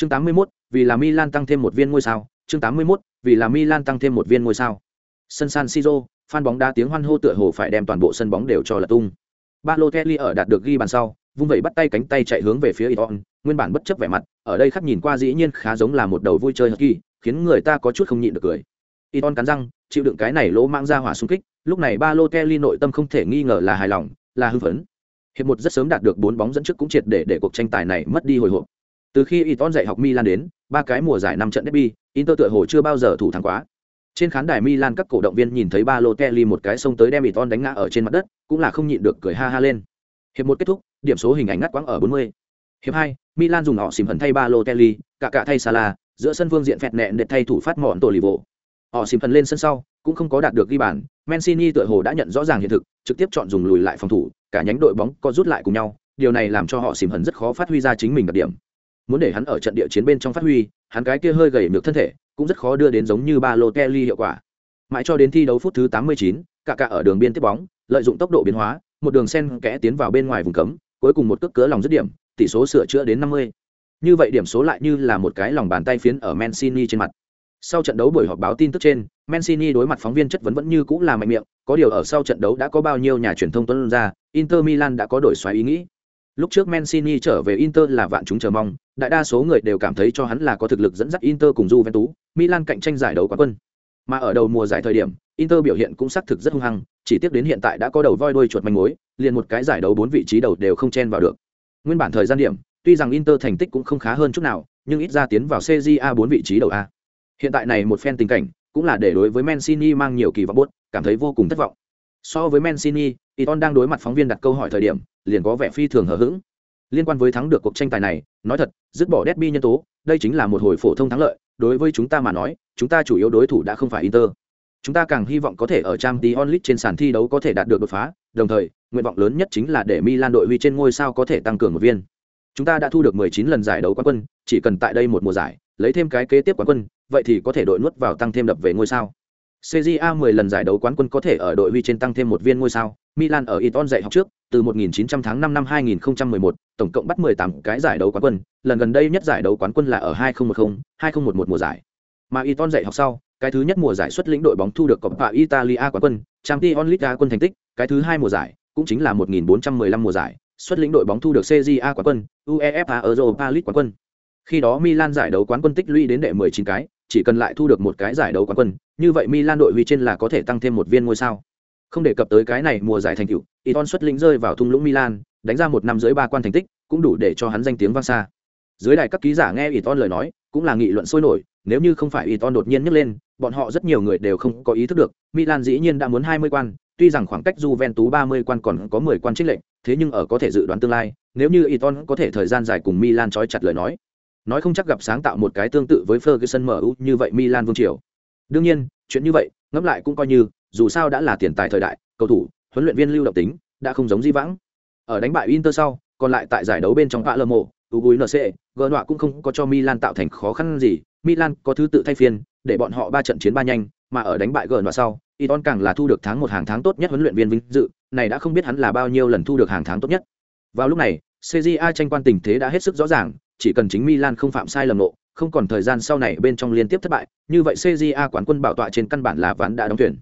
Chương 81, vì là Milan tăng thêm một viên ngôi sao, chương 81, vì là Milan tăng thêm một viên ngôi sao. Sân San Siro, fan bóng đá tiếng hoan hô tựa hồ phải đem toàn bộ sân bóng đều cho là tung. Balotelli ở đạt được ghi bàn sau, vung vẩy bắt tay cánh tay chạy hướng về phía Iton, nguyên bản bất chấp vẻ mặt, ở đây khắc nhìn qua dĩ nhiên khá giống là một đầu vui chơi kỳ, khiến người ta có chút không nhịn được cười. Iton cắn răng, chịu đựng cái này lỗ mang ra hỏa xung kích, lúc này Balotelli nội tâm không thể nghi ngờ là hài lòng, là hưng phấn. Hiệp một rất sớm đạt được bốn bóng dẫn trước cũng triệt để để cuộc tranh tài này mất đi hồi hộp. Từ khi Iton dạy học Milan đến, ba cái mùa giải năm trận derby, Inter tựa hồ chưa bao giờ thủ thắng quá. Trên khán đài Milan các cổ động viên nhìn thấy Balotelli một cái xông tới đem Iton đánh ngã ở trên mặt đất, cũng là không nhịn được cười ha ha lên. Hiệp một kết thúc, điểm số hình ảnh ngắt quãng ở 40. Hiệp hai, Milan dùng họ xỉm hận thay Balotelli, cả cả thay Salah, giữa sân phương diện phẹt nẹn để thay thủ phát mọn tổ lì vồ. Họ xỉm hận lên sân sau, cũng không có đạt được ghi bàn, Mancini tựa hồ đã nhận rõ ràng hiện thực, trực tiếp chọn dùng lùi lại phòng thủ, cả nhánh đội bóng có rút lại cùng nhau, điều này làm cho họ xỉm hận rất khó phát huy ra chính mình đặc điểm. Muốn để hắn ở trận địa chiến bên trong phát huy, hắn cái kia hơi gầy nhược thân thể, cũng rất khó đưa đến giống như ba lô Kelly hiệu quả. Mãi cho đến thi đấu phút thứ 89, cả cả ở đường biên tiếp bóng, lợi dụng tốc độ biến hóa, một đường sen kẽ tiến vào bên ngoài vùng cấm, cuối cùng một cước cứa lòng dứt điểm, tỷ số sửa chữa đến 50. Như vậy điểm số lại như là một cái lòng bàn tay phiến ở Mancini trên mặt. Sau trận đấu buổi họp báo tin tức trên, Mancini đối mặt phóng viên chất vấn vẫn như cũng là mạnh miệng, có điều ở sau trận đấu đã có bao nhiêu nhà truyền thông tuân ra, Inter Milan đã có đổi xoáy ý nghĩ. Lúc trước Mancini trở về Inter là vạn chúng chờ mong, đại đa số người đều cảm thấy cho hắn là có thực lực dẫn dắt Inter cùng Juventus, Milan cạnh tranh giải đấu quán quân. Mà ở đầu mùa giải thời điểm, Inter biểu hiện cũng xác thực rất hung hăng, chỉ tiếc đến hiện tại đã có đầu voi đuôi chuột manh mối, liền một cái giải đấu bốn vị trí đầu đều không chen vào được. Nguyên bản thời gian điểm, tuy rằng Inter thành tích cũng không khá hơn chút nào, nhưng ít ra tiến vào CJA bốn vị trí đầu a. Hiện tại này một phen tình cảnh, cũng là để đối với Mancini mang nhiều kỳ vọng bút, cảm thấy vô cùng thất vọng. So với Mancini, Iton đang đối mặt phóng viên đặt câu hỏi thời điểm, liền có vẻ phi thường hờ hững. Liên quan với thắng được cuộc tranh tài này, nói thật, dứt bỏ derby nhân tố, đây chính là một hồi phổ thông thắng lợi, đối với chúng ta mà nói, chúng ta chủ yếu đối thủ đã không phải Inter. Chúng ta càng hy vọng có thể ở Champions League trên sàn thi đấu có thể đạt được đột phá, đồng thời, nguyện vọng lớn nhất chính là để Milan đội huy trên ngôi sao có thể tăng cường một viên. Chúng ta đã thu được 19 lần giải đấu quán quân, chỉ cần tại đây một mùa giải, lấy thêm cái kế tiếp quán quân, vậy thì có thể đội nuốt vào tăng thêm đập về ngôi sao. CJA 10 lần giải đấu quán quân có thể ở đội huy trên tăng thêm một viên ngôi sao. Milan ở Iton dạy học trước, từ 1900 tháng 5 năm 2011, tổng cộng bắt 18 cái giải đấu quán quân, lần gần đây nhất giải đấu quán quân là ở 2010, 2011 mùa giải. Mà Iton dạy học sau, cái thứ nhất mùa giải xuất lĩnh đội bóng thu được Coppa Italia quán quân, Champions League quân thành tích, cái thứ hai mùa giải, cũng chính là 1415 mùa giải, xuất lĩnh đội bóng thu được CJA quán quân, UEFA Europa League quán quân. Khi đó Milan giải đấu quán quân tích lũy đến đệ 19 cái, chỉ cần lại thu được một cái giải đấu quán quân, như vậy Milan đội huy trên là có thể tăng thêm một viên ngôi sao. Không đề cập tới cái này mùa giải thành tựu, Iton xuất lĩnh rơi vào thung lũng Milan, đánh ra một năm dưới ba quan thành tích, cũng đủ để cho hắn danh tiếng vang xa. Dưới đài các ký giả nghe Iton lời nói, cũng là nghị luận sôi nổi, nếu như không phải Iton đột nhiên nhấc lên, bọn họ rất nhiều người đều không có ý thức được, Milan dĩ nhiên đã muốn 20 quan, tuy rằng khoảng cách Juventus 30 quan còn có 10 quan chênh lệnh, thế nhưng ở có thể dự đoán tương lai, nếu như Iton có thể thời gian dài cùng Milan trói chặt lời nói, nói không chắc gặp sáng tạo một cái tương tự với Ferguson MU như vậy Milan vương triều. Đương nhiên, chuyện như vậy, ngẫm lại cũng coi như, dù sao đã là tiền tài thời đại, cầu thủ, huấn luyện viên lưu động tính, đã không giống di vãng. Ở đánh bại Inter sau, còn lại tại giải đấu bên trong Palermo, UNC, Genoa cũng không có cho Milan tạo thành khó khăn gì, Milan có thứ tự thay phiên, để bọn họ ba trận chiến ba nhanh, mà ở đánh bại Genoa sau, Iton càng là thu được tháng một hàng tháng tốt nhất huấn luyện viên vinh dự, này đã không biết hắn là bao nhiêu lần thu được hàng tháng tốt nhất. Vào lúc này, CJA tranh quan tình thế đã hết sức rõ ràng, chỉ cần chính Milan không phạm sai lầm nộ, không còn thời gian sau này bên trong liên tiếp thất bại, như vậy CJA quán quân bảo tọa trên căn bản là ván đã đóng tuyển.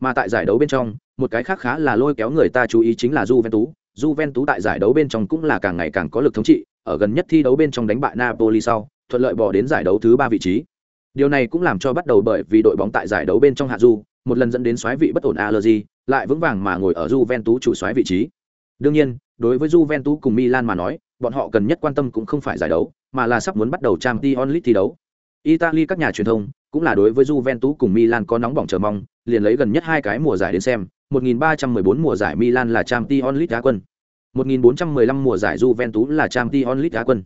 Mà tại giải đấu bên trong, một cái khác khá là lôi kéo người ta chú ý chính là Juventus. Juventus tại giải đấu bên trong cũng là càng ngày càng có lực thống trị, ở gần nhất thi đấu bên trong đánh bại Napoli sau, thuận lợi bỏ đến giải đấu thứ ba vị trí. Điều này cũng làm cho bắt đầu bởi vì đội bóng tại giải đấu bên trong hạ du, một lần dẫn đến xoáy vị bất ổn Allegri, lại vững vàng mà ngồi ở Juventus chủ xoáy vị trí. Đương nhiên, đối với Juventus cùng Milan mà nói, bọn họ cần nhất quan tâm cũng không phải giải đấu, mà là sắp muốn bắt đầu Champions League thi đấu. Italy các nhà truyền thông cũng là đối với Juventus cùng Milan có nóng bỏng chờ mong, liền lấy gần nhất hai cái mùa giải đến xem, 1314 mùa giải Milan là Champions League đá quân. 1415 mùa giải Juventus là Champions League đá quân.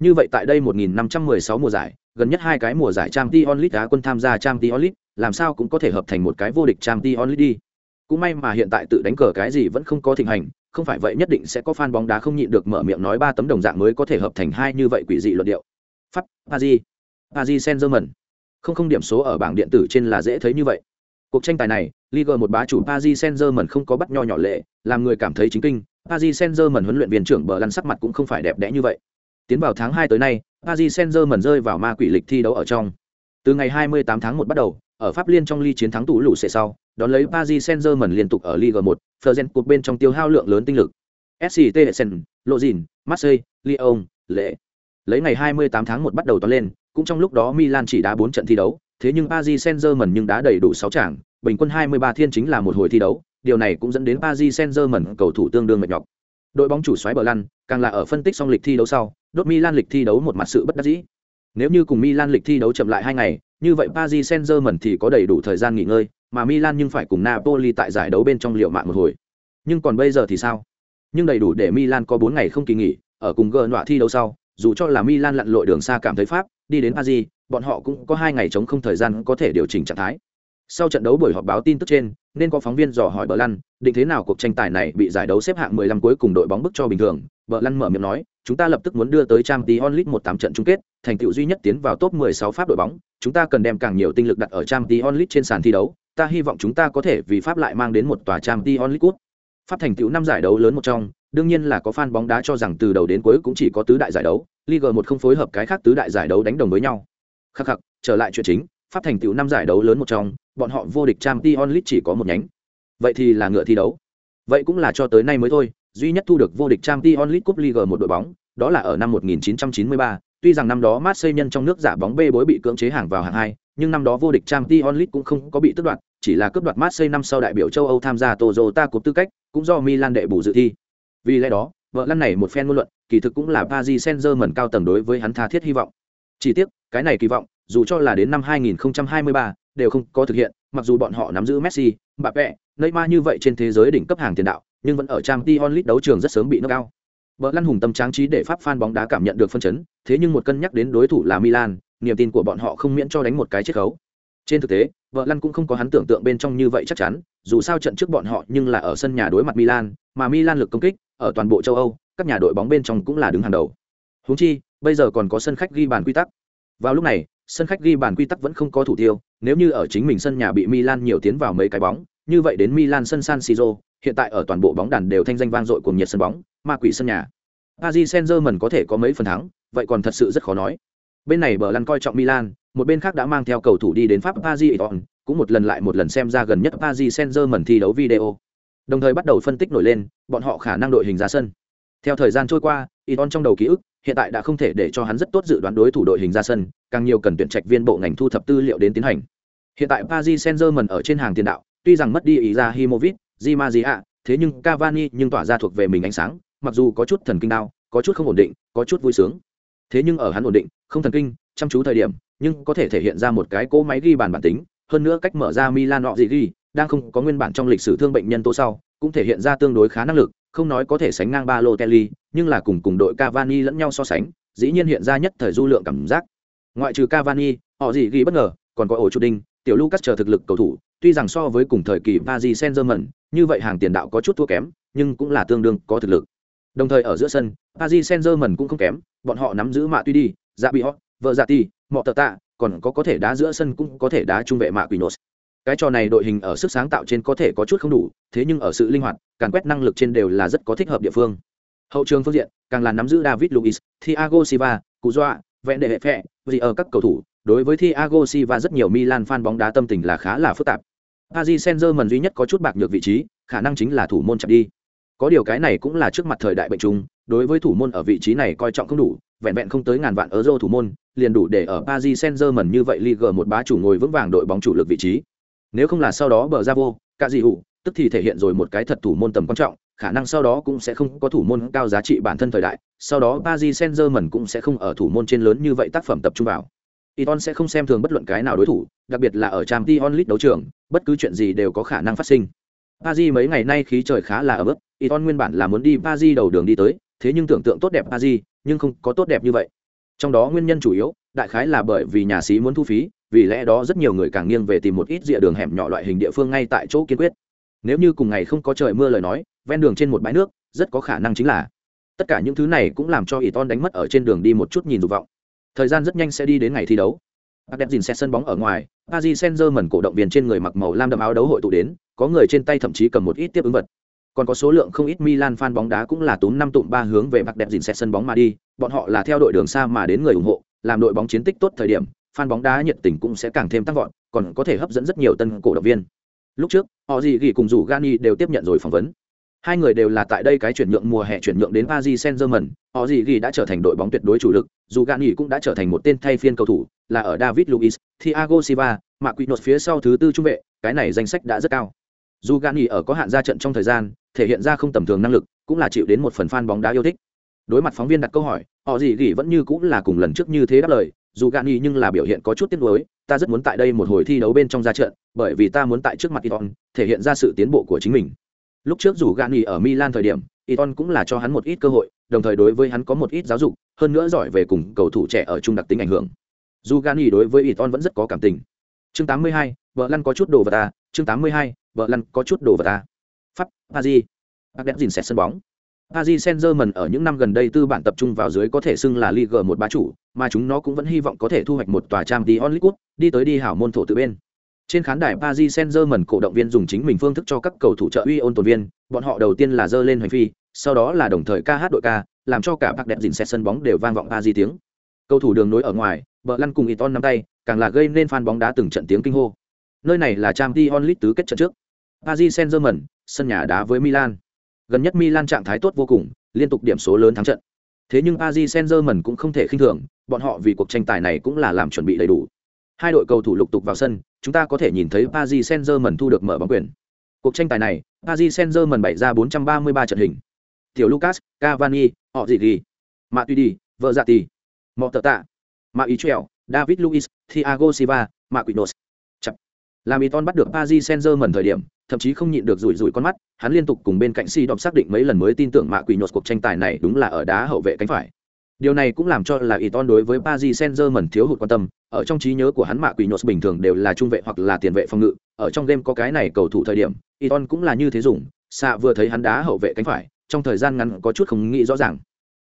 Như vậy tại đây 1516 mùa giải, gần nhất hai cái mùa giải Champions League đá quân tham gia Champions League, làm sao cũng có thể hợp thành một cái vô địch Champions League đi. Cũng may mà hiện tại tự đánh cờ cái gì vẫn không có thịnh hành, không phải vậy nhất định sẽ có fan bóng đá không nhịn được mở miệng nói ba tấm đồng dạng mới có thể hợp thành hai như vậy quỷ dị luận điệu. Pháp, Paris, Paris Saint-Germain. Không không điểm số ở bảng điện tử trên là dễ thấy như vậy. Cuộc tranh tài này, Ligue một bá chủ Paris Saint-Germain không có bắt nho nhỏ lệ, làm người cảm thấy chính kinh. Paris Saint-Germain huấn luyện viên trưởng bờ lăn sắc mặt cũng không phải đẹp đẽ như vậy. Tiến vào tháng 2 tới nay, Paris Saint-Germain rơi vào ma quỷ lịch thi đấu ở trong. Từ ngày 28 tháng 1 bắt đầu, ở Pháp Liên trong ly chiến thắng tủ lũ sẽ sau, đón lấy Paris Saint-Germain liên tục ở Ligue 1, Fergen cuộc bên trong tiêu hao lượng lớn tinh lực. SCT Essen, Lozin, Marseille, Lyon, Lệ. Lấy ngày 28 tháng 1 bắt đầu toán lên, cũng trong lúc đó Milan chỉ đá 4 trận thi đấu, thế nhưng Paris Saint-Germain nhưng đã đầy đủ 6 trận, bình quân 23 thiên chính là một hồi thi đấu, điều này cũng dẫn đến Paris Saint-Germain cầu thủ tương đương mệt nhọc. Đội bóng chủ xoáy bờ lăn, càng là ở phân tích xong lịch thi đấu sau, đốt Milan lịch thi đấu một mặt sự bất đắc dĩ. Nếu như cùng Milan lịch thi đấu chậm lại 2 ngày, như vậy Paris Saint-Germain thì có đầy đủ thời gian nghỉ ngơi, mà Milan nhưng phải cùng Napoli tại giải đấu bên trong liệu mạng một hồi. Nhưng còn bây giờ thì sao? Nhưng đầy đủ để Milan có 4 ngày không kỳ nghỉ, ở cùng gờ nọa thi đấu sau, dù cho là Milan lặn lội đường xa cảm thấy Pháp, đi đến Paris, bọn họ cũng có 2 ngày chống không thời gian có thể điều chỉnh trạng thái. Sau trận đấu buổi họp báo tin tức trên, nên có phóng viên dò hỏi Bờ Lăn, định thế nào cuộc tranh tài này bị giải đấu xếp hạng 15 cuối cùng đội bóng bức cho bình thường. Bờ Lăn mở miệng nói, chúng ta lập tức muốn đưa tới Trang Tiong một tám trận chung kết, thành tựu duy nhất tiến vào top 16 Pháp đội bóng, chúng ta cần đem càng nhiều tinh lực đặt ở trang tí onlit trên sàn thi đấu, ta hy vọng chúng ta có thể vì Pháp lại mang đến một tòa trang tí onlit cúp. Pháp thành tựu năm giải đấu lớn một trong, đương nhiên là có fan bóng đá cho rằng từ đầu đến cuối cũng chỉ có tứ đại giải đấu, Ligue một không phối hợp cái khác tứ đại giải đấu đánh đồng với nhau. Khắc khắc, trở lại chuyện chính, Pháp thành tựu năm giải đấu lớn một trong, bọn họ vô địch Champions League chỉ có một nhánh. Vậy thì là ngựa thi đấu. Vậy cũng là cho tới nay mới thôi, duy nhất thu được vô địch Champions League Cup League một đội bóng, đó là ở năm 1993, tuy rằng năm đó Marseille nhân trong nước giả bóng bê bối bị cưỡng chế hàng vào hạng hai, nhưng năm đó vô địch Champions League cũng không có bị tước đoạt, chỉ là cướp đoạt Marseille năm sau đại biểu châu Âu tham gia Toyota Cup tư cách, cũng do Milan đệ bù dự thi. Vì lẽ đó, vợ lăn này một phen ngôn luận, kỳ thực cũng là Paris Saint-Germain cao tầng đối với hắn tha thiết hy vọng. Chỉ tiếc, cái này kỳ vọng, dù cho là đến năm 2023, đều không có thực hiện, mặc dù bọn họ nắm giữ Messi, Mbappe, Neymar như vậy trên thế giới đỉnh cấp hàng tiền đạo, nhưng vẫn ở Champions League đấu trường rất sớm bị knock out. Bờ lăn hùng tâm tráng trí để pháp fan bóng đá cảm nhận được phân chấn, thế nhưng một cân nhắc đến đối thủ là Milan, niềm tin của bọn họ không miễn cho đánh một cái chết khấu. Trên thực tế, vợ lăn cũng không có hắn tưởng tượng bên trong như vậy chắc chắn, dù sao trận trước bọn họ nhưng là ở sân nhà đối mặt Milan, mà Milan lực công kích ở toàn bộ châu Âu, các nhà đội bóng bên trong cũng là đứng hàng đầu. Huống chi, bây giờ còn có sân khách ghi bàn quy tắc. Vào lúc này, sân khách ghi bàn quy tắc vẫn không có thủ tiêu, nếu như ở chính mình sân nhà bị Milan nhiều tiến vào mấy cái bóng, như vậy đến Milan sân San Siro, hiện tại ở toàn bộ bóng đàn đều thanh danh vang dội cùng nhiệt sân bóng, ma quỷ sân nhà. Paris Saint-Germain có thể có mấy phần thắng, vậy còn thật sự rất khó nói. Bên này bờ lăn coi trọng Milan, một bên khác đã mang theo cầu thủ đi đến Pháp Paris Eton, cũng một lần lại một lần xem ra gần nhất Paris Saint-Germain thi đấu video. Đồng thời bắt đầu phân tích nổi lên, bọn họ khả năng đội hình ra sân. Theo thời gian trôi qua, Eton trong đầu ký ức, hiện tại đã không thể để cho hắn rất tốt dự đoán đối thủ đội hình ra sân, càng nhiều cần tuyển trạch viên bộ ngành thu thập tư liệu đến tiến hành. Hiện tại Paris Saint-Germain ở trên hàng tiền đạo, tuy rằng mất đi ý ra Himovic, Di Maria, thế nhưng Cavani nhưng tỏa ra thuộc về mình ánh sáng, mặc dù có chút thần kinh đau, có chút không ổn định, có chút vui sướng. Thế nhưng ở hắn ổn định, không thần kinh, chăm chú thời điểm, nhưng có thể thể hiện ra một cái cỗ máy ghi bàn bản tính, hơn nữa cách mở ra Milan họ gì ghi, đang không có nguyên bản trong lịch sử thương bệnh nhân tố sau, cũng thể hiện ra tương đối khá năng lực, không nói có thể sánh ngang ba lô Kelly, nhưng là cùng cùng đội Cavani lẫn nhau so sánh, dĩ nhiên hiện ra nhất thời du lượng cảm giác. Ngoại trừ Cavani, họ gì ghi bất ngờ, còn có ổ chủ đinh, tiểu Lucas chờ thực lực cầu thủ, tuy rằng so với cùng thời kỳ Paris Saint-Germain, như vậy hàng tiền đạo có chút thua kém, nhưng cũng là tương đương có thực lực. Đồng thời ở giữa sân, Paris Saint-Germain cũng không kém, bọn họ nắm giữ mạ tuy đi, dạ bị họ, vợ dạ ti, mọ tờ tạ, còn có có thể đá giữa sân cũng có thể đá trung vệ mạ Quinos. Cái trò này đội hình ở sức sáng tạo trên có thể có chút không đủ, thế nhưng ở sự linh hoạt, càn quét năng lực trên đều là rất có thích hợp địa phương. Hậu trường phương diện, càng là nắm giữ David Luiz, Thiago Silva, Cú Doa, vẹn đệ hệ phệ, vì ở các cầu thủ, đối với Thiago Silva rất nhiều Milan fan bóng đá tâm tình là khá là phức tạp. Paris Saint-Germain duy nhất có chút bạc nhược vị trí, khả năng chính là thủ môn chặt đi. Có điều cái này cũng là trước mặt thời đại bệnh trùng, đối với thủ môn ở vị trí này coi trọng không đủ, vẹn vẹn không tới ngàn vạn euro thủ môn, liền đủ để ở Paris Saint-Germain như vậy Ligue một bá chủ ngồi vững vàng đội bóng chủ lực vị trí. Nếu không là sau đó bờ ra vô, cả gì hụ tức thì thể hiện rồi một cái thật thủ môn tầm quan trọng, khả năng sau đó cũng sẽ không có thủ môn cao giá trị bản thân thời đại, sau đó Paris Saint-Germain cũng sẽ không ở thủ môn trên lớn như vậy tác phẩm tập trung vào. Iton sẽ không xem thường bất luận cái nào đối thủ, đặc biệt là ở Champions League đấu trường, bất cứ chuyện gì đều có khả năng phát sinh. Paris mấy ngày nay khí trời khá là ấm ức, Iton nguyên bản là muốn đi Paris đầu đường đi tới, thế nhưng tưởng tượng tốt đẹp Paris, nhưng không có tốt đẹp như vậy. Trong đó nguyên nhân chủ yếu, đại khái là bởi vì nhà sĩ muốn thu phí, vì lẽ đó rất nhiều người càng nghiêng về tìm một ít rìa đường hẻm nhỏ loại hình địa phương ngay tại chỗ kiên quyết. Nếu như cùng ngày không có trời mưa lời nói, ven đường trên một bãi nước, rất có khả năng chính là tất cả những thứ này cũng làm cho Iton đánh mất ở trên đường đi một chút nhìn dục vọng. Thời gian rất nhanh sẽ đi đến ngày thi đấu. Bác đẹp dìn xe sân bóng ở ngoài, Paris Saint-Germain cổ động viên trên người mặc màu lam đậm áo đấu hội tụ đến, có người trên tay thậm chí cầm một ít tiếp ứng vật. còn có số lượng không ít Milan fan bóng đá cũng là túm năm tụm ba hướng về bác đẹp dìn xe sân bóng mà đi, bọn họ là theo đội đường xa mà đến người ủng hộ, làm đội bóng chiến tích tốt thời điểm, fan bóng đá nhiệt tình cũng sẽ càng thêm tăng vọt, còn có thể hấp dẫn rất nhiều tân cổ động viên. Lúc trước, họ gì gỉ cùng rủ Gani đều tiếp nhận rồi phỏng vấn. Hai người đều là tại đây cái chuyển nhượng mùa hè chuyển nhượng đến Paris Saint-Germain, họ gì gỉ đã trở thành đội bóng tuyệt đối chủ lực, dù Gani cũng đã trở thành một tên thay phiên cầu thủ, là ở David Luiz, Thiago Silva, Mạc Quỷ Nột phía sau thứ tư trung vệ, cái này danh sách đã rất cao. Dù Gani ở có hạn ra trận trong thời gian, thể hiện ra không tầm thường năng lực, cũng là chịu đến một phần fan bóng đá yêu thích. Đối mặt phóng viên đặt câu hỏi, họ gì gỉ vẫn như cũng là cùng lần trước như thế đáp lời, dù Gani nhưng là biểu hiện có chút tiếc nuối, ta rất muốn tại đây một hồi thi đấu bên trong ra trận, bởi vì ta muốn tại trước mặt Iton, thể hiện ra sự tiến bộ của chính mình. Lúc trước dù Gani ở Milan thời điểm, Iton cũng là cho hắn một ít cơ hội, đồng thời đối với hắn có một ít giáo dục, hơn nữa giỏi về cùng cầu thủ trẻ ở trung đặc tính ảnh hưởng. Dù Gani đối với Iton vẫn rất có cảm tình. Chương 82, vợ lăn có chút đồ vật ta, chương 82, vợ lăn có chút đồ vật ta. Pháp, Paris. Bác đẹp dìn xẹt sân bóng. Paris Saint-Germain ở những năm gần đây tư bản tập trung vào dưới có thể xưng là Ligue 1 bá chủ, mà chúng nó cũng vẫn hy vọng có thể thu hoạch một tòa Champions League, đi tới đi hảo môn thổ tự bên. Trên khán đài Paris Saint-Germain cổ động viên dùng chính mình phương thức cho các cầu thủ trợ uy ôn tồn viên, bọn họ đầu tiên là dơ lên hoành phi, sau đó là đồng thời ca hát đội ca, làm cho cả bác đẹp dìn xe sân bóng đều vang vọng Paris tiếng. Cầu thủ đường nối ở ngoài, bờ lăn cùng Iton nắm tay, càng là gây nên fan bóng đá từng trận tiếng kinh hô. Nơi này là Champions League tứ kết trận trước. Paris Saint-Germain, sân nhà đá với Milan. Gần nhất Milan trạng thái tốt vô cùng, liên tục điểm số lớn thắng trận. Thế nhưng Paris Senzerman cũng không thể khinh thường, bọn họ vì cuộc tranh tài này cũng là làm chuẩn bị đầy đủ. Hai đội cầu thủ lục tục vào sân, chúng ta có thể nhìn thấy Paris Saint-Germain thu được mở bóng quyền. Cuộc tranh tài này, Paris Saint-Germain bày ra 433 trận hình. Tiểu Lucas, Cavani, họ gì gì, Matuidi, Verratti, Morata, Maichel, David Luiz, Thiago Silva, mạ quỷ Chập. Làm Iton bắt được Paris Saint-Germain thời điểm, thậm chí không nhịn được rủi rủi con mắt, hắn liên tục cùng bên cạnh Si Đọc xác định mấy lần mới tin tưởng mạ quỷ nhột cuộc tranh tài này đúng là ở đá hậu vệ cánh phải. Điều này cũng làm cho là Iton đối với Paris Saint-Germain thiếu hụt quan tâm, ở trong trí nhớ của hắn mạ quỷ nhột bình thường đều là trung vệ hoặc là tiền vệ phòng ngự, ở trong game có cái này cầu thủ thời điểm, Iton cũng là như thế dùng, xạ vừa thấy hắn đá hậu vệ cánh phải, trong thời gian ngắn có chút không nghĩ rõ ràng.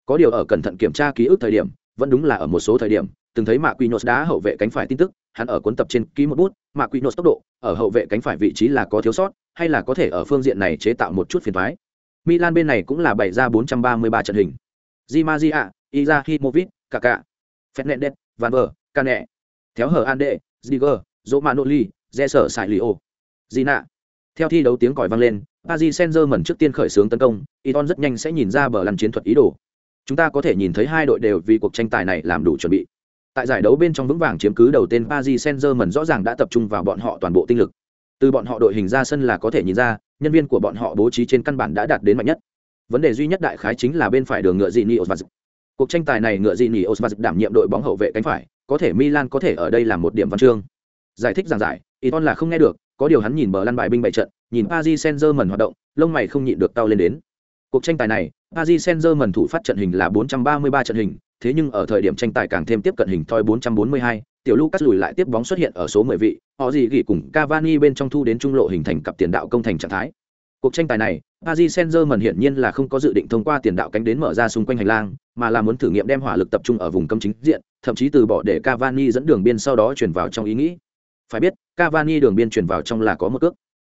Có điều ở cẩn thận kiểm tra ký ức thời điểm, vẫn đúng là ở một số thời điểm, từng thấy Mạ Quy Nốt đá hậu vệ cánh phải tin tức, hắn ở cuốn tập trên ký một bút, Mạ Quy Nốt tốc độ, ở hậu vệ cánh phải vị trí là có thiếu sót, hay là có thể ở phương diện này chế tạo một chút phiền thoái Milan bên này cũng là bày ra 433 trận hình. Di Maria, Izahimovic, Kaká, Fernandes, Van Ver, Cane, theo hở Ande, Ziger, Romanoli, Jesser Sailio, Gina. Theo thi đấu tiếng còi vang lên, Paris Saint-Germain trước tiên khởi xướng tấn công, Iton rất nhanh sẽ nhìn ra bờ lăn chiến thuật ý đồ. Chúng ta có thể nhìn thấy hai đội đều vì cuộc tranh tài này làm đủ chuẩn bị. Tại giải đấu bên trong vững vàng chiếm cứ đầu tên Paris Saint-Germain rõ ràng đã tập trung vào bọn họ toàn bộ tinh lực. Từ bọn họ đội hình ra sân là có thể nhìn ra, nhân viên của bọn họ bố trí trên căn bản đã đạt đến mạnh nhất. Vấn đề duy nhất đại khái chính là bên phải đường ngựa Gini Osvaldo. Cuộc tranh tài này ngựa Gini Osvaldo đảm nhiệm đội bóng hậu vệ cánh phải, có thể Milan có thể ở đây làm một điểm văn chương. Giải thích giảng giải, Iton là không nghe được, có điều hắn nhìn bờ lăn bài binh bại trận, nhìn Paris Saint-Germain hoạt động, lông mày không nhịn được tao lên đến. Cuộc tranh tài này, Paris Saint-Germain thủ phát trận hình là 433 trận hình, thế nhưng ở thời điểm tranh tài càng thêm tiếp cận hình thoi 442, tiểu Lucas lùi lại tiếp bóng xuất hiện ở số 10 vị, họ gì gỉ cùng Cavani bên trong thu đến trung lộ hình thành cặp tiền đạo công thành trạng thái. Cuộc tranh tài này, Paris Saint-Germain hiển nhiên là không có dự định thông qua tiền đạo cánh đến mở ra xung quanh hành lang, mà là muốn thử nghiệm đem hỏa lực tập trung ở vùng cấm chính diện, thậm chí từ bỏ để Cavani dẫn đường biên sau đó chuyển vào trong ý nghĩ. Phải biết, Cavani đường biên chuyển vào trong là có một cước.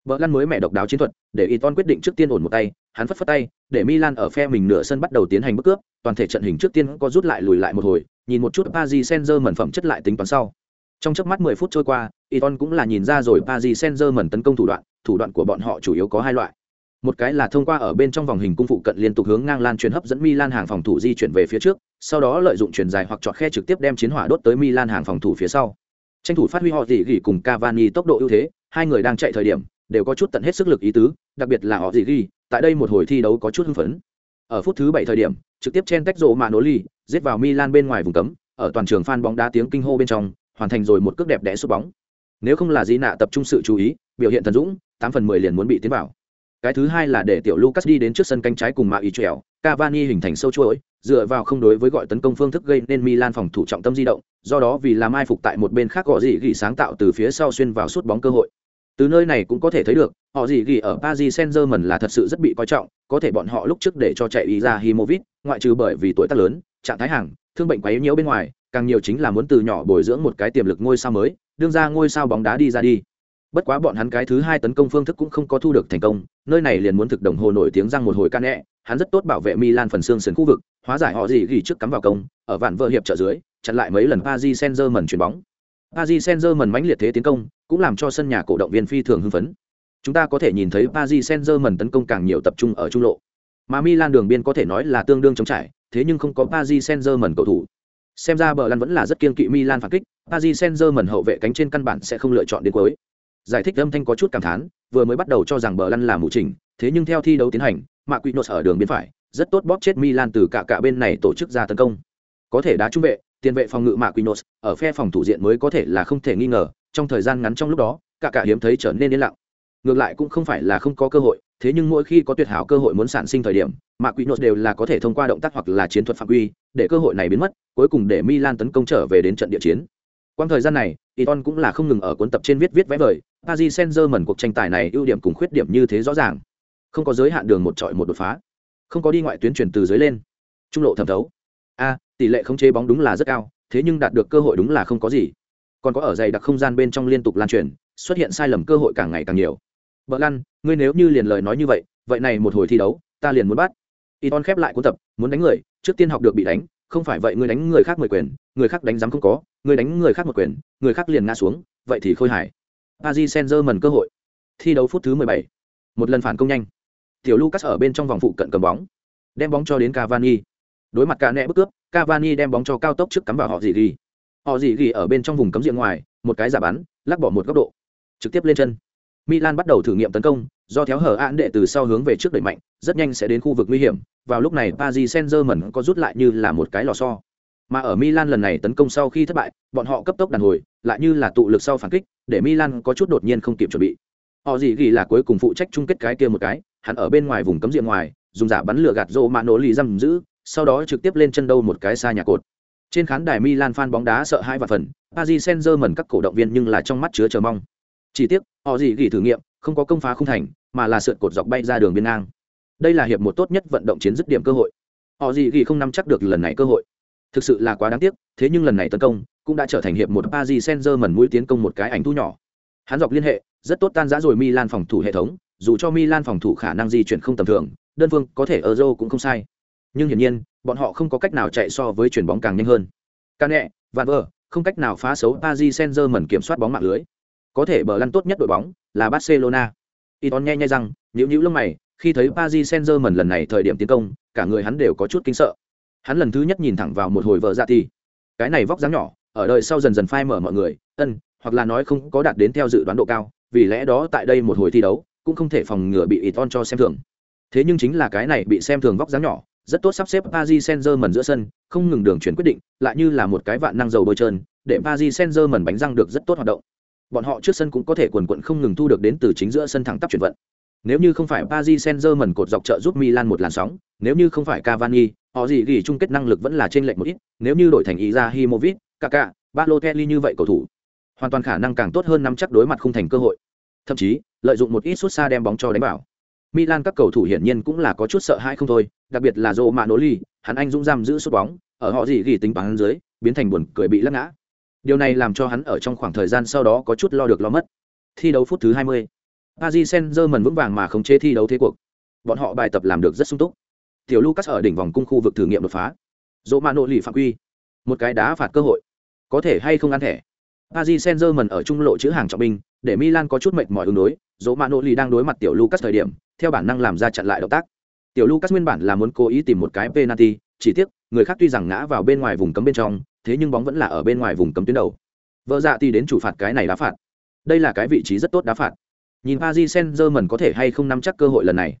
Bờ lăn mới mẹ độc đáo chiến thuật, để Iton quyết định trước tiên ổn một tay, hắn phất phất tay, để Milan ở phe mình nửa sân bắt đầu tiến hành bước cướp, toàn thể trận hình trước tiên có rút lại lùi lại một hồi, nhìn một chút Paris Saint-Germain phẩm chất lại tính toán sau. Trong chớp mắt 10 phút trôi qua, Iton cũng là nhìn ra rồi Paris Saint-Germain tấn công thủ đoạn, thủ đoạn của bọn họ chủ yếu có hai loại. Một cái là thông qua ở bên trong vòng hình cung phụ cận liên tục hướng ngang lan truyền hấp dẫn Milan hàng phòng thủ di chuyển về phía trước, sau đó lợi dụng chuyển dài hoặc chọt khe trực tiếp đem chiến hỏa đốt tới Milan hàng phòng thủ phía sau. Tranh thủ phát huy họ gì gỉ cùng Cavani tốc độ ưu thế, hai người đang chạy thời điểm, đều có chút tận hết sức lực ý tứ, đặc biệt là họ gì gỉ, tại đây một hồi thi đấu có chút hưng phấn. Ở phút thứ 7 thời điểm, trực tiếp chen tách rổ mà nối ly, giết vào Milan bên ngoài vùng cấm, ở toàn trường fan bóng đá tiếng kinh hô bên trong, hoàn thành rồi một cước đẹp đẽ sút bóng. Nếu không là Di nạ tập trung sự chú ý, biểu hiện thần dũng, 8 phần 10 liền muốn bị tiến vào. Cái thứ hai là để tiểu Lucas đi đến trước sân cánh trái cùng Mạ Ý Trèo, Cavani hình thành sâu chuỗi, dựa vào không đối với gọi tấn công phương thức gây nên Milan phòng thủ trọng tâm di động, do đó vì làm ai phục tại một bên khác gõ gì gỉ sáng tạo từ phía sau xuyên vào suốt bóng cơ hội. Từ nơi này cũng có thể thấy được, họ gì gỉ ở Paris Saint-Germain là thật sự rất bị coi trọng, có thể bọn họ lúc trước để cho chạy ý ra himovit ngoại trừ bởi vì tuổi tác lớn, trạng thái hàng, thương bệnh quá yếu nhiễu bên ngoài, càng nhiều chính là muốn từ nhỏ bồi dưỡng một cái tiềm lực ngôi sao mới, đương ra ngôi sao bóng đá đi ra đi. Bất quá bọn hắn cái thứ hai tấn công phương thức cũng không có thu được thành công, nơi này liền muốn thực đồng hồ nổi tiếng răng một hồi can nẹ, hắn rất tốt bảo vệ Milan phần xương sườn khu vực, hóa giải họ gì ghi trước cắm vào công, ở vạn vợ hiệp trợ dưới, chặn lại mấy lần Paris Saint-Germain chuyển bóng. Paris Saint-Germain mãnh liệt thế tiến công, cũng làm cho sân nhà cổ động viên phi thường hưng phấn. Chúng ta có thể nhìn thấy Paris Saint-Germain tấn công càng nhiều tập trung ở trung lộ. Mà Milan đường biên có thể nói là tương đương chống trải, thế nhưng không có Paris Saint-Germain cầu thủ. Xem ra bờ lăn vẫn là rất kiên kỵ Milan phản kích, Paris Saint-Germain hậu vệ cánh trên căn bản sẽ không lựa chọn đến cuối. Giải thích âm thanh có chút cảm thán, vừa mới bắt đầu cho rằng bờ lăn là mù trình, thế nhưng theo thi đấu tiến hành, Mạc Quỷ Nốt ở đường biên phải, rất tốt bóp chết Milan từ cả cả bên này tổ chức ra tấn công. Có thể đá trung vệ, tiền vệ phòng ngự Mạc Quinos, ở phe phòng thủ diện mới có thể là không thể nghi ngờ, trong thời gian ngắn trong lúc đó, cả cả hiếm thấy trở nên yên lặng. Ngược lại cũng không phải là không có cơ hội, thế nhưng mỗi khi có tuyệt hảo cơ hội muốn sản sinh thời điểm, Mạc Quinos đều là có thể thông qua động tác hoặc là chiến thuật phạm quy, để cơ hội này biến mất, cuối cùng để Milan tấn công trở về đến trận địa chiến. Quang thời gian này, Iton cũng là không ngừng ở cuốn tập trên viết viết vẽ vời, Paris Saint-Germain cuộc tranh tài này ưu điểm cùng khuyết điểm như thế rõ ràng. Không có giới hạn đường một trọi một đột phá, không có đi ngoại tuyến chuyển từ dưới lên, trung lộ thẩm thấu. A, tỷ lệ khống chế bóng đúng là rất cao, thế nhưng đạt được cơ hội đúng là không có gì. Còn có ở dày đặc không gian bên trong liên tục lan truyền, xuất hiện sai lầm cơ hội càng ngày càng nhiều. Bợ Lăn, ngươi nếu như liền lời nói như vậy, vậy này một hồi thi đấu, ta liền muốn bắt. Iton khép lại cuốn tập, muốn đánh người, trước tiên học được bị đánh, không phải vậy ngươi đánh người khác mười quyền, người khác đánh giám không có, ngươi đánh người khác một quyền, người khác liền ngã xuống, vậy thì khôi hài. Paris Saint-Germain cơ hội. Thi đấu phút thứ 17. Một lần phản công nhanh. Tiểu Lucas ở bên trong vòng phụ cận cầm bóng, đem bóng cho đến Cavani. Đối mặt cả nẹ bức cướp, Cavani đem bóng cho cao tốc trước cắm vào họ gì gì. Họ gì gì ở bên trong vùng cấm diện ngoài, một cái giả bắn, lắc bỏ một góc độ, trực tiếp lên chân. Milan bắt đầu thử nghiệm tấn công, do theo hở án đệ từ sau hướng về trước đẩy mạnh, rất nhanh sẽ đến khu vực nguy hiểm. Vào lúc này Paris Saint-Germain có rút lại như là một cái lò xo. Mà ở Milan lần này tấn công sau khi thất bại, bọn họ cấp tốc đàn hồi, lại như là tụ lực sau phản kích, để Milan có chút đột nhiên không kịp chuẩn bị. Họ gì ghi là cuối cùng phụ trách chung kết cái kia một cái, hắn ở bên ngoài vùng cấm diện ngoài, dùng giả bắn lửa gạt rô mà nổ lì giam giữ, sau đó trực tiếp lên chân đâu một cái xa nhà cột. Trên khán đài Milan fan bóng đá sợ hai và phần, Paris Saint-Germain các cổ động viên nhưng là trong mắt chứa chờ mong. Chỉ tiếc, họ gì gỉ thử nghiệm, không có công phá không thành, mà là sượt cột dọc bay ra đường biên ngang. Đây là hiệp một tốt nhất vận động chiến dứt điểm cơ hội. Họ gì gỉ không nắm chắc được lần này cơ hội. Thực sự là quá đáng tiếc, thế nhưng lần này tấn công cũng đã trở thành hiệp một Paris Saint-Germain mũi tiến công một cái ảnh thu nhỏ. Hắn dọc liên hệ, rất tốt tan rã rồi Milan phòng thủ hệ thống, dù cho Milan phòng thủ khả năng di chuyển không tầm thường, đơn phương có thể Euro cũng không sai. Nhưng hiển nhiên, bọn họ không có cách nào chạy so với chuyển bóng càng nhanh hơn. Cane, Van vờ không cách nào phá xấu Paris Saint-Germain kiểm soát bóng mạng lưới. Có thể bờ lăn tốt nhất đội bóng là Barcelona. Iton nghe nhai rằng, nhữ nhữ lông mày, khi thấy Paris Saint-Germain lần này thời điểm tiến công, cả người hắn đều có chút kinh sợ. Hắn lần thứ nhất nhìn thẳng vào một hồi vợ dạ thì, cái này vóc dáng nhỏ, ở đời sau dần dần phai mở mọi người, ân, hoặc là nói không có đạt đến theo dự đoán độ cao, vì lẽ đó tại đây một hồi thi đấu, cũng không thể phòng ngừa bị Iton cho xem thường. Thế nhưng chính là cái này bị xem thường vóc dáng nhỏ, rất tốt sắp xếp Paris Saint-Germain giữa sân, không ngừng đường chuyển quyết định, lại như là một cái vạn năng dầu bôi trơn, để Paris Saint-Germain bánh răng được rất tốt hoạt động. Bọn họ trước sân cũng có thể quần quật không ngừng thu được đến từ chính giữa sân thẳng tắp chuyển vận. Nếu như không phải Paris Saint-Germain cột dọc trợ giúp Milan một làn sóng, nếu như không phải Cavani, họ gì gỉ chung kết năng lực vẫn là trên lệch một ít, nếu như đổi thành Izahimovic, Kaká, Balotelli như vậy cầu thủ, hoàn toàn khả năng càng tốt hơn nắm chắc đối mặt không thành cơ hội. Thậm chí, lợi dụng một ít sút xa đem bóng cho đánh bảo. Milan các cầu thủ hiển nhiên cũng là có chút sợ hãi không thôi, đặc biệt là Romanoli, hắn anh dũng giam giữ sút bóng, ở họ gì gỉ tính bắn dưới, biến thành buồn cười bị lắc ngã. Điều này làm cho hắn ở trong khoảng thời gian sau đó có chút lo được lo mất. Thi đấu phút thứ 20. Paris Saint-Germain vững vàng mà khống chế thi đấu thế cuộc. Bọn họ bài tập làm được rất sung túc. Tiểu Lucas ở đỉnh vòng cung khu vực thử nghiệm đột phá. Dỗ phạm quy. Một cái đá phạt cơ hội. Có thể hay không ăn thẻ. Paris Saint-Germain ở trung lộ chữ hàng trọng binh, để Milan có chút mệt mỏi ứng đối. Dỗ Mano lì đang đối mặt Tiểu Lucas thời điểm, theo bản năng làm ra chặn lại động tác. Tiểu Lucas nguyên bản là muốn cố ý tìm một cái penalty, chỉ tiếc, người khác tuy rằng ngã vào bên ngoài vùng cấm bên trong, thế nhưng bóng vẫn là ở bên ngoài vùng cấm tuyến đầu. Vợ dạ thì đến chủ phạt cái này đá phạt. Đây là cái vị trí rất tốt đá phạt. Nhìn Paris Saint-Germain có thể hay không nắm chắc cơ hội lần này.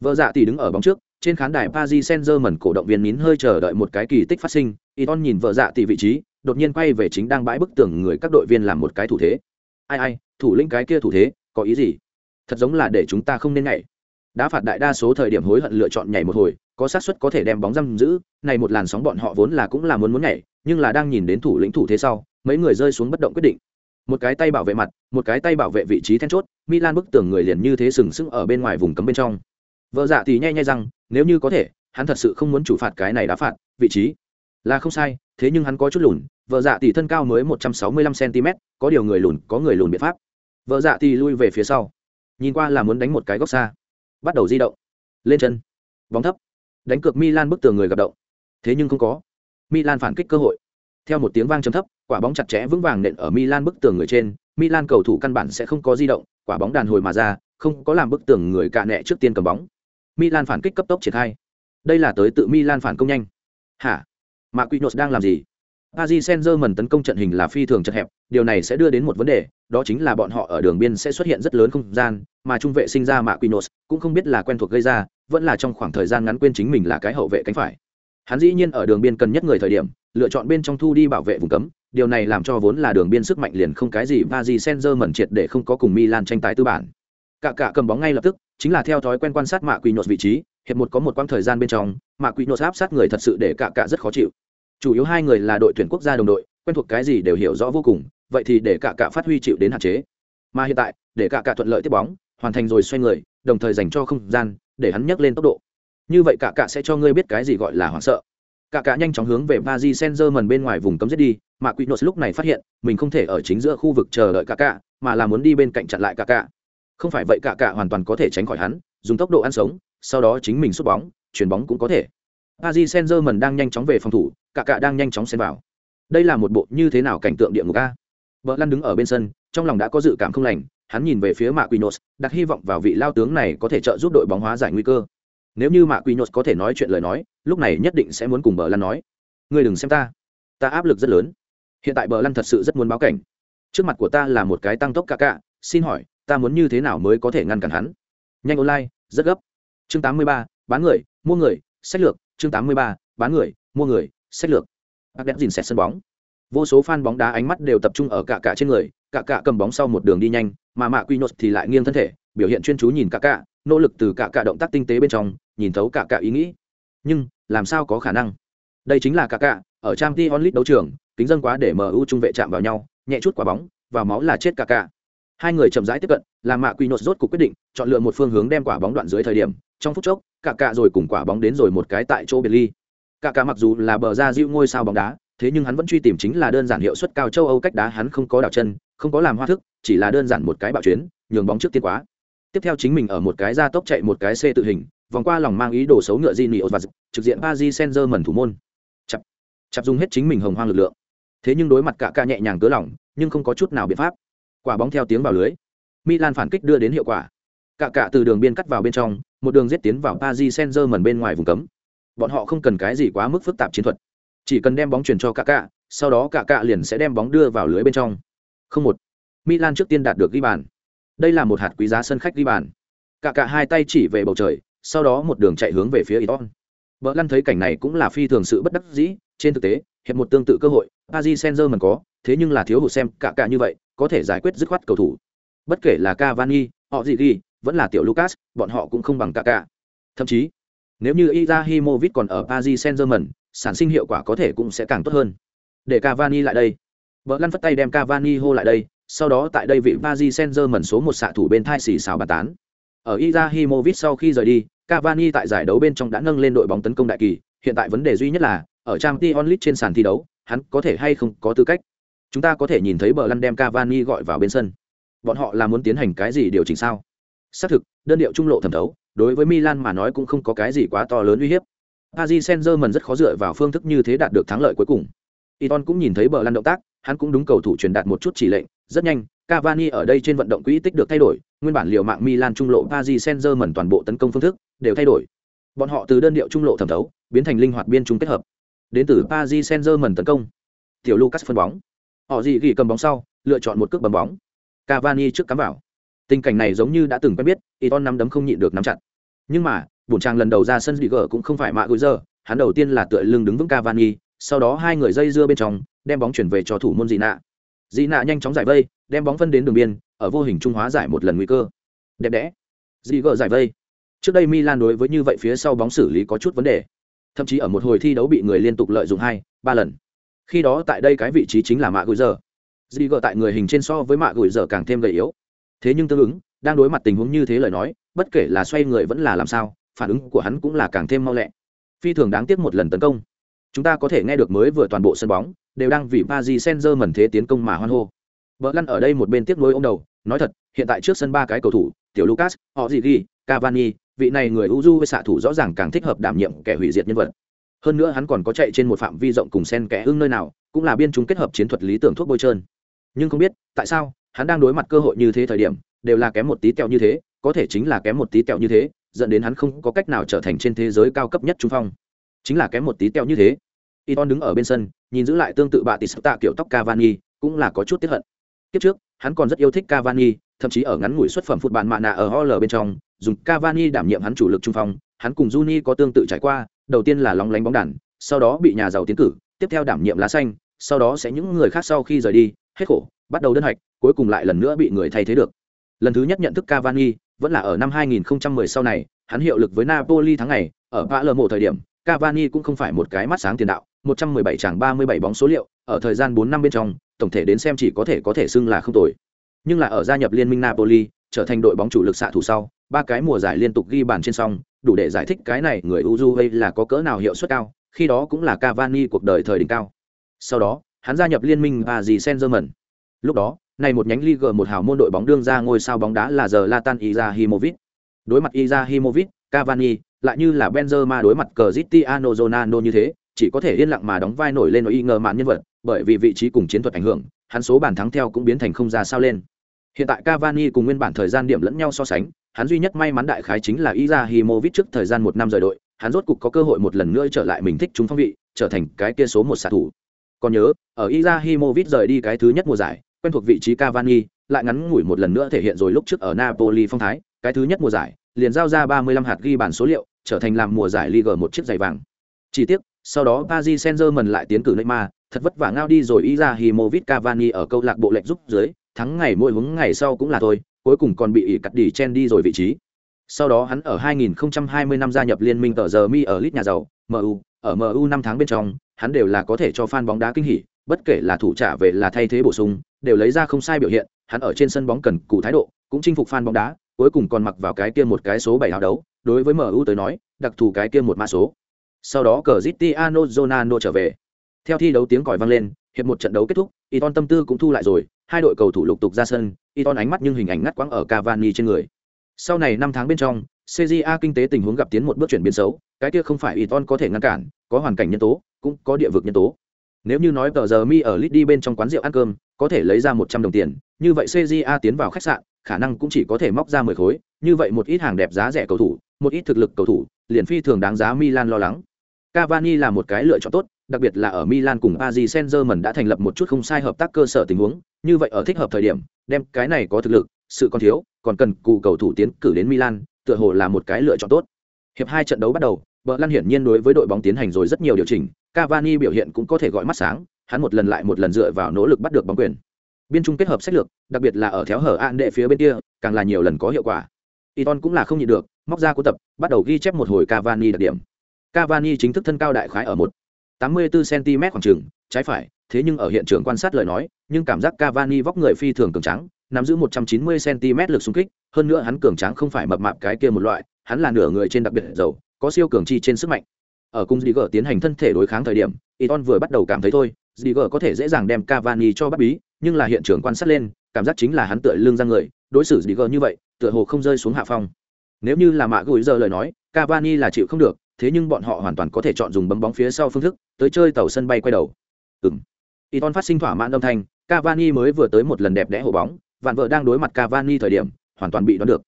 Vợ dạ thì đứng ở bóng trước, trên khán đài Paris Saint-Germain cổ động viên nín hơi chờ đợi một cái kỳ tích phát sinh, Iton nhìn vợ dạ thì vị trí, đột nhiên quay về chính đang bãi bức tường người các đội viên làm một cái thủ thế. Ai ai, thủ lĩnh cái kia thủ thế, có ý gì? Thật giống là để chúng ta không nên nhảy. Đá phạt đại đa số thời điểm hối hận lựa chọn nhảy một hồi, có xác suất có thể đem bóng giam giữ, này một làn sóng bọn họ vốn là cũng là muốn muốn nhảy, nhưng là đang nhìn đến thủ lĩnh thủ thế sau, mấy người rơi xuống bất động quyết định. Một cái tay bảo vệ mặt, một cái tay bảo vệ vị trí then chốt, Milan bức tường người liền như thế sừng sững ở bên ngoài vùng cấm bên trong. Vợ dạ thì nhai nhai rằng, nếu như có thể, hắn thật sự không muốn chủ phạt cái này đá phạt, vị trí là không sai, thế nhưng hắn có chút lùn, vợ dạ tỷ thân cao mới một trăm sáu mươi lăm cm, có điều người lùn có người lùn biện pháp vợ dạ thì lui về phía sau. Nhìn qua là muốn đánh một cái góc xa. Bắt đầu di động. Lên chân. Bóng thấp. Đánh cược milan bức tường người gặp động. Thế nhưng không có. Milan phản kích cơ hội. Theo một tiếng vang trầm thấp, quả bóng chặt chẽ vững vàng nện ở milan bức tường người trên. Milan cầu thủ căn bản sẽ không có di động, quả bóng đàn hồi mà ra, không có làm bức tường người cạ nẹ trước tiên cầm bóng. Milan phản kích cấp tốc triển khai. Đây là tới tự milan phản công nhanh. Hả? Mạ quỷ đang làm gì? Paris Saint-Germain tấn công trận hình là phi thường chật hẹp, điều này sẽ đưa đến một vấn đề, đó chính là bọn họ ở đường biên sẽ xuất hiện rất lớn không gian, mà trung vệ sinh ra Mạ Quinos cũng không biết là quen thuộc gây ra, vẫn là trong khoảng thời gian ngắn quên chính mình là cái hậu vệ cánh phải. Hắn dĩ nhiên ở đường biên cần nhất người thời điểm, lựa chọn bên trong thu đi bảo vệ vùng cấm, điều này làm cho vốn là đường biên sức mạnh liền không cái gì Paris Saint-Germain triệt để không có cùng Milan tranh tài tư bản. Cả cả cầm bóng ngay lập tức, chính là theo thói quen quan sát Mạ Quinos vị trí, hiệp một có một quãng thời gian bên trong, Mạ Quinos áp sát người thật sự để cả cả rất khó chịu chủ yếu hai người là đội tuyển quốc gia đồng đội quen thuộc cái gì đều hiểu rõ vô cùng vậy thì để cả cả phát huy chịu đến hạn chế mà hiện tại để cả cả thuận lợi tiếp bóng hoàn thành rồi xoay người đồng thời dành cho không gian để hắn nhấc lên tốc độ như vậy cả cả sẽ cho ngươi biết cái gì gọi là hoảng sợ cả cả nhanh chóng hướng về Paris Saint-Germain bên ngoài vùng cấm giết đi, mà Quinos lúc này phát hiện, mình không thể ở chính giữa khu vực chờ đợi cả cả, mà là muốn đi bên cạnh chặn lại cả cả. Không phải vậy cả cả hoàn toàn có thể tránh khỏi hắn, dùng tốc độ ăn sống, sau đó chính mình sút bóng, chuyển bóng cũng có thể. Paris Saint-Germain đang nhanh chóng về phòng thủ, cả cả đang nhanh chóng xen vào. Đây là một bộ như thế nào cảnh tượng địa ngục a? Bỡ lăn đứng ở bên sân, trong lòng đã có dự cảm không lành, hắn nhìn về phía Mạ Quinos, đặt hy vọng vào vị lao tướng này có thể trợ giúp đội bóng hóa giải nguy cơ. Nếu như Mạ Quinos có thể nói chuyện lời nói, lúc này nhất định sẽ muốn cùng Bờ lăn nói. Ngươi đừng xem ta, ta áp lực rất lớn. Hiện tại Bờ lăn thật sự rất muốn báo cảnh. Trước mặt của ta là một cái tăng tốc cả cả, xin hỏi, ta muốn như thế nào mới có thể ngăn cản hắn? Nhanh online, rất gấp. Chương 83, bán người, mua người, sách lược, chương 83, bán người, mua người, sách lược. Bác đẹp dìn xẹt sân bóng. Vô số fan bóng đá ánh mắt đều tập trung ở cả cả trên người, cả cả cầm bóng sau một đường đi nhanh, mà Mạ Quy thì lại nghiêng thân thể, biểu hiện chuyên chú nhìn cả cả, nỗ lực từ cả cả động tác tinh tế bên trong, nhìn thấu cả cả ý nghĩ. Nhưng, làm sao có khả năng? Đây chính là cả cả, ở Champions League đấu trường, kính dân quá để MU trung vệ chạm vào nhau, nhẹ chút quả bóng, vào máu là chết cả cả. Hai người chậm rãi tiếp cận, làm Mạ Quy Nốt rốt cuộc quyết định, chọn lựa một phương hướng đem quả bóng đoạn dưới thời điểm, trong phút chốc, cả cả rồi cùng quả bóng đến rồi một cái tại chỗ biệt ly cả cả mặc dù là bờ ra dịu ngôi sao bóng đá thế nhưng hắn vẫn truy tìm chính là đơn giản hiệu suất cao châu âu cách đá hắn không có đảo chân không có làm hoa thức chỉ là đơn giản một cái bạo chuyến nhường bóng trước tiên quá tiếp theo chính mình ở một cái ra tốc chạy một cái xe tự hình vòng qua lòng mang ý đồ xấu ngựa Gini và trực diện Paris Saint-Germain thủ môn. Chập, chập dùng hết chính mình hồng hoang lực lượng. Thế nhưng đối mặt cả ca nhẹ nhàng cứa lỏng, nhưng không có chút nào biện pháp. Quả bóng theo tiếng vào lưới. Milan phản kích đưa đến hiệu quả. Cả cả từ đường biên cắt vào bên trong, một đường giết tiến vào Paris Saint-Germain bên ngoài vùng cấm. Bọn họ không cần cái gì quá mức phức tạp chiến thuật, chỉ cần đem bóng chuyển cho Kaká, sau đó Kaká liền sẽ đem bóng đưa vào lưới bên trong. Không một. Milan trước tiên đạt được ghi bàn. Đây là một hạt quý giá sân khách ghi bàn. Kaká hai tay chỉ về bầu trời, sau đó một đường chạy hướng về phía Iton. Bờ lăn thấy cảnh này cũng là phi thường sự bất đắc dĩ, trên thực tế, hiệp một tương tự cơ hội, Paris Saint-Germain có, thế nhưng là thiếu hụt xem cả cả như vậy, có thể giải quyết dứt khoát cầu thủ. Bất kể là Cavani, họ gì ghi, vẫn là tiểu Lucas, bọn họ cũng không bằng cả cả. Thậm chí, nếu như Izahimovic còn ở Paris Saint-Germain, sản sinh hiệu quả có thể cũng sẽ càng tốt hơn. Để Cavani lại đây. Bờ lăn phất tay đem Cavani hô lại đây, sau đó tại đây vị Paris Saint-Germain số một xạ thủ bên thai xì xào bàn tán. Ở Izahimovic sau khi rời đi, Cavani tại giải đấu bên trong đã nâng lên đội bóng tấn công đại kỳ, hiện tại vấn đề duy nhất là, ở Champions League trên sàn thi đấu, hắn có thể hay không có tư cách. Chúng ta có thể nhìn thấy bờ lăn đem Cavani gọi vào bên sân. Bọn họ là muốn tiến hành cái gì điều chỉnh sao? Xác thực, đơn điệu trung lộ thẩm thấu, đối với Milan mà nói cũng không có cái gì quá to lớn uy hiếp. Paris Saint-Germain rất khó dựa vào phương thức như thế đạt được thắng lợi cuối cùng. Iton cũng nhìn thấy bờ lăn động tác, hắn cũng đúng cầu thủ truyền đạt một chút chỉ lệnh, rất nhanh, Cavani ở đây trên vận động quỹ tích được thay đổi, nguyên bản liều mạng Milan trung lộ Paris Saint-Germain toàn bộ tấn công phương thức đều thay đổi. Bọn họ từ đơn điệu trung lộ thẩm thấu, biến thành linh hoạt biên trung kết hợp. Đến từ Paris Saint-Germain tấn công. Tiểu Lucas phân bóng. Họ gì gỉ cầm bóng sau, lựa chọn một cước bấm bóng. Cavani trước cắm vào. Tình cảnh này giống như đã từng quen biết, Iton nắm đấm không nhịn được nắm chặt. Nhưng mà, bổn trang lần đầu ra sân Liga cũng không phải mạ gối giờ, hắn đầu tiên là tựa lưng đứng vững Cavani, sau đó hai người dây dưa bên trong, đem bóng chuyển về cho thủ môn Dị Nạ. Dị Nạ nhanh chóng giải vây, đem bóng phân đến đường biên, ở vô hình trung hóa giải một lần nguy cơ. Đẹp đẽ. Dị gỡ giải vây. Trước đây Milan đối với như vậy phía sau bóng xử lý có chút vấn đề. Thậm chí ở một hồi thi đấu bị người liên tục lợi dụng hai, ba lần. Khi đó tại đây cái vị trí chính là mạ gối giờ. Dị gỡ tại người hình trên so với mạ gối giờ càng thêm gầy yếu. Thế nhưng tương ứng, đang đối mặt tình huống như thế lời nói, bất kể là xoay người vẫn là làm sao, phản ứng của hắn cũng là càng thêm mau lẹ. Phi thường đáng tiếc một lần tấn công. Chúng ta có thể nghe được mới vừa toàn bộ sân bóng đều đang vì Paris Saint-Germain thế tiến công mà hoan hô. Bỡ lăn ở đây một bên tiếc nuối ôm đầu, nói thật hiện tại trước sân ba cái cầu thủ tiểu lucas họ gì ghi cavani vị này người uju với xạ thủ rõ ràng càng thích hợp đảm nhiệm kẻ hủy diệt nhân vật. Hơn nữa hắn còn có chạy trên một phạm vi rộng cùng sen kẽ hưng nơi nào cũng là biên chúng kết hợp chiến thuật lý tưởng thuốc bôi trơn. Nhưng không biết tại sao hắn đang đối mặt cơ hội như thế thời điểm, đều là kém một tí tẹo như thế, có thể chính là kém một tí tẹo như thế, dẫn đến hắn không có cách nào trở thành trên thế giới cao cấp nhất trung phong. Chính là kém một tí tẹo như thế. Iton đứng ở bên sân, nhìn giữ lại tương tự bạ tỷ tạ kiểu tóc Cavani, cũng là có chút tiếc hận. Kiếp trước, hắn còn rất yêu thích Cavani, thậm chí ở ngắn ngủi xuất phẩm phút bạn mạ nạ ở Hall bên trong, dùng Cavani đảm nhiệm hắn chủ lực trung phong, hắn cùng Juni có tương tự trải qua, đầu tiên là lóng lánh bóng đàn, sau đó bị nhà giàu tiến cử, tiếp theo đảm nhiệm lá xanh, sau đó sẽ những người khác sau khi rời đi, hết khổ, bắt đầu đơn hạch cuối cùng lại lần nữa bị người thay thế được. Lần thứ nhất nhận thức Cavani vẫn là ở năm 2010 sau này, hắn hiệu lực với Napoli tháng này ở Palermo thời điểm, Cavani cũng không phải một cái mắt sáng tiền đạo 117 chàng 37 bóng số liệu, ở thời gian 4 năm bên trong, tổng thể đến xem chỉ có thể có thể xưng là không tồi. Nhưng là ở gia nhập liên minh Napoli, trở thành đội bóng chủ lực xạ thủ sau, ba cái mùa giải liên tục ghi bàn trên song, đủ để giải thích cái này người Uruguay là có cỡ nào hiệu suất cao, khi đó cũng là Cavani cuộc đời thời đỉnh cao. Sau đó, hắn gia nhập liên minh Paris Saint-Germain. Lúc đó này một nhánh Liga một hào môn đội bóng đương ra ngôi sao bóng đá là giờ Latan Izahimovic đối mặt Izahimovic Cavani, lại như là Benzema đối mặt Cristiano Ronaldo như thế, chỉ có thể yên lặng mà đóng vai nổi lên nỗi ngờ mạn nhân vật, bởi vì vị trí cùng chiến thuật ảnh hưởng, hắn số bàn thắng theo cũng biến thành không ra sao lên. Hiện tại Cavani cùng nguyên bản thời gian điểm lẫn nhau so sánh, hắn duy nhất may mắn đại khái chính là Izahimovic trước thời gian một năm rời đội, hắn rốt cục có cơ hội một lần nữa trở lại mình thích chúng phong vị, trở thành cái kia số một xạ thủ. Còn nhớ, ở Izahimovic rời đi cái thứ nhất mùa giải quen thuộc vị trí Cavani lại ngắn ngủi một lần nữa thể hiện rồi lúc trước ở Napoli phong thái cái thứ nhất mùa giải liền giao ra 35 hạt ghi bàn số liệu trở thành làm mùa giải Liga một chiếc giày vàng chỉ tiếc sau đó Paris Saint-Germain lại tiến cử Neymar, thật vất vả ngao đi rồi ý ra Himovic Cavani ở câu lạc bộ lệnh giúp dưới, thắng ngày mỗi hướng ngày sau cũng là thôi, cuối cùng còn bị ỷ cắt đỉ chen đi rồi vị trí. Sau đó hắn ở 2020 năm gia nhập liên minh tờ giờ mi ở Lit nhà giàu, MU, ở MU năm tháng bên trong, hắn đều là có thể cho fan bóng đá kinh hỉ, bất kể là thủ trả về là thay thế bổ sung, đều lấy ra không sai biểu hiện, hắn ở trên sân bóng cần cụ thái độ, cũng chinh phục fan bóng đá, cuối cùng còn mặc vào cái kia một cái số 7 áo đấu, đối với MU tới nói, đặc thù cái kia một mã số sau đó Cristiano Ronaldo trở về. Theo thi đấu tiếng còi vang lên, hiệp một trận đấu kết thúc, Iton tâm tư cũng thu lại rồi, hai đội cầu thủ lục tục ra sân, Iton ánh mắt nhưng hình ảnh ngắt quãng ở Cavani trên người. Sau này năm tháng bên trong, CJA kinh tế tình huống gặp tiến một bước chuyển biến xấu, cái kia không phải Iton có thể ngăn cản, có hoàn cảnh nhân tố, cũng có địa vực nhân tố. Nếu như nói tờ giờ mi ở Lit đi bên trong quán rượu ăn cơm, có thể lấy ra một trăm đồng tiền, như vậy CJA tiến vào khách sạn, khả năng cũng chỉ có thể móc ra mười khối, như vậy một ít hàng đẹp giá rẻ cầu thủ, một ít thực lực cầu thủ, liền phi thường đáng giá Milan lo lắng. Cavani là một cái lựa chọn tốt, đặc biệt là ở Milan cùng Paris Saint-Germain đã thành lập một chút không sai hợp tác cơ sở tình huống, như vậy ở thích hợp thời điểm, đem cái này có thực lực, sự còn thiếu, còn cần cụ cầu thủ tiến cử đến Milan, tựa hồ là một cái lựa chọn tốt. Hiệp hai trận đấu bắt đầu, Bernal hiển nhiên đối với đội bóng tiến hành rồi rất nhiều điều chỉnh, Cavani biểu hiện cũng có thể gọi mắt sáng, hắn một lần lại một lần dựa vào nỗ lực bắt được bóng quyền. Biên trung kết hợp sách lược, đặc biệt là ở theo hở an đệ phía bên kia, càng là nhiều lần có hiệu quả. Iton cũng là không nhịn được, móc ra cuốn tập, bắt đầu ghi chép một hồi Cavani đặc điểm. Cavani chính thức thân cao đại khái ở một 84 cm khoảng chừng, trái phải, thế nhưng ở hiện trường quan sát lời nói, nhưng cảm giác Cavani vóc người phi thường cường tráng, nắm giữ 190 cm lực xung kích, hơn nữa hắn cường tráng không phải mập mạp cái kia một loại, hắn là nửa người trên đặc biệt giàu, có siêu cường chi trên sức mạnh. Ở cung Digger tiến hành thân thể đối kháng thời điểm, Iton vừa bắt đầu cảm thấy thôi, Digger có thể dễ dàng đem Cavani cho bắt bí, nhưng là hiện trường quan sát lên, cảm giác chính là hắn tựa lưng ra người, đối xử Digger như vậy, tựa hồ không rơi xuống hạ phong. Nếu như là mạ gửi giờ lời nói, Cavani là chịu không được, thế nhưng bọn họ hoàn toàn có thể chọn dùng bấm bóng phía sau phương thức tới chơi tàu sân bay quay đầu. Ừm. Iton phát sinh thỏa mãn âm thanh Cavani mới vừa tới một lần đẹp đẽ hộ bóng vạn vợ đang đối mặt Cavani thời điểm hoàn toàn bị đoán được.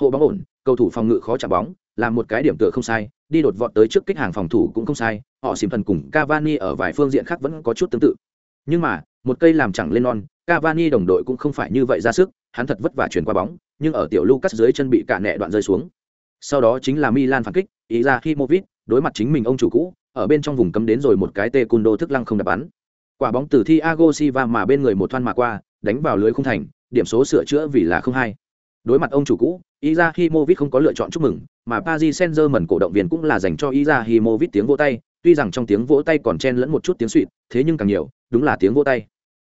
Hộ bóng ổn cầu thủ phòng ngự khó chạm bóng làm một cái điểm tựa không sai đi đột vọt tới trước kích hàng phòng thủ cũng không sai họ xỉm thần cùng Cavani ở vài phương diện khác vẫn có chút tương tự nhưng mà một cây làm chẳng lên non Cavani đồng đội cũng không phải như vậy ra sức hắn thật vất vả chuyển qua bóng nhưng ở tiểu Lucas dưới chân bị cả nẹ đoạn rơi xuống sau đó chính là Milan phản kích, ý ra Himovic, đối mặt chính mình ông chủ cũ, ở bên trong vùng cấm đến rồi một cái tê cundo đô thức lăng không đập bắn. Quả bóng từ Thiago Silva mà bên người một thoăn mà qua, đánh vào lưới không thành, điểm số sửa chữa vì là không hai. Đối mặt ông chủ cũ, Izahimovic không có lựa chọn chúc mừng, mà Paris Saint-Germain cổ động viên cũng là dành cho Izahimovic tiếng vỗ tay, tuy rằng trong tiếng vỗ tay còn chen lẫn một chút tiếng xuýt, thế nhưng càng nhiều, đúng là tiếng vỗ tay.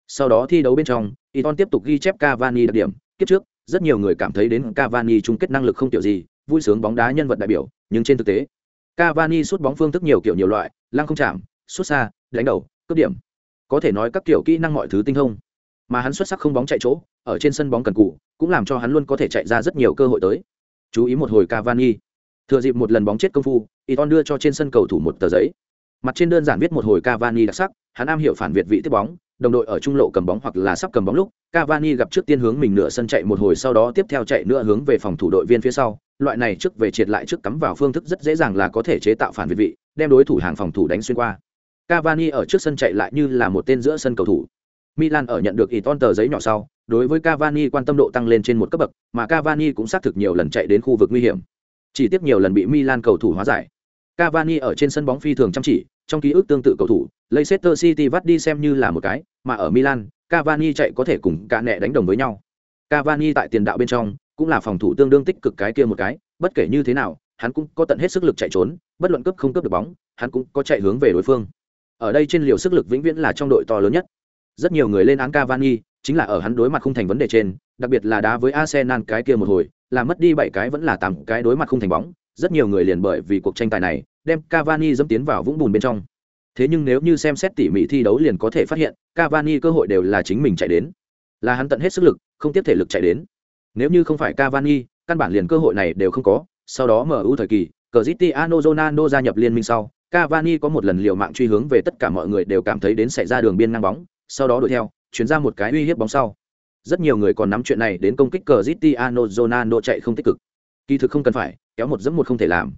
Sau đó thi đấu bên trong, Iton tiếp tục ghi chép Cavani đặc điểm, kiếp trước, rất nhiều người cảm thấy đến Cavani chung kết năng lực không tiểu gì, vui sướng bóng đá nhân vật đại biểu, nhưng trên thực tế, Cavani sút bóng phương thức nhiều kiểu nhiều loại, lăng không chạm, sút xa, đánh đầu, cướp điểm. Có thể nói các kiểu kỹ năng mọi thứ tinh thông. Mà hắn xuất sắc không bóng chạy chỗ, ở trên sân bóng cần cụ, cũng làm cho hắn luôn có thể chạy ra rất nhiều cơ hội tới. Chú ý một hồi cavani. Thừa dịp một lần bóng chết công phu, iton đưa cho trên sân cầu thủ một tờ giấy. Mặt trên đơn giản viết một hồi cavani đặc sắc, hắn am hiểu phản việt vị tiếp bóng, đồng đội ở trung lộ cầm bóng hoặc là sắp cầm bóng lúc, Cavani gặp trước tiên hướng mình nửa sân chạy một hồi sau đó tiếp theo chạy nữa hướng về phòng thủ đội viên phía sau. Loại này trước về triệt lại trước cắm vào phương thức rất dễ dàng là có thể chế tạo phản việt vị, đem đối thủ hàng phòng thủ đánh xuyên qua. Cavani ở trước sân chạy lại như là một tên giữa sân cầu thủ. Milan ở nhận được Iton tờ giấy nhỏ sau đối với Cavani quan tâm độ tăng lên trên một cấp bậc, mà Cavani cũng xác thực nhiều lần chạy đến khu vực nguy hiểm. Chỉ tiếc nhiều lần bị Milan cầu thủ hóa giải. Cavani ở trên sân bóng phi thường chăm chỉ, trong ký ức tương tự cầu thủ, Leicester City vắt đi xem như là một cái, mà ở Milan, Cavani chạy có thể cùng cả nẹ đánh đồng với nhau. Cavani tại tiền đạo bên trong, cũng là phòng thủ tương đương tích cực cái kia một cái, bất kể như thế nào, hắn cũng có tận hết sức lực chạy trốn, bất luận cướp không cướp được bóng, hắn cũng có chạy hướng về đối phương. Ở đây trên liều sức lực vĩnh viễn là trong đội to lớn nhất. Rất nhiều người lên án Cavani chính là ở hắn đối mặt không thành vấn đề trên, đặc biệt là đá với Arsenal cái kia một hồi, là mất đi bảy cái vẫn là tám cái đối mặt không thành bóng, rất nhiều người liền bởi vì cuộc tranh tài này, đem Cavani dẫm tiến vào vũng bùn bên trong. Thế nhưng nếu như xem xét tỉ mỉ thi đấu liền có thể phát hiện, Cavani cơ hội đều là chính mình chạy đến. Là hắn tận hết sức lực, không tiếp thể lực chạy đến. Nếu như không phải Cavani, căn bản liền cơ hội này đều không có. Sau đó mở ưu thời kỳ, Cristiano Ronaldo gia nhập liên minh sau, Cavani có một lần liều mạng truy hướng về tất cả mọi người đều cảm thấy đến xảy ra đường biên ngang bóng, sau đó đuổi theo chuyển ra một cái uy hiếp bóng sau rất nhiều người còn nắm chuyện này đến công kích Cristiano Ronaldo chạy không tích cực kỳ thực không cần phải kéo một dẫm một không thể làm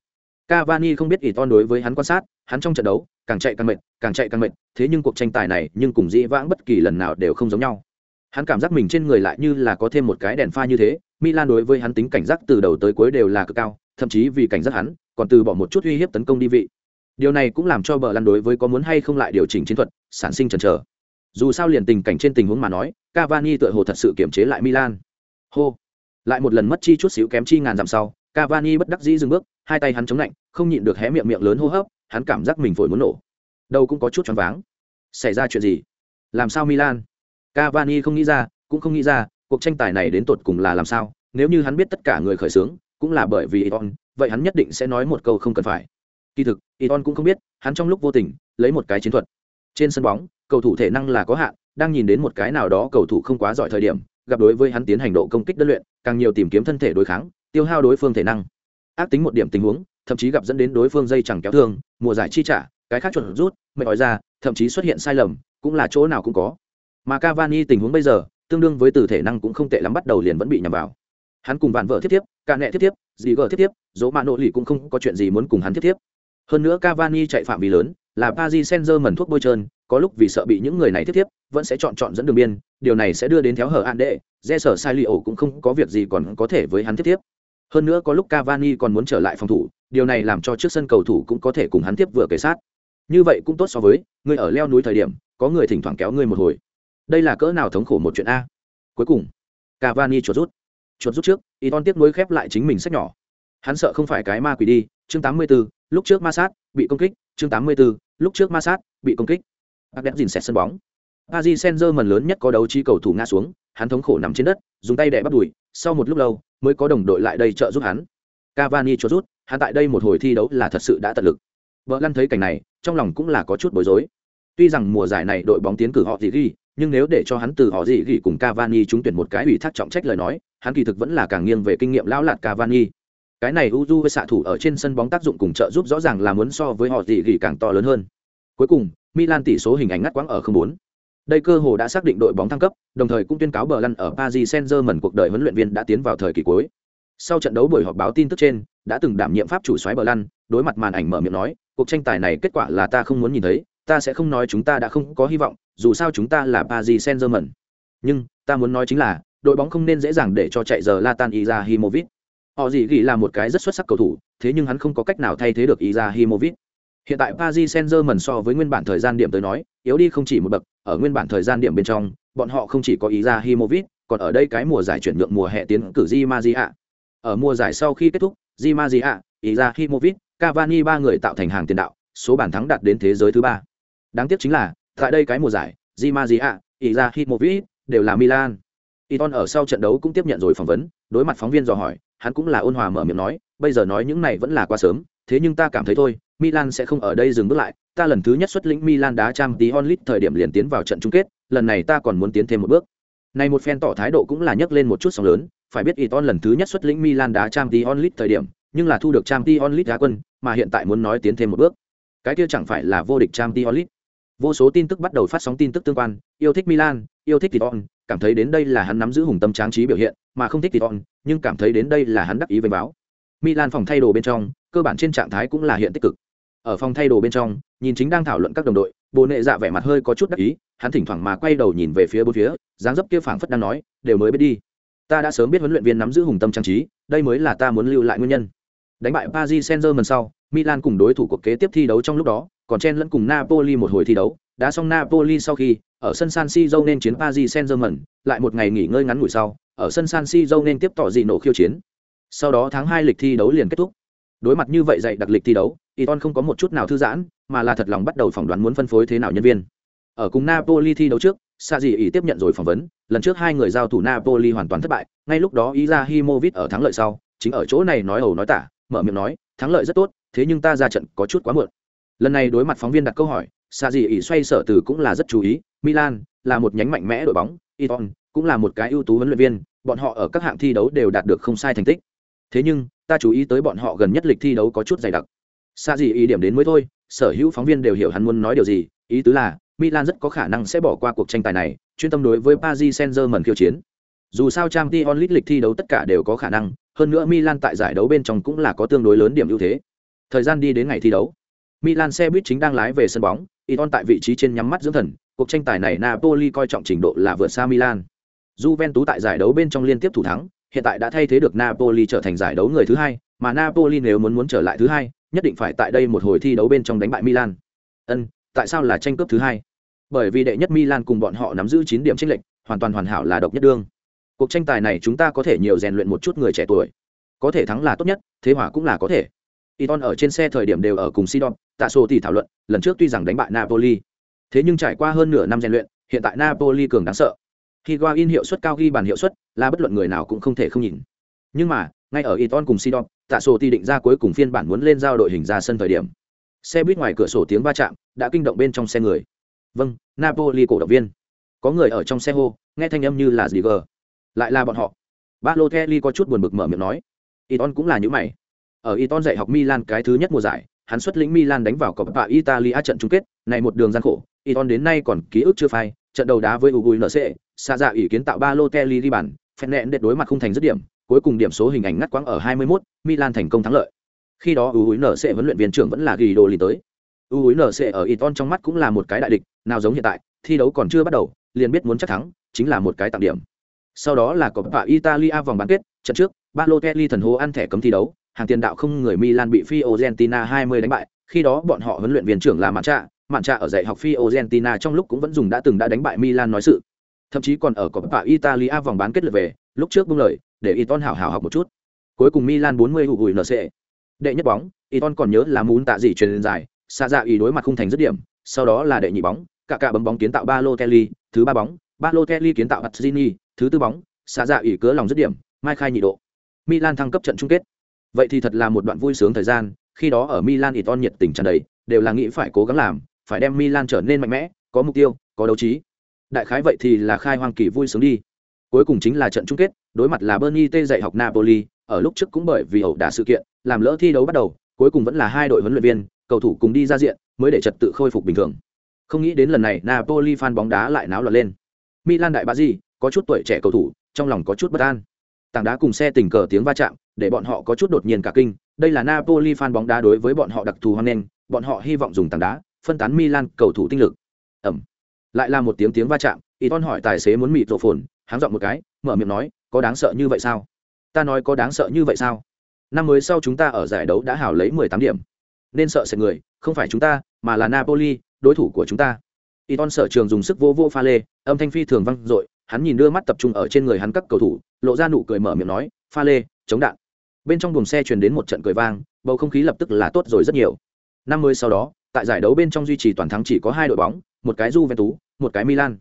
Cavani không biết Iton đối với hắn quan sát, hắn trong trận đấu, càng chạy càng mệt, càng chạy càng mệt, thế nhưng cuộc tranh tài này, nhưng cùng dĩ vãng bất kỳ lần nào đều không giống nhau. Hắn cảm giác mình trên người lại như là có thêm một cái đèn pha như thế, Milan đối với hắn tính cảnh giác từ đầu tới cuối đều là cực cao, thậm chí vì cảnh giác hắn, còn từ bỏ một chút uy hiếp tấn công đi vị. Điều này cũng làm cho bờ lăn đối với có muốn hay không lại điều chỉnh chiến thuật, sản sinh chần chờ. Dù sao liền tình cảnh trên tình huống mà nói, Cavani tựa hồ thật sự kiềm chế lại Milan. Hô, lại một lần mất chi chút xíu kém chi ngàn dặm sau, Cavani bất đắc dĩ dừng bước, hai tay hắn chống lạnh, không nhịn được hé miệng miệng lớn hô hấp, hắn cảm giác mình phổi muốn nổ. Đầu cũng có chút choáng váng. Xảy ra chuyện gì? Làm sao Milan? Cavani không nghĩ ra, cũng không nghĩ ra, cuộc tranh tài này đến tột cùng là làm sao? Nếu như hắn biết tất cả người khởi xướng, cũng là bởi vì Iton, vậy hắn nhất định sẽ nói một câu không cần phải. Kỳ thực, Iton cũng không biết, hắn trong lúc vô tình lấy một cái chiến thuật. Trên sân bóng, cầu thủ thể năng là có hạn, đang nhìn đến một cái nào đó cầu thủ không quá giỏi thời điểm, gặp đối với hắn tiến hành độ công kích đơn luyện, càng nhiều tìm kiếm thân thể đối kháng, tiêu hao đối phương thể năng. Ác tính một điểm tình huống thậm chí gặp dẫn đến đối phương dây chẳng kéo thương mùa giải chi trả cái khác chuẩn rút mệnh nói ra thậm chí xuất hiện sai lầm cũng là chỗ nào cũng có. Mà Cavani tình huống bây giờ tương đương với từ thể năng cũng không tệ lắm bắt đầu liền vẫn bị nhầm vào. Hắn cùng vạn vợ thiết tiếp ca nẹ thiết tiếp dì gờ thiết tiếp dỗ mạ nội lì cũng không có chuyện gì muốn cùng hắn thiết tiếp. Hơn nữa Cavani chạy phạm vi lớn là Paris Saint-Germain thuốc bôi trơn có lúc vì sợ bị những người này thiết tiếp vẫn sẽ chọn chọn dẫn đường biên điều này sẽ đưa đến theo hở an đệ re sở sai li cũng không có việc gì còn có thể với hắn thiết tiếp hơn nữa có lúc Cavani còn muốn trở lại phòng thủ, điều này làm cho trước sân cầu thủ cũng có thể cùng hắn tiếp vừa kề sát. Như vậy cũng tốt so với người ở leo núi thời điểm, có người thỉnh thoảng kéo người một hồi. Đây là cỡ nào thống khổ một chuyện a. Cuối cùng, Cavani chuột rút. Chuột rút trước, Iton tiếp nối khép lại chính mình sách nhỏ. Hắn sợ không phải cái ma quỷ đi, chương 84, lúc trước ma sát, bị công kích, chương 84, lúc trước ma sát, bị công kích. Bác đẹp dìn xẹt sân bóng. Paris Saint-Germain lớn nhất có đấu trí cầu thủ ngã xuống, hắn thống khổ nằm trên đất, dùng tay đè bắt đùi, sau một lúc lâu, mới có đồng đội lại đây trợ giúp hắn. Cavani cho rút, hắn tại đây một hồi thi đấu là thật sự đã tận lực. Vợ lăn thấy cảnh này, trong lòng cũng là có chút bối rối. Tuy rằng mùa giải này đội bóng tiến cử họ gì ghi, nhưng nếu để cho hắn từ họ gì ghi cùng Cavani trúng tuyển một cái ủy thác trọng trách lời nói, hắn kỳ thực vẫn là càng nghiêng về kinh nghiệm lão lạt Cavani. Cái này Uju với xạ thủ ở trên sân bóng tác dụng cùng trợ giúp rõ ràng là muốn so với họ gì ghi càng to lớn hơn. Cuối cùng, Milan tỷ số hình ảnh ngắt quãng ở 0-4. Đây cơ hồ đã xác định đội bóng thăng cấp, đồng thời cũng tuyên cáo bờ lăn ở Paris Saint-Germain cuộc đời huấn luyện viên đã tiến vào thời kỳ cuối. Sau trận đấu buổi họp báo tin tức trên, đã từng đảm nhiệm pháp chủ soái bờ lăn, đối mặt màn ảnh mở miệng nói, cuộc tranh tài này kết quả là ta không muốn nhìn thấy, ta sẽ không nói chúng ta đã không có hy vọng, dù sao chúng ta là Paris Saint-Germain. Nhưng, ta muốn nói chính là, đội bóng không nên dễ dàng để cho chạy giờ Latan Izahimovic. Họ gì gỉ là một cái rất xuất sắc cầu thủ, thế nhưng hắn không có cách nào thay thế được Izahimovic. Hiện tại Paris Saint-Germain so với nguyên bản thời gian điểm tới nói, yếu đi không chỉ một bậc, ở nguyên bản thời gian điểm bên trong, bọn họ không chỉ có ý ra Himovic, còn ở đây cái mùa giải chuyển nhượng mùa hè tiến cử Di Maria. Ở mùa giải sau khi kết thúc, Di Maria, ý ra Himovic, Cavani ba người tạo thành hàng tiền đạo, số bàn thắng đạt đến thế giới thứ ba. Đáng tiếc chính là, tại đây cái mùa giải, Di Maria, ý ra Himovic đều là Milan. Iton ở sau trận đấu cũng tiếp nhận rồi phỏng vấn, đối mặt phóng viên dò hỏi, hắn cũng là ôn hòa mở miệng nói, bây giờ nói những này vẫn là quá sớm, thế nhưng ta cảm thấy thôi, Milan sẽ không ở đây dừng bước lại, ta lần thứ nhất xuất lĩnh Milan đá Champions League thời điểm liền tiến vào trận chung kết, lần này ta còn muốn tiến thêm một bước. Này một phen tỏ thái độ cũng là nhấc lên một chút sóng lớn, phải biết Iton lần thứ nhất xuất lĩnh Milan đá Champions League thời điểm, nhưng là thu được Champions League đá quân, mà hiện tại muốn nói tiến thêm một bước. Cái kia chẳng phải là vô địch Champions League. Vô số tin tức bắt đầu phát sóng tin tức tương quan, yêu thích Milan, yêu thích Iton, cảm thấy đến đây là hắn nắm giữ hùng tâm tráng trí biểu hiện, mà không thích Iton, nhưng cảm thấy đến đây là hắn đắc ý vênh báo. Milan phòng thay đồ bên trong, cơ bản trên trạng thái cũng là hiện tích cực. Ở phòng thay đồ bên trong, nhìn chính đang thảo luận các đồng đội, Bồ Nệ Dạ vẻ mặt hơi có chút đắc ý, hắn thỉnh thoảng mà quay đầu nhìn về phía bốn phía, dáng dấp kia phảng phất đang nói, đều mới biết đi. Ta đã sớm biết huấn luyện viên nắm giữ hùng tâm trang trí, đây mới là ta muốn lưu lại nguyên nhân. Đánh bại Paris Saint-Germain sau, Milan cùng đối thủ cuộc kế tiếp thi đấu trong lúc đó, còn chen lẫn cùng Napoli một hồi thi đấu, đã xong Napoli sau khi ở sân San Siro nên chiến Paris Saint-Germain, lại một ngày nghỉ ngơi ngắn ngủi sau, ở sân San Siro nên tiếp tỏ dị nổ khiêu chiến. Sau đó tháng hai lịch thi đấu liền kết thúc. Đối mặt như vậy dạy đặc lịch thi đấu, Iton không có một chút nào thư giãn, mà là thật lòng bắt đầu phỏng đoán muốn phân phối thế nào nhân viên. Ở cùng Napoli thi đấu trước, Sa di ý tiếp nhận rồi phỏng vấn, lần trước hai người giao thủ Napoli hoàn toàn thất bại, ngay lúc đó Izahimovic ở thắng lợi sau, chính ở chỗ này nói ẩu nói tả, mở miệng nói, thắng lợi rất tốt, thế nhưng ta ra trận có chút quá muộn. Lần này đối mặt phóng viên đặt câu hỏi, Sa di ý xoay sở từ cũng là rất chú ý, Milan là một nhánh mạnh mẽ đội bóng, Iton cũng là một cái ưu tú huấn luyện viên, bọn họ ở các hạng thi đấu đều đạt được không sai thành tích. Thế nhưng, ta chú ý tới bọn họ gần nhất lịch thi đấu có chút dày đặc xa gì ý điểm đến mới thôi, sở hữu phóng viên đều hiểu hắn muốn nói điều gì, ý tứ là Milan rất có khả năng sẽ bỏ qua cuộc tranh tài này, chuyên tâm đối với Paris Saint-Germain khiêu chiến. Dù sao trang t onlit lịch thi đấu tất cả đều có khả năng, hơn nữa Milan tại giải đấu bên trong cũng là có tương đối lớn điểm ưu thế. Thời gian đi đến ngày thi đấu, Milan xe buýt chính đang lái về sân bóng, Iton tại vị trí trên nhắm mắt dưỡng thần, cuộc tranh tài này Napoli coi trọng trình độ là vượt xa Milan. Juventus tại giải đấu bên trong liên tiếp thủ thắng, hiện tại đã thay thế được Napoli trở thành giải đấu người thứ hai, mà Napoli nếu muốn muốn trở lại thứ hai, nhất định phải tại đây một hồi thi đấu bên trong đánh bại Milan. Ân, tại sao là tranh cướp thứ hai? Bởi vì đệ nhất Milan cùng bọn họ nắm giữ 9 điểm chênh lệch, hoàn toàn hoàn hảo là độc nhất đương. Cuộc tranh tài này chúng ta có thể nhiều rèn luyện một chút người trẻ tuổi. Có thể thắng là tốt nhất, thế hòa cũng là có thể. Iton ở trên xe thời điểm đều ở cùng Sidon, Tạ Sô thì thảo luận, lần trước tuy rằng đánh bại Napoli, thế nhưng trải qua hơn nửa năm rèn luyện, hiện tại Napoli cường đáng sợ. Higuain hiệu suất cao ghi bàn hiệu suất, là bất luận người nào cũng không thể không nhìn. Nhưng mà, ngay ở Iton cùng Sidon, Tạ Sô ti định ra cuối cùng phiên bản muốn lên giao đội hình ra sân thời điểm. Xe buýt ngoài cửa sổ tiếng va chạm, đã kinh động bên trong xe người. Vâng, Napoli cổ động viên. Có người ở trong xe hô, nghe thanh âm như là gì gờ. Lại là bọn họ. Balotelli có chút buồn bực mở miệng nói. Iton cũng là như mày. Ở Iton dạy học Milan cái thứ nhất mùa giải, hắn xuất lĩnh Milan đánh vào Coppa Italia trận chung kết, này một đường gian khổ, Iton đến nay còn ký ức chưa phai, trận đầu đá với UNC, xa dạ ý kiến tạo Balotelli đi bàn, phèn nẹn đệt đối mặt không thành dứt điểm, cuối cùng điểm số hình ảnh ngắt quãng ở 21, Milan thành công thắng lợi. Khi đó UNC huấn luyện viên trưởng vẫn là Guido Lì tới. UNC ở Iton trong mắt cũng là một cái đại địch, nào giống hiện tại, thi đấu còn chưa bắt đầu, liền biết muốn chắc thắng, chính là một cái tặng điểm. Sau đó là Coppa Italia vòng bán kết, trận trước, Balotelli thần hô ăn thẻ cấm thi đấu, hàng tiền đạo không người Milan bị Fiorentina 20 đánh bại, khi đó bọn họ huấn luyện viên trưởng là Mancha, Mancha ở dạy học Fiorentina trong lúc cũng vẫn dùng đã từng đã đánh bại Milan nói sự. Thậm chí còn ở Coppa Italia vòng bán kết lượt về, lúc trước buông lời, để Iton hảo hảo học một chút. Cuối cùng Milan 40 hụt gùi NC. Đệ nhất bóng, Iton còn nhớ là muốn tạ gì truyền dài, xa dạ ý đối mặt khung thành dứt điểm, sau đó là đệ nhị bóng, cả cả bấm bóng kiến tạo Balotelli, thứ ba bóng, Balotelli kiến tạo Mazzini, thứ tư bóng, xa dạ ý cớ lòng dứt điểm, mai khai nhị độ. Milan thăng cấp trận chung kết. Vậy thì thật là một đoạn vui sướng thời gian, khi đó ở Milan Iton nhiệt tình tràn đầy, đều là nghĩ phải cố gắng làm, phải đem Milan trở nên mạnh mẽ, có mục tiêu, có đấu trí. Đại khái vậy thì là khai hoang kỳ vui sướng đi. Cuối cùng chính là trận chung kết, đối mặt là Bernie T dạy học Napoli, ở lúc trước cũng bởi vì ẩu đả sự kiện, làm lỡ thi đấu bắt đầu, cuối cùng vẫn là hai đội huấn luyện viên, cầu thủ cùng đi ra diện, mới để trật tự khôi phục bình thường. Không nghĩ đến lần này Napoli fan bóng đá lại náo loạn lên. Milan đại bá gì, có chút tuổi trẻ cầu thủ, trong lòng có chút bất an. Tảng đá cùng xe tình cờ tiếng va chạm, để bọn họ có chút đột nhiên cả kinh. Đây là Napoli fan bóng đá đối với bọn họ đặc thù hoan nghênh, bọn họ hy vọng dùng tảng đá phân tán Milan cầu thủ tinh lực. Ẩm. Lại là một tiếng tiếng va chạm, Iton hỏi tài xế muốn mịt rộ phồn, háng dọn một cái, mở miệng nói, có đáng sợ như vậy sao? Ta nói có đáng sợ như vậy sao? Năm mới sau chúng ta ở giải đấu đã hào lấy 18 điểm. Nên sợ sẽ người, không phải chúng ta, mà là Napoli, đối thủ của chúng ta. Iton sở trường dùng sức vô vô pha lê, âm thanh phi thường vang i hắn nhìn đưa mắt tập trung ở trên người hắn các cầu thủ, lộ ra nụ cười mở miệng nói, pha lê, chống đạn. Bên trong buồng xe truyền đến một trận cười vang, bầu không khí lập tức là tốt rồi rất nhiều. Năm mới sau đó, tại giải đấu bên trong duy trì toàn thắng chỉ có hai đội bóng, một cái Juventus, một cái Milan.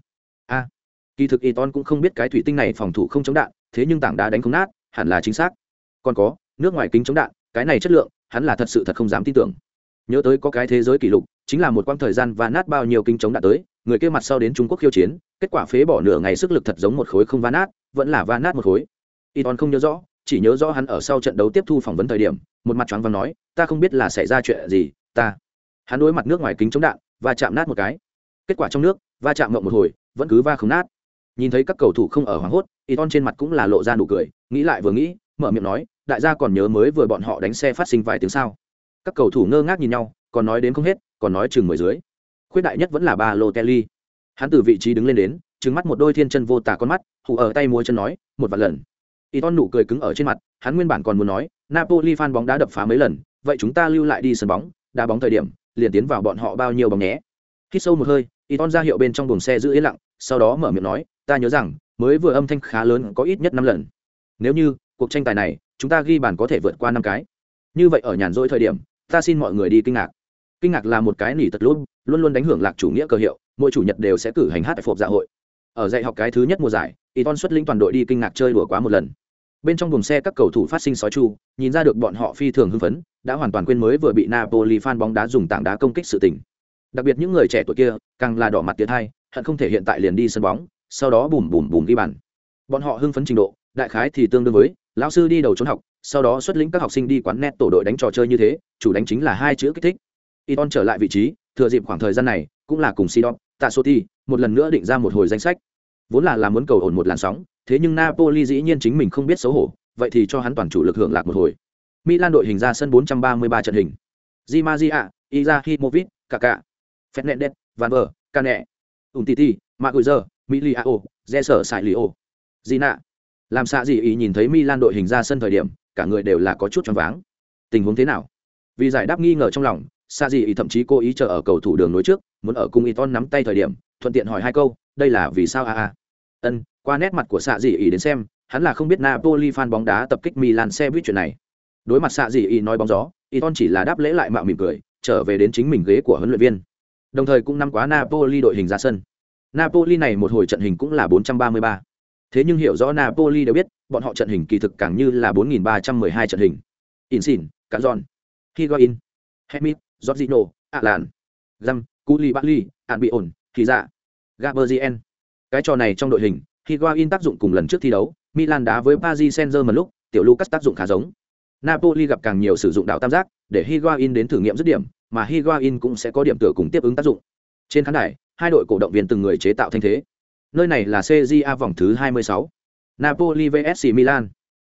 Kỳ thực y ton cũng không biết cái thủy tinh này phòng thủ không chống đạn, thế nhưng tảng đá đánh không nát, hẳn là chính xác. Còn có, nước ngoài kính chống đạn, cái này chất lượng, hắn là thật sự thật không dám tin tưởng. Nhớ tới có cái thế giới kỷ lục, chính là một quãng thời gian và nát bao nhiêu kính chống đạn tới, người kia mặt sau đến Trung Quốc khiêu chiến, kết quả phế bỏ nửa ngày sức lực thật giống một khối không va nát, vẫn là va nát một khối. y ton không nhớ rõ, chỉ nhớ rõ hắn ở sau trận đấu tiếp thu phỏng vấn thời điểm, một mặt choáng váng nói, ta không biết là xảy ra chuyện gì, ta. Hắn đối mặt nước ngoài kính chống đạn, và chạm nát một cái. Kết quả trong nước, va chạm ngậm một hồi, vẫn cứ va không nát. Nhìn thấy các cầu thủ không ở hoảng hốt, Iton trên mặt cũng là lộ ra nụ cười, nghĩ lại vừa nghĩ, mở miệng nói, đại gia còn nhớ mới vừa bọn họ đánh xe phát sinh vài tiếng sao? Các cầu thủ ngơ ngác nhìn nhau, còn nói đến không hết, còn nói chừng mười dưới. Khuyết đại nhất vẫn là ba lô telly Hắn từ vị trí đứng lên đến, trừng mắt một đôi thiên chân vô tả con mắt, hụ ở tay múa chân nói, một vài lần. Iton nụ cười cứng ở trên mặt, hắn nguyên bản còn muốn nói, Napoli fan bóng đá đập phá mấy lần, vậy chúng ta lưu lại đi sân bóng, đá bóng thời điểm, liền tiến vào bọn họ bao nhiêu bóng nhé. Hít sâu một hơi, Iton ra hiệu bên trong buồng xe giữ yên lặng, sau đó mở miệng nói, ta nhớ rằng, mới vừa âm thanh khá lớn có ít nhất năm lần. Nếu như cuộc tranh tài này, chúng ta ghi bàn có thể vượt qua năm cái. Như vậy ở nhàn rỗi thời điểm, ta xin mọi người đi kinh ngạc. Kinh ngạc là một cái nỉ tật luôn, luôn luôn đánh hưởng lạc chủ nghĩa cơ hiệu, mỗi chủ nhật đều sẽ cử hành hát tại phục dạ hội. Ở dạy học cái thứ nhất mùa giải, Iton xuất lĩnh toàn đội đi kinh ngạc chơi đùa quá một lần bên trong buồng xe các cầu thủ phát sinh sói chu nhìn ra được bọn họ phi thường hưng phấn đã hoàn toàn quên mới vừa bị napoli fan bóng đá dùng tảng đá công kích sự tình đặc biệt những người trẻ tuổi kia càng là đỏ mặt tiệt hai hận không thể hiện tại liền đi sân bóng sau đó bùm bùm bùm ghi bàn bọn họ hưng phấn trình độ đại khái thì tương đương với lão sư đi đầu trốn học sau đó xuất lĩnh các học sinh đi quán net tổ đội đánh trò chơi như thế chủ đánh chính là hai chữ kích thích Iton trở lại vị trí thừa dịp khoảng thời gian này cũng là cùng Sidon, Tạ Soti, một lần nữa định ra một hồi danh sách vốn là làm muốn cầu ổn một làn sóng thế nhưng Napoli dĩ nhiên chính mình không biết xấu hổ, vậy thì cho hắn toàn chủ lực hưởng lạc một hồi. Milan đội hình ra sân 433 trận hình. Di Maria, Izahimovic, kaka Fernandes, Van Ver, Cane, Umtiti, Maguire, Miliao, Jesser Sailio. Gina. Làm sao gì ý nhìn thấy Milan đội hình ra sân thời điểm, cả người đều là có chút choáng váng. Tình huống thế nào? Vì giải đáp nghi ngờ trong lòng, Sa gì ý thậm chí cố ý chờ ở cầu thủ đường nối trước, muốn ở cùng Iton nắm tay thời điểm, thuận tiện hỏi hai câu, đây là vì sao a a? Ân, qua nét mặt của xạ dị ý đến xem hắn là không biết napoli fan bóng đá tập kích milan xe buýt chuyện này đối mặt xạ dị ý nói bóng gió iton chỉ là đáp lễ lại mạo mỉm cười trở về đến chính mình ghế của huấn luyện viên đồng thời cũng năm quá napoli đội hình ra sân napoli này một hồi trận hình cũng là 433. thế nhưng hiểu rõ napoli đều biết bọn họ trận hình kỳ thực càng như là 4312 trận hình insin cazon higuain hemit jorginho alan găm koulibaly albion Kiza, dạ cái trò này trong đội hình Higuain tác dụng cùng lần trước thi đấu, Milan đá với Paris Saint-Germain lúc, tiểu Lucas tác dụng khá giống. Napoli gặp càng nhiều sử dụng đạo tam giác, để Higuain đến thử nghiệm dứt điểm, mà Higuain cũng sẽ có điểm tựa cùng tiếp ứng tác dụng. Trên khán đài, hai đội cổ động viên từng người chế tạo thanh thế. Nơi này là CJA vòng thứ 26. Napoli vs Milan.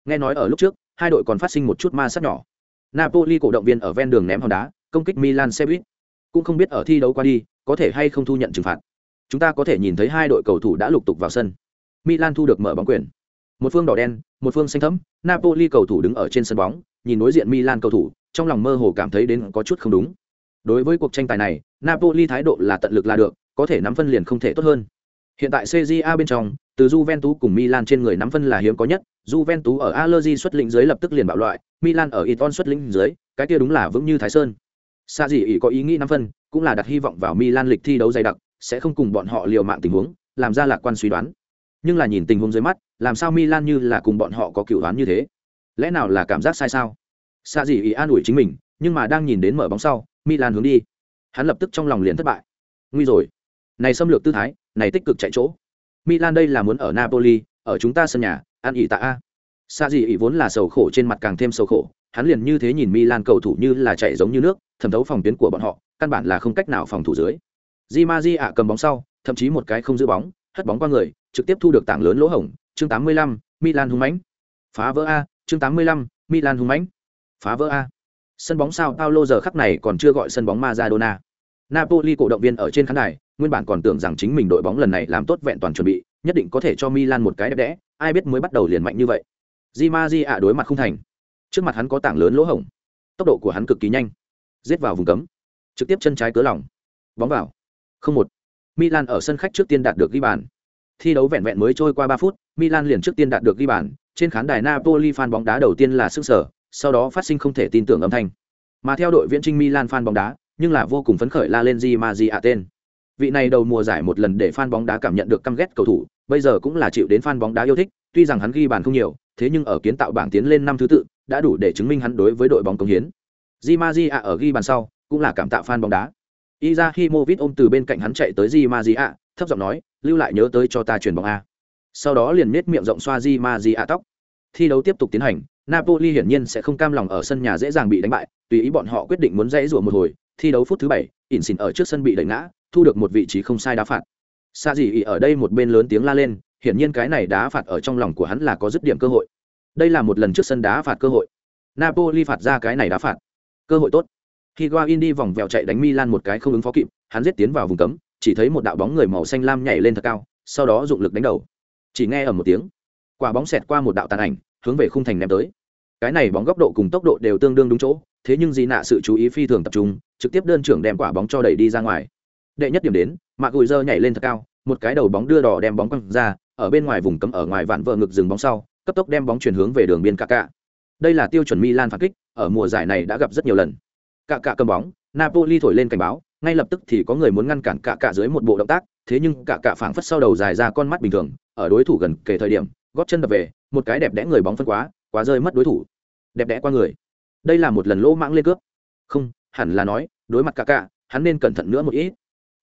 Nghe nói ở lúc trước, hai đội còn phát sinh một chút ma sát nhỏ. Napoli cổ động viên ở ven đường ném hòn đá, công kích Milan xe buýt. Cũng không biết ở thi đấu qua đi, có thể hay không thu nhận trừng phạt. Chúng ta có thể nhìn thấy hai đội cầu thủ đã lục tục vào sân. Milan thu được mở bóng quyền. Một phương đỏ đen, một phương xanh thẫm, Napoli cầu thủ đứng ở trên sân bóng, nhìn đối diện Milan cầu thủ, trong lòng mơ hồ cảm thấy đến có chút không đúng. Đối với cuộc tranh tài này, Napoli thái độ là tận lực là được, có thể nắm phân liền không thể tốt hơn. Hiện tại CJA bên trong, từ Juventus cùng Milan trên người nắm phân là hiếm có nhất, Juventus ở Allegri xuất lĩnh dưới lập tức liền bạo loại, Milan ở Iton xuất lĩnh dưới, cái kia đúng là vững như Thái Sơn. Sa gì ý có ý nghĩ nắm phân, cũng là đặt hy vọng vào Milan lịch thi đấu dày đặc, sẽ không cùng bọn họ liều mạng tình huống, làm ra lạc quan suy đoán. Nhưng là nhìn tình huống dưới mắt làm sao milan như là cùng bọn họ có cựu đoán như thế? Lẽ nào là cảm giác sai sao? Sa gì ý an ủi chính mình nhưng mà đang nhìn đến mở bóng sau milan hướng đi. Hắn lập tức trong lòng liền thất bại. Nguy rồi này xâm lược tư thái này tích cực chạy chỗ. Milan đây là muốn ở napoli ở chúng ta sân nhà ăn ỉ tạ a. Xa gì ỉ vốn là sầu khổ trên mặt càng thêm sầu khổ hắn liền như thế nhìn milan cầu thủ như là chạy giống như nước thẩm thấu phòng tuyến của bọn họ căn bản là không cách nào phòng thủ dưới. Di ma di ạ cầm bóng sau thậm chí một cái không giữ bóng hất bóng qua người trực tiếp thu được tảng lớn lỗ hổng. Chương 85, milan hung mãnh. Phá vỡ a chương 85, milan hung mãnh. Phá vỡ a. Sân bóng sao paulo giờ khắc này còn chưa gọi sân bóng maradona. Napoli cổ động viên ở trên khán đài nguyên bản còn tưởng rằng chính mình đội bóng lần này làm tốt vẹn toàn chuẩn bị nhất định có thể cho milan một cái đẹp đẽ ai biết mới bắt đầu liền mạnh như vậy. Di ạ đối mặt không thành. Trước mặt hắn có tảng lớn lỗ hổng. Tốc độ của hắn cực kỳ nhanh. Giết vào vùng cấm. Trực tiếp chân trái cớ lòng. Bóng vào. Không một. Milan ở sân khách trước tiên đạt được ghi bàn. Thi đấu vẹn vẹn mới trôi qua 3 phút, Milan liền trước tiên đạt được ghi bàn, trên khán đài Napoli fan bóng đá đầu tiên là sức sở, sau đó phát sinh không thể tin tưởng âm thanh. Mà theo đội viễn trinh Milan fan bóng đá, nhưng là vô cùng phấn khởi la lên Di Maria tên. Vị này đầu mùa giải một lần để fan bóng đá cảm nhận được căm ghét cầu thủ, bây giờ cũng là chịu đến fan bóng đá yêu thích, tuy rằng hắn ghi bàn không nhiều, thế nhưng ở kiến tạo bảng tiến lên năm thứ tự, đã đủ để chứng minh hắn đối với đội bóng công hiến. Di Maria ở ghi bàn sau, cũng là cảm tạ fan bóng đá. Izahimovic ôm từ bên cạnh hắn chạy tới Di Maria, thấp giọng nói lưu lại nhớ tới cho ta truyền bóng a sau đó liền miết miệng rộng xoa di ma tóc thi đấu tiếp tục tiến hành, Napoli hiển nhiên sẽ không cam lòng ở sân nhà dễ dàng bị đánh bại, tùy ý bọn họ quyết định muốn dãy rủa một hồi, thi đấu phút thứ 7, Insin ở trước sân bị đẩy ngã, thu được một vị trí không sai đá phạt. Sa gì ở đây một bên lớn tiếng la lên, hiển nhiên cái này đá phạt ở trong lòng của hắn là có dứt điểm cơ hội. Đây là một lần trước sân đá phạt cơ hội. Napoli phạt ra cái này đá phạt. Cơ hội tốt. Higuain đi vòng vèo chạy đánh Milan một cái không ứng phó kịp, hắn giết tiến vào vùng cấm, chỉ thấy một đạo bóng người màu xanh lam nhảy lên thật cao, sau đó dụng lực đánh đầu. Chỉ nghe ở một tiếng, quả bóng xẹt qua một đạo tàn ảnh, hướng về khung thành ném tới. Cái này bóng góc độ cùng tốc độ đều tương đương đúng chỗ, thế nhưng gì nạ sự chú ý phi thường tập trung, trực tiếp đơn trưởng đem quả bóng cho đẩy đi ra ngoài. Đệ nhất điểm đến, Mạc Gùi Dơ nhảy lên thật cao, một cái đầu bóng đưa đỏ đem bóng quăng ra, ở bên ngoài vùng cấm ở ngoài vạn vợ ngực dừng bóng sau, cấp tốc đem bóng chuyển hướng về đường biên cạ cạ. Đây là tiêu chuẩn Milan phản kích, ở mùa giải này đã gặp rất nhiều lần. Cạ cạ cầm bóng, Napoli thổi lên cảnh báo, ngay lập tức thì có người muốn ngăn cản cạ cạ dưới một bộ động tác, thế nhưng cạ cạ phảng phất sau đầu dài ra con mắt bình thường, ở đối thủ gần kề thời điểm, gót chân đập về, một cái đẹp đẽ người bóng phân quá, quá rơi mất đối thủ. Đẹp đẽ qua người. Đây là một lần lỗ mãng lên cướp. Không, hẳn là nói, đối mặt cạ cạ, hắn nên cẩn thận nữa một ít.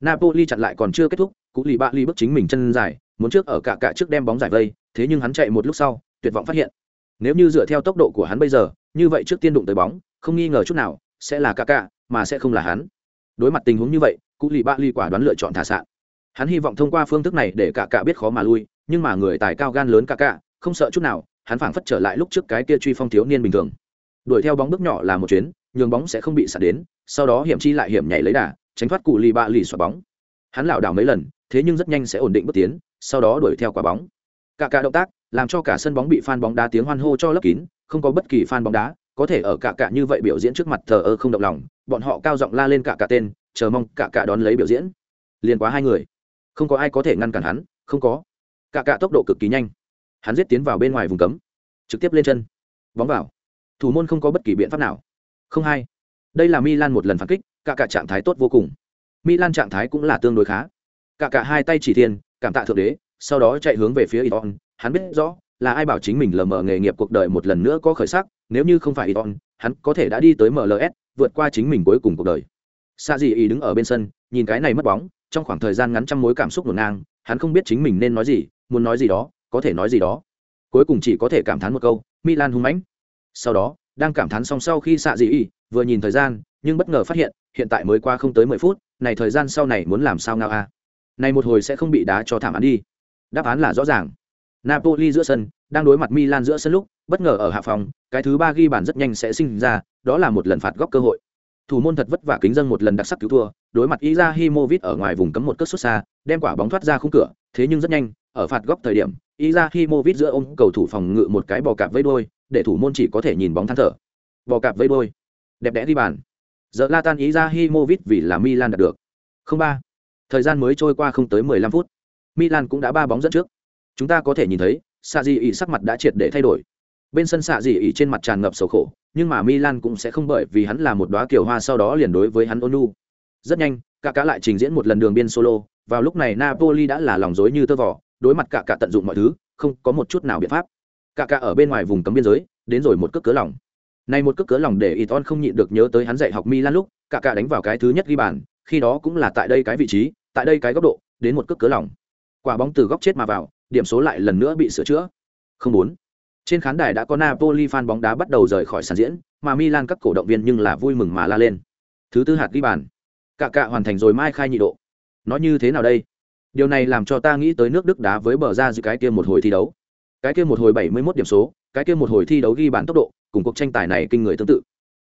Napoli chặn lại còn chưa kết thúc, Cú Lì Bạ Lì bước chính mình chân dài, muốn trước ở cả cả trước đem bóng giải vây, thế nhưng hắn chạy một lúc sau, tuyệt vọng phát hiện. Nếu như dựa theo tốc độ của hắn bây giờ, như vậy trước tiên đụng tới bóng, không nghi ngờ chút nào, sẽ là cả cả, mà sẽ không là hắn. Đối mặt tình huống như vậy, Cú Lì Bạ Lì quả đoán lựa chọn thả sạn. Hắn hy vọng thông qua phương thức này để cả cả biết khó mà lui, nhưng mà người tài cao gan lớn cả cả, không sợ chút nào, hắn phảng phất trở lại lúc trước cái kia truy phong thiếu niên bình thường. Đuổi theo bóng bước nhỏ là một chuyến, nhường bóng sẽ không bị sạt đến, sau đó hiểm chi lại hiểm nhảy lấy đà, tránh thoát cụ Lì Bạ Lì xoạt bóng. Hắn lảo đảo mấy lần, thế nhưng rất nhanh sẽ ổn định bước tiến, sau đó đuổi theo quả bóng. Cả cả động tác, làm cho cả sân bóng bị fan bóng đá tiếng hoan hô cho lấp kín, không có bất kỳ fan bóng đá, có thể ở cả cả như vậy biểu diễn trước mặt thờ ơ không động lòng, bọn họ cao giọng la lên cả cả tên, chờ mong cả cả đón lấy biểu diễn. Liền quá hai người. Không có ai có thể ngăn cản hắn, không có. Cả cả tốc độ cực kỳ nhanh. Hắn giết tiến vào bên ngoài vùng cấm. Trực tiếp lên chân. Bóng vào. Thủ môn không có bất kỳ biện pháp nào. Không hai. Đây là milan một lần phản kích cả cả trạng thái tốt vô cùng Milan trạng thái cũng là tương đối khá. Cả cả hai tay chỉ thiên, cảm tạ thượng đế, sau đó chạy hướng về phía Iton, hắn biết rõ là ai bảo chính mình lờ mờ nghề nghiệp cuộc đời một lần nữa có khởi sắc, nếu như không phải Iton, hắn có thể đã đi tới MLS, vượt qua chính mình cuối cùng cuộc đời. Sa Dị ý đứng ở bên sân, nhìn cái này mất bóng, trong khoảng thời gian ngắn trăm mối cảm xúc ngổn ngang, hắn không biết chính mình nên nói gì, muốn nói gì đó, có thể nói gì đó. Cuối cùng chỉ có thể cảm thán một câu, Milan hung mãnh. Sau đó, đang cảm thán xong sau khi xạ Dị ý vừa nhìn thời gian, nhưng bất ngờ phát hiện, hiện tại mới qua không tới mười phút, này thời gian sau này muốn làm sao ngao a? Này một hồi sẽ không bị đá cho thảm án đi. Đáp án là rõ ràng. Napoli giữa sân đang đối mặt milan giữa sân lúc bất ngờ ở hạ phòng cái thứ ba ghi bàn rất nhanh sẽ sinh ra đó là một lần phạt góc cơ hội. Thủ môn thật vất vả kính dân một lần đặc sắc cứu thua đối mặt Izahimovic ở ngoài vùng cấm một cất xuất xa đem quả bóng thoát ra khung cửa thế nhưng rất nhanh ở phạt góc thời điểm Izahimovic giữa ôm cầu thủ phòng ngự một cái bò cạp vây đôi để thủ môn chỉ có thể nhìn bóng than thở. Bò cạp vây đôi. Đẹp đẽ ghi bàn giờ Lataniyra Himovit vì là Milan đạt được. Không ba. Thời gian mới trôi qua không tới 15 phút. Milan cũng đã ba bóng dẫn trước. Chúng ta có thể nhìn thấy, Saji ỉ sắc mặt đã triệt để thay đổi. Bên sân Saji ỉ trên mặt tràn ngập sầu khổ, nhưng mà Milan cũng sẽ không bởi vì hắn là một đóa kiểu hoa sau đó liền đối với hắn ôn Rất nhanh, cả cá lại trình diễn một lần đường biên solo, vào lúc này Napoli đã là lòng dối như tơ vò, đối mặt cả cả tận dụng mọi thứ, không có một chút nào biện pháp. Cả cả ở bên ngoài vùng cấm biên giới, đến rồi một cước cớ lỏng. Này một cước cớ lòng để Iton không nhịn được nhớ tới hắn dạy học Milan lúc, cả cả đánh vào cái thứ nhất ghi bàn, khi đó cũng là tại đây cái vị trí, tại đây cái góc độ, đến một cước cớ lòng. Quả bóng từ góc chết mà vào, điểm số lại lần nữa bị sửa chữa. Không bốn. Trên khán đài đã có Napoli fan bóng đá bắt đầu rời khỏi sàn diễn, mà Milan các cổ động viên nhưng là vui mừng mà la lên. Thứ tư hạt ghi bàn. Cả cả hoàn thành rồi mai khai nhị độ. Nó như thế nào đây? Điều này làm cho ta nghĩ tới nước Đức đá với bờ ra giữa cái kia một hồi thi đấu. Cái kia một hồi 71 điểm số, cái kia một hồi thi đấu ghi bàn tốc độ, cùng cuộc tranh tài này kinh người tương tự.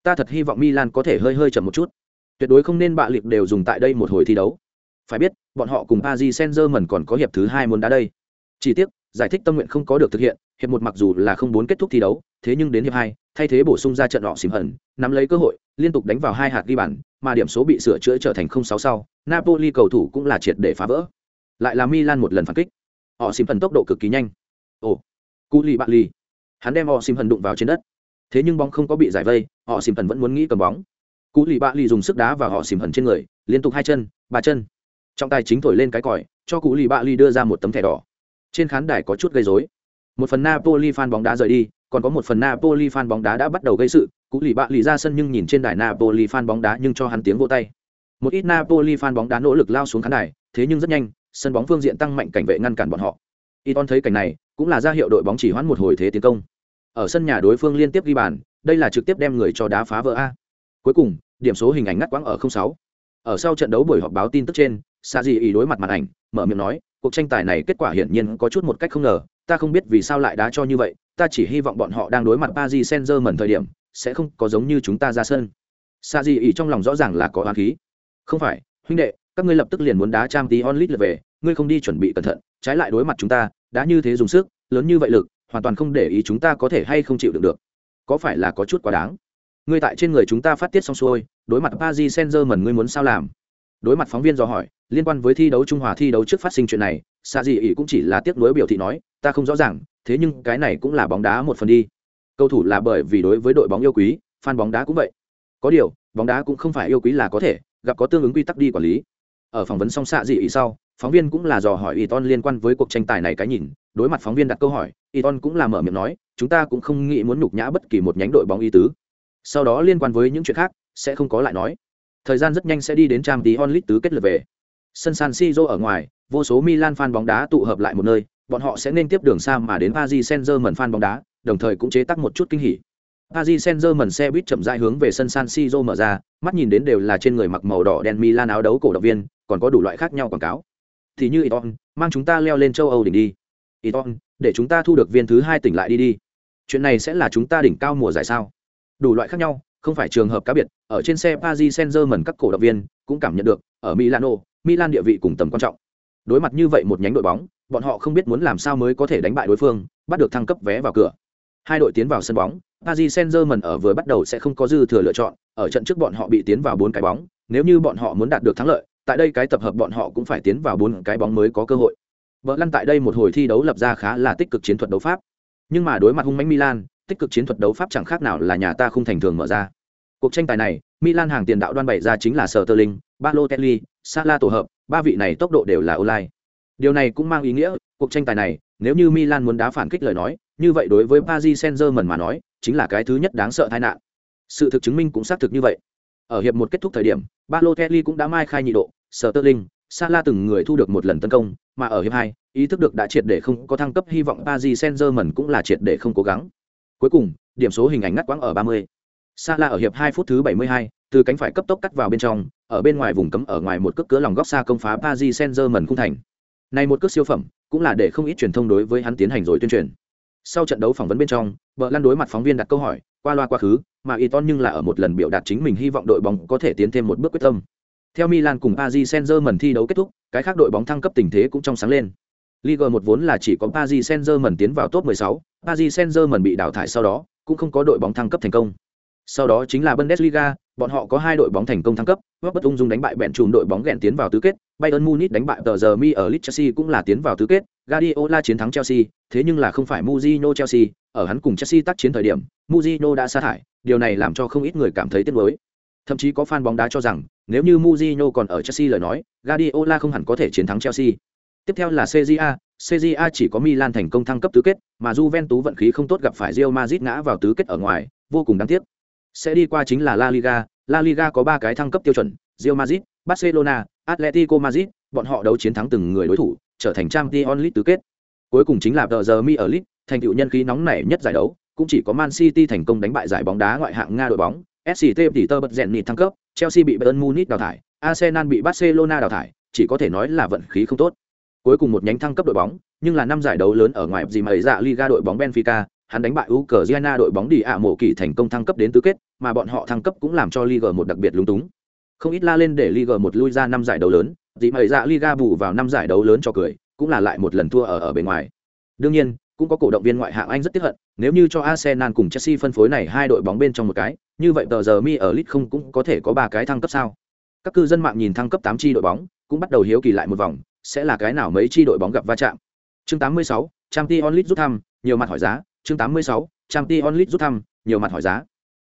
Ta thật hy vọng Milan có thể hơi hơi chậm một chút. Tuyệt đối không nên bạ liệt đều dùng tại đây một hồi thi đấu. Phải biết, bọn họ cùng Paris Saint-Germain còn có hiệp thứ hai muốn đá đây. Chỉ tiếc, giải thích tâm nguyện không có được thực hiện, hiệp một mặc dù là không muốn kết thúc thi đấu, thế nhưng đến hiệp hai, thay thế bổ sung ra trận họ xìm hận, nắm lấy cơ hội, liên tục đánh vào hai hạt ghi bàn, mà điểm số bị sửa chữa trở thành không sáu sau, Napoli cầu thủ cũng là triệt để phá vỡ. Lại là Milan một lần phản kích. Họ xìm hận tốc độ cực kỳ nhanh. Ồ, Cú lì bạn lì. Hắn đem họ xìm hận đụng vào trên đất. Thế nhưng bóng không có bị giải vây họ xìm thần vẫn muốn nghĩ cầm bóng. Cú lì bạ lì dùng sức đá và họ xìm hần trên người, liên tục hai chân, ba chân. Trọng tài chính thổi lên cái còi, cho cú lì bạ lì đưa ra một tấm thẻ đỏ. Trên khán đài có chút gây dối một phần napoli fan bóng đá rời đi, còn có một phần napoli fan bóng đá đã bắt đầu gây sự. Cú lì bạ lì ra sân nhưng nhìn trên đài napoli fan bóng đá nhưng cho hắn tiếng vô tay. Một ít napoli fan bóng đá nỗ lực lao xuống khán đài, thế nhưng rất nhanh, sân bóng phương diện tăng mạnh cảnh vệ ngăn cản bọn họ. Iton thấy cảnh này cũng là ra hiệu đội bóng chỉ hoãn một hồi thế tiến công. Ở sân nhà đối phương liên tiếp ghi bàn, đây là trực tiếp đem người cho đá phá vỡ a. Cuối cùng, điểm số hình ảnh ngắt quãng ở 06. ở sau trận đấu buổi họp báo tin tức trên sa di ý đối mặt màn ảnh, mở miệng nói, cuộc tranh tài này kết quả hiển nhiên có chút một cách không ngờ, ta không biết vì sao lại đá cho như vậy, ta chỉ hy vọng bọn họ đang đối mặt paris saint germain thời điểm, sẽ không có giống như chúng ta ra sân. Sa di ý trong lòng rõ ràng là có oán khí. Không phải, huynh đệ, các ngươi lập tức liền muốn đá trang League lượt về, ngươi không đi chuẩn bị cẩn thận, trái lại đối mặt chúng ta đã như thế dùng sức, lớn như vậy lực, hoàn toàn không để ý chúng ta có thể hay không chịu đựng được. Có phải là có chút quá đáng? Ngươi tại trên người chúng ta phát tiết xong xuôi, đối mặt paris senzer mần ngươi muốn sao làm? Đối mặt phóng viên dò hỏi, liên quan với thi đấu trung hòa thi đấu trước phát sinh chuyện này, sa gì ỉ cũng chỉ là tiếc nuối biểu thị nói, ta không rõ ràng, thế nhưng cái này cũng là bóng đá một phần đi. Cầu thủ là bởi vì đối với đội bóng yêu quý, fan bóng đá cũng vậy. Có điều, bóng đá cũng không phải yêu quý là có thể, gặp có tương ứng quy tắc đi quản lý. Ở phỏng vấn song xạ dị ý sau phóng viên cũng là dò hỏi y ton liên quan với cuộc tranh tài này cái nhìn đối mặt phóng viên đặt câu hỏi y ton cũng là mở miệng nói chúng ta cũng không nghĩ muốn nhục nhã bất kỳ một nhánh đội bóng y tứ. Sau đó liên quan với những chuyện khác sẽ không có lại nói. Thời gian rất nhanh sẽ đi đến trang tí onlit tứ kết lượt về. Sân san siro ở ngoài vô số milan fan bóng đá tụ hợp lại một nơi bọn họ sẽ nên tiếp đường xa mà đến paris saint germain fan bóng đá đồng thời cũng chế tác một chút kinh hỉ. Paris Saint-Germain xe buýt chậm rãi hướng về sân San Siro mở ra, mắt nhìn đến đều là trên người mặc màu đỏ đen Milan áo đấu cổ động viên, còn có đủ loại khác nhau quảng cáo. Thì như Iton, mang chúng ta leo lên châu Âu đỉnh đi. Iton, để chúng ta thu được viên thứ hai tỉnh lại đi đi. Chuyện này sẽ là chúng ta đỉnh cao mùa giải sao? Đủ loại khác nhau, không phải trường hợp cá biệt, ở trên xe Paris Saint-Germain các cổ động viên cũng cảm nhận được, ở Milano, Milan địa vị cùng tầm quan trọng. Đối mặt như vậy một nhánh đội bóng, bọn họ không biết muốn làm sao mới có thể đánh bại đối phương, bắt được thăng cấp vé vào cửa. Hai đội tiến vào sân bóng, Paris Saint-Germain ở vừa bắt đầu sẽ không có dư thừa lựa chọn, ở trận trước bọn họ bị tiến vào bốn cái bóng, nếu như bọn họ muốn đạt được thắng lợi, tại đây cái tập hợp bọn họ cũng phải tiến vào bốn cái bóng mới có cơ hội. Vợ lăn tại đây một hồi thi đấu lập ra khá là tích cực chiến thuật đấu pháp, nhưng mà đối mặt hung mãnh Milan, tích cực chiến thuật đấu pháp chẳng khác nào là nhà ta không thành thường mở ra. Cuộc tranh tài này, Milan hàng tiền đạo đoan bày ra chính là Sterling, Balotelli, Salah tổ hợp, ba vị này tốc độ đều là online. Điều này cũng mang ý nghĩa, cuộc tranh tài này, nếu như Milan muốn đá phản kích lời nói, như vậy đối với Paris Saint-Germain mà nói, chính là cái thứ nhất đáng sợ tai nạn. Sự thực chứng minh cũng xác thực như vậy. Ở hiệp một kết thúc thời điểm, Balotelli cũng đã mai khai nhị độ, Sterling, Salah từng người thu được một lần tấn công, mà ở hiệp hai, ý thức được đã triệt để không có thăng cấp hy vọng Paris Saint-Germain cũng là triệt để không cố gắng. Cuối cùng, điểm số hình ảnh ngắt quãng ở 30. Salah ở hiệp 2 phút thứ 72, từ cánh phải cấp tốc cắt vào bên trong, ở bên ngoài vùng cấm ở ngoài một cước cửa lòng góc xa công phá Paris Saint-Germain khung thành. Này một cước siêu phẩm, cũng là để không ít truyền thông đối với hắn tiến hành rồi tuyên truyền. Sau trận đấu phỏng vấn bên trong, vợ lăn đối mặt phóng viên đặt câu hỏi, qua loa quá khứ, mà Iton nhưng là ở một lần biểu đạt chính mình hy vọng đội bóng có thể tiến thêm một bước quyết tâm. Theo Milan cùng Paris Saint-Germain thi đấu kết thúc, cái khác đội bóng thăng cấp tình thế cũng trong sáng lên. Ligue 1 vốn là chỉ có Paris Saint-Germain tiến vào top 16, Paris Saint-Germain bị đào thải sau đó, cũng không có đội bóng thăng cấp thành công. Sau đó chính là Bundesliga, bọn họ có hai đội bóng thành công thăng cấp, bất ung dung đánh bại bẹn chùm đội bóng ghẹn tiến vào tứ kết, Bayern Munich đánh bại tờ giờ Mi ở Leeds Chelsea cũng là tiến vào tứ kết, Guardiola chiến thắng Chelsea, thế nhưng là không phải Mourinho Chelsea, ở hắn cùng Chelsea tác chiến thời điểm, Mourinho đã sa thải, điều này làm cho không ít người cảm thấy tiếc nuối. Thậm chí có fan bóng đá cho rằng, nếu như Mourinho còn ở Chelsea lời nói, Guardiola không hẳn có thể chiến thắng Chelsea. Tiếp theo là CJA, CJA chỉ có Milan thành công thăng cấp tứ kết, mà Juventus vận khí không tốt gặp phải Real Madrid ngã vào tứ kết ở ngoài, vô cùng đáng tiếc. Sẽ đi qua chính là La Liga, La Liga có ba cái thăng cấp tiêu chuẩn, Real Madrid, Barcelona, Atletico Madrid, bọn họ đấu chiến thắng từng người đối thủ, trở thành Champions League tứ kết. Cuối cùng chính là The giờ Mi ở League, thành tựu nhân khí nóng nảy nhất giải đấu, cũng chỉ có Man City thành công đánh bại giải bóng đá ngoại hạng Nga đội bóng, SCT tỷ tơ bật rèn nịt thăng cấp, Chelsea bị Bayern Munich đào thải, Arsenal bị Barcelona đào thải, chỉ có thể nói là vận khí không tốt. Cuối cùng một nhánh thăng cấp đội bóng, nhưng là năm giải đấu lớn ở ngoài gì mà dạ Liga đội bóng Benfica, hắn đánh bại Ukraine đội bóng đi ạ mộ kỳ thành công thăng cấp đến tứ kết, mà bọn họ thăng cấp cũng làm cho Liga một đặc biệt lúng túng. Không ít la lên để Liga một lui ra năm giải đấu lớn, gì mà dạ Liga bù vào năm giải đấu lớn cho cười, cũng là lại một lần thua ở ở bên ngoài. Đương nhiên, cũng có cổ động viên ngoại hạng Anh rất tiếc hận, nếu như cho Arsenal cùng Chelsea phân phối này hai đội bóng bên trong một cái, như vậy tờ giờ mi ở Lit không cũng có thể có ba cái thăng cấp sao? Các cư dân mạng nhìn thăng cấp tám chi đội bóng, cũng bắt đầu hiếu kỳ lại một vòng, sẽ là cái nào mấy chi đội bóng gặp va chạm. Chương 86, Champions onlit rút thăm, nhiều mặt hỏi giá, chương 86, Champions onlit rút thăm, nhiều mặt hỏi giá.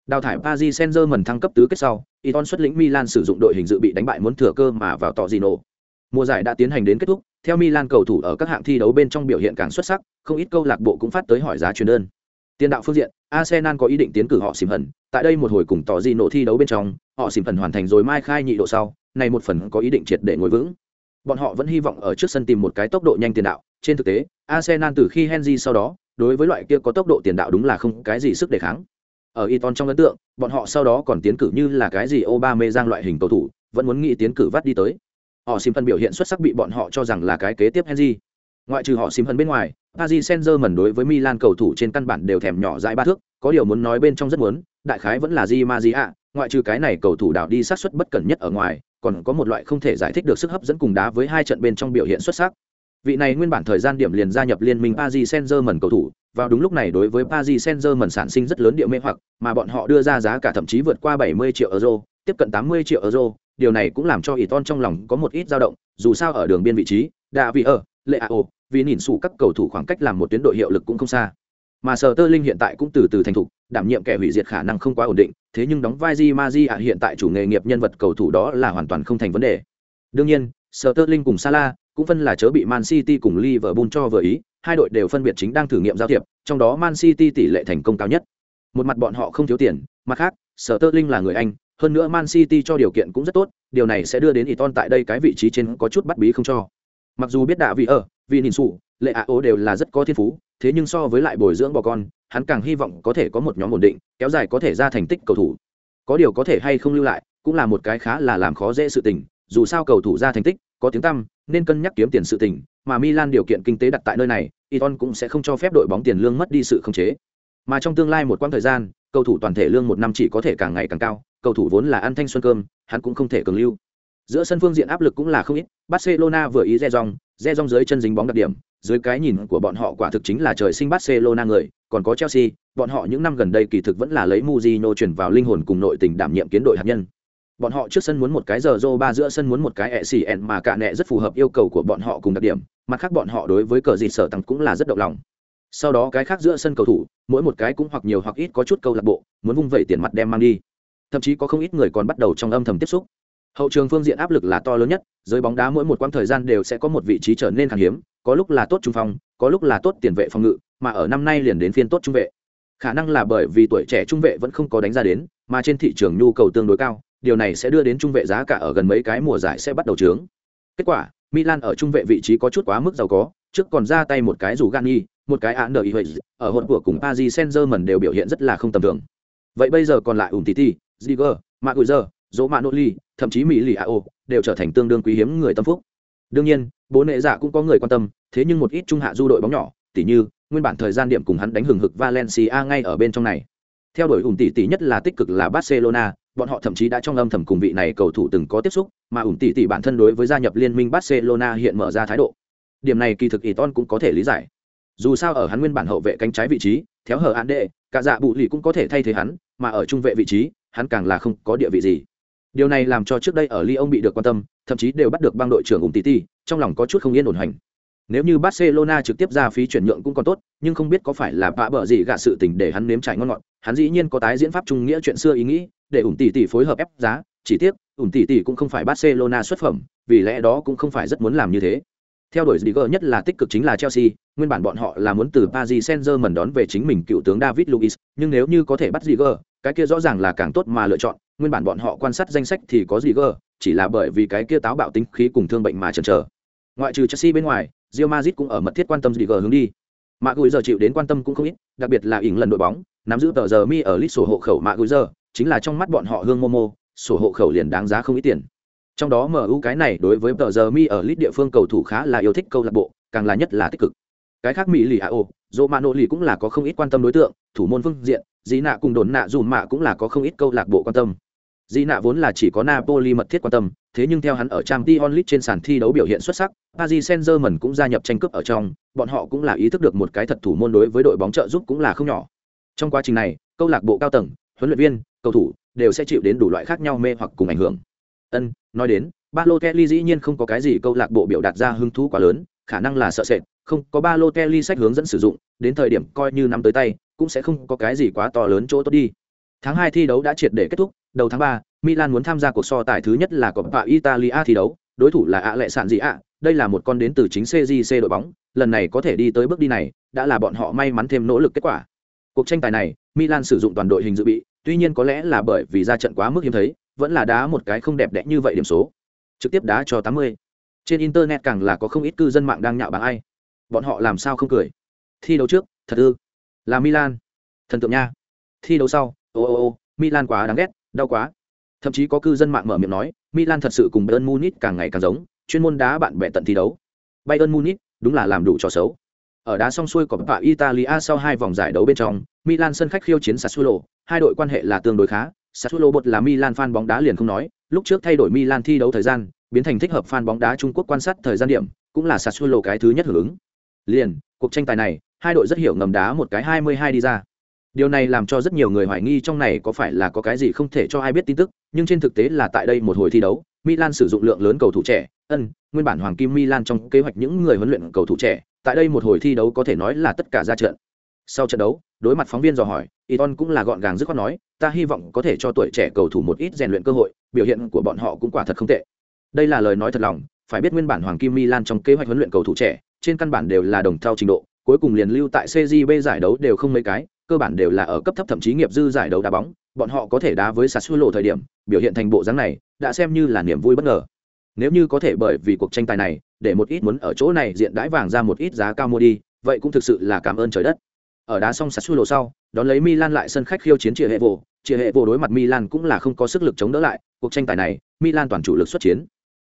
Đào thải Paris Saint-Germain thăng cấp tứ kết sau, Iton xuất lĩnh Milan sử dụng đội hình dự bị đánh bại muốn thừa cơ mà vào tọ Gino. Mùa giải đã tiến hành đến kết thúc, theo Milan cầu thủ ở các hạng thi đấu bên trong biểu hiện càng xuất sắc, không ít câu lạc bộ cũng phát tới hỏi giá truyền đơn. Tiền đạo phương diện, Arsenal có ý định tiến cử họ xỉm hận, tại đây một hồi cùng tỏ gì nổ thi đấu bên trong, họ xỉm hận hoàn thành rồi mai khai nhị độ sau, này một phần có ý định triệt để ngồi vững. Bọn họ vẫn hy vọng ở trước sân tìm một cái tốc độ nhanh tiền đạo, trên thực tế, Arsenal từ khi Henry sau đó, đối với loại kia có tốc độ tiền đạo đúng là không cái gì sức đề kháng. Ở Iton trong ấn tượng bọn họ sau đó còn tiến cử như là cái gì Obama giang loại hình cầu thủ vẫn muốn nghĩ tiến cử vắt đi tới. Họ sim phân biểu hiện xuất sắc bị bọn họ cho rằng là cái kế tiếp Henry ngoại trừ họ sim hận bên ngoài, Paris Saint-Germain đối với Milan cầu thủ trên căn bản đều thèm nhỏ dãi ba thước, có điều muốn nói bên trong rất muốn, đại khái vẫn là Di Maria, ngoại trừ cái này cầu thủ đảo đi sát xuất bất cẩn nhất ở ngoài, còn có một loại không thể giải thích được sức hấp dẫn cùng đá với hai trận bên trong biểu hiện xuất sắc. Vị này nguyên bản thời gian điểm liền gia nhập liên minh Paris Saint-Germain cầu thủ, vào đúng lúc này đối với Paris Saint-Germain sản sinh rất lớn địa mê hoặc, mà bọn họ đưa ra giá cả thậm chí vượt qua 70 triệu euro, tiếp cận 80 triệu euro, điều này cũng làm cho Iton trong lòng có một ít dao động, dù sao ở đường biên vị trí đã vì ở lệ ao vì nhìn sụ các cầu thủ khoảng cách làm một tuyến đội hiệu lực cũng không xa. Mà sở tơ linh hiện tại cũng từ từ thành thục, đảm nhiệm kẻ hủy diệt khả năng không quá ổn định, thế nhưng đóng vai di ma di ạ hiện tại chủ nghề nghiệp nhân vật cầu thủ đó là hoàn toàn không thành vấn đề. Đương nhiên, sở tơ linh cùng salah cũng phân là chớ bị man city cùng liverpool cho vừa ý, hai đội đều phân biệt chính đang thử nghiệm giao thiệp, trong đó man city tỷ lệ thành công cao nhất. Một mặt bọn họ không thiếu tiền, mặt khác, sở tơ linh là người anh, hơn nữa man city cho điều kiện cũng rất tốt, điều này sẽ đưa đến Iton tại đây cái vị trí trên có chút bắt bí không cho mặc dù biết đạ vị ở vị nhìn sụ lệ ạ ố đều là rất có thiên phú, thế nhưng so với lại bồi dưỡng bò con, hắn càng hy vọng có thể có một nhóm ổn định, kéo dài có thể ra thành tích cầu thủ. Có điều có thể hay không lưu lại, cũng là một cái khá là làm khó dễ sự tình, dù sao cầu thủ ra thành tích, có tiếng tăm, nên cân nhắc kiếm tiền sự tình, mà milan điều kiện kinh tế đặt tại nơi này, iton cũng sẽ không cho phép đội bóng tiền lương mất đi sự khống chế. Mà trong tương lai một quãng thời gian, cầu thủ toàn thể lương một năm chỉ có thể càng ngày càng cao, cầu thủ vốn là ăn thanh xuân cơm, hắn cũng không thể cường lưu giữa sân phương diện áp lực cũng là không ít barcelona vừa ý re rong, re rong dưới chân dính bóng đặc điểm dưới cái nhìn của bọn họ quả thực chính là trời sinh Barcelona người, còn có Chelsea, bọn họ những năm gần đây kỳ thực vẫn là lấy Mourinho chuyển vào linh hồn cùng nội tình đảm nhiệm kiến đội hạt nhân. Bọn họ trước sân muốn một cái giờ rô ba giữa sân muốn một cái ECN mà cả nẹ rất phù hợp yêu cầu của bọn họ cùng đặc điểm, mặt khác bọn họ đối với cờ gì sở tăng cũng là rất động lòng. Sau đó cái khác giữa sân cầu thủ, mỗi một cái cũng hoặc nhiều hoặc ít có chút câu lạc bộ, muốn vung vẩy tiền mặt đem mang đi. Thậm chí có không ít người còn bắt đầu trong âm thầm tiếp xúc. Hậu trường phương diện áp lực là to lớn nhất, giới bóng đá mỗi một quãng thời gian đều sẽ có một vị trí trở nên khan hiếm, có lúc là tốt trung phong, có lúc là tốt tiền vệ phòng ngự, mà ở năm nay liền đến phiên tốt trung vệ. Khả năng là bởi vì tuổi trẻ trung vệ vẫn không có đánh ra đến, mà trên thị trường nhu cầu tương đối cao, điều này sẽ đưa đến trung vệ giá cả ở gần mấy cái mùa giải sẽ bắt đầu trướng. Kết quả, Milan ở trung vệ vị trí có chút quá mức giàu có, trước còn ra tay một cái rủ Gani, một cái án đời ở hỗn của cùng Paris Saint-Germain đều biểu hiện rất là không tầm thường. Vậy bây giờ còn lại Umtiti, Ziger, Maguire, dỗ mạ nội ly, thậm chí mỹ lì a ô, đều trở thành tương đương quý hiếm người tâm phúc. Đương nhiên, bố nệ giả cũng có người quan tâm, thế nhưng một ít trung hạ du đội bóng nhỏ, tỉ như, nguyên bản thời gian điểm cùng hắn đánh hừng hực valencia ngay ở bên trong này. Theo đuổi ủng tỷ tỷ nhất là tích cực là barcelona, bọn họ thậm chí đã trong âm thầm cùng vị này cầu thủ từng có tiếp xúc, mà ủng tỷ tỷ bản thân đối với gia nhập liên minh barcelona hiện mở ra thái độ. Điểm này kỳ thực Iton cũng có thể lý giải. Dù sao ở hắn nguyên bản hậu vệ cánh trái vị trí, theo hở án đệ cả dạ bụ lì cũng có thể thay thế hắn, mà ở trung vệ vị trí, hắn càng là không có địa vị gì. Điều này làm cho trước đây ở Lyon bị được quan tâm, thậm chí đều bắt được băng đội trưởng ủng tỷ, trong lòng có chút không yên ổn hành. Nếu như Barcelona trực tiếp ra phí chuyển nhượng cũng còn tốt, nhưng không biết có phải là bạ bợ gì gạ sự tình để hắn nếm trải ngon ngọt, hắn dĩ nhiên có tái diễn pháp trung nghĩa chuyện xưa ý nghĩ, để ủng tỷ tỷ phối hợp ép giá, chỉ tiếc, ủng tỷ tỷ cũng không phải Barcelona xuất phẩm, vì lẽ đó cũng không phải rất muốn làm như thế. Theo đuổi Ziger nhất là tích cực chính là Chelsea, nguyên bản bọn họ là muốn từ Paris Saint-Germain đón về chính mình cựu tướng David Luiz, nhưng nếu như có thể bắt Ziger, cái kia rõ ràng là càng tốt mà lựa chọn, nguyên bản bọn họ quan sát danh sách thì có gì Ziger, chỉ là bởi vì cái kia táo bạo tính khí cùng thương bệnh mà chần chờ. Ngoại trừ Chelsea bên ngoài, rio mazit cũng ở mật thiết quan tâm gì Ziger hướng đi. Mạ Gùi giờ chịu đến quan tâm cũng không ít, đặc biệt là ỉng lần đội bóng, nắm giữ tờ giờ mi ở lít sổ hộ khẩu Mạ Gùi giờ, chính là trong mắt bọn họ hương Momo, sổ hộ khẩu liền đáng giá không ít tiền trong đó MU cái này đối với tờ giờ mi ở lít địa phương cầu thủ khá là yêu thích câu lạc bộ, càng là nhất là tích cực. Cái khác Mỹ lì AO, Romano lì cũng là có không ít quan tâm đối tượng, thủ môn phương diện, Dĩ nạ cùng đồn nạ dùm mạ cũng là có không ít câu lạc bộ quan tâm. Di nạ vốn là chỉ có Napoli mật thiết quan tâm, thế nhưng theo hắn ở Champions League trên sàn thi đấu biểu hiện xuất sắc, Paris Saint-Germain cũng gia nhập tranh cướp ở trong, bọn họ cũng là ý thức được một cái thật thủ môn đối với đội bóng trợ giúp cũng là không nhỏ. Trong quá trình này, câu lạc bộ cao tầng, huấn luyện viên, cầu thủ đều sẽ chịu đến đủ loại khác nhau mê hoặc cùng ảnh hưởng. Ân, nói đến, Balotelli dĩ nhiên không có cái gì câu lạc bộ biểu đạt ra hứng thú quá lớn, khả năng là sợ sệt, không có Balotelli sách hướng dẫn sử dụng, đến thời điểm coi như nắm tới tay, cũng sẽ không có cái gì quá to lớn chỗ tốt đi. Tháng 2 thi đấu đã triệt để kết thúc, đầu tháng 3, Milan muốn tham gia cuộc so tài thứ nhất là Coppa Italia thi đấu, đối thủ là ạ lệ sạn gì ạ, đây là một con đến từ chính CJC đội bóng, lần này có thể đi tới bước đi này, đã là bọn họ may mắn thêm nỗ lực kết quả. Cuộc tranh tài này, Milan sử dụng toàn đội hình dự bị, tuy nhiên có lẽ là bởi vì ra trận quá mức hiếm thấy, vẫn là đá một cái không đẹp đẽ như vậy điểm số. Trực tiếp đá cho 80. trên internet càng là có không ít cư dân mạng đang nhạo báng ai. Bọn họ làm sao không cười? Thi đấu trước thật ư? Là milan. Thần tượng nha. Thi đấu sau ô ô ô milan quá đáng ghét đau quá. Thậm chí có cư dân mạng mở miệng nói, milan thật sự cùng bayern munich càng ngày càng giống, chuyên môn đá bạn bè tận thi đấu. Bayern munich, đúng là làm đủ trò xấu. Ở đá song xuôi của bạ italia sau hai vòng giải đấu bên trong, milan sân khách khiêu chiến sassuolo, hai đội quan hệ là tương đối khá. Sassuolo bột là milan fan bóng đá liền không nói, lúc trước thay đổi milan thi đấu thời gian, biến thành thích hợp fan bóng đá trung quốc quan sát thời gian điểm, cũng là sassuolo cái thứ nhất hưởng ứng. Liền, cuộc tranh tài này, hai đội rất hiểu ngầm đá một cái 22 đi ra điều này làm cho rất nhiều người hoài nghi trong này có phải là có cái gì không thể cho ai biết tin tức, nhưng trên thực tế là tại đây một hồi thi đấu, milan sử dụng lượng lớn cầu thủ trẻ. Ân, nguyên bản hoàng kim milan trong kế hoạch những người huấn luyện cầu thủ trẻ, tại đây một hồi thi đấu có thể nói là tất cả ra trận. Sau trận đấu, đối mặt phóng viên dò hỏi, Iton cũng là gọn gàng dứt khoát nói, ta hy vọng có thể cho tuổi trẻ cầu thủ một ít rèn luyện cơ hội, biểu hiện của bọn họ cũng quả thật không tệ. Đây là lời nói thật lòng, phải biết nguyên bản hoàng kim milan trong kế hoạch huấn luyện cầu thủ trẻ, trên căn bản đều là đồng thao trình độ cuối cùng liền lưu tại CJB giải đấu đều không mấy cái, cơ bản đều là ở cấp thấp thậm chí nghiệp dư giải đấu đá bóng, bọn họ có thể đá với Sassuolo thời điểm, biểu hiện thành bộ dáng này, đã xem như là niềm vui bất ngờ. Nếu như có thể bởi vì cuộc tranh tài này, để một ít muốn ở chỗ này diện đãi vàng ra một ít giá cao mua đi, vậy cũng thực sự là cảm ơn trời đất. Ở đá xong Sassuolo sau, đón lấy Milan lại sân khách khiêu chiến chia hệ vụ chia hệ vụ đối mặt Milan cũng là không có sức lực chống đỡ lại, cuộc tranh tài này, Milan toàn chủ lực xuất chiến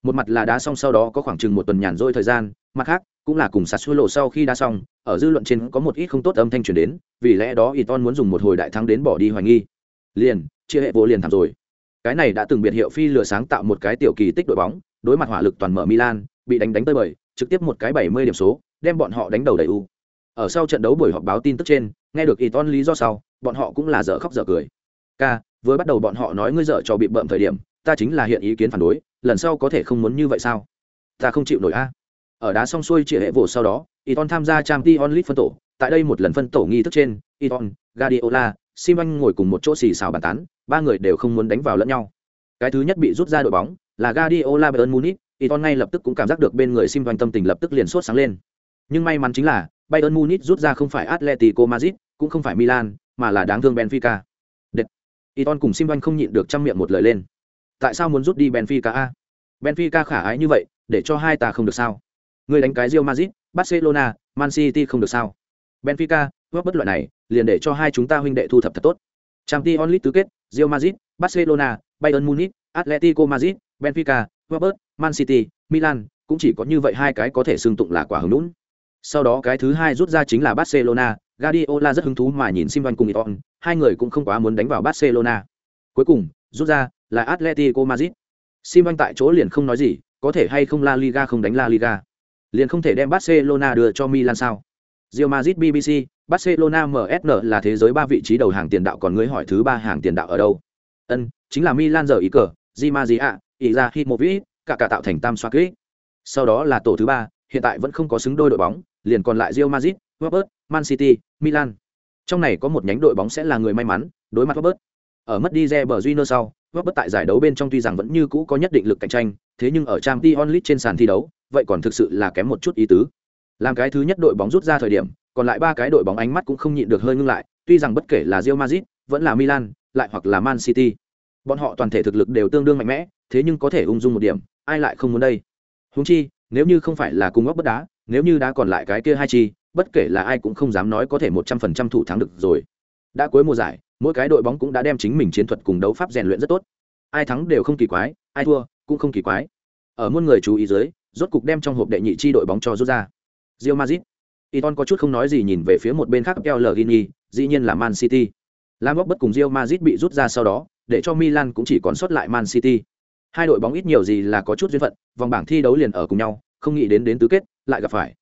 một mặt là đá xong sau đó có khoảng chừng một tuần nhàn rỗi thời gian, mặt khác, cũng là cùng sạt suối lộ sau khi đá xong, ở dư luận trên có một ít không tốt âm thanh truyền đến, vì lẽ đó Iton muốn dùng một hồi đại thắng đến bỏ đi hoài nghi. Liền, chia hệ vô liền thảm rồi. Cái này đã từng biệt hiệu phi lừa sáng tạo một cái tiểu kỳ tích đội bóng, đối mặt hỏa lực toàn mở Milan, bị đánh đánh tới bời, trực tiếp một cái 70 điểm số, đem bọn họ đánh đầu đầy u. Ở sau trận đấu buổi họp báo tin tức trên, nghe được Iton lý do sau, bọn họ cũng là dở khóc dở cười. Ca với bắt đầu bọn họ nói ngươi dở cho bị bợm thời điểm, ta chính là hiện ý kiến phản đối lần sau có thể không muốn như vậy sao? Ta không chịu nổi a. Ở đá xong xuôi chỉ hệ vụ sau đó Iton tham gia Champions League phân tổ. Tại đây một lần phân tổ nghi thức trên Iton, Guardiola, Simon ngồi cùng một chỗ xì xào bàn tán ba người đều không muốn đánh vào lẫn nhau. Cái thứ nhất bị rút ra đội bóng là Guardiola Bayern Munich. Iton ngay lập tức cũng cảm giác được bên người Simon tâm tình lập tức liền sốt sáng lên. Nhưng may mắn chính là Bayern Munich rút ra không phải Atletico Madrid cũng không phải Milan mà là đáng thương Benfica. Đệt. Iton cùng Simon không nhịn được trăm miệng một lời lên tại sao muốn rút đi Benfica a? Benfica khả ái như vậy, để cho hai ta không được sao? Người đánh cái Real Madrid, Barcelona, Man City không được sao? Benfica góp bất loại này, liền để cho hai chúng ta huynh đệ thu thập thật tốt. Champions League tứ kết, Real Madrid, Barcelona, Bayern Munich, Atletico Madrid, Benfica Robert Man City, Milan, cũng chỉ có như vậy hai cái có thể xưng tụng là quả hứng nún. sau đó cái thứ hai rút ra chính là Barcelona, Guardiola rất hứng thú mà nhìn Simon cùng Iton hai người cũng không quá muốn đánh vào Barcelona. Cuối cùng, rút ra là Atletico Madrid. Simon tại chỗ liền không nói gì có thể hay không La Liga không đánh La Liga? Liền không thể đem Barcelona đưa cho Milan sao? Real Madrid BBC Barcelona MSN là thế giới ba vị trí đầu hàng tiền đạo còn ngươi hỏi thứ ba hàng tiền đạo ở đâu? Ân chính là Milan giờ ý cờ Gimazia, Maria Izahimovic cả cả tạo thành tam xoá kích. Sau đó là tổ thứ ba hiện tại vẫn không có xứng đôi đội bóng liền còn lại Real Madrid Robert Man City Milan. Trong này có một nhánh đội bóng sẽ là người may mắn đối mặt Robert ở mất đi Reber Júnior sau bất tại giải đấu bên trong tuy rằng vẫn như cũ có nhất định lực cạnh tranh, thế nhưng ở Champions League trên sàn thi đấu, vậy còn thực sự là kém một chút ý tứ. Làm cái thứ nhất đội bóng rút ra thời điểm, còn lại ba cái đội bóng ánh mắt cũng không nhịn được hơi ngưng lại, tuy rằng bất kể là Real Madrid, vẫn là Milan, lại hoặc là Man City. Bọn họ toàn thể thực lực đều tương đương mạnh mẽ, thế nhưng có thể ung dung một điểm, ai lại không muốn đây? Huống chi, nếu như không phải là cung ốc bất đá, nếu như đã còn lại cái kia hai chi, bất kể là ai cũng không dám nói có thể một trăm phần trăm thủ thắng được rồi. Đã cuối mùa giải mỗi cái đội bóng cũng đã đem chính mình chiến thuật cùng đấu pháp rèn luyện rất tốt ai thắng đều không kỳ quái ai thua cũng không kỳ quái ở muôn người chú ý dưới rốt cục đem trong hộp đệ nhị chi đội bóng cho rút ra Real Madrid Iton có chút không nói gì nhìn về phía một bên khác Pellegrini, dĩ nhiên là Man City. Lam bất cùng Real Madrid bị rút ra sau đó, để cho Milan cũng chỉ còn sót lại Man City. Hai đội bóng ít nhiều gì là có chút duyên phận, vòng bảng thi đấu liền ở cùng nhau, không nghĩ đến đến tứ kết, lại gặp phải.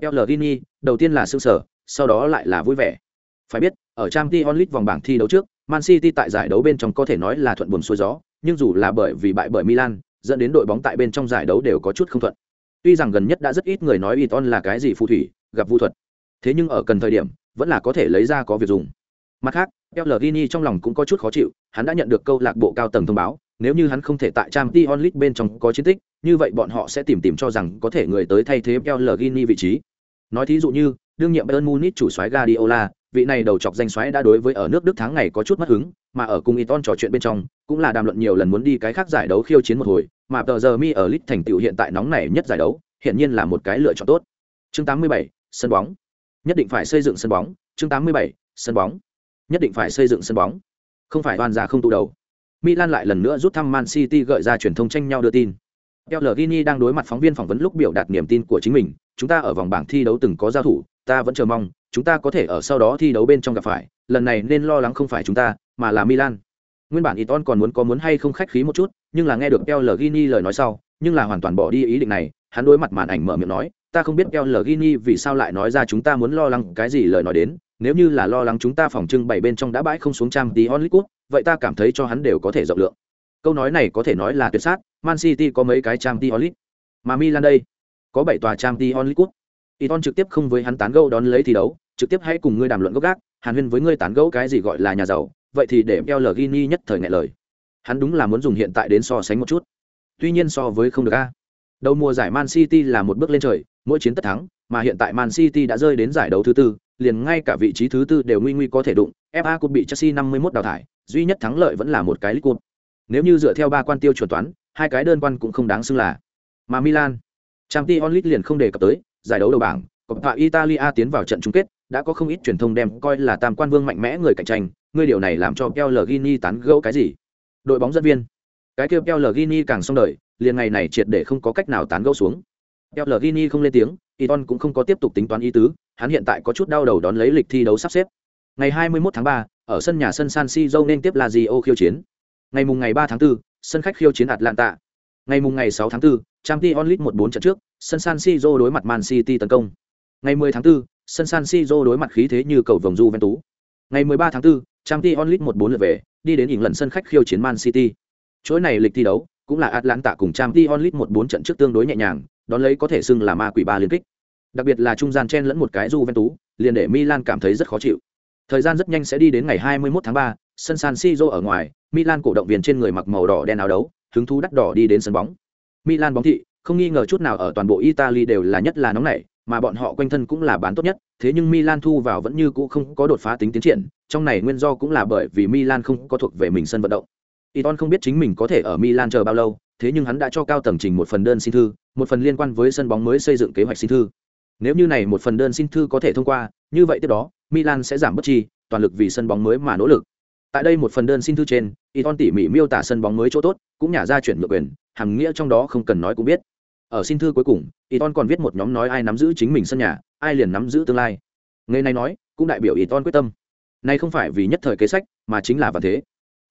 Pellegrini, đầu tiên là sương sở, sau đó lại là vui vẻ. Phải biết, ở Champions League vòng bảng thi đấu trước, Man City tại giải đấu bên trong có thể nói là thuận buồm xuôi gió, nhưng dù là bởi vì bại bởi Milan, dẫn đến đội bóng tại bên trong giải đấu đều có chút không thuận. Tuy rằng gần nhất đã rất ít người nói Iton là cái gì phù thủy, gặp vu thuật thế nhưng ở cần thời điểm vẫn là có thể lấy ra có việc dùng mặt khác Pellegrini trong lòng cũng có chút khó chịu hắn đã nhận được câu lạc bộ cao tầng thông báo nếu như hắn không thể tại Champions League bên trong có chiến tích như vậy bọn họ sẽ tìm tìm cho rằng có thể người tới thay thế Pellegrini vị trí nói thí dụ như đương nhiệm Bayern Munich chủ soái Guardiola vị này đầu chọc danh soái đã đối với ở nước Đức tháng ngày có chút mất hứng mà ở cùng Iton trò chuyện bên trong cũng là đàm luận nhiều lần muốn đi cái khác giải đấu khiêu chiến một hồi mà tờ giờ mi ở lit thành tựu hiện tại nóng này nhất giải đấu hiện nhiên là một cái lựa chọn tốt chương 87, sân bóng nhất định phải xây dựng sân bóng chương 87, sân bóng. Nhất định phải xây dựng sân bóng. Không phải oan gia không tụ đầu. Milan lại lần nữa rút thăm Man City gợi ra truyền thông tranh nhau đưa tin. Pellegrini đang đối mặt phóng viên phỏng vấn lúc biểu đạt niềm tin của chính mình, chúng ta ở vòng bảng thi đấu từng có giao thủ, ta vẫn chờ mong, chúng ta có thể ở sau đó thi đấu bên trong gặp phải, lần này nên lo lắng không phải chúng ta, mà là Milan. Nguyên bản Iton còn muốn có muốn hay không khách khí một chút, nhưng là nghe được Pellegrini lời nói sau, nhưng là hoàn toàn bỏ đi ý định này, hắn đối mặt màn ảnh mở miệng nói, ta không biết Pellegrini vì sao lại nói ra chúng ta muốn lo lắng cái gì lời nói đến, nếu như là lo lắng chúng ta phòng trưng bày bên trong đã bãi không xuống trang tí onlit vậy ta cảm thấy cho hắn đều có thể rộng lượng. Câu nói này có thể nói là tuyệt sát, Man City có mấy cái trang tí onlit, mà Milan đây có bảy tòa trang tí onlit Iton trực tiếp không với hắn tán gẫu đón lấy thi đấu, trực tiếp hãy cùng ngươi đàm luận gốc gác, Hàn Huyên với ngươi tán gẫu cái gì gọi là nhà giàu, vậy thì để Pellegrini nhất thời ngại lời. Hắn đúng là muốn dùng hiện tại đến so sánh một chút. Tuy nhiên so với không được a. Đầu mùa giải Man City là một bước lên trời, mỗi chiến tất thắng, mà hiện tại Man City đã rơi đến giải đấu thứ tư, liền ngay cả vị trí thứ tư đều nguy nguy có thể đụng. FA Cup bị Chelsea 51 đào thải, duy nhất thắng lợi vẫn là một cái League Cup. Nếu như dựa theo ba quan tiêu chuẩn toán, hai cái đơn quan cũng không đáng xưng là. Mà Milan, trang t onlit liền không đề cập tới, giải đấu đầu bảng, Coppa Italia tiến vào trận chung kết, đã có không ít truyền thông đem coi là tam quan vương mạnh mẽ người cạnh tranh, người điều này làm cho Pellegrini tán gẫu cái gì? Đội bóng dẫn viên. Cái kia Pellegrini càng xong đời, liền ngày này triệt để không có cách nào tán gẫu xuống. Pellegrini không lên tiếng, Iton cũng không có tiếp tục tính toán ý tứ, hắn hiện tại có chút đau đầu đón lấy lịch thi đấu sắp xếp. Ngày 21 tháng 3, ở sân nhà sân San Siro nên tiếp Lazio khiêu chiến. Ngày mùng ngày 3 tháng 4, sân khách khiêu chiến Atlanta. Ngày mùng ngày 6 tháng 4, Champions League 1-4 trận trước, sân San Siro đối mặt Man City tấn công. Ngày 10 tháng 4, sân San Siro đối mặt khí thế như cầu vồng Juventus. Ngày 13 tháng 4, Champions League 1-4 lượt về, đi đến ỉn lần sân khách khiêu chiến Man City. Chuỗi này lịch thi đấu, cũng là Atlanta cùng Champions League 1-4 trận trước tương đối nhẹ nhàng, đón lấy có thể xưng là ma quỷ ba liên kích. Đặc biệt là trung gian chen lẫn một cái Juventus, liền để Milan cảm thấy rất khó chịu. Thời gian rất nhanh sẽ đi đến ngày 21 tháng 3, sân San Siro ở ngoài, Milan cổ động viên trên người mặc màu đỏ đen áo đấu, hứng thú đắt đỏ đi đến sân bóng. Milan bóng thị, không nghi ngờ chút nào ở toàn bộ Italy đều là nhất là nóng nảy, mà bọn họ quanh thân cũng là bán tốt nhất, thế nhưng Milan thu vào vẫn như cũ không có đột phá tính tiến triển, trong này nguyên do cũng là bởi vì Milan không có thuộc về mình sân vận động. Iton không biết chính mình có thể ở Milan chờ bao lâu, thế nhưng hắn đã cho cao tầng trình một phần đơn xin thư, một phần liên quan với sân bóng mới xây dựng kế hoạch xin thư. Nếu như này một phần đơn xin thư có thể thông qua, như vậy tiếp đó, Milan sẽ giảm bất chi, toàn lực vì sân bóng mới mà nỗ lực. Tại đây một phần đơn xin thư trên, Iton tỉ mỉ miêu tả sân bóng mới chỗ tốt, cũng nhả ra chuyển nhượng quyền, hàm nghĩa trong đó không cần nói cũng biết. Ở xin thư cuối cùng, Iton còn viết một nhóm nói ai nắm giữ chính mình sân nhà, ai liền nắm giữ tương lai. Người này nói, cũng đại biểu Iton quyết tâm. Này không phải vì nhất thời kế sách, mà chính là và thế.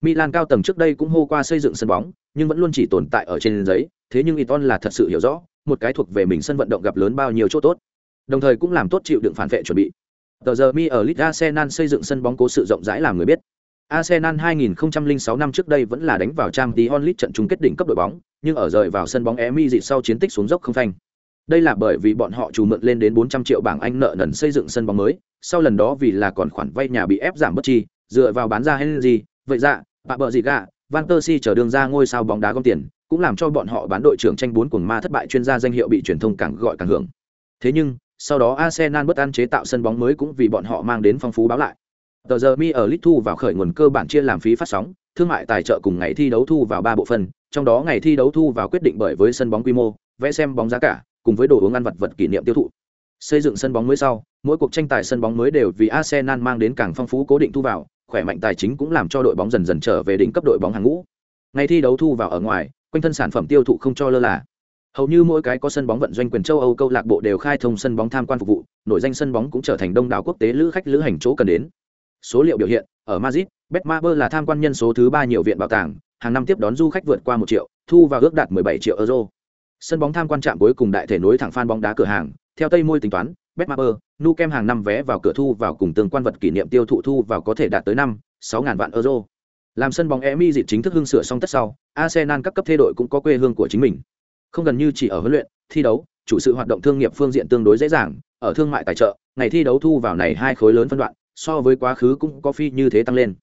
Milan cao tầng trước đây cũng hô qua xây dựng sân bóng, nhưng vẫn luôn chỉ tồn tại ở trên giấy, thế nhưng Iton là thật sự hiểu rõ, một cái thuộc về mình sân vận động gặp lớn bao nhiêu chỗ tốt. Đồng thời cũng làm tốt chịu đựng phản vệ chuẩn bị. Tờ giờ mi ở Liga Arsenal xây dựng sân bóng cố sự rộng rãi làm người biết. Arsenal 2006 năm trước đây vẫn là đánh vào Champions League trận chung kết đỉnh cấp đội bóng, nhưng ở rời vào sân bóng Emi dị sau chiến tích xuống dốc không phanh. Đây là bởi vì bọn họ chủ mượn lên đến 400 triệu bảng Anh nợ nần xây dựng sân bóng mới, sau lần đó vì là còn khoản vay nhà bị ép giảm bất chi, dựa vào bán ra Henry, vậy dạ, bạ bợ gì gạ, Van Persie trở đường ra ngôi sao bóng đá gom tiền, cũng làm cho bọn họ bán đội trưởng tranh bốn cuồng ma thất bại chuyên gia danh hiệu bị truyền thông càng gọi càng hưởng. Thế nhưng, sau đó Arsenal bất an chế tạo sân bóng mới cũng vì bọn họ mang đến phong phú báo lại. Tờ giờ mi ở lit thu vào khởi nguồn cơ bản chia làm phí phát sóng, thương mại tài trợ cùng ngày thi đấu thu vào ba bộ phận, trong đó ngày thi đấu thu vào quyết định bởi với sân bóng quy mô, vẽ xem bóng giá cả, cùng với đồ uống ăn vật vật kỷ niệm tiêu thụ. Xây dựng sân bóng mới sau, mỗi cuộc tranh tài sân bóng mới đều vì Arsenal mang đến càng phong phú cố định thu vào, khỏe mạnh tài chính cũng làm cho đội bóng dần dần trở về đỉnh cấp đội bóng hàng ngũ. Ngày thi đấu thu vào ở ngoài, quanh thân sản phẩm tiêu thụ không cho lơ là. Hầu như mỗi cái có sân bóng vận doanh quyền châu Âu câu lạc bộ đều khai thông sân bóng tham quan phục vụ, nội danh sân bóng cũng trở thành đông đảo quốc tế lữ khách lữ hành chỗ cần đến. Số liệu biểu hiện, ở Madrid, Betmaber là tham quan nhân số thứ ba nhiều viện bảo tàng, hàng năm tiếp đón du khách vượt qua một triệu, thu vào ước đạt 17 triệu euro. Sân bóng tham quan trạm cuối cùng đại thể nối thẳng fan bóng đá cửa hàng, theo Tây Môi tính toán, Betmaber, Nukem hàng năm vé vào cửa thu vào cùng tương quan vật kỷ niệm tiêu thụ thu vào có thể đạt tới năm, sáu ngàn vạn euro. Làm sân bóng Emi dịp chính thức hưng sửa xong tất sau, Arsenal các cấp thế đội cũng có quê hương của chính mình. Không gần như chỉ ở huấn luyện, thi đấu, chủ sự hoạt động thương nghiệp phương diện tương đối dễ dàng, ở thương mại tài trợ, ngày thi đấu thu vào này hai khối lớn phân đoạn, so với quá khứ cũng có phi như thế tăng lên.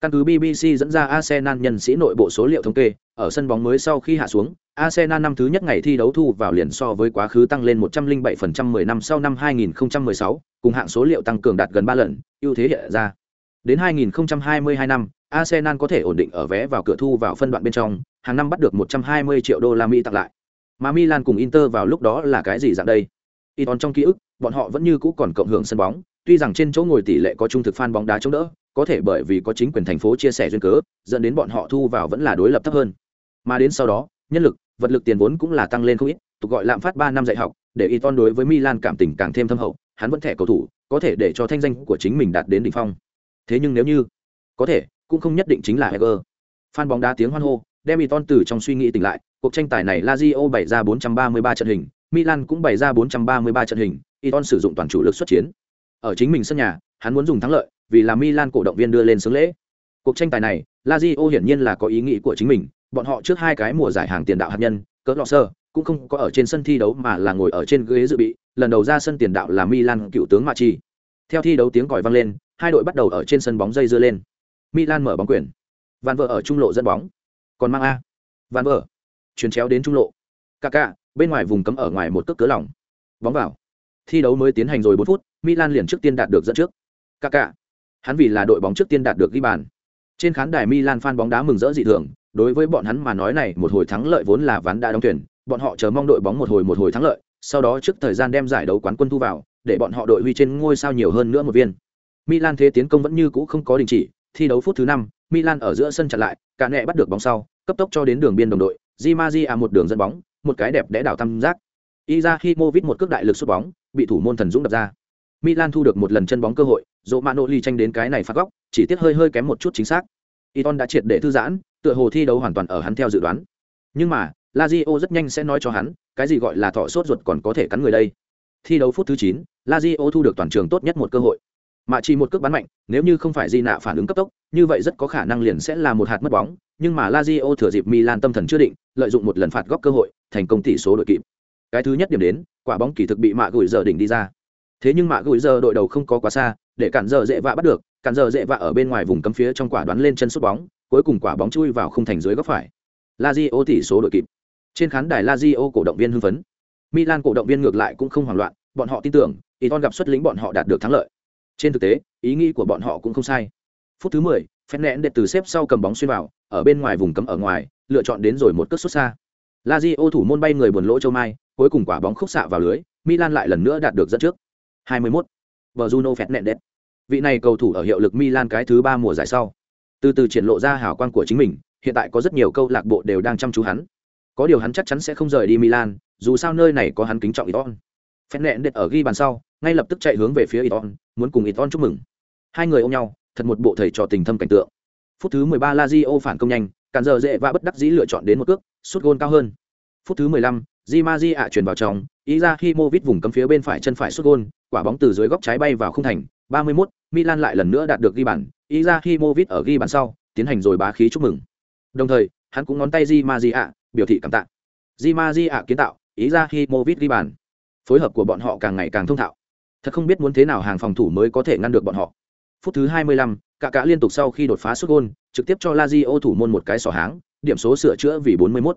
Căn cứ BBC dẫn ra Arsenal nhân sĩ nội bộ số liệu thống kê, ở sân bóng mới sau khi hạ xuống, Arsenal năm thứ nhất ngày thi đấu thu vào liền so với quá khứ tăng lên 107% 10 năm sau năm 2016, cùng hạng số liệu tăng cường đạt gần 3 lần, ưu thế hiện ra. Đến 2022 năm, Arsenal có thể ổn định ở vé vào cửa thu vào phân đoạn bên trong, hàng năm bắt được 120 triệu đô la Mỹ tặng lại. Mà Milan cùng Inter vào lúc đó là cái gì dạng đây? Iton trong ký ức, bọn họ vẫn như cũ còn cộng hưởng sân bóng, tuy rằng trên chỗ ngồi tỷ lệ có trung thực fan bóng đá chống đỡ, có thể bởi vì có chính quyền thành phố chia sẻ duyên cớ, dẫn đến bọn họ thu vào vẫn là đối lập thấp hơn. Mà đến sau đó, nhân lực, vật lực tiền vốn cũng là tăng lên không ít, tục gọi lạm phát ba năm dạy học, để Iton đối với Milan cảm tình càng thêm thâm hậu, hắn vẫn thẻ cầu thủ, có thể để cho thanh danh của chính mình đạt đến đỉnh phong. Thế nhưng nếu như, có thể, cũng không nhất định chính là Heger. Fan bóng đá tiếng hoan hô, đem Iton từ trong suy nghĩ tỉnh lại, cuộc tranh tài này Lazio bày ra 433 trận hình, Milan cũng bày ra 433 trận hình, Iton sử dụng toàn chủ lực xuất chiến. Ở chính mình sân nhà, hắn muốn dùng thắng lợi, vì là Milan cổ động viên đưa lên sướng lễ. Cuộc tranh tài này, Lazio hiển nhiên là có ý nghĩ của chính mình, bọn họ trước hai cái mùa giải hàng tiền đạo hạt nhân, cỡ lọ sơ, cũng không có ở trên sân thi đấu mà là ngồi ở trên ghế dự bị, lần đầu ra sân tiền đạo là Milan cựu tướng Machi. Theo thi đấu tiếng còi vang lên, hai đội bắt đầu ở trên sân bóng dây dưa lên. Milan mở bóng quyền. Van vợ ở trung lộ dẫn bóng. Còn mang A. Van vợ. Chuyển chéo đến trung lộ. Kaká, bên ngoài vùng cấm ở ngoài một cước cửa lỏng. Bóng vào. Thi đấu mới tiến hành rồi bốn phút, Milan liền trước tiên đạt được dẫn trước. Kaká. Hắn vì là đội bóng trước tiên đạt được ghi bàn. Trên khán đài Milan fan bóng đá mừng rỡ dị thường, đối với bọn hắn mà nói này một hồi thắng lợi vốn là ván đã đóng tuyển, bọn họ chờ mong đội bóng một hồi một hồi thắng lợi, sau đó trước thời gian đem giải đấu quán quân thu vào, để bọn họ đội huy trên ngôi sao nhiều hơn nữa một viên. Milan thế tiến công vẫn như cũ không có đình chỉ, thi đấu phút thứ năm, Milan ở giữa sân chặn lại, cả nẹ bắt được bóng sau, cấp tốc cho đến đường biên đồng đội, Di Maria một đường dẫn bóng, một cái đẹp đẽ đảo tam giác. Izahimovic một cước đại lực sút bóng, bị thủ môn thần dũng đập ra. Milan thu được một lần chân bóng cơ hội, Romanoli tranh đến cái này phạt góc, chỉ tiếc hơi hơi kém một chút chính xác. Iton đã triệt để thư giãn, tựa hồ thi đấu hoàn toàn ở hắn theo dự đoán. Nhưng mà, Lazio rất nhanh sẽ nói cho hắn, cái gì gọi là thọ sốt ruột còn có thể cắn người đây. Thi đấu phút thứ 9, Lazio thu được toàn trường tốt nhất một cơ hội. Mà chỉ một cước bắn mạnh, nếu như không phải Di nạ phản ứng cấp tốc, như vậy rất có khả năng liền sẽ là một hạt mất bóng, nhưng mà Lazio thừa dịp Milan tâm thần chưa định, lợi dụng một lần phạt góc cơ hội, thành công tỷ số đội kịp. Cái thứ nhất điểm đến, quả bóng kỳ thực bị mạ gửi giờ đỉnh đi ra. Thế nhưng mạ gửi giờ đội đầu không có quá xa, để cản giờ dễ vạ bắt được, cản giờ dễ vạ ở bên ngoài vùng cấm phía trong quả đoán lên chân sút bóng, cuối cùng quả bóng chui vào khung thành dưới góc phải. Lazio tỷ số đội kịp. Trên khán đài Lazio cổ động viên hưng phấn. Milan cổ động viên ngược lại cũng không hoảng loạn, bọn họ tin tưởng, ý con gặp xuất lĩnh bọn họ đạt được thắng lợi. Trên thực tế, ý nghĩ của bọn họ cũng không sai. Phút thứ 10, Fernandes đệ từ xếp sau cầm bóng xuyên vào, ở bên ngoài vùng cấm ở ngoài, lựa chọn đến rồi một cước xuất xa. Lazio thủ môn bay người buồn lỗ châu mai, cuối cùng quả bóng khúc xạ vào lưới, Milan lại lần nữa đạt được dẫn trước. 21. Bruno Fernandes. Vị này cầu thủ ở hiệu lực Milan cái thứ ba mùa giải sau. Từ từ triển lộ ra hào quang của chính mình, hiện tại có rất nhiều câu lạc bộ đều đang chăm chú hắn. Có điều hắn chắc chắn sẽ không rời đi Milan, dù sao nơi này có hắn kính trọng Iton. Fernandes ở ghi bàn sau, ngay lập tức chạy hướng về phía Iton, muốn cùng Iton chúc mừng. Hai người ôm nhau, thật một bộ thầy trò tình thâm cảnh tượng. Phút thứ 13 Lazio phản công nhanh, cản giờ dễ và bất đắc dĩ lựa chọn đến một cước, sút gôn cao hơn. Phút thứ 15, Di Maji ạ chuyển vào trong, Izahimovic vùng cấm phía bên phải chân phải sút gôn, quả bóng từ dưới góc trái bay vào khung thành. 31, Milan lại lần nữa đạt được ghi bàn, Izahimovic ở ghi bàn sau, tiến hành rồi bá khí chúc mừng. Đồng thời, hắn cũng ngón tay Di Maji ạ, biểu thị cảm tạ. Di Maji ạ kiến tạo, Izahimovic ghi bàn. Phối hợp của bọn họ càng ngày càng thông thạo. Thật không biết muốn thế nào hàng phòng thủ mới có thể ngăn được bọn họ. Phút thứ 25, cả cả liên tục sau khi đột phá sút gôn, trực tiếp cho Lazio thủ môn một cái sỏ háng, điểm số sửa chữa vì 41.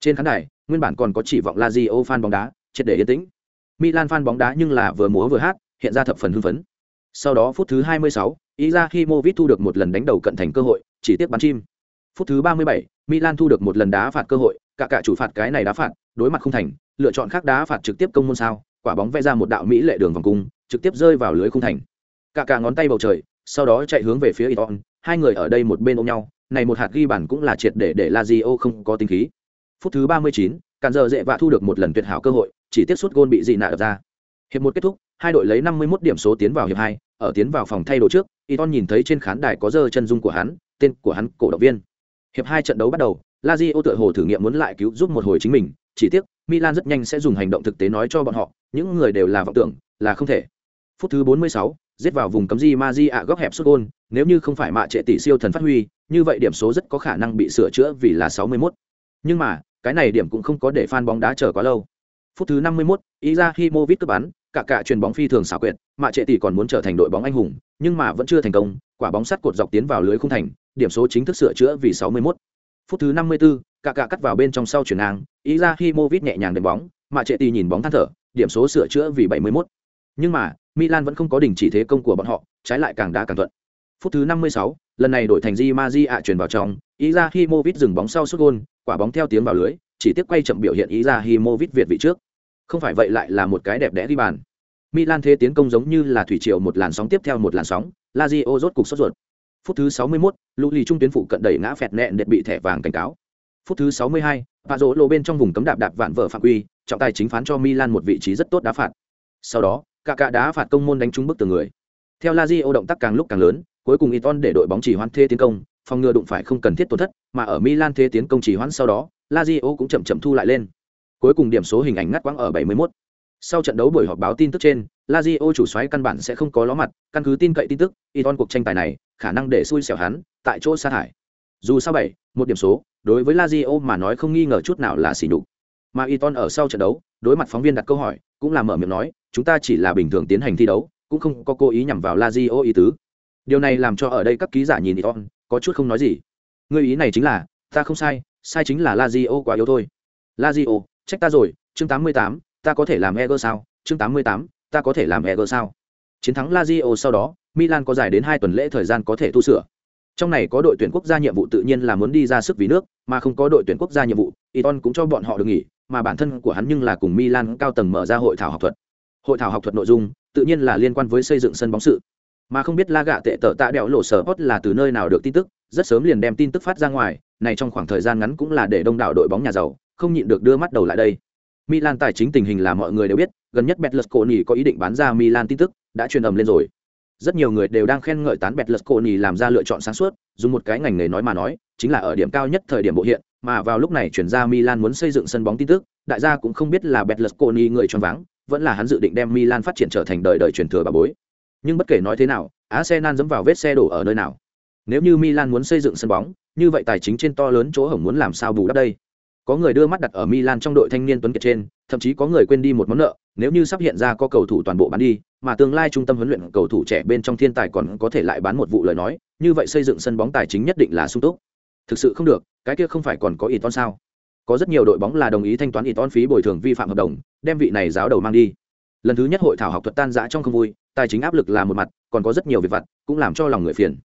Trên khán đài, nguyên bản còn có chỉ vọng Lazio fan bóng đá, triệt để yên tĩnh. Milan fan bóng đá nhưng là vừa múa vừa hát, hiện ra thập phần hưng phấn. Sau đó phút thứ 26, Izahimovic thu được một lần đánh đầu cận thành cơ hội, chỉ tiếc bắn chim. Phút thứ 37, Milan thu được một lần đá phạt cơ hội, cả cả chủ phạt cái này đá phạt, đối mặt không thành, lựa chọn khác đá phạt trực tiếp công môn sao, quả bóng vẽ ra một đạo mỹ lệ đường vòng cung, trực tiếp rơi vào lưới khung thành. Cả cả ngón tay bầu trời, sau đó chạy hướng về phía Iton, hai người ở đây một bên ôm nhau, này một hạt ghi bàn cũng là triệt để để Lazio không có tính khí. Phút thứ 39, Cản giờ dễ vạ thu được một lần tuyệt hảo cơ hội, chỉ tiếc suốt gôn bị dị nạ đập ra. Hiệp một kết thúc, hai đội lấy 51 điểm số tiến vào hiệp 2, ở tiến vào phòng thay đồ trước, Iton nhìn thấy trên khán đài có dơ chân dung của hắn, tên của hắn cổ động viên. Hiệp 2 trận đấu bắt đầu, Lazio tựa hồ thử nghiệm muốn lại cứu giúp một hồi chính mình, chỉ tiếc Milan rất nhanh sẽ dùng hành động thực tế nói cho bọn họ, những người đều là vọng tưởng, là không thể. Phút thứ 46, giết vào vùng cấm di ma di ạ góc hẹp sút gôn nếu như không phải mạ trệ tỷ siêu thần phát huy như vậy điểm số rất có khả năng bị sửa chữa vì là 61. nhưng mà cái này điểm cũng không có để fan bóng đá chờ quá lâu phút thứ 51, Izahimovic cướp bắn cả cả truyền bóng phi thường xảo quyệt mạ trệ tỷ còn muốn trở thành đội bóng anh hùng nhưng mà vẫn chưa thành công quả bóng sắt cột dọc tiến vào lưới không thành điểm số chính thức sửa chữa vì 61. phút thứ 54, cả cả cắt vào bên trong sau chuyển ngang Izahimovic nhẹ nhàng đệm bóng mạ trệ tỷ nhìn bóng than thở điểm số sửa chữa vì 71. nhưng mà Milan vẫn không có đình chỉ thế công của bọn họ, trái lại càng đá càng thuận. Phút thứ 56, lần này đổi thành Di Maji ạ chuyển vào trong, Izahimovic dừng bóng sau sút gôn, quả bóng theo tiếng vào lưới, chỉ tiếc quay chậm biểu hiện Izahimovic việt vị trước. Không phải vậy lại là một cái đẹp đẽ đi bàn. Milan thế tiến công giống như là thủy triều một làn sóng tiếp theo một làn sóng, Lazio rốt cục sốt ruột. Phút thứ 61, Lũ trung tuyến phụ cận đẩy ngã phẹt nẹn đệt bị thẻ vàng cảnh cáo. Phút thứ 62, Pazzo lộ bên trong vùng cấm đạp đạp vạn vợ phạm quy, trọng tài chính phán cho Milan một vị trí rất tốt đá phạt. Sau đó, cả cả đá phạt công môn đánh trúng bức tường người. Theo Lazio động tác càng lúc càng lớn, cuối cùng Iton để đội bóng chỉ hoãn thế tiến công, phòng ngừa đụng phải không cần thiết tổn thất, mà ở Milan thế tiến công chỉ hoãn sau đó, Lazio cũng chậm chậm thu lại lên. Cuối cùng điểm số hình ảnh ngắt quãng ở 71. Sau trận đấu buổi họp báo tin tức trên, Lazio chủ soái căn bản sẽ không có ló mặt, căn cứ tin cậy tin tức, Iton cuộc tranh tài này, khả năng để xui xẻo hắn, tại chỗ sa thải. Dù sao bảy, một điểm số, đối với Lazio mà nói không nghi ngờ chút nào là xỉ nhục. Mà Iton ở sau trận đấu, đối mặt phóng viên đặt câu hỏi, cũng là mở miệng nói, chúng ta chỉ là bình thường tiến hành thi đấu, cũng không có cố ý nhằm vào Lazio ý tứ. Điều này làm cho ở đây các ký giả nhìn Iton, có chút không nói gì. Người ý này chính là, ta không sai, sai chính là Lazio quá yếu thôi. Lazio, trách ta rồi, chương 88, ta có thể làm Eger sao? Chương 88, ta có thể làm Eger sao? Chiến thắng Lazio sau đó, Milan có dài đến 2 tuần lễ thời gian có thể tu sửa. Trong này có đội tuyển quốc gia nhiệm vụ tự nhiên là muốn đi ra sức vì nước, mà không có đội tuyển quốc gia nhiệm vụ, Iton cũng cho bọn họ được nghỉ, mà bản thân của hắn nhưng là cùng Milan cao tầng mở ra hội thảo học thuật. Hội thảo học thuật nội dung, tự nhiên là liên quan với xây dựng sân bóng sự. Mà không biết La Gạ tệ tở tạ đẹo lộ sở hot là từ nơi nào được tin tức, rất sớm liền đem tin tức phát ra ngoài, này trong khoảng thời gian ngắn cũng là để đông đảo đội bóng nhà giàu, không nhịn được đưa mắt đầu lại đây. Milan tài chính tình hình là mọi người đều biết, gần nhất Betlesconi có ý định bán ra Milan tin tức, đã truyền ầm lên rồi. Rất nhiều người đều đang khen ngợi tán Betlesconi làm ra lựa chọn sáng suốt, dùng một cái ngành nghề nói mà nói, chính là ở điểm cao nhất thời điểm bộ hiện, mà vào lúc này chuyển ra Milan muốn xây dựng sân bóng tin tức, đại gia cũng không biết là Betlesconi người choáng váng, vẫn là hắn dự định đem Milan phát triển trở thành đời đời truyền thừa bà bối. Nhưng bất kể nói thế nào, Arsenal dẫm vào vết xe đổ ở nơi nào. Nếu như Milan muốn xây dựng sân bóng, như vậy tài chính trên to lớn chỗ hổng muốn làm sao bù đắp đây? Có người đưa mắt đặt ở Milan trong đội thanh niên tuấn kiệt trên, thậm chí có người quên đi một món nợ, nếu như sắp hiện ra có cầu thủ toàn bộ bán đi, mà tương lai trung tâm huấn luyện cầu thủ trẻ bên trong thiên tài còn có thể lại bán một vụ lời nói, như vậy xây dựng sân bóng tài chính nhất định là sung túc. Thực sự không được, cái kia không phải còn có Iton sao? Có rất nhiều đội bóng là đồng ý thanh toán Iton phí bồi thường vi phạm hợp đồng, đem vị này giáo đầu mang đi. Lần thứ nhất hội thảo học thuật tan rã trong không vui, tài chính áp lực là một mặt, còn có rất nhiều việc vặt, cũng làm cho lòng người phiền.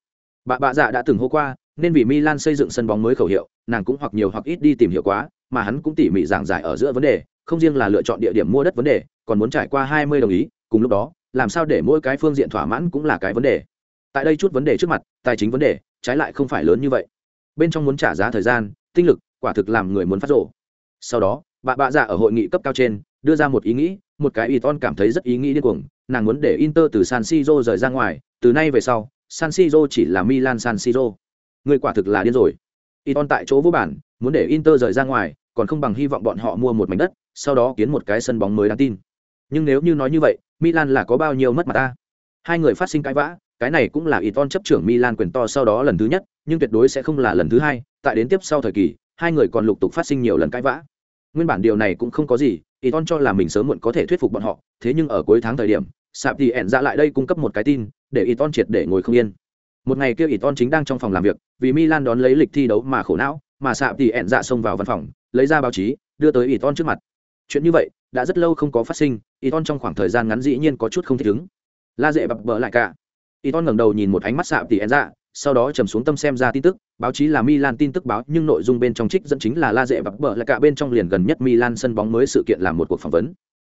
Bà bạ dạ đã từng hô qua, nên vì Milan xây dựng sân bóng mới khẩu hiệu, nàng cũng hoặc nhiều hoặc ít đi tìm hiểu quá, mà hắn cũng tỉ mỉ giảng giải ở giữa vấn đề, không riêng là lựa chọn địa điểm mua đất vấn đề, còn muốn trải qua hai mươi đồng ý, cùng lúc đó, làm sao để mỗi cái phương diện thỏa mãn cũng là cái vấn đề. Tại đây chút vấn đề trước mặt, tài chính vấn đề, trái lại không phải lớn như vậy. Bên trong muốn trả giá thời gian, tinh lực, quả thực làm người muốn phát rồ. Sau đó, bà bạ dạ ở hội nghị cấp cao trên, đưa ra một ý nghĩ, một cái Iton cảm thấy rất ý nghĩ điên cuồng, nàng muốn để Inter từ San Siro rời ra ngoài, từ nay về sau, San Siro chỉ là Milan San Siro. Người quả thực là điên rồi. Iton tại chỗ vô bản, muốn để Inter rời ra ngoài, còn không bằng hy vọng bọn họ mua một mảnh đất, sau đó kiến một cái sân bóng mới đáng tin. Nhưng nếu như nói như vậy, Milan là có bao nhiêu mất mặt ta? Hai người phát sinh cãi vã, cái này cũng là Iton chấp trưởng Milan quyền to sau đó lần thứ nhất, nhưng tuyệt đối sẽ không là lần thứ hai, tại đến tiếp sau thời kỳ, hai người còn lục tục phát sinh nhiều lần cãi vã. Nguyên bản điều này cũng không có gì, Iton cho là mình sớm muộn có thể thuyết phục bọn họ, thế nhưng ở cuối tháng thời điểm, Sạp thì ẹn ra lại đây cung cấp một cái tin, để Iton triệt để ngồi không yên. Một ngày kia Iton chính đang trong phòng làm việc, vì Milan đón lấy lịch thi đấu mà khổ não, mà Sạp thì ẹn ra xông vào văn phòng, lấy ra báo chí, đưa tới Iton trước mặt. Chuyện như vậy, đã rất lâu không có phát sinh, Iton trong khoảng thời gian ngắn dĩ nhiên có chút không thích ứng. La dễ bập bỡ lại cả. Iton ngẩng đầu nhìn một ánh mắt Sạp thì ẹn ra sau đó trầm xuống tâm xem ra tin tức, báo chí là Milan tin tức báo, nhưng nội dung bên trong trích dẫn chính là La Dệ bập bờ là cả bên trong liền gần nhất Milan sân bóng mới sự kiện làm một cuộc phỏng vấn.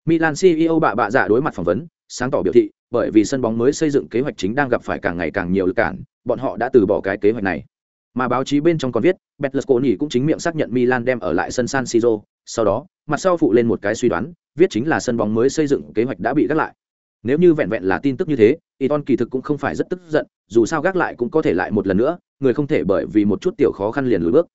Milan CEO bạ bạ giả đối mặt phỏng vấn, sáng tỏ biểu thị, bởi vì sân bóng mới xây dựng kế hoạch chính đang gặp phải càng ngày càng nhiều lực cản, bọn họ đã từ bỏ cái kế hoạch này. Mà báo chí bên trong còn viết, Betlesconi cũng chính miệng xác nhận Milan đem ở lại sân San Siro, sau đó, mặt sau phụ lên một cái suy đoán, viết chính là sân bóng mới xây dựng kế hoạch đã bị gác lại. Nếu như vẹn vẹn là tin tức như thế, Iton kỳ thực cũng không phải rất tức giận, dù sao gác lại cũng có thể lại một lần nữa, người không thể bởi vì một chút tiểu khó khăn liền lùi bước.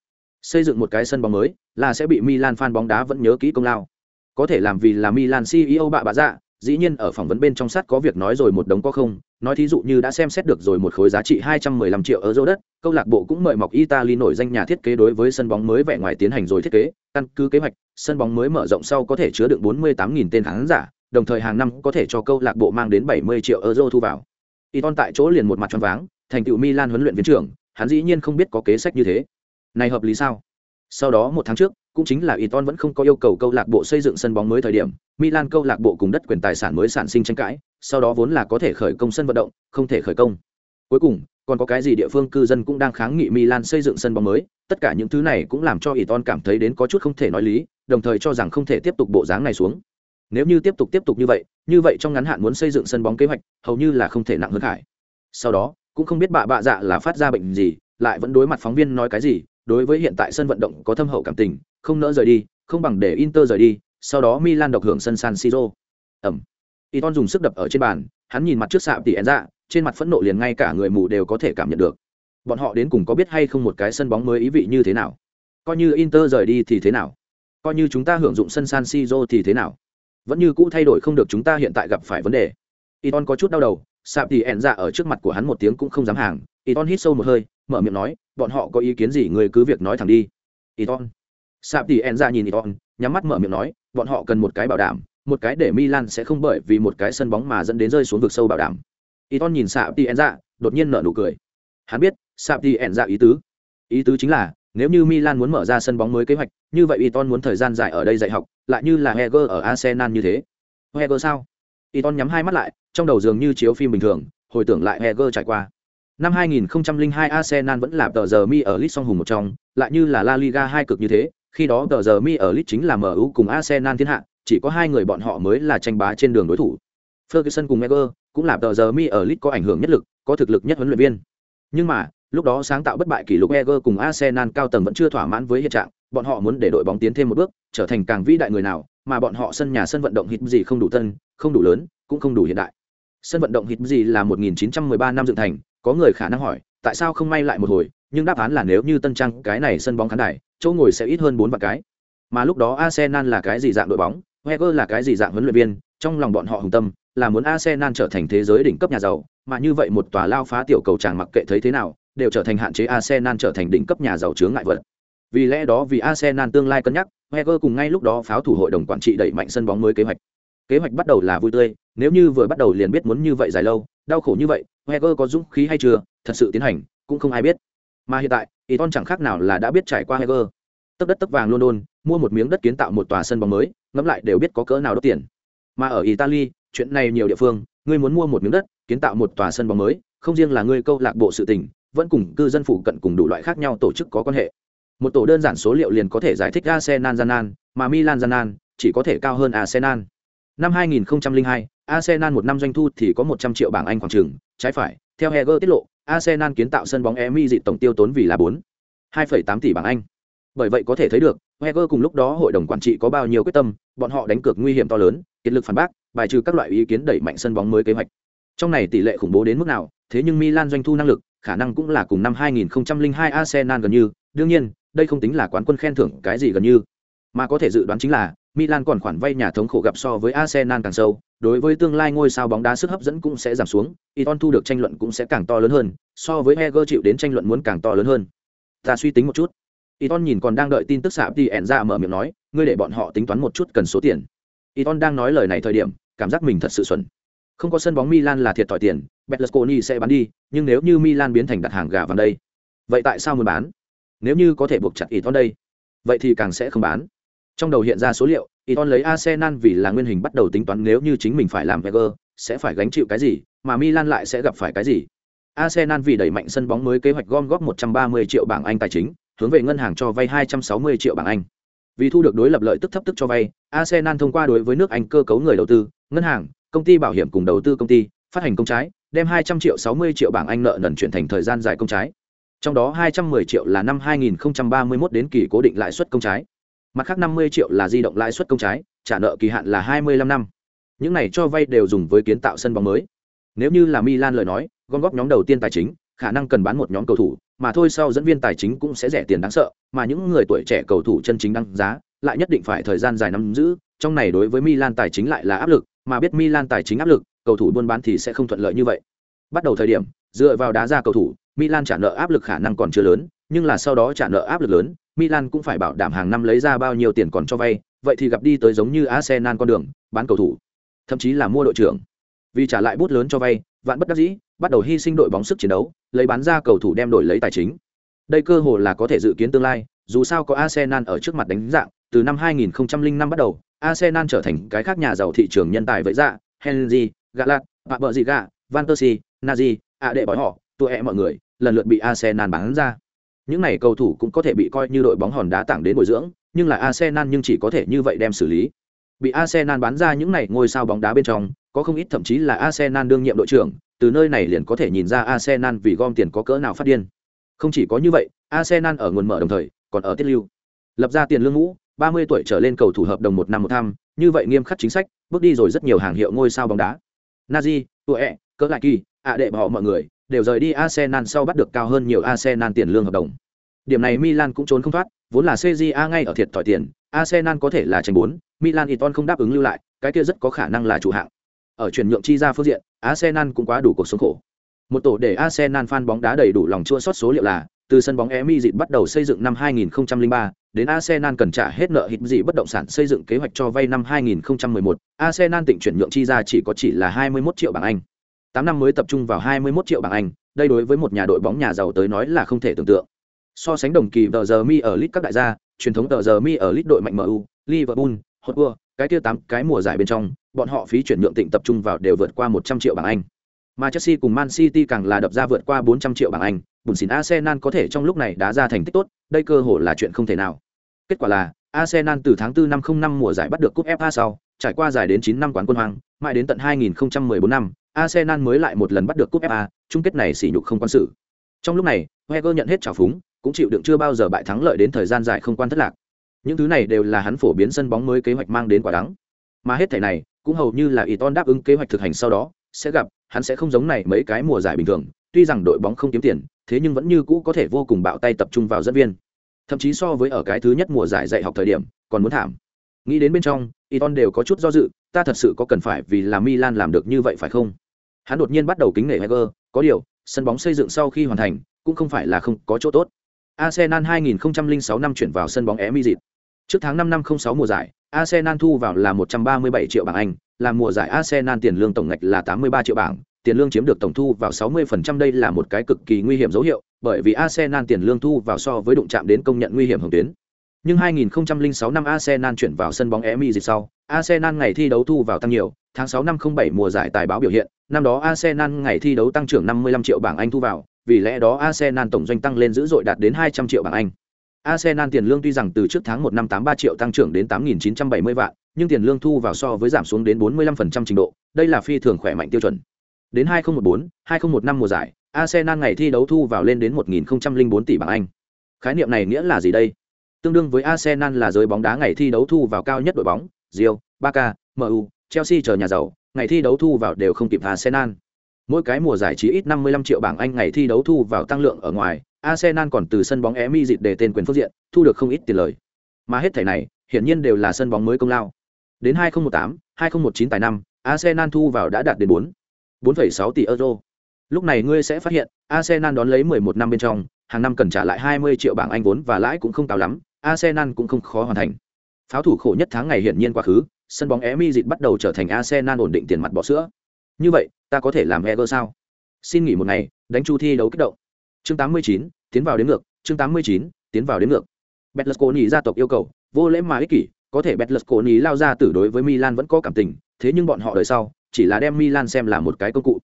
Xây dựng một cái sân bóng mới, là sẽ bị Milan fan bóng đá vẫn nhớ kỹ công lao. Có thể làm vì là Milan CEO bạ bạ dạ, dĩ nhiên ở phỏng vấn bên trong sát có việc nói rồi một đống có không, nói thí dụ như đã xem xét được rồi một khối giá trị 215 triệu euro đất, câu lạc bộ cũng mời mọc Italy nổi danh nhà thiết kế đối với sân bóng mới vẻ ngoài tiến hành rồi thiết kế, căn cứ kế hoạch, sân bóng mới mở rộng sau có thể chứa đựng 48.000 tên khán giả, đồng thời hàng năm có thể cho câu lạc bộ mang đến 70 triệu euro thu vào. Iton tại chỗ liền một mặt choáng váng, thành tựu Milan huấn luyện viên trưởng, hắn dĩ nhiên không biết có kế sách như thế. Này hợp lý sao? Sau đó một tháng trước, cũng chính là Iton vẫn không có yêu cầu câu lạc bộ xây dựng sân bóng mới thời điểm, Milan câu lạc bộ cùng đất quyền tài sản mới sản sinh tranh cãi, sau đó vốn là có thể khởi công sân vận động, không thể khởi công. Cuối cùng, còn có cái gì địa phương cư dân cũng đang kháng nghị Milan xây dựng sân bóng mới, tất cả những thứ này cũng làm cho Iton cảm thấy đến có chút không thể nói lý, đồng thời cho rằng không thể tiếp tục bộ dáng này xuống. Nếu như tiếp tục tiếp tục như vậy, như vậy trong ngắn hạn muốn xây dựng sân bóng kế hoạch, hầu như là không thể nặng hơn khải. Sau đó, cũng không biết bà bạ dạ là phát ra bệnh gì, lại vẫn đối mặt phóng viên nói cái gì, đối với hiện tại sân vận động có thâm hậu cảm tình, không nỡ rời đi, không bằng để Inter rời đi, sau đó Milan độc hưởng sân San Siro. Ẩm. Iton dùng sức đập ở trên bàn, hắn nhìn mặt trước sạm tỷ dạ, trên mặt phẫn nộ liền ngay cả người mù đều có thể cảm nhận được. Bọn họ đến cùng có biết hay không một cái sân bóng mới ý vị như thế nào? Coi như Inter rời đi thì thế nào? Coi như chúng ta hưởng dụng sân San Siro thì thế nào? Vẫn như cũ thay đổi không được chúng ta hiện tại gặp phải vấn đề. Iton có chút đau đầu, sạm tỷ ẹn dạ ở trước mặt của hắn một tiếng cũng không dám hàng. Iton hít sâu một hơi, mở miệng nói, bọn họ có ý kiến gì người cứ việc nói thẳng đi. Iton. Sạm tỷ ẹn dạ nhìn Iton, nhắm mắt mở miệng nói, bọn họ cần một cái bảo đảm, một cái để Milan sẽ không bởi vì một cái sân bóng mà dẫn đến rơi xuống vực sâu bảo đảm. Iton nhìn Sạm tỷ ẹn dạ, đột nhiên nở nụ cười. Hắn biết, Sạm tỷ ẹn dạ ý tứ. Ý tứ chính là, nếu như Milan muốn mở ra sân bóng mới kế hoạch, như vậy Iton muốn thời gian dài ở đây dạy học, lại như là Heger ở Arsenal như thế. Heger sao? Iton nhắm hai mắt lại, trong đầu dường như chiếu phim bình thường, hồi tưởng lại Heger trải qua. Năm 2002 Arsenal vẫn là tờ giờ mi ở League song hùng một trong, lại như là La Liga hai cực như thế, khi đó tờ giờ mi ở League chính là MU cùng Arsenal thiên hạ, chỉ có hai người bọn họ mới là tranh bá trên đường đối thủ. Ferguson cùng Wenger cũng là tờ giờ mi ở League có ảnh hưởng nhất lực, có thực lực nhất huấn luyện viên. Nhưng mà, lúc đó sáng tạo bất bại kỷ lục Eger cùng Arsenal cao tầng vẫn chưa thỏa mãn với hiện trạng, bọn họ muốn để đội bóng tiến thêm một bước, trở thành càng vĩ đại người nào, mà bọn họ sân nhà sân vận động hít gì không đủ tân, không đủ lớn, cũng không đủ hiện đại. Sân vận động hít gì là 1913 năm dựng thành, có người khả năng hỏi, tại sao không may lại một hồi, nhưng đáp án là nếu như tân trang cái này sân bóng khán đài, chỗ ngồi sẽ ít hơn 4 vạn cái. Mà lúc đó Arsenal là cái gì dạng đội bóng, Wenger là cái gì dạng huấn luyện viên, trong lòng bọn họ hùng tâm là muốn Arsenal trở thành thế giới đỉnh cấp nhà giàu, mà như vậy một tòa lao phá tiểu cầu tràng mặc kệ thấy thế nào, đều trở thành hạn chế Arsenal trở thành đỉnh cấp nhà giàu chướng ngại vật. Vì lẽ đó vì Arsenal tương lai cân nhắc, Wenger cùng ngay lúc đó pháo thủ hội đồng quản trị đẩy mạnh sân bóng mới kế hoạch. Kế hoạch bắt đầu là vui tươi, nếu như vừa bắt đầu liền biết muốn như vậy dài lâu, đau khổ như vậy, Wenger có dũng khí hay chưa, thật sự tiến hành, cũng không ai biết. Mà hiện tại, Iton chẳng khác nào là đã biết trải qua Wenger. Tấp đất tấp vàng London, mua một miếng đất kiến tạo một tòa sân bóng mới, ngẫm lại đều biết có cỡ nào đốt tiền. Mà ở Italy, chuyện này nhiều địa phương, ngươi muốn mua một miếng đất, kiến tạo một tòa sân bóng mới, không riêng là ngươi câu lạc bộ sự tình, vẫn cùng cư dân phụ cận cùng đủ loại khác nhau tổ chức có quan hệ. Một tổ đơn giản số liệu liền có thể giải thích Arsenal Zanan, mà Milan Zanan chỉ có thể cao hơn Arsenal. Năm 2002, Arsenal một năm doanh thu thì có 100 triệu bảng Anh khoảng chừng, trái phải, theo Heger tiết lộ, Arsenal kiến tạo sân bóng Emi dị tổng tiêu tốn vì là 4 2,8 tỷ bảng Anh. Bởi vậy có thể thấy được, Heger cùng lúc đó hội đồng quản trị có bao nhiêu quyết tâm, bọn họ đánh cược nguy hiểm to lớn, kiệt lực phản bác, bài trừ các loại ý kiến đẩy mạnh sân bóng mới kế hoạch. Trong này tỷ lệ khủng bố đến mức nào, thế nhưng Milan doanh thu năng lực, khả năng cũng là cùng năm 2002 Arsenal gần như, đương nhiên, đây không tính là quán quân khen thưởng cái gì gần như, mà có thể dự đoán chính là Milan còn khoản vay nhà thống khổ gặp so với Arsenal càng sâu, đối với tương lai ngôi sao bóng đá sức hấp dẫn cũng sẽ giảm xuống, Iton thu được tranh luận cũng sẽ càng to lớn hơn, so với Heger chịu đến tranh luận muốn càng to lớn hơn. Ta suy tính một chút. Iton nhìn còn đang đợi tin tức xạ thì ẻn ra mở miệng nói, ngươi để bọn họ tính toán một chút cần số tiền. Iton đang nói lời này thời điểm, cảm giác mình thật sự xuẩn. Không có sân bóng Milan là thiệt thòi tiền, Berlusconi sẽ bán đi, nhưng nếu như Milan biến thành đặt hàng gà vào đây, vậy tại sao muốn bán? Nếu như có thể buộc chặt Iton đây, vậy thì càng sẽ không bán. Trong đầu hiện ra số liệu, Iton lấy Arsenal vì là nguyên hình bắt đầu tính toán nếu như chính mình phải làm Wenger, sẽ phải gánh chịu cái gì, mà Milan lại sẽ gặp phải cái gì. Arsenal vì đẩy mạnh sân bóng mới kế hoạch gom góp 130 triệu bảng Anh tài chính, hướng về ngân hàng cho vay 260 triệu bảng Anh. Vì thu được đối lập lợi tức thấp tức cho vay, Arsenal thông qua đối với nước Anh cơ cấu người đầu tư, ngân hàng, công ty bảo hiểm cùng đầu tư công ty, phát hành công trái, đem 200 triệu 60 triệu bảng Anh nợ nần chuyển thành thời gian dài công trái. Trong đó 210 triệu là năm 2031 đến kỳ cố định lãi suất công trái. Mặt khác 50 triệu là di động lãi suất công trái, trả nợ kỳ hạn là 25 năm. Những này cho vay đều dùng với kiến tạo sân bóng mới. Nếu như là Milan lời nói, gom góp nhóm đầu tiên tài chính, khả năng cần bán một nhóm cầu thủ, mà thôi sau dẫn viên tài chính cũng sẽ rẻ tiền đáng sợ, mà những người tuổi trẻ cầu thủ chân chính đăng giá, lại nhất định phải thời gian dài nắm giữ, trong này đối với Milan tài chính lại là áp lực, mà biết Milan tài chính áp lực, cầu thủ buôn bán thì sẽ không thuận lợi như vậy. Bắt đầu thời điểm, dựa vào đá ra cầu thủ, Milan trả nợ áp lực khả năng còn chưa lớn, nhưng là sau đó trả nợ áp lực lớn, Milan cũng phải bảo đảm hàng năm lấy ra bao nhiêu tiền còn cho vay, vậy thì gặp đi tới giống như Arsenal con đường, bán cầu thủ, thậm chí là mua đội trưởng. Vì trả lại bút lớn cho vay, vạn bất đắc dĩ, bắt đầu hy sinh đội bóng sức chiến đấu, lấy bán ra cầu thủ đem đổi lấy tài chính. Đây cơ hội là có thể dự kiến tương lai, dù sao có Arsenal ở trước mặt đánh dạng, từ năm 2005 bắt đầu, Arsenal trở thành cái khác nhà giàu thị trường nhân tài vậy dạ, Henry, Galat, Bạ Van Persie, Nazi, ạ đệ bói họ, tụi em mọi người, lần lượt bị Arsenal bán ra. Những này cầu thủ cũng có thể bị coi như đội bóng hòn đá tảng đến bồi dưỡng, nhưng là Arsenal nhưng chỉ có thể như vậy đem xử lý. Bị Arsenal bán ra những này ngôi sao bóng đá bên trong, có không ít thậm chí là Arsenal đương nhiệm đội trưởng, từ nơi này liền có thể nhìn ra Arsenal vì gom tiền có cỡ nào phát điên. Không chỉ có như vậy, Arsenal ở nguồn mở đồng thời, còn ở tiết lưu. Lập ra tiền lương ngũ, 30 tuổi trở lên cầu thủ hợp đồng một năm một năm, như vậy nghiêm khắc chính sách, bước đi rồi rất nhiều hàng hiệu ngôi sao bóng đá. Nazi, Tue, cỡ lại kỳ, ạ đệ họ mọi người đều rời đi Arsenal sau bắt được cao hơn nhiều Arsenal tiền lương hợp đồng. Điểm này Milan cũng trốn không thoát, vốn là CJA ngay ở thiệt tỏi tiền, Arsenal có thể là tranh bốn, Milan Iton không đáp ứng lưu lại, cái kia rất có khả năng là chủ hạng. Ở chuyển nhượng chi ra phương diện, Arsenal cũng quá đủ cuộc sống khổ. Một tổ để Arsenal fan bóng đá đầy đủ lòng chua xót số liệu là, từ sân bóng Emirates bắt đầu xây dựng năm 2003, đến Arsenal cần trả hết nợ hít gì bất động sản xây dựng kế hoạch cho vay năm 2011, Arsenal tỉnh chuyển nhượng chi ra chỉ có chỉ là 21 triệu bảng Anh. 8 năm mới tập trung vào 21 triệu bảng Anh, đây đối với một nhà đội bóng nhà giàu tới nói là không thể tưởng tượng. So sánh đồng kỳ tờ giờ mi ở League các đại gia, truyền thống tờ giờ mi ở League đội mạnh MU, Liverpool, Hotspur, cái kia tám cái mùa giải bên trong, bọn họ phí chuyển nhượng tỉnh tập trung vào đều vượt qua 100 triệu bảng Anh. Mà Chelsea cùng Man City càng là đập ra vượt qua 400 triệu bảng Anh, bùn xỉn Arsenal có thể trong lúc này đá ra thành tích tốt, đây cơ hội là chuyện không thể nào. Kết quả là, Arsenal từ tháng 4 năm 05 mùa giải bắt được cúp FA sau, trải qua giải đến 9 năm quán quân hoàng, mãi đến tận 2014 năm, Arsenal mới lại một lần bắt được cúp FA, chung kết này sỉ nhục không quan sự. Trong lúc này, Wenger nhận hết trào phúng, cũng chịu đựng chưa bao giờ bại thắng lợi đến thời gian dài không quan thất lạc. Những thứ này đều là hắn phổ biến sân bóng mới kế hoạch mang đến quả đắng. Mà hết thảy này, cũng hầu như là Iton đáp ứng kế hoạch thực hành sau đó, sẽ gặp, hắn sẽ không giống này mấy cái mùa giải bình thường, tuy rằng đội bóng không kiếm tiền, thế nhưng vẫn như cũ có thể vô cùng bạo tay tập trung vào dẫn viên. Thậm chí so với ở cái thứ nhất mùa giải dạy học thời điểm, còn muốn thảm. Nghĩ đến bên trong, Iton đều có chút do dự, ta thật sự có cần phải vì là Milan làm được như vậy phải không? Hắn đột nhiên bắt đầu kính nể Wenger, có điều, sân bóng xây dựng sau khi hoàn thành, cũng không phải là không có chỗ tốt. Arsenal 2006 năm chuyển vào sân bóng Emirates. Trước tháng 5 năm 06 mùa giải, Arsenal thu vào là 137 triệu bảng Anh, làm mùa giải Arsenal tiền lương tổng ngạch là 83 triệu bảng, tiền lương chiếm được tổng thu vào 60% đây là một cái cực kỳ nguy hiểm dấu hiệu, bởi vì Arsenal tiền lương thu vào so với đụng chạm đến công nhận nguy hiểm hồng tuyến. Nhưng 2006 năm Arsenal chuyển vào sân bóng Emirates sau, Arsenal ngày thi đấu thu vào tăng nhiều, tháng 6 năm 07 mùa giải tài báo biểu hiện, năm đó Arsenal ngày thi đấu tăng trưởng 55 triệu bảng Anh thu vào, vì lẽ đó Arsenal tổng doanh tăng lên dữ dội đạt đến 200 triệu bảng Anh. Arsenal tiền lương tuy rằng từ trước tháng 1 năm 83 triệu tăng trưởng đến 8.970 vạn, nhưng tiền lương thu vào so với giảm xuống đến 45% trình độ, đây là phi thường khỏe mạnh tiêu chuẩn. Đến 2014, 2015 mùa giải, Arsenal ngày thi đấu thu vào lên đến 1.004 tỷ bảng Anh. Khái niệm này nghĩa là gì đây? Tương đương với Arsenal là giới bóng đá ngày thi đấu thu vào cao nhất đội bóng, Real, Barca, MU, Chelsea chờ nhà giàu, ngày thi đấu thu vào đều không kịp Arsenal. Mỗi cái mùa giải trí ít 55 triệu bảng Anh ngày thi đấu thu vào tăng lượng ở ngoài, Arsenal còn từ sân bóng Emirates để tên quyền phương diện, thu được không ít tiền lời. Mà hết thảy này, hiển nhiên đều là sân bóng mới công lao. Đến 2018, 2019 tài năm, Arsenal thu vào đã đạt đến 4 4,6 tỷ euro. Lúc này ngươi sẽ phát hiện, Arsenal đón lấy 11 năm bên trong, hàng năm cần trả lại 20 triệu bảng Anh vốn và lãi cũng không cao lắm, Arsenal cũng không khó hoàn thành. Pháo thủ khổ nhất tháng ngày hiển nhiên quá khứ, sân bóng Emirates bắt đầu trở thành Arsenal ổn định tiền mặt bỏ sữa. Như vậy, ta có thể làm Ever sao? Xin nghỉ một ngày, đánh chu thi đấu kích động. Chương 89, tiến vào đến ngược, chương 89, tiến vào đến ngược. Betlesconi gia tộc yêu cầu, vô lễ mà ích kỷ, có thể Betlesconi lao ra tử đối với Milan vẫn có cảm tình, thế nhưng bọn họ đời sau, chỉ là đem Milan xem là một cái công cụ.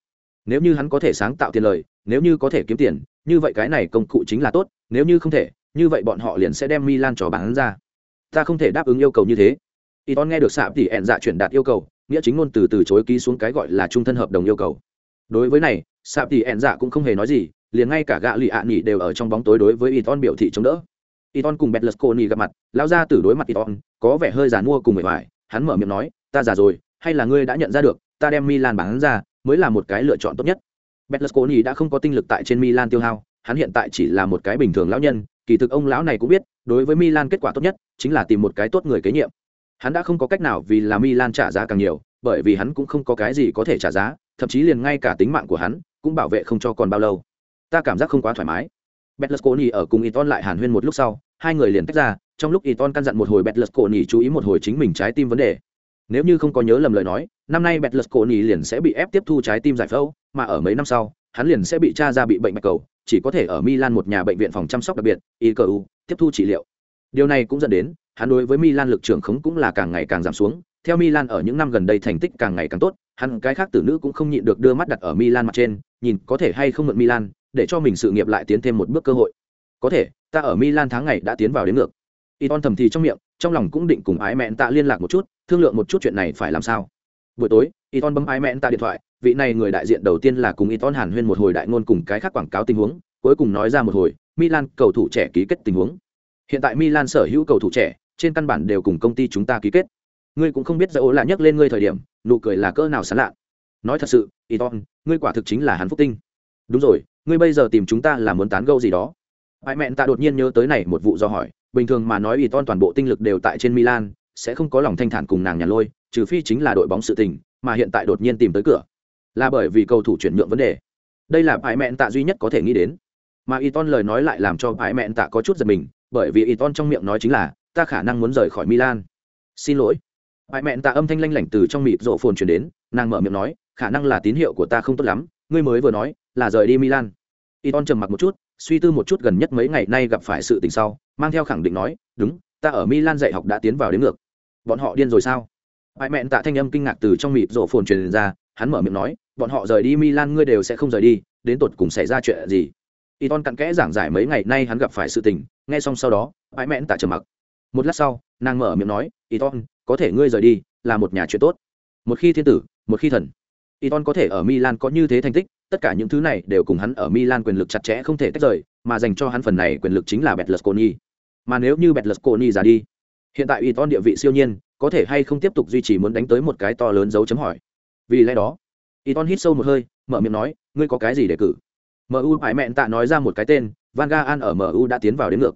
Nếu như hắn có thể sáng tạo tiền lời, nếu như có thể kiếm tiền, như vậy cái này công cụ chính là tốt, nếu như không thể, như vậy bọn họ liền sẽ đem Milan cho bán ra. Ta không thể đáp ứng yêu cầu như thế. Iton nghe được sạm tỷ ẹn dạ chuyển đạt yêu cầu, nghĩa chính ngôn từ từ chối ký xuống cái gọi là trung thân hợp đồng yêu cầu. Đối với này, sạm tỷ ẹn dạ cũng không hề nói gì, liền ngay cả gã lì ạ nhị đều ở trong bóng tối đối với Iton biểu thị chống đỡ. Iton cùng Betlesconi gặp mặt, lão gia từ đối mặt Iton, có vẻ hơi già mua cùng người ngoài, hắn mở miệng nói, ta già rồi, hay là ngươi đã nhận ra được, ta đem Milan bán ra, mới là một cái lựa chọn tốt nhất. Berlusconi đã không có tinh lực tại trên Milan tiêu hao, hắn hiện tại chỉ là một cái bình thường lão nhân, kỳ thực ông lão này cũng biết, đối với Milan kết quả tốt nhất chính là tìm một cái tốt người kế nhiệm. Hắn đã không có cách nào vì là Milan trả giá càng nhiều, bởi vì hắn cũng không có cái gì có thể trả giá, thậm chí liền ngay cả tính mạng của hắn cũng bảo vệ không cho còn bao lâu. Ta cảm giác không quá thoải mái. Berlusconi ở cùng Iton lại hàn huyên một lúc sau, hai người liền tách ra, trong lúc Iton căn dặn một hồi Berlusconi chú ý một hồi chính mình trái tim vấn đề. Nếu như không có nhớ lầm lời nói, năm nay Betlesconi liền sẽ bị ép tiếp thu trái tim giải phẫu, mà ở mấy năm sau, hắn liền sẽ bị cha ra bị bệnh mạch cầu, chỉ có thể ở Milan một nhà bệnh viện phòng chăm sóc đặc biệt, ICU, tiếp thu trị liệu. Điều này cũng dẫn đến, hắn đối với Milan lực trưởng khống cũng là càng ngày càng giảm xuống. Theo Milan ở những năm gần đây thành tích càng ngày càng tốt, hắn cái khác tử nữ cũng không nhịn được đưa mắt đặt ở Milan mặt trên, nhìn có thể hay không mượn Milan, để cho mình sự nghiệp lại tiến thêm một bước cơ hội. Có thể, ta ở Milan tháng ngày đã tiến vào đến ngược. Iton thầm thì trong miệng, trong lòng cũng định cùng ái mẹn tạ liên lạc một chút, thương lượng một chút chuyện này phải làm sao. Buổi tối y tôn bấm ái mẹn tạ điện thoại, vị này người đại diện đầu tiên là cùng y tôn hàn huyên một hồi đại ngôn cùng cái khác quảng cáo tình huống, cuối cùng nói ra một hồi, milan cầu thủ trẻ ký kết tình huống. Hiện tại milan sở hữu cầu thủ trẻ, trên căn bản đều cùng công ty chúng ta ký kết. Ngươi cũng không biết dẫu là nhắc lên ngươi thời điểm, nụ cười là cỡ nào sán lạ. Nói thật sự y tôn ngươi quả thực chính là hắn phúc tinh. Đúng rồi, ngươi bây giờ tìm chúng ta là muốn tán gẫu gì đó. Ái mẹn tạ đột nhiên nhớ tới này một vụ do hỏi bình thường mà nói Iton toàn bộ tinh lực đều tại trên milan, sẽ không có lòng thanh thản cùng nàng nhà lôi, trừ phi chính là đội bóng sự tình, mà hiện tại đột nhiên tìm tới cửa. Là bởi vì cầu thủ chuyển nhượng vấn đề. Đây là bại mẹn tạ duy nhất có thể nghĩ đến. Mà Iton lời nói lại làm cho bại mẹn tạ có chút giật mình, bởi vì Iton trong miệng nói chính là, ta khả năng muốn rời khỏi milan. Xin lỗi. Bại mẹn tạ âm thanh lanh lảnh từ trong mịt rộ phồn truyền đến, nàng mở miệng nói, khả năng là tín hiệu của ta không tốt lắm, ngươi mới vừa nói là rời đi milan. Iton trầm mặc một chút suy tư một chút gần nhất mấy ngày nay gặp phải sự tình sau, mang theo khẳng định nói, đúng, ta ở milan dạy học đã tiến vào đến ngược. Bọn họ điên rồi sao? Bại mẹn tạ thanh âm kinh ngạc từ trong mịp rổ phồn truyền ra, hắn mở miệng nói, bọn họ rời đi milan ngươi đều sẽ không rời đi, đến tột cùng xảy ra chuyện gì? Y ton cặn kẽ giảng giải mấy ngày nay hắn gặp phải sự tình, nghe xong sau đó, bại mẹn tạ trầm mặc. Một lát sau, nàng mở miệng nói y ton có thể ngươi rời đi, là một nhà chuyện tốt. Một khi thiên tử, một khi thần y ton có thể ở milan có như thế thành tích tất cả những thứ này đều cùng hắn ở milan quyền lực chặt chẽ không thể tách rời, mà dành cho hắn phần này quyền lực chính là betlesconi mà nếu như betlesconi ra đi, hiện tại Iton địa vị siêu nhiên, có thể hay không tiếp tục duy trì muốn đánh tới một cái to lớn dấu chấm hỏi? Vì lẽ đó Iton hít sâu một hơi, mở miệng nói, ngươi có cái gì để cử? Mu phải mẹn tạ nói ra một cái tên, van Gaan ở mu đã tiến vào đến ngược.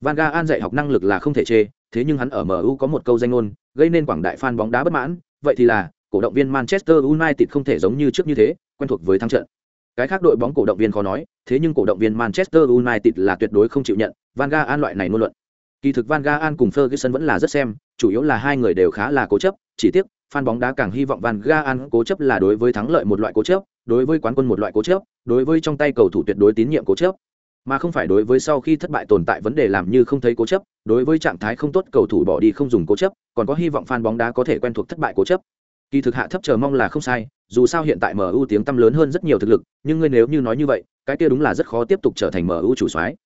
Van Gaan dạy học năng lực là không thể chê, thế nhưng hắn ở mu có một câu danh ngôn, gây nên quảng đại fan bóng đá bất mãn, vậy thì là cổ động viên manchester united không thể giống như trước như thế quen thuộc với thắng trận. Cái khác đội bóng cổ động viên khó nói thế nhưng cổ động viên manchester united là tuyệt đối không chịu nhận van Gaal loại này ngôn luận. Kỳ thực Van Gaal cùng Ferguson vẫn là rất xem, chủ yếu là hai người đều khá là cố chấp, chỉ tiếc, fan bóng đá càng hy vọng Van Gaal cố chấp là đối với thắng lợi một loại cố chấp, đối với quán quân một loại cố chấp, đối với trong tay cầu thủ tuyệt đối tín nhiệm cố chấp, mà không phải đối với sau khi thất bại tồn tại vấn đề làm như không thấy cố chấp, đối với trạng thái không tốt cầu thủ bỏ đi không dùng cố chấp, còn có hy vọng fan bóng đá có thể quen thuộc thất bại cố chấp. Kỳ thực hạ thấp chờ mong là không sai, dù sao hiện tại MU tiếng tăm lớn hơn rất nhiều thực lực, nhưng ngươi nếu như nói như vậy, cái kia đúng là rất khó tiếp tục trở thành MU chủ soái.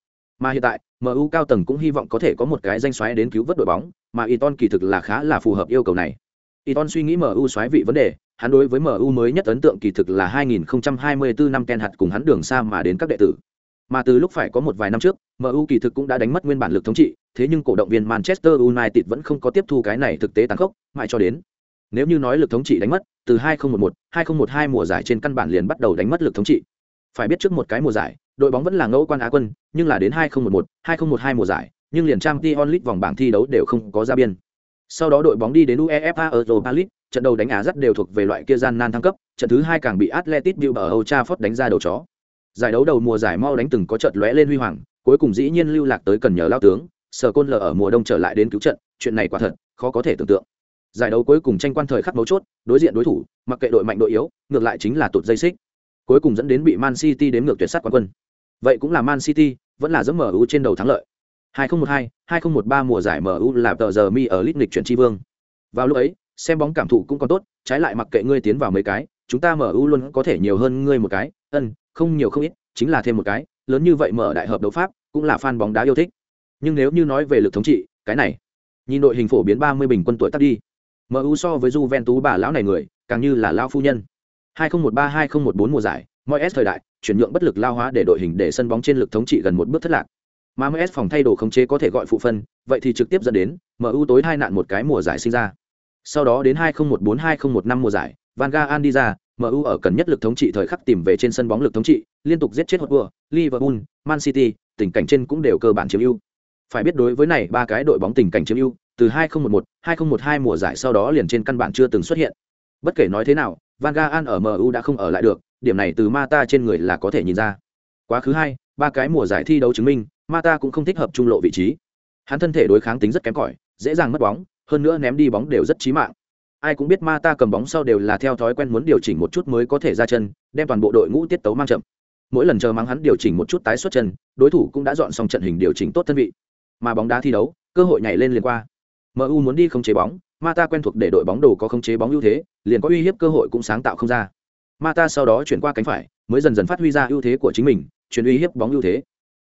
Mà hiện tại, MU cao tầng cũng hy vọng có thể có một cái danh soái đến cứu vớt đội bóng, mà Iton kỳ thực là khá là phù hợp yêu cầu này. Iton suy nghĩ MU soái vị vấn đề, hắn đối với MU mới nhất ấn tượng kỳ thực là 2024 năm Ken hạt cùng hắn đường xa mà đến các đệ tử. Mà từ lúc phải có một vài năm trước, MU kỳ thực cũng đã đánh mất nguyên bản lực thống trị, thế nhưng cổ động viên Manchester United vẫn không có tiếp thu cái này thực tế tàn khốc, mãi cho đến. Nếu như nói lực thống trị đánh mất, từ 2011, 2012 mùa giải trên căn bản liền bắt đầu đánh mất lực thống trị. Phải biết trước một cái mùa giải, đội bóng vẫn là ngẫu quan á quân, nhưng là đến 2011, 2012 mùa giải, nhưng liền trang Champions League vòng bảng thi đấu đều không có ra biên. Sau đó đội bóng đi đến UEFA Europa League, trận đầu đánh Á rất đều thuộc về loại kia gian nan thăng cấp, trận thứ hai càng bị Atletic Bilbao ở Old Trafford đánh ra đầu chó. Giải đấu đầu mùa giải mau đánh từng có trận lóe lên huy hoàng, cuối cùng dĩ nhiên lưu lạc tới cần nhờ lao tướng, Sở Côn lờ ở mùa đông trở lại đến cứu trận, chuyện này quả thật khó có thể tưởng tượng. Giải đấu cuối cùng tranh quan thời khắc mấu chốt, đối diện đối thủ, mặc kệ đội mạnh đội yếu, ngược lại chính là tụt dây xích. Cuối cùng dẫn đến bị Man City đếm ngược tuyệt sát quán quân. Vậy cũng là Man City, vẫn là giấc MU trên đầu thắng lợi. 2012, 2013 mùa giải MU là tờ giờ mi ở League chuyển tri vương. Vào lúc ấy, xem bóng cảm thụ cũng còn tốt, trái lại mặc kệ ngươi tiến vào mấy cái, chúng ta MU luôn có thể nhiều hơn ngươi một cái, ân, không nhiều không ít, chính là thêm một cái, lớn như vậy mở đại hợp đấu pháp, cũng là fan bóng đá yêu thích. Nhưng nếu như nói về lực thống trị, cái này, nhìn đội hình phổ biến 30 bình quân tuổi tác đi. MU so với Juventus bà lão này người, càng như là lão phu nhân. 2013-2014 mùa giải, mọi S thời đại, chuyển nhượng bất lực lao hóa để đội hình để sân bóng trên lực thống trị gần một bước thất lạc. Mà Moyes phòng thay đồ khống chế có thể gọi phụ phân, vậy thì trực tiếp dẫn đến MU tối hai nạn một cái mùa giải sinh ra. Sau đó đến 2014-2015 mùa giải, Van Gaal đi ra, MU ở cần nhất lực thống trị thời khắc tìm về trên sân bóng lực thống trị, liên tục giết chết Hotspur, Liverpool, Man City, tình cảnh trên cũng đều cơ bản chiếm ưu. Phải biết đối với này ba cái đội bóng tình cảnh chiếm ưu, từ 2011, 2012 mùa giải sau đó liền trên căn bản chưa từng xuất hiện. Bất kể nói thế nào, Van Gaal ở MU đã không ở lại được, điểm này từ Mata trên người là có thể nhìn ra. Quá khứ hai, ba cái mùa giải thi đấu chứng minh, Mata cũng không thích hợp trung lộ vị trí. Hắn thân thể đối kháng tính rất kém cỏi, dễ dàng mất bóng, hơn nữa ném đi bóng đều rất chí mạng. Ai cũng biết Mata cầm bóng sau đều là theo thói quen muốn điều chỉnh một chút mới có thể ra chân, đem toàn bộ đội ngũ tiết tấu mang chậm. Mỗi lần chờ mắng hắn điều chỉnh một chút tái xuất chân, đối thủ cũng đã dọn xong trận hình điều chỉnh tốt thân vị. Mà bóng đá thi đấu, cơ hội nhảy lên liền qua. MU muốn đi không chế bóng, Mata quen thuộc để đội bóng đồ có không chế bóng ưu thế, liền có uy hiếp cơ hội cũng sáng tạo không ra. Mata sau đó chuyển qua cánh phải, mới dần dần phát huy ra ưu thế của chính mình, chuyển uy hiếp bóng ưu thế.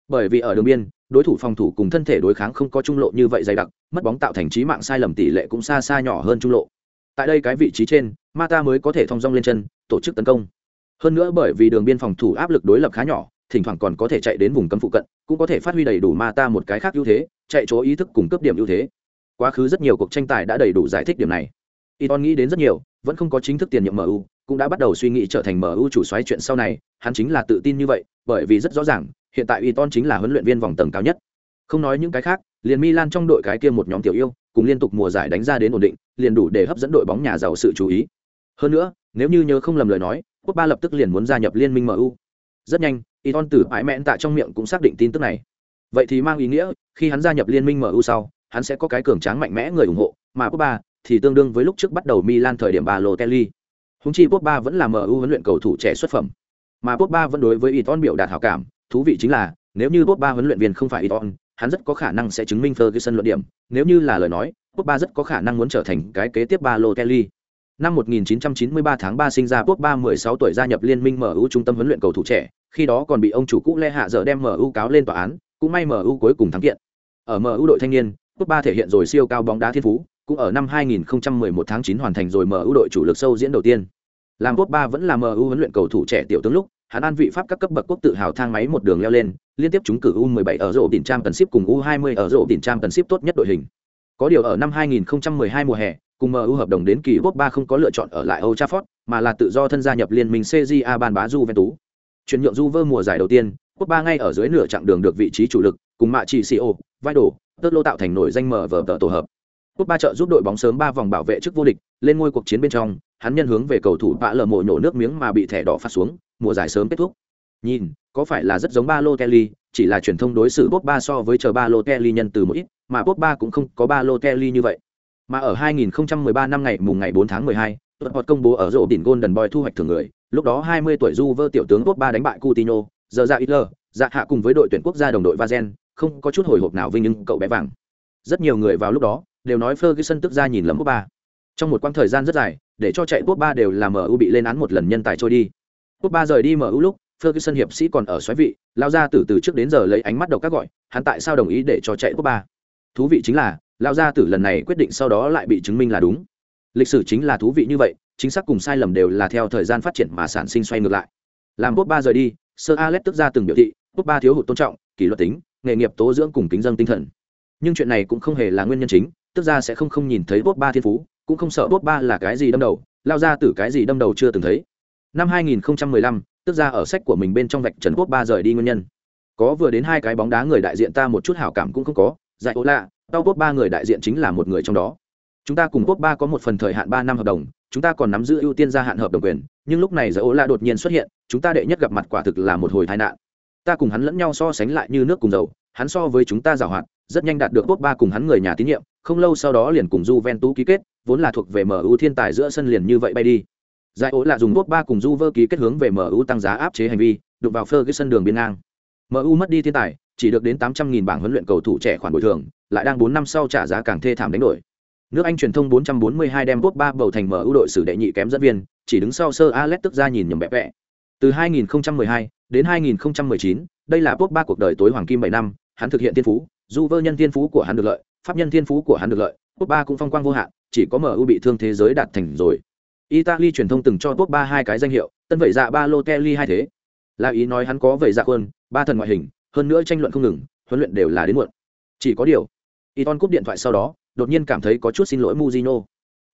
Bởi vì ở đường biên, đối thủ phòng thủ cùng thân thể đối kháng không có trung lộ như vậy dày đặc mất bóng tạo thành trí mạng sai lầm tỷ lệ cũng xa xa nhỏ hơn trung lộ tại đây cái vị trí trên mata mới có thể thông dong lên chân tổ chức tấn công hơn nữa bởi vì đường biên phòng thủ áp lực đối lập khá nhỏ thỉnh thoảng còn có thể chạy đến vùng cấm phụ cận cũng có thể phát huy đầy đủ mata một cái khác ưu thế chạy chỗ ý thức cùng cấp điểm ưu thế quá khứ rất nhiều cuộc tranh tài đã đầy đủ giải thích điểm này. Iton nghĩ đến rất nhiều, vẫn không có chính thức tiền nhiệm MU cũng đã bắt đầu suy nghĩ trở thành MU chủ soái chuyện sau này, hắn chính là tự tin như vậy, bởi vì rất rõ ràng, hiện tại Iton chính là huấn luyện viên vòng tầng cao nhất. Không nói những cái khác, liền Milan trong đội cái kia một nhóm tiểu yêu, cùng liên tục mùa giải đánh ra đến ổn định, liền đủ để hấp dẫn đội bóng nhà giàu sự chú ý. Hơn nữa, nếu như nhớ không lầm lời nói quốc ba lập tức liền muốn gia nhập liên minh mu rất nhanh Iton từ ái mẹn tại trong miệng cũng xác định tin tức này. Vậy thì mang ý nghĩa, khi hắn gia nhập liên minh mu sau hắn sẽ có cái cường tráng mạnh mẽ người ủng hộ mà Pogba thì tương đương với lúc trước bắt đầu milan thời điểm Balotelli. kelly húng chi Pogba vẫn là mu huấn luyện cầu thủ trẻ xuất phẩm mà Pogba vẫn đối với Iton biểu đạt hảo cảm thú vị chính là nếu như Pogba huấn luyện viên không phải Iton hắn rất có khả năng sẽ chứng minh Ferguson luận điểm nếu như là lời nói Pogba rất có khả năng muốn trở thành cái kế tiếp Balotelli. kelly Năm 1993 tháng 3 sinh ra Pogba 16 tuổi gia nhập liên minh MU trung tâm huấn luyện cầu thủ trẻ, khi đó còn bị ông chủ cũ Lê Hạ giờ đem MU cáo lên tòa án, cũng may MU cuối cùng thắng kiện. Ở MU đội thanh niên, Pogba thể hiện rồi siêu cao bóng đá thiên phú, cũng ở năm 2011 tháng 9 hoàn thành rồi MU đội chủ lực sâu diễn đầu tiên. Làm Ba vẫn là MU huấn luyện cầu thủ trẻ tiểu tướng lúc, hắn an vị pháp các cấp bậc quốc tự hào thang máy một đường leo lên, liên tiếp chúng cử U17 ở rổ đỉnh trang tần ship cùng U20 ở rổ đỉnh trang tần ship tốt nhất đội hình. Có điều ở năm 2012 mùa hè, cùng MU hợp đồng đến kỳ Pogba không có lựa chọn ở lại Old Trafford, mà là tự do thân gia nhập liên minh CJA ban bá Juventus. Chuyển nhượng Juve mùa giải đầu tiên, Pogba ngay ở dưới nửa chặng đường được vị trí chủ lực, cùng Mạ Chỉ CEO, vai đổ, tớt lô tạo thành nổi danh mở vở tờ tổ hợp. Pogba trợ giúp đội bóng sớm ba vòng bảo vệ trước vô địch, lên ngôi cuộc chiến bên trong, hắn nhân hướng về cầu thủ bạ lờ mộ nhổ nước miếng mà bị thẻ đỏ phát xuống, mùa giải sớm kết thúc. Nhìn, có phải là rất giống ba lô Kelly chỉ là truyền thông đối xử Pogba so với chờ ba lô Kelly nhân từ một ít, mà Pogba cũng không có ba lô Kelly như vậy. Mà ở 2013 năm ngày mùng ngày 4 tháng 12, Tuật công bố ở rổ đỉnh Golden Boy thu hoạch thưởng người, lúc đó 20 tuổi Juve tiểu tướng Pogba đánh bại Coutinho, giờ ra Hitler, dạ hạ cùng với đội tuyển quốc gia đồng đội Vazen, không có chút hồi hộp nào vinh nhưng cậu bé vàng. Rất nhiều người vào lúc đó đều nói Ferguson tức ra nhìn lắm Pogba. Trong một quãng thời gian rất dài, để cho chạy Pogba đều là MU bị lên án một lần nhân tài trôi đi. Pogba rời đi MU lúc, Ferguson hiệp sĩ còn ở xoáy vị, lao ra từ từ trước đến giờ lấy ánh mắt đầu các gọi, hắn tại sao đồng ý để cho chạy Pogba? Thú vị chính là, lao gia tử lần này quyết định sau đó lại bị chứng minh là đúng lịch sử chính là thú vị như vậy chính xác cùng sai lầm đều là theo thời gian phát triển mà sản sinh xoay ngược lại làm quốc ba rời đi sơ alex tức ra từng biểu thị quốc ba thiếu hụt tôn trọng kỷ luật tính nghề nghiệp tố dưỡng cùng kính dân tinh thần. Nhưng chuyện này cũng không hề là nguyên nhân chính tức ra sẽ không không nhìn thấy bốt ba thiên phú cũng không sợ bốt ba là cái gì đâm đầu lao ra từ cái gì đâm đầu chưa từng thấy. Năm 2015, tức ra ở sách của mình bên trong vạch trần bốt ba rời đi nguyên nhân. Có vừa đến hai cái bóng đá người đại diện ta một chút hảo cảm cũng không có dạy ố lạ tao bốt ba người đại diện chính là một người trong đó. Chúng ta cùng bốt ba có một phần thời hạn ba năm hợp đồng chúng ta còn nắm giữ ưu tiên gia hạn hợp đồng quyền nhưng lúc này giải ố lạ đột nhiên xuất hiện chúng ta đệ nhất gặp mặt quả thực là một hồi tai nạn ta cùng hắn lẫn nhau so sánh lại như nước cùng dầu hắn so với chúng ta giảo hoạt rất nhanh đạt được top ba cùng hắn người nhà tín nhiệm không lâu sau đó liền cùng Juventus ký kết vốn là thuộc về MU thiên tài giữa sân liền như vậy bay đi giải ố là dùng top ba cùng Juve ký kết hướng về MU tăng giá áp chế hành vi đụng vào Ferguson đường biên ngang MU mất đi thiên tài chỉ được đến 800.000 bảng huấn luyện cầu thủ trẻ khoản bồi thường, lại đang 4 năm sau trả giá càng thê thảm đánh đổi. Nước Anh truyền thông 442 đem top ba bầu thành MU đội xử đệ nhị kém dẫn viên, chỉ đứng sau sơ Alex tức ra nhìn nhầm bẹp bẻ. Từ 2012 đến 2019, đây là top ba cuộc đời tối hoàng kim 7 năm, hắn thực hiện thiên phú, dù vơ nhân thiên phú của hắn được lợi, pháp nhân thiên phú của hắn được lợi, top ba cũng phong quang vô hạn, chỉ có MU bị thương thế giới đạt thành rồi. Italy truyền thông từng cho top ba hai cái danh hiệu, tân vậy dạ Balotelli hai thế. Là ý nói hắn có vậy dạ hơn, ba thần ngoại hình, hơn nữa tranh luận không ngừng huấn luyện đều là đến muộn chỉ có điều Iton cúp điện thoại sau đó đột nhiên cảm thấy có chút xin lỗi Mujino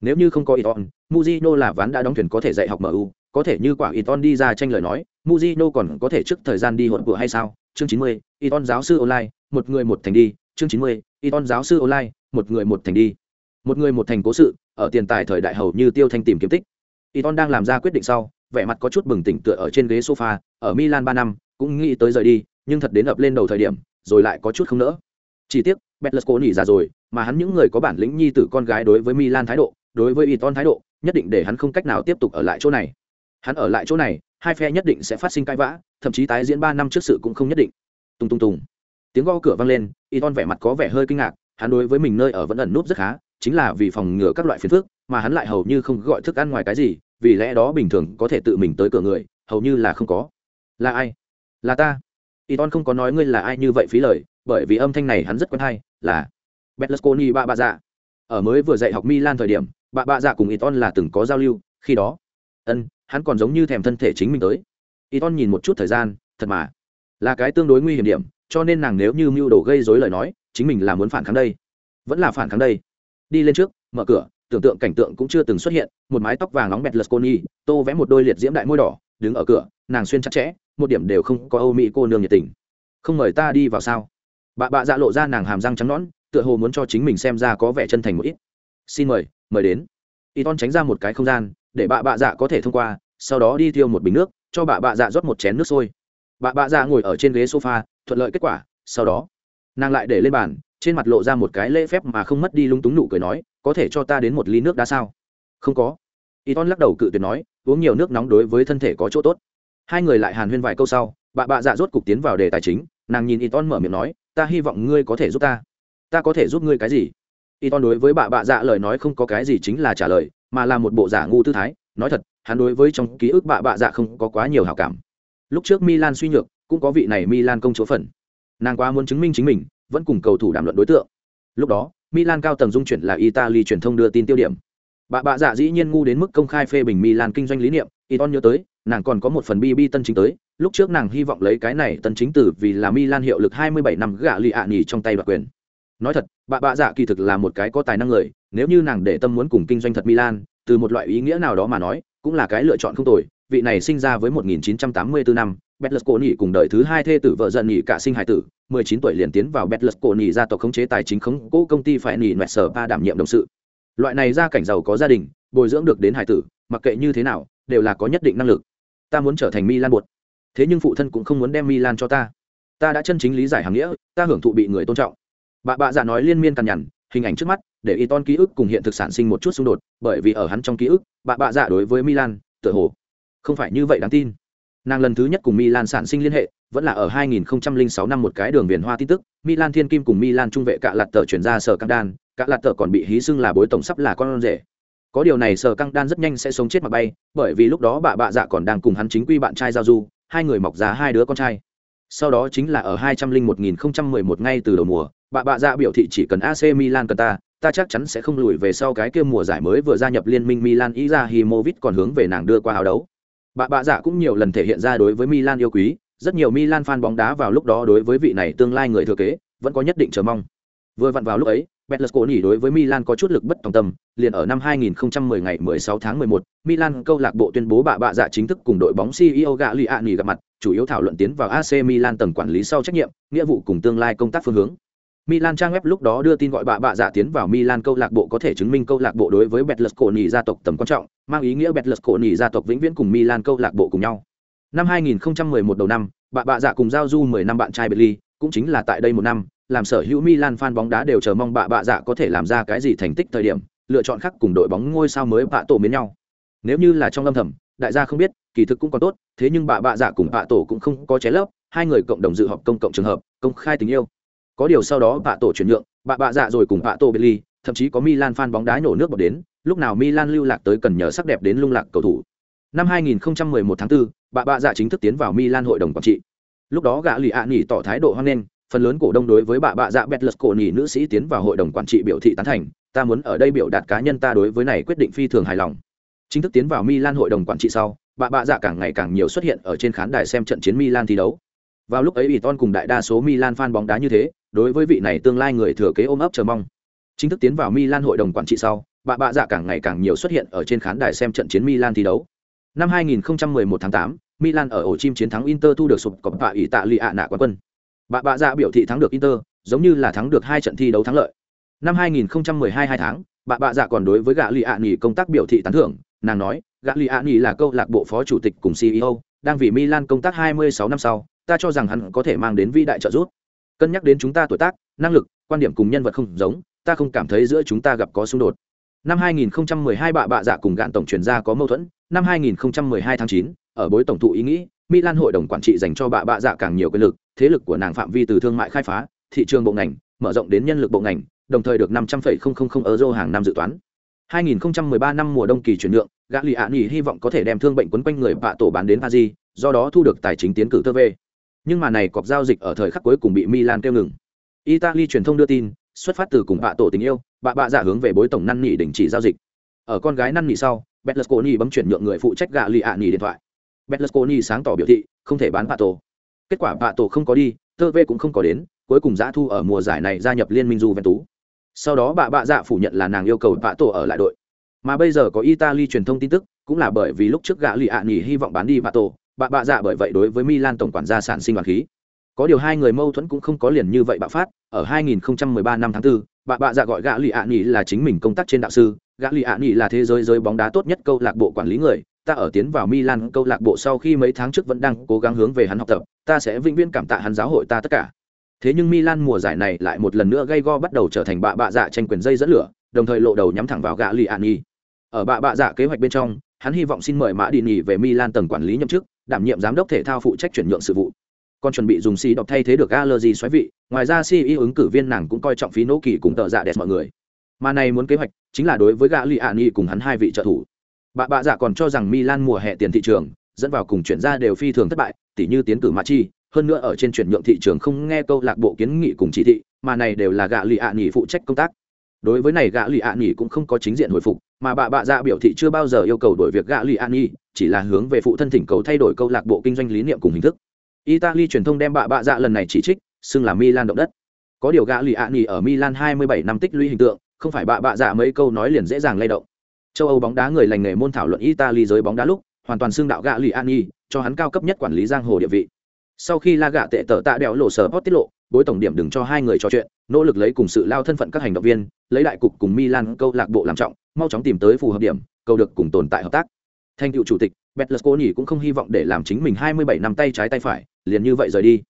nếu như không có Iton Mujino là ván đã đóng thuyền có thể dạy học MU có thể như quả Iton đi ra tranh lời nói Mujino còn có thể trước thời gian đi hỗn vừa hay sao? Chương 90, Iton giáo sư online một người một thành đi. Chương 90, Iton giáo sư online một người một thành đi. Một người một thành cố sự ở tiền tài thời đại hầu như tiêu thanh tìm kiếm tích. Iton đang làm ra quyết định sau vẻ mặt có chút bừng tỉnh tựa ở trên ghế sofa ở Milan ba năm cũng nghĩ tới rời đi nhưng thật đến ập lên đầu thời điểm rồi lại có chút không nỡ. Chỉ tiếc Betlesco nỉ già rồi mà hắn những người có bản lĩnh nhi tử con gái đối với Milan thái độ đối với Iton thái độ nhất định để hắn không cách nào tiếp tục ở lại chỗ này hắn ở lại chỗ này, hai phe nhất định sẽ phát sinh cãi vã, thậm chí tái diễn ba năm trước sự cũng không nhất định. Tung tung tung tiếng gõ cửa vang lên Iton vẻ mặt có vẻ hơi kinh ngạc, hắn đối với mình nơi ở vẫn ẩn núp rất khá, chính là vì phòng ngừa các loại phiền phức, mà hắn lại hầu như không gọi thức ăn ngoài cái gì, vì lẽ đó bình thường có thể tự mình tới cửa người, hầu như là không có. Là ai? Là ta. Y ton không có nói ngươi là ai như vậy phí lời, bởi vì âm thanh này hắn rất quen hay, là Berlusconi ba bạ dạ ở mới vừa dạy học Milan thời điểm bà bạ dạ cùng Iton là từng có giao lưu, khi đó ân, hắn còn giống như thèm thân thể chính mình tới. Iton nhìn một chút thời gian, thật mà, là cái tương đối nguy hiểm điểm, cho nên nàng nếu như mưu đồ gây rối lời nói, chính mình là muốn phản kháng đây. Vẫn là phản kháng đây. Đi lên trước, mở cửa, tưởng tượng cảnh tượng cũng chưa từng xuất hiện, một mái tóc vàng nóng bẹt lật coni tô vẽ một đôi liệt diễm đại môi đỏ, đứng ở cửa, nàng xuyên chặt chẽ, một điểm đều không có âu mỹ cô nương nhiệt tình. Không mời ta đi vào sao? Bà bạ dạ lộ ra nàng hàm răng trắng nõn, tựa hồ muốn cho chính mình xem ra có vẻ chân thành một ít. Xin mời mời đến y ton tránh ra một cái không gian, để bà bạ dạ có thể thông qua, sau đó đi thiêu một bình nước, cho bà bạ dạ rót một chén nước sôi. Bà bạ dạ ngồi ở trên ghế sofa, thuận lợi kết quả, sau đó, nàng lại để lên bàn, trên mặt lộ ra một cái lễ phép mà không mất đi lung túng nụ cười nói, có thể cho ta đến một ly nước đá sao? Không có. Y ton lắc đầu cự tuyệt nói, uống nhiều nước nóng đối với thân thể có chỗ tốt. Hai người lại hàn huyên vài câu sau bà bạ dạ rốt cục tiến vào đề tài chính, nàng nhìn y ton mở miệng nói, ta hy vọng ngươi có thể giúp ta. Ta có thể giúp ngươi cái gì? Y ton đối với bà bạ dạ lời nói không có cái gì chính là trả lời, mà là một bộ giả ngu tư thái. Nói thật, hắn đối với trong ký ức bà bạ dạ không có quá nhiều hảo cảm. Lúc trước milan suy nhược, cũng có vị này milan công chúa phần. Nàng quá muốn chứng minh chính mình, vẫn cùng cầu thủ đàm luận đối tượng. Lúc đó, milan cao tầng dung chuyển là italy truyền thông đưa tin tiêu điểm. Bà bạ dạ dĩ nhiên ngu đến mức công khai phê bình milan kinh doanh lý niệm iton nhớ tới, nàng còn có một phần bb tân chính tới. Lúc trước nàng hy vọng lấy cái này tân chính tử vì là milan hiệu lực 27 năm gạ lì ạ nhì trong tay đoạt quyền nói thật bà bạ dạ kỳ thực là một cái có tài năng người nếu như nàng để tâm muốn cùng kinh doanh thật milan từ một loại ý nghĩa nào đó mà nói cũng là cái lựa chọn không tồi vị này sinh ra với 1984 năm Betlesconi cùng đời thứ hai thê tử vợ giận nhị cả sinh hải tử, 19 tuổi liền tiến vào Betlesconi gia tộc khống chế tài chính khống cố công ty phải nhị nẹt sở ba đảm nhiệm đồng sự. Loại này gia cảnh giàu có gia đình, bồi dưỡng được đến hải tử, mặc kệ như thế nào, đều là có nhất định năng lực. Ta muốn trở thành Milan buột. Thế nhưng phụ thân cũng không muốn đem Milan cho ta. Ta đã chân chính lý giải hàng nghĩa, ta hưởng thụ bị người tôn trọng. Bà bà già nói liên miên cằn nhằn, hình ảnh trước mắt, để y ton ký ức cùng hiện thực sản sinh một chút xung đột, bởi vì ở hắn trong ký ức, bà bà già đối với Milan, tựa hồ không phải như vậy đáng tin Nàng lần thứ nhất cùng Milan sản sinh liên hệ, vẫn là ở 2006 năm một cái đường viền hoa tin tức, Milan Thiên Kim cùng Milan trung vệ cạ lạt tờ chuyển ra sở căng đan, cạ lạt tờ còn bị hí xưng là bối tổng sắp là con rể. Có điều này sở căng đan rất nhanh sẽ sống chết mà bay, bởi vì lúc đó bà bạ dạ còn đang cùng hắn chính quy bạn trai giao du, hai người mọc ra hai đứa con trai. Sau đó chính là ở 2011 ngay từ đầu mùa, bà bạ dạ biểu thị chỉ cần AC Milan cần ta, ta chắc chắn sẽ không lùi về sau cái kia mùa giải mới vừa gia nhập liên minh Milan Izahimovic còn hướng về nàng đưa qua áo đấu. Bà bạ dạ cũng nhiều lần thể hiện ra đối với Milan yêu quý, rất nhiều Milan fan bóng đá vào lúc đó đối với vị này tương lai người thừa kế, vẫn có nhất định chờ mong. Vừa vặn vào lúc ấy, Berlusconi đối với Milan có chút lực bất tòng tâm, liền ở năm 2010 ngày 16 tháng 11, Milan câu lạc bộ tuyên bố bà bạ dạ chính thức cùng đội bóng CEO Gagliani gặp mặt, chủ yếu thảo luận tiến vào AC Milan tầng quản lý sau trách nhiệm, nghĩa vụ cùng tương lai công tác phương hướng. Milan trang web lúc đó đưa tin gọi bà bạ dạ tiến vào Milan câu lạc bộ có thể chứng minh câu lạc bộ đối với Betlesconi gia tộc tầm quan trọng, mang ý nghĩa Betlesconi gia tộc vĩnh viễn cùng Milan câu lạc bộ cùng nhau. Năm 2011 đầu năm, bà bạ dạ cùng giao du 10 năm bạn trai Betli, cũng chính là tại đây một năm, làm sở hữu Milan fan bóng đá đều chờ mong bà bạ dạ có thể làm ra cái gì thành tích thời điểm, lựa chọn khác cùng đội bóng ngôi sao mới bạ tổ miến nhau. Nếu như là trong âm thầm, đại gia không biết, kỳ thực cũng còn tốt, thế nhưng bà bạ dạ cùng bạ tổ cũng không có chế lớp, hai người cộng đồng dự họp công cộng trường hợp, công khai tình yêu có điều sau đó bạ tổ chuyển nhượng bạ bạ dạ rồi cùng bạ tổ Belly, thậm chí có Milan fan bóng đá nổ nước bọt đến, lúc nào Milan lưu lạc tới cần nhờ sắc đẹp đến lung lạc cầu thủ. Năm 2011 tháng 4, bạ bạ dạ chính thức tiến vào Milan hội đồng quản trị. Lúc đó gã lì ạ nhỉ tỏ thái độ hoan nghênh, phần lớn cổ đông đối với bạ bạ dạ Betlesconi nữ sĩ tiến vào hội đồng quản trị biểu thị tán thành, ta muốn ở đây biểu đạt cá nhân ta đối với này quyết định phi thường hài lòng. Chính thức tiến vào Milan hội đồng quản trị sau, bạ bạ dạ càng ngày càng nhiều xuất hiện ở trên khán đài xem trận chiến Milan thi đấu. Vào lúc ấy Iton cùng đại đa số Milan fan bóng đá như thế, đối với vị này tương lai người thừa kế ôm ấp chờ mong. Chính thức tiến vào Milan hội đồng quản trị sau, bà bạ dạ càng ngày càng nhiều xuất hiện ở trên khán đài xem trận chiến Milan thi đấu. Năm 2011 tháng 8, Milan ở ổ chim chiến thắng Inter thu được sụp cọp tạ lìa nạ quán quân. Bà bạ dạ biểu thị thắng được Inter, giống như là thắng được hai trận thi đấu thắng lợi. Năm 2012 hai tháng, bà bạ dạ còn đối với gã Lì ạ nghỉ công tác biểu thị tán thưởng, nàng nói, gã Lì ạ nghỉ là câu lạc bộ phó chủ tịch cùng CEO, đang vì Milan công tác 26 năm sau, ta cho rằng hắn có thể mang đến vĩ đại trợ giúp cân nhắc đến chúng ta tuổi tác năng lực quan điểm cùng nhân vật không giống ta không cảm thấy giữa chúng ta gặp có xung đột. Năm 2012 bạ bạ dạ cùng gạn tổng chuyển ra có mâu thuẫn năm 2012 tháng 9, ở bối tổng thụ ý nghĩ milan hội đồng quản trị dành cho bạ bạ dạ càng nhiều quyền lực thế lực của nàng phạm vi từ thương mại khai phá thị trường bộ ngành mở rộng đến nhân lực bộ ngành đồng thời được 500,000 euro hàng năm dự toán. 2013 năm mùa đông kỳ chuyển nhượng gã lì ạ nghỉ hy vọng có thể đem thương bệnh quấn quanh người bạ tổ bán đến paris do đó thu được tài chính tiến cử tơ về nhưng mà này cọc giao dịch ở thời khắc cuối cùng bị Milan kêu ngừng. italy truyền thông đưa tin, xuất phát từ cùng bạ tổ tình yêu, bạ bạ giả hướng về bối tổng năn nỉ đình chỉ giao dịch. Ở con gái năn nỉ sau betlusconi bấm chuyển nhượng người phụ trách gạ lì ạ nỉ điện thoại. Betlusconi sáng tỏ biểu thị, không thể bán bạ tổ. Kết quả bạ tổ không có đi, tơ vê cũng không có đến, cuối cùng giã thu ở mùa giải này gia nhập liên minh du ven tú sau đó bà bạ dạ phủ nhận là nàng yêu cầu bạ tổ ở lại đội. Mà bây giờ có italy truyền thông tin tức, cũng là bởi vì lúc trước gã lì ạ nghỉ hy vọng bán đi bạ tổ bà bạ dạ bởi vậy đối với milan tổng quản gia sản sinh đoàn khí. Có điều hai người mâu thuẫn cũng không có liền như vậy bạo phát. Ở 2013 năm tháng 4, bà bạ dạ gọi gã lì ạ Nghị là chính mình công tác trên đạo sư. Gã lì ạ Nghị là thế giới giới bóng đá tốt nhất câu lạc bộ quản lý người. Ta ở tiến vào milan câu lạc bộ sau khi mấy tháng trước vẫn đang cố gắng hướng về hắn học tập. Ta sẽ vĩnh viễn cảm tạ hắn giáo hội ta tất cả. Thế nhưng milan mùa giải này lại một lần nữa gây go bắt đầu trở thành bạ bạ dạ tranh quyền dây dẫn lửa đồng thời lộ đầu nhắm thẳng vào gã lì ạ Nghị. ở bạ bạ dạ kế hoạch bên trong hắn hy vọng xin mời mã đi nghỉ về milan tầng quản lý nhậm chức đảm nhiệm giám đốc thể thao phụ trách chuyển nhượng sự vụ. Còn chuẩn bị dùng xì đọc thay thế được allergy xoáy vị ngoài ra si ứng cử viên nàng cũng coi trọng phí nỗ kỳ cùng tờ dạ đẹp mọi người. Mà này muốn kế hoạch chính là đối với gã lì ạ nghỉ cùng hắn hai vị trợ thủ. Bạ bạ dạ còn cho rằng milan mùa hè tiền thị trường dẫn vào cùng chuyển ra đều phi thường thất bại tỉ như tiến cử Machi, hơn nữa ở trên chuyển nhượng thị trường không nghe câu lạc bộ kiến nghị cùng chỉ thị mà này đều là gã lì ạ nghỉ phụ trách công tác. Đối với này gã lì ạ nghỉ cũng không có chính diện hồi phục mà bà bạ dạ biểu thị chưa bao giờ yêu cầu đổi việc gạ lì an y, chỉ là hướng về phụ thân thỉnh cầu thay đổi câu lạc bộ kinh doanh lý niệm cùng hình thức. Italy truyền thông đem bà bạ dạ lần này chỉ trích, xưng là milan động đất. Có điều gạ lì an y ở milan 27 năm tích lũy hình tượng, không phải bà bạ dạ mấy câu nói liền dễ dàng lay động. Châu âu bóng đá người lành nghề môn thảo luận italy giới bóng đá lúc, hoàn toàn xưng đạo gạ lì an y, cho hắn cao cấp nhất quản lý giang hồ địa vị. Sau khi la gạ tệ tờ tạ đèo lộ sở hot tiết lộ bối tổng điểm đừng cho hai người trò chuyện, nỗ lực lấy cùng sự lao thân phận các hành động viên, lấy đại cục cùng milan câu lạc bộ làm trọng, mau chóng tìm tới phù hợp điểm câu được cùng tồn tại hợp tác. Thành cựu chủ tịch betlusconi cũng không hy vọng để làm chính mình 27 năm tay trái tay phải, liền như vậy rời đi.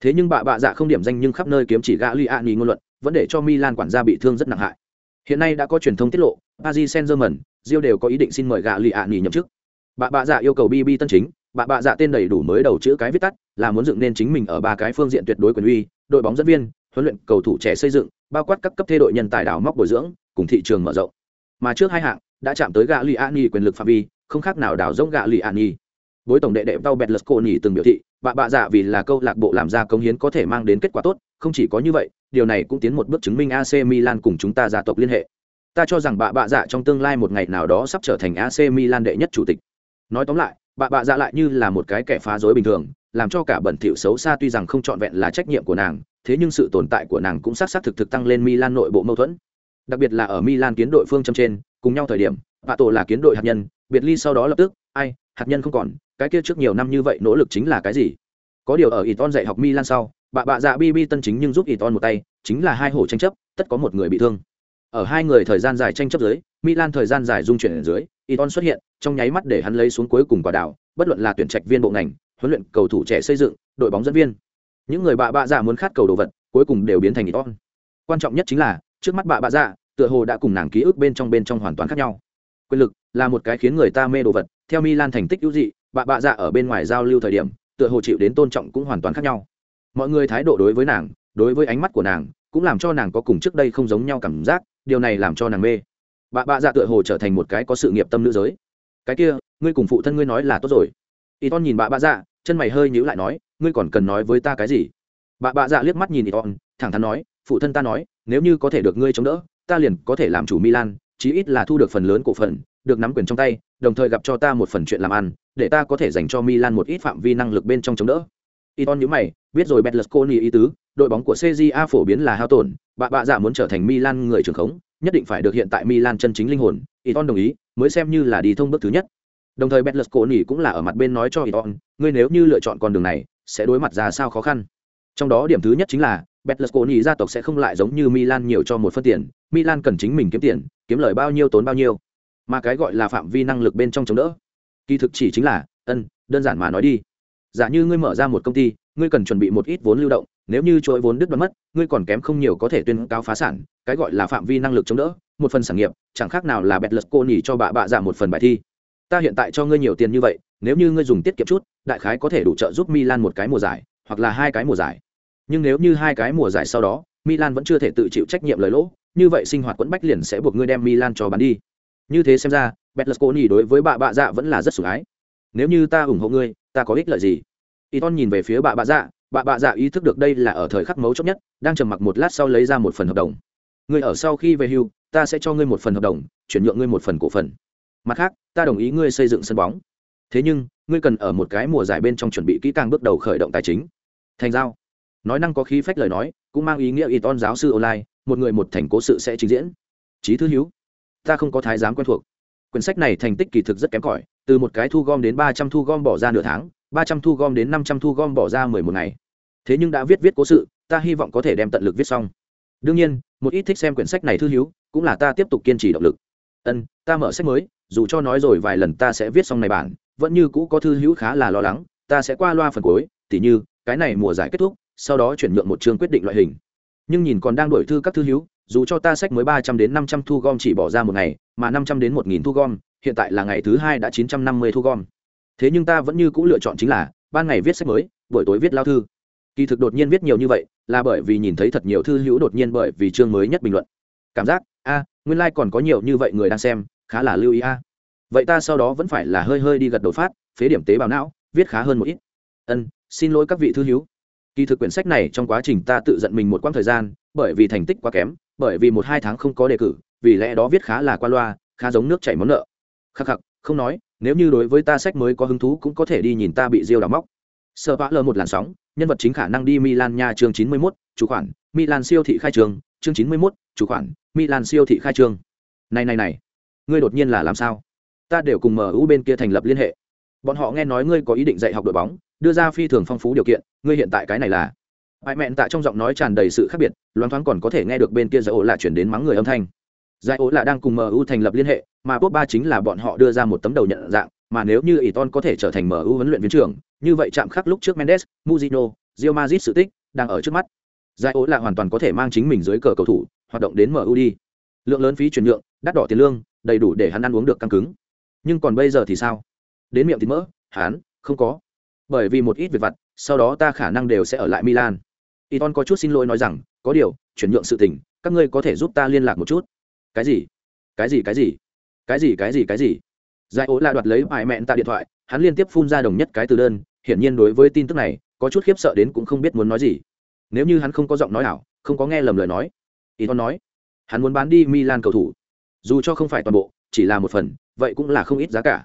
Thế nhưng bà bạ dạ không điểm danh nhưng khắp nơi kiếm chỉ gã li an ngôn luận, vẫn để cho milan quản gia bị thương rất nặng hại. Hiện nay đã có truyền thông tiết lộ, paris saint germain rio đều có ý định xin mời gã li an nhậm chức. Bà bạ dạ yêu cầu bb tân chính bà bạ dạ tên đầy đủ mới đầu chữ cái viết tắt, là muốn dựng nên chính mình ở ba cái phương diện tuyệt đối quyền uy, đội bóng dẫn viên, huấn luyện, cầu thủ trẻ xây dựng, bao quát các cấp thê đội nhân tài đào móc bồi dưỡng, cùng thị trường mở rộng. Mà trước hai hạng, đã chạm tới gạ lì an nhi quyền lực phạm vi, không khác nào đào rỗng gạ lì an nhi bối tổng đệ đệ tàu bẹt lật cổ nhì từng biểu thị, bà bạ dạ vì là câu lạc bộ làm ra công hiến có thể mang đến kết quả tốt, không chỉ có như vậy, điều này cũng tiến một bước chứng minh ac milan cùng chúng ta gia tộc liên hệ. Ta cho rằng bà bạ dạ trong tương lai một ngày nào đó sắp trở thành ac milan đệ nhất chủ tịch. Nói tóm lại bà bạ dạ lại như là một cái kẻ phá rối bình thường làm cho cả bẩn thỉu xấu xa tuy rằng không trọn vẹn là trách nhiệm của nàng thế nhưng sự tồn tại của nàng cũng xác xác thực thực tăng lên milan nội bộ mâu thuẫn đặc biệt là ở milan kiến đội phương châm trên cùng nhau thời điểm bà tổ là kiến đội hạt nhân biệt ly sau đó lập tức ai hạt nhân không còn cái kia trước nhiều năm như vậy nỗ lực chính là cái gì có điều ở Iton dạy học Milan sau, bà bạ dạ bi tân chính nhưng giúp Iton một tay, chính là hai hổ tranh chấp, tất có một người bị thương. Ở hai người thời gian dài tranh chấp dưới, Milan thời gian dài dung chuyển ở dưới, Iton xuất hiện, trong nháy mắt để hắn lấy xuống cuối cùng quả đảo, bất luận là tuyển trạch viên bộ ngành, huấn luyện cầu thủ trẻ xây dựng, đội bóng dẫn viên. Những người bạ bạ dạ muốn khát cầu đồ vật, cuối cùng đều biến thành Iton. Quan trọng nhất chính là, trước mắt bạ bạ dạ, tựa hồ đã cùng nàng ký ức bên trong bên trong hoàn toàn khác nhau. Quyền lực là một cái khiến người ta mê đồ vật, theo Milan thành tích ưu dị, bạ bạ dạ ở bên ngoài giao lưu thời điểm, tựa hồ chịu đến tôn trọng cũng hoàn toàn khác nhau. Mọi người thái độ đối với nàng, đối với ánh mắt của nàng, cũng làm cho nàng có cùng trước đây không giống nhau cảm giác, điều này làm cho nàng mê. Bà bạ dạ tựa hồ trở thành một cái có sự nghiệp tâm nữ giới. Cái kia, ngươi cùng phụ thân ngươi nói là tốt rồi. Y ton nhìn bà bạ dạ chân mày hơi nhíu lại nói, ngươi còn cần nói với ta cái gì? Bà bạ dạ liếc mắt nhìn y ton thẳng thắn nói, phụ thân ta nói, nếu như có thể được ngươi chống đỡ, ta liền có thể làm chủ milan, chí ít là thu được phần lớn cổ phần, được nắm quyền trong tay, đồng thời gặp cho ta một phần chuyện làm ăn, để ta có thể dành cho milan một ít phạm vi năng lực bên trong chống đỡ. Y ton nhíu mày, biết rồi betlesconi ý tứ đội bóng của cja phổ biến là hao tổn bà bạ dạ muốn trở thành milan người trưởng khống nhất định phải được hiện tại Milan chân chính linh hồn, Iton đồng ý, mới xem như là đi thông bước thứ nhất. Đồng thời Betlesconi cũng là ở mặt bên nói cho Iton, ngươi nếu như lựa chọn con đường này, sẽ đối mặt ra sao khó khăn. Trong đó điểm thứ nhất chính là Betlesconi gia tộc sẽ không lại giống như Milan nhiều cho một phân tiền, Milan cần chính mình kiếm tiền, kiếm lời bao nhiêu tốn bao nhiêu. Mà cái gọi là phạm vi năng lực bên trong chống đỡ, kỳ thực chỉ chính là, ân, đơn giản mà nói đi. Giả như ngươi mở ra một công ty, ngươi cần chuẩn bị một ít vốn lưu động, nếu như chuỗi vốn đứt đoạn mất, ngươi còn kém không nhiều có thể tuyên cáo phá sản, cái gọi là phạm vi năng lực chống đỡ, một phần sản nghiệp, chẳng khác nào là bẹt lật cô nhỉ cho bà bạ giảm dạ một phần bài thi. Ta hiện tại cho ngươi nhiều tiền như vậy, nếu như ngươi dùng tiết kiệm chút, đại khái có thể đủ trợ giúp milan một cái mùa giải, hoặc là hai cái mùa giải. Nhưng nếu như hai cái mùa giải sau đó, milan vẫn chưa thể tự chịu trách nhiệm lời lỗ, như vậy sinh hoạt quẫn bách liền sẽ buộc ngươi đem milan cho bán đi. Như thế xem ra Betlesconi đối với bà bạ dạ vẫn là rất sủng ái. Nếu như ta ủng hộ ngươi, ta có ích lợi gì? Iton nhìn về phía bà bạ dạ bà bạ dạ ý thức được đây là ở thời khắc mấu chốt nhất, đang trầm mặc một lát sau lấy ra một phần hợp đồng. Người ở sau khi về hưu, ta sẽ cho ngươi một phần hợp đồng, chuyển nhượng ngươi một phần cổ phần. Mặt khác, ta đồng ý ngươi xây dựng sân bóng. Thế nhưng, ngươi cần ở một cái mùa giải bên trong chuẩn bị kỹ càng bước đầu khởi động tài chính. Thành giao. Nói năng có khí phách lời nói, cũng mang ý nghĩa y tôn giáo sư online, một người một thành cố sự sẽ trình diễn. Trí thư hữu. Ta không có thái giám quen thuộc. Quyển sách này thành tích kỳ thực rất kém cỏi, từ một cái thu gom đến ba trăm thu gom bỏ ra nửa tháng ba trăm thu gom đến năm trăm thu gom bỏ ra mười một ngày. Thế nhưng đã viết viết cố sự ta hy vọng có thể đem tận lực viết xong. Đương nhiên một ít thích xem quyển sách này thư hiếu, cũng là ta tiếp tục kiên trì động lực. Ân ta mở sách mới dù cho nói rồi vài lần ta sẽ viết xong này bản vẫn như cũ có thư hữu khá là lo lắng ta sẽ qua loa phần cuối tỉ như cái này mùa giải kết thúc sau đó chuyển nhượng một chương quyết định loại hình. Nhưng nhìn còn đang đổi thư các thư hữu dù cho ta sách mới ba trăm đến năm trăm thu gom chỉ bỏ ra một ngày mà năm trăm đến một nghìn thu gom hiện tại là ngày thứ hai đã chín trăm năm mươi thu gom thế nhưng ta vẫn như cũ lựa chọn chính là, ban ngày viết sách mới, buổi tối viết lao thư. Kỳ thực đột nhiên viết nhiều như vậy, là bởi vì nhìn thấy thật nhiều thư hữu đột nhiên bởi vì chương mới nhất bình luận. Cảm giác, a, nguyên lai、like、còn có nhiều như vậy người đang xem, khá là lưu ý a. Vậy ta sau đó vẫn phải là hơi hơi đi gật đầu phát, phế điểm tế bào não, viết khá hơn một ít. Ân, xin lỗi các vị thư hữu. Kỳ thực quyển sách này trong quá trình ta tự giận mình một quãng thời gian, bởi vì thành tích quá kém, bởi vì một hai tháng không có đề cử, vì lẽ đó viết khá là qua loa, khá giống nước chảy món nợ. Khắc khắc, không nói nếu như đối với ta sách mới có hứng thú cũng có thể đi nhìn ta bị diêu đào móc. Sơ vã lờ một làn sóng nhân vật chính khả năng đi milan nha chương chín mươi 91, chủ khoản milan siêu thị khai trường chương chín mươi 91, chủ khoản milan siêu thị khai trường. Này này này ngươi đột nhiên là làm sao? Ta đều cùng mu bên kia thành lập liên hệ. Bọn họ nghe nói ngươi có ý định dạy học đội bóng đưa ra phi thường phong phú điều kiện ngươi hiện tại cái này là. Bại mẹn tại trong giọng nói tràn đầy sự khác biệt loáng thoáng còn có thể nghe được bên kia giải ổ là chuyển đến mắng người âm thanh giải ố là đang cùng mu thành lập liên hệ mà top ba chính là bọn họ đưa ra một tấm đầu nhận dạng mà nếu như ỷ ton có thể trở thành mu huấn luyện viên trưởng như vậy chạm khắc lúc trước mendes muzino rio mazit sự tích đang ở trước mắt. Giải ố là hoàn toàn có thể mang chính mình dưới cờ cầu thủ hoạt động đến mu đi. Lượng lớn phí chuyển nhượng đắt đỏ tiền lương đầy đủ để hắn ăn uống được căng cứng. Nhưng còn bây giờ thì sao? Đến miệng thì mỡ hắn không có. Bởi vì một ít việc vặt sau đó ta khả năng đều sẽ ở lại milan. Iton có chút xin lỗi nói rằng, có điều, chuyển nhượng sự tình, các ngươi có thể giúp ta liên lạc một chút. Cái gì? Cái gì cái gì? Cái gì cái gì cái gì? Giải ố là đoạt lấy bài mẹn tại điện thoại, hắn liên tiếp phun ra đồng nhất cái từ đơn, hiển nhiên đối với tin tức này, có chút khiếp sợ đến cũng không biết muốn nói gì. Nếu như hắn không có giọng nói ảo, không có nghe lầm lời nói. ý con nói, hắn muốn bán đi Milan cầu thủ. Dù cho không phải toàn bộ, chỉ là một phần, vậy cũng là không ít giá cả.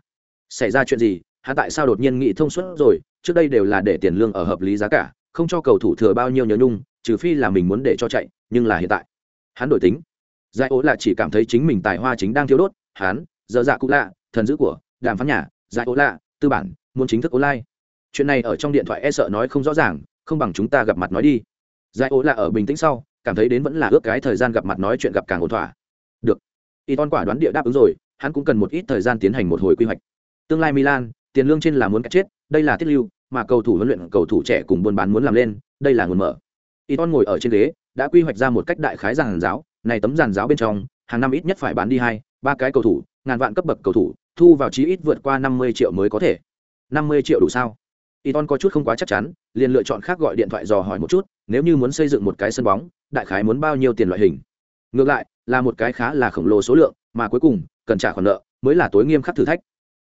Xảy ra chuyện gì, hắn tại sao đột nhiên nghị thông suốt rồi, trước đây đều là để tiền lương ở hợp lý giá cả, không cho cầu thủ thừa bao nhiêu nhớ nhung trừ phi là mình muốn để cho chạy nhưng là hiện tại hắn đổi tính giải ố là chỉ cảm thấy chính mình tài hoa chính đang thiếu đốt Hán, giờ dạ cụ lạ thần dữ của đàm phán nhà giải ố lạ tư bản muốn chính thức online. Chuyện này ở trong điện thoại e sợ nói không rõ ràng không bằng chúng ta gặp mặt nói đi. Giải ố lạ ở bình tĩnh sau cảm thấy đến vẫn là ước cái thời gian gặp mặt nói chuyện gặp càng ổn thỏa. Được. Y ton quả đoán địa đáp ứng rồi hắn cũng cần một ít thời gian tiến hành một hồi quy hoạch. Tương lai milan tiền lương trên là muốn cắt chết đây là tiết lưu mà cầu thủ huấn luyện cầu thủ trẻ cùng buôn bán muốn làm lên đây là nguồn mở. Iton ngồi ở trên ghế đã quy hoạch ra một cách đại khái giảng giáo này tấm giàn giáo bên trong, hàng năm ít nhất phải bán đi hai, ba cái cầu thủ, ngàn vạn cấp bậc cầu thủ, thu vào chí ít vượt qua năm mươi triệu mới có thể. Năm mươi triệu đủ sao? Iton có chút không quá chắc chắn, liền lựa chọn khác gọi điện thoại dò hỏi một chút, nếu như muốn xây dựng một cái sân bóng, đại khái muốn bao nhiêu tiền loại hình? Ngược lại, là một cái khá là khổng lồ số lượng, mà cuối cùng, cần trả khoản nợ, mới là tối nghiêm khắc thử thách.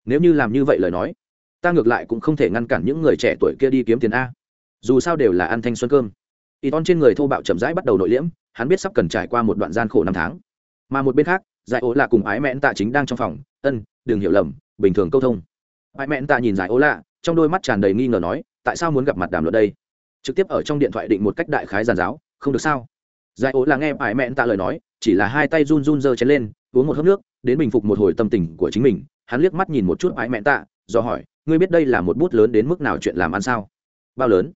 Nếu như làm như vậy lời nói, ta ngược lại cũng không thể ngăn cản những người trẻ tuổi kia đi kiếm tiền a. Dù sao đều là ăn thanh xuân cơm. Y trên người thô bạo chậm rãi bắt đầu nội liễm hắn biết sắp cần trải qua một đoạn gian khổ năm tháng. Mà một bên khác, giải ố lạ cùng ái mẹn tạ chính đang trong phòng. Ân, đừng hiểu lầm, bình thường câu thông. Ái mẹn tạ nhìn giải ố lạ, trong đôi mắt tràn đầy nghi ngờ nói, tại sao muốn gặp mặt đàm luận đây? Trực tiếp ở trong điện thoại định một cách đại khái giàn giáo, không được sao? Giải ố lạ nghe ái mẹn tạ lời nói, chỉ là hai tay run run giơ chén lên, uống một hớp nước, đến bình phục một hồi tâm tình của chính mình. Hắn liếc mắt nhìn một chút ái mẹn tạ, do hỏi, ngươi biết đây là một bút lớn đến mức nào chuyện làm ăn sao? Bao lớn?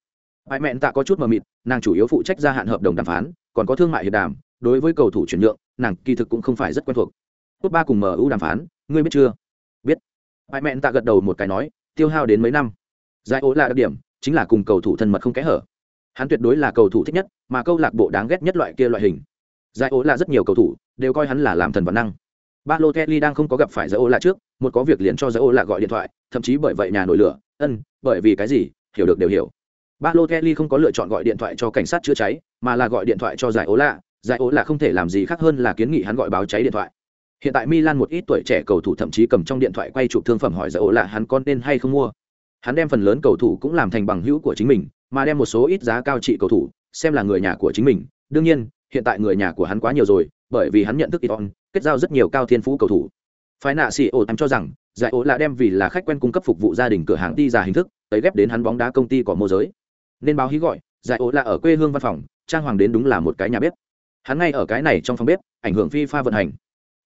Bại mẹn tạ có chút mờ mịt, nàng chủ yếu phụ trách gia hạn hợp đồng đàm phán, còn có thương mại hiệp đàm, đối với cầu thủ chuyển nhượng, nàng kỳ thực cũng không phải rất quen thuộc. Top ba cùng mu đàm phán, ngươi biết chưa? Biết. Bại mẹn tạ gật đầu một cái nói, tiêu hao đến mấy năm? Giải ố là đặc điểm, chính là cùng cầu thủ thân mật không kẽ hở. Hắn tuyệt đối là cầu thủ thích nhất, mà câu lạc bộ đáng ghét nhất loại kia loại hình. Giải ố là rất nhiều cầu thủ, đều coi hắn là làm thần văn năng. Ba lô kelly đang không có gặp phải giải ố là trước, một có việc liền cho giải ố là gọi điện thoại, thậm chí bởi vậy nhà nổi lửa, ân, bởi vì cái gì? Hiểu được đều hiểu ba lô kelly không có lựa chọn gọi điện thoại cho cảnh sát chữa cháy mà là gọi điện thoại cho giải ố lạ. Giải ố lạ không thể làm gì khác hơn là kiến nghị hắn gọi báo cháy điện thoại. Hiện tại milan một ít tuổi trẻ cầu thủ thậm chí cầm trong điện thoại quay chụp thương phẩm hỏi giải ố lạ hắn con nên hay không mua. Hắn đem phần lớn cầu thủ cũng làm thành bằng hữu của chính mình mà đem một số ít giá cao trị cầu thủ xem là người nhà của chính mình. Đương nhiên hiện tại người nhà của hắn quá nhiều rồi bởi vì hắn nhận thức Iton, kết giao rất nhiều cao thiên phú cầu thủ. Phái nạ xì ổ cho rằng giải ố là đem vì là khách quen cung cấp phục vụ gia đình cửa hàng đi ra hình thức tới ghép đến hắn bóng đá công ty có môi giới nên báo hí gọi, giải ố là ở quê hương văn phòng, trang hoàng đến đúng là một cái nhà bếp. Hắn ngay ở cái này trong phòng bếp, ảnh hưởng phi pha vận hành.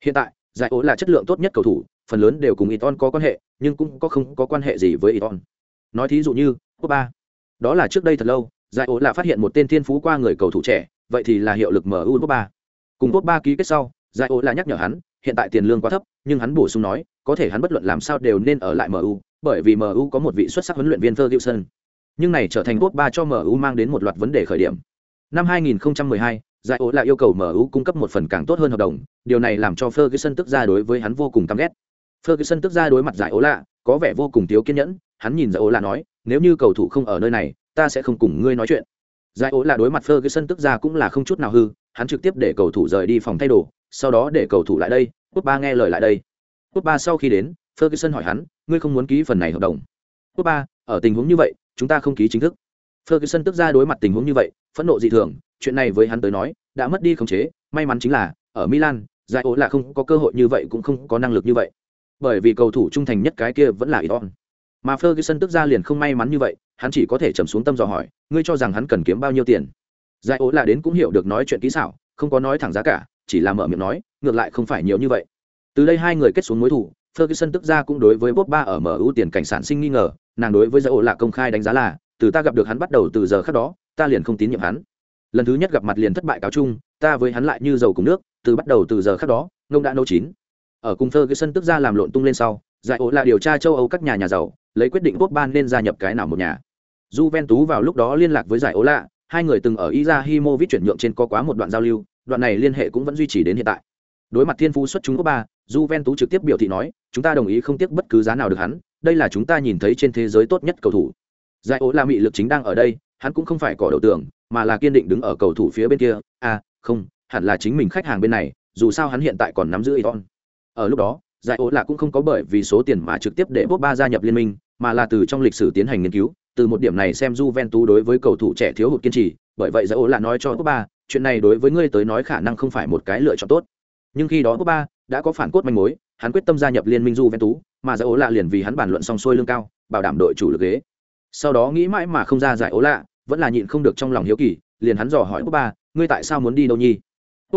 Hiện tại, giải ố là chất lượng tốt nhất cầu thủ, phần lớn đều cùng Iton có quan hệ, nhưng cũng có không có quan hệ gì với Iton nói thí dụ như quốc ba đó là trước đây thật lâu, giải ố là phát hiện một tên thiên phú qua người cầu thủ trẻ, vậy thì là hiệu lực mu quốc ba cùng quốc ba ký kết sau, giải ố là nhắc nhở hắn, hiện tại tiền lương quá thấp, nhưng hắn bổ sung nói, có thể hắn bất luận làm sao đều nên ở lại mu bởi vì mu có một vị xuất sắc huấn luyện viên ferguson nhưng này trở thành quốc ba cho mu mang đến một loạt vấn đề khởi điểm. Năm 2012 giải ố lại yêu cầu mu cung cấp một phần càng tốt hơn hợp đồng, điều này làm cho ferguson tức ra đối với hắn vô cùng căm ghét. Ferguson tức ra đối mặt giải ố lạ, có vẻ vô cùng thiếu kiên nhẫn, hắn nhìn giải ố lạ nói, nếu như cầu thủ không ở nơi này, ta sẽ không cùng ngươi nói chuyện. Giải ố lạ đối mặt ferguson tức ra cũng là không chút nào hư, hắn trực tiếp để cầu thủ rời đi phòng thay đồ, sau đó để cầu thủ lại đây, quốc ba nghe lời lại đây. Quốc ba sau khi đến, ferguson hỏi hắn, ngươi không muốn ký phần này hợp đồng? Quốc ba, ở tình huống như vậy chúng ta không ký chính thức ferguson tức ra đối mặt tình huống như vậy phẫn nộ dị thường chuyện này với hắn tới nói đã mất đi khống chế may mắn chính là ở milan giải ố là không có cơ hội như vậy cũng không có năng lực như vậy bởi vì cầu thủ trung thành nhất cái kia vẫn là Iton. Mà Ferguson tức ra liền không may mắn như vậy, hắn chỉ có thể trầm xuống tâm dò hỏi, ngươi cho rằng hắn cần kiếm bao nhiêu tiền? Giải ố là đến cũng hiểu được nói chuyện kỹ xảo, không có nói thẳng giá cả, chỉ là mở miệng nói, ngược lại không phải nhiều như vậy. Từ đây hai người kết xuống mối thù, Ferguson tức ra cũng đối với Pogba ở MU tiền cảnh sản sinh nghi ngờ, nàng đối với Giải ố là công khai đánh giá là, từ ta gặp được hắn bắt đầu từ giờ khắc đó, ta liền không tín nhiệm hắn. Lần thứ nhất gặp mặt liền thất bại cáo chung, ta với hắn lại như dầu cùng nước, từ bắt đầu từ giờ khắc đó, ngông đã nấu chín. Ở cùng Ferguson tức ra làm lộn tung lên sau, Giải ố là điều tra châu Âu các nhà nhà giàu, lấy quyết định Pogba nên gia nhập cái nào một nhà. Juventus vào lúc đó liên lạc với Giải ố lạ, hai người từng ở Izahimovic chuyển nhượng trên có quá một đoạn giao lưu, đoạn này liên hệ cũng vẫn duy trì đến hiện tại. Đối mặt thiên phú xuất chúng của ba, Juventus trực tiếp biểu thị nói, chúng ta đồng ý không tiếc bất cứ giá nào được hắn, đây là chúng ta nhìn thấy trên thế giới tốt nhất cầu thủ. Giải ố là mị lực chính đang ở đây, hắn cũng không phải cỏ đầu tưởng, mà là kiên định đứng ở cầu thủ phía bên kia, à, không, hẳn là chính mình khách hàng bên này, dù sao hắn hiện tại còn nắm giữ Iton. Ở lúc đó, Giải ố là cũng không có bởi vì số tiền mà trực tiếp để Pogba gia nhập liên minh, mà là từ trong lịch sử tiến hành nghiên cứu, từ một điểm này xem Juventus đối với cầu thủ trẻ thiếu hụt kiên trì, bởi vậy Giải ố là nói cho Pogba, chuyện này đối với ngươi tới nói khả năng không phải một cái lựa chọn tốt. Nhưng khi đó ba đã có phản cốt manh mối, hắn quyết tâm gia nhập liên minh du vén tú, mà Giải ố là liền vì hắn bàn luận xong xuôi lương cao, bảo đảm đội chủ lực ghế. Sau đó nghĩ mãi mà không ra Giải ố lạ, vẫn là nhịn không được trong lòng hiếu kỳ, liền hắn dò hỏi quốc ba, ngươi tại sao muốn đi đâu nhi?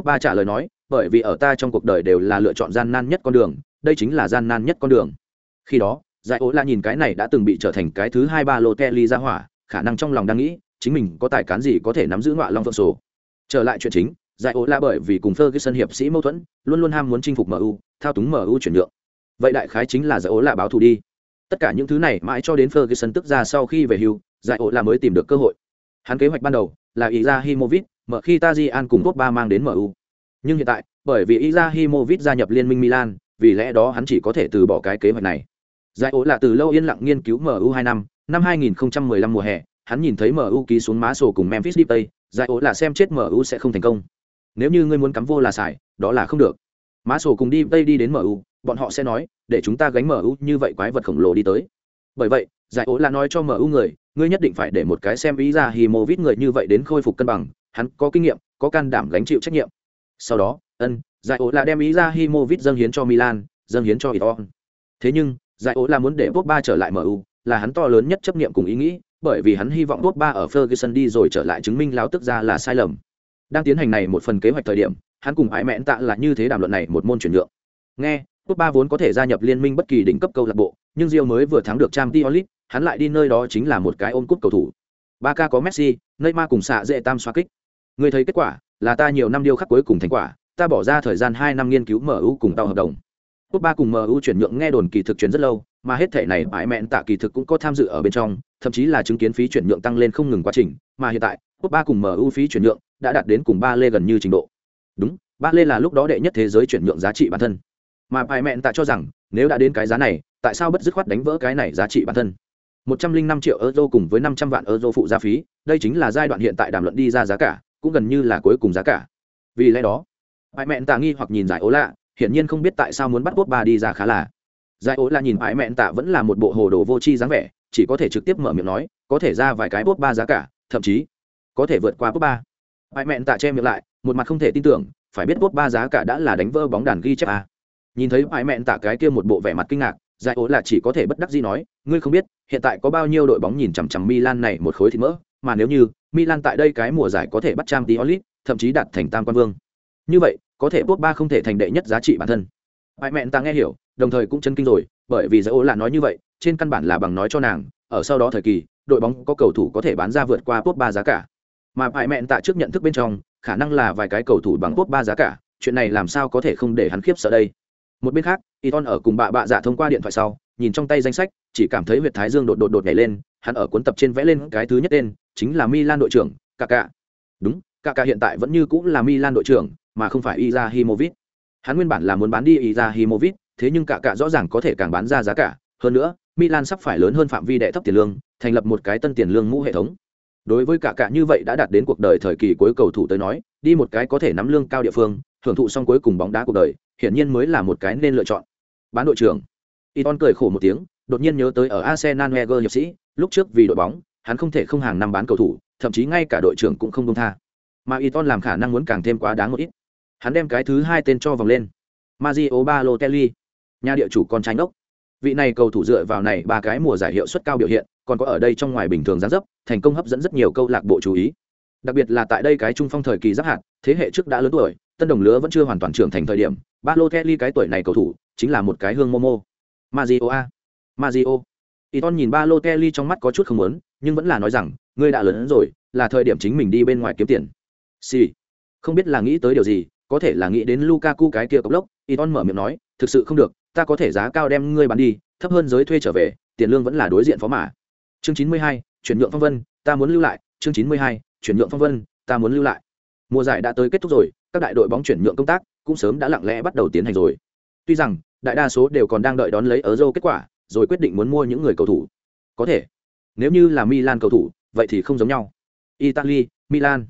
ba trả lời nói, bởi vì ở ta trong cuộc đời đều là lựa chọn gian nan nhất con đường, đây chính là gian nan nhất con đường. Khi đó, giải ố là nhìn cái này đã từng bị trở thành cái thứ hai ba lô kelly ra hỏa khả năng trong lòng đang nghĩ chính mình có tài cán gì có thể nắm giữ ngọa long phượng sổ trở lại chuyện chính giải ổ là bởi vì cùng ferguson hiệp sĩ mâu thuẫn luôn luôn ham muốn chinh phục mu thao túng mu chuyển nhượng. Vậy đại khái chính là giải ổ là báo thù đi. Tất cả những thứ này mãi cho đến ferguson tức ra sau khi về hưu giải ổ là mới tìm được cơ hội. Hắn kế hoạch ban đầu là ý ra mở khi tajian cùng top ba mang đến mu nhưng hiện tại bởi vì ý ra gia nhập liên minh milan vì lẽ đó hắn chỉ có thể từ bỏ cái kế hoạch này. Giải ổ là từ lâu yên lặng nghiên cứu mu hai năm năm 2015 mùa hè hắn nhìn thấy mu ký xuống má sổ cùng memphis Depay, giải ổ là xem chết mu sẽ không thành công nếu như ngươi muốn cắm vô là xài đó là không được. Mã sổ cùng đi tây đi đến mu bọn họ sẽ nói để chúng ta gánh mu như vậy quái vật khổng lồ đi tới. Bởi vậy giải ố là nói cho mu người ngươi nhất định phải để một cái xem ý ra hì mô vít người như vậy đến khôi phục cân bằng hắn có kinh nghiệm có can đảm gánh chịu trách nhiệm. Sau đó ân giải ố là đem ý ra hì mô vít dâng hiến cho milan dâng hiến cho iton thế nhưng giải ố là muốn để Pogba trở lại MU, là hắn to lớn nhất chấp nghiệm cùng ý nghĩ, bởi vì hắn hy vọng Pogba ở Ferguson đi rồi trở lại chứng minh láo tức ra là sai lầm. Đang tiến hành này một phần kế hoạch thời điểm, hắn cùng ái mẹn tạ là như thế đàm luận này một môn chuyển nhượng. Nghe, Pogba vốn có thể gia nhập liên minh bất kỳ đỉnh cấp câu lạc bộ, nhưng Rio mới vừa thắng được Champions League, hắn lại đi nơi đó chính là một cái ôm cúp cầu thủ. ba k có Messi, Neymar cùng xạ dễ tam xoa kích. Người thấy kết quả, là ta nhiều năm điêu khắc cuối cùng thành quả, ta bỏ ra thời gian hai năm nghiên cứu MU cùng tao hợp đồng. Quốc ba cùng MU chuyển nhượng nghe đồn kỳ thực chuyển rất lâu, mà hết thể này bãi mẹn tạ kỳ thực cũng có tham dự ở bên trong, thậm chí là chứng kiến phí chuyển nhượng tăng lên không ngừng quá trình, mà hiện tại, Quốc ba cùng MU phí chuyển nhượng đã đạt đến cùng ba lê gần như trình độ. Đúng, ba lê là lúc đó đệ nhất thế giới chuyển nhượng giá trị bản thân. Mà bài mẹn tạ cho rằng, nếu đã đến cái giá này, tại sao bất dứt khoát đánh vỡ cái này giá trị bản thân? 105 triệu euro cùng với 500 vạn euro phụ gia phí, đây chính là giai đoạn hiện tại đàm luận đi ra giá cả, cũng gần như là cuối cùng giá cả. Vì lẽ đó, bài mẹn tạ nghi hoặc nhìn giải ố lạ, hiển nhiên không biết tại sao muốn bắt quốc ba đi ra khá là giải ố là nhìn bài mẹn tạ vẫn là một bộ hồ đồ vô tri dáng vẻ chỉ có thể trực tiếp mở miệng nói có thể ra vài cái bốt ba giá cả thậm chí có thể vượt qua bốt ba bại mẹn tạ che miệng lại, một mặt không thể tin tưởng, phải biết bốt ba giá cả đã là đánh vỡ bóng đàn ghi chép à? nhìn thấy bại mẹn tạ cái kia một bộ vẻ mặt kinh ngạc, giải ố là chỉ có thể bất đắc dĩ nói, ngươi không biết, hiện tại có bao nhiêu đội bóng nhìn chằm chằm milan này một khối thịt mỡ, mà nếu như milan tại đây cái mùa giải có thể bắt trang tí olit thậm chí đạt thành tam quan vương. Như vậy, có thể bốt ba không thể thành đệ nhất giá trị bản thân. Bại mẹn tạ nghe hiểu, đồng thời cũng chân kinh rồi, bởi vì giải ố là nói như vậy, trên căn bản là bằng nói cho nàng, ở sau đó thời kỳ, đội bóng có cầu thủ có thể bán ra vượt qua top ba giá cả mà bại mẹn tạ trước nhận thức bên trong, khả năng là vài cái cầu thủ bằng quốc ba giá cả, chuyện này làm sao có thể không để hắn khiếp sợ đây? Một bên khác Iton ở cùng bà bạ dạ thông qua điện thoại sau, nhìn trong tay danh sách, chỉ cảm thấy huyệt thái dương đột đột đột nhảy lên, hắn ở cuốn tập trên vẽ lên cái thứ nhất tên, chính là milan đội trưởng Kaká. đúng, Kaká hiện tại vẫn như cũng là milan đội trưởng, mà không phải Izahimovic hắn nguyên bản là muốn bán đi Izahimovic thế nhưng Kaká rõ ràng có thể càng bán ra giá cả. Hơn nữa, milan sắp phải lớn hơn phạm vi đệ thấp tiền lương, thành lập một cái tân tiền lương mũ hệ thống đối với cả cả như vậy đã đạt đến cuộc đời thời kỳ cuối cầu thủ tới nói, đi một cái có thể nắm lương cao địa phương, hưởng thụ xong cuối cùng bóng đá cuộc đời, hiển nhiên mới là một cái nên lựa chọn. Bán đội trưởng. Iton cười khổ một tiếng, đột nhiên nhớ tới ở Arsenal Wenger hiệp sĩ, lúc trước vì đội bóng, hắn không thể không hàng năm bán cầu thủ, thậm chí ngay cả đội trưởng cũng không dung tha. Mà Iton làm khả năng muốn càng thêm quá đáng một ít. Hắn đem cái thứ hai tên cho vòng lên. Mario Balotelli, nhà địa chủ con trai ngốc vị này cầu thủ dựa vào này ba cái mùa giải hiệu suất cao biểu hiện còn có ở đây trong ngoài bình thường gián dấp thành công hấp dẫn rất nhiều câu lạc bộ chú ý. Đặc biệt là tại đây cái trung phong thời kỳ giáp hạt thế hệ trước đã lớn tuổi tân đồng lứa vẫn chưa hoàn toàn trưởng thành thời điểm Balotelli cái tuổi này cầu thủ chính là một cái hương momo Mario a. Mario. Iton nhìn Balotelli trong mắt có chút không muốn nhưng vẫn là nói rằng ngươi đã lớn rồi là thời điểm chính mình đi bên ngoài kiếm tiền. Si, không biết là nghĩ tới điều gì có thể là nghĩ đến Lukaku cái kia cốc lốc Iton mở miệng nói thực sự không được ta có thể giá cao đem ngươi bán đi, thấp hơn giới thuê trở về, tiền lương vẫn là đối diện phó mã chương chín mươi hai, chuyển nhượng phong vân, ta muốn lưu lại. Chương chín mươi hai, chuyển nhượng phong vân, ta muốn lưu lại. Mùa giải đã tới kết thúc rồi, các đại đội bóng chuyển nhượng công tác cũng sớm đã lặng lẽ bắt đầu tiến hành rồi. Tuy rằng, đại đa số đều còn đang đợi đón lấy ở dâu kết quả, rồi quyết định muốn mua những người cầu thủ. Có thể, nếu như là milan cầu thủ, vậy thì không giống nhau. Italy, milan.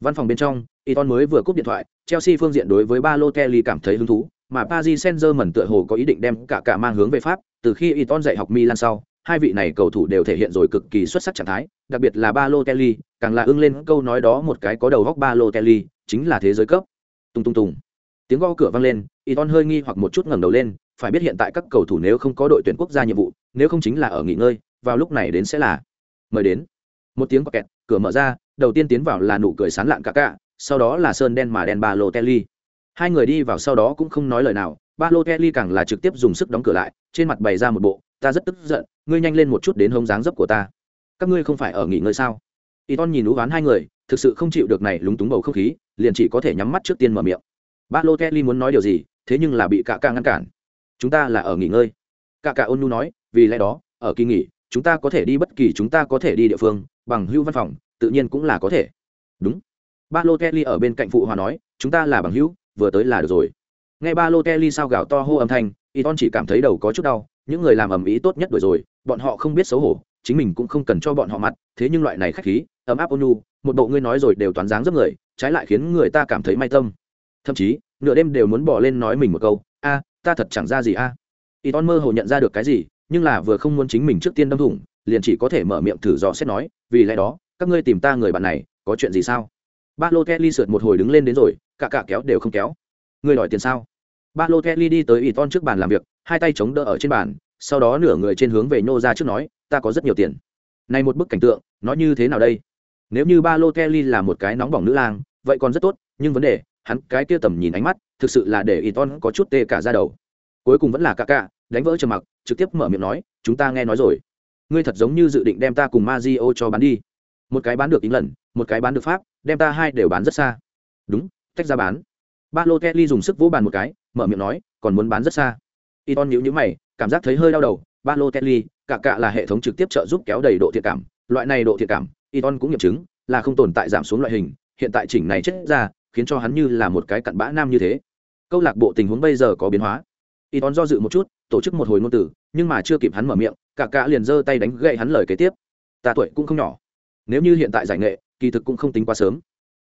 Văn phòng bên trong, Iton mới vừa cúp điện thoại, chelsea phương diện đối với balotelli cảm thấy hứng thú mà paris saint germain tựa hồ có ý định đem cả cả mang hướng về pháp từ khi Iton dạy học milan sau hai vị này cầu thủ đều thể hiện rồi cực kỳ xuất sắc trạng thái, đặc biệt là Balotelli, càng là ưng lên câu nói đó một cái có đầu góc Balotelli, chính là thế giới cấp. Tung tung tung. Tiếng gõ cửa vang lên, Iton hơi nghi hoặc một chút ngẩng đầu lên, phải biết hiện tại các cầu thủ nếu không có đội tuyển quốc gia nhiệm vụ, nếu không chính là ở nghỉ ngơi, vào lúc này đến sẽ là mời đến. Một tiếng quẹt cửa mở ra, đầu tiên tiến vào là nụ cười sán lạn cả cả, sau đó là sơn đen mà đen Balotelli. Hai người đi vào sau đó cũng không nói lời nào, Balotelli càng là trực tiếp dùng sức đóng cửa lại, trên mặt bày ra một bộ, ta rất tức giận, ngươi nhanh lên một chút đến hông dáng dấp của ta. Các ngươi không phải ở nghỉ ngơi sao? Y ton nhìn ú ván hai người thực sự không chịu được này lúng túng bầu không khí liền chỉ có thể nhắm mắt trước tiên mở miệng. Ba lô kelly muốn nói điều gì thế nhưng là bị cả ca ngăn cản. Chúng ta là ở nghỉ ngơi. Cả ca ôn nu nói vì lẽ đó ở kỳ nghỉ chúng ta có thể đi bất kỳ chúng ta có thể đi địa phương bằng hưu văn phòng tự nhiên cũng là có thể. Đúng. Ba lô kelly ở bên cạnh phụ hòa nói chúng ta là bằng hữu vừa tới là được rồi. Nghe ba lô kelly sao gào to hô âm thanh y ton chỉ cảm thấy đầu có chút đau, những người làm ầm ĩ tốt nhất đuổi rồi, bọn họ không biết xấu hổ, chính mình cũng không cần cho bọn họ mặt, thế nhưng loại này khách khí, ấm áp ôn nhu, một bộ ngươi nói rồi đều toán dáng rất người, trái lại khiến người ta cảm thấy may tâm. Thậm chí, nửa đêm đều muốn bỏ lên nói mình một câu, a, ta thật chẳng ra gì a. Y ton mơ hồ nhận ra được cái gì, nhưng là vừa không muốn chính mình trước tiên đâm thủng, liền chỉ có thể mở miệng thử dò xét nói, vì lẽ đó, các ngươi tìm ta người bạn này, có chuyện gì sao? Ba lô kelly sượt một hồi đứng lên đến rồi cả cả kéo đều không kéo. Ngươi đòi tiền sao? Ba lô kelly đi tới ủy ton trước bàn làm việc hai tay chống đỡ ở trên bàn sau đó nửa người trên hướng về nhô ra trước nói ta có rất nhiều tiền. Này một bức cảnh tượng nó như thế nào đây? Nếu như ba lô kelly là một cái nóng bỏng nữ lang vậy còn rất tốt nhưng vấn đề hắn cái kia tầm nhìn ánh mắt thực sự là để ủy ton có chút tê cả ra đầu. Cuối cùng vẫn là Cả Cả, đánh vỡ trầm mặc trực tiếp mở miệng nói chúng ta nghe nói rồi. Ngươi thật giống như dự định đem ta cùng ma di o cho bán đi. Một cái bán được ý lần một cái bán được pháp đem ta hai đều bán rất xa. Đúng tách ra bán. Ba lô kelly dùng sức vỗ bàn một cái, mở miệng nói, còn muốn bán rất xa. Y ton nhíu nhíu mày, cảm giác thấy hơi đau đầu. Ba lô kelly cả cả là hệ thống trực tiếp trợ giúp kéo đầy độ thiệt cảm. Loại này độ thiệt cảm, y ton cũng nghiệm chứng, là không tồn tại giảm xuống loại hình. Hiện tại chỉnh này chết ra, khiến cho hắn như là một cái cặn bã nam như thế. Câu lạc bộ tình huống bây giờ có biến hóa. Y ton do dự một chút, tổ chức một hồi ngôn tử nhưng mà chưa kịp hắn mở miệng, cả cả liền giơ tay đánh gậy hắn lời kế tiếp. Ta tuổi cũng không nhỏ. Nếu như hiện tại giải nghệ, kỳ thực cũng không tính quá sớm.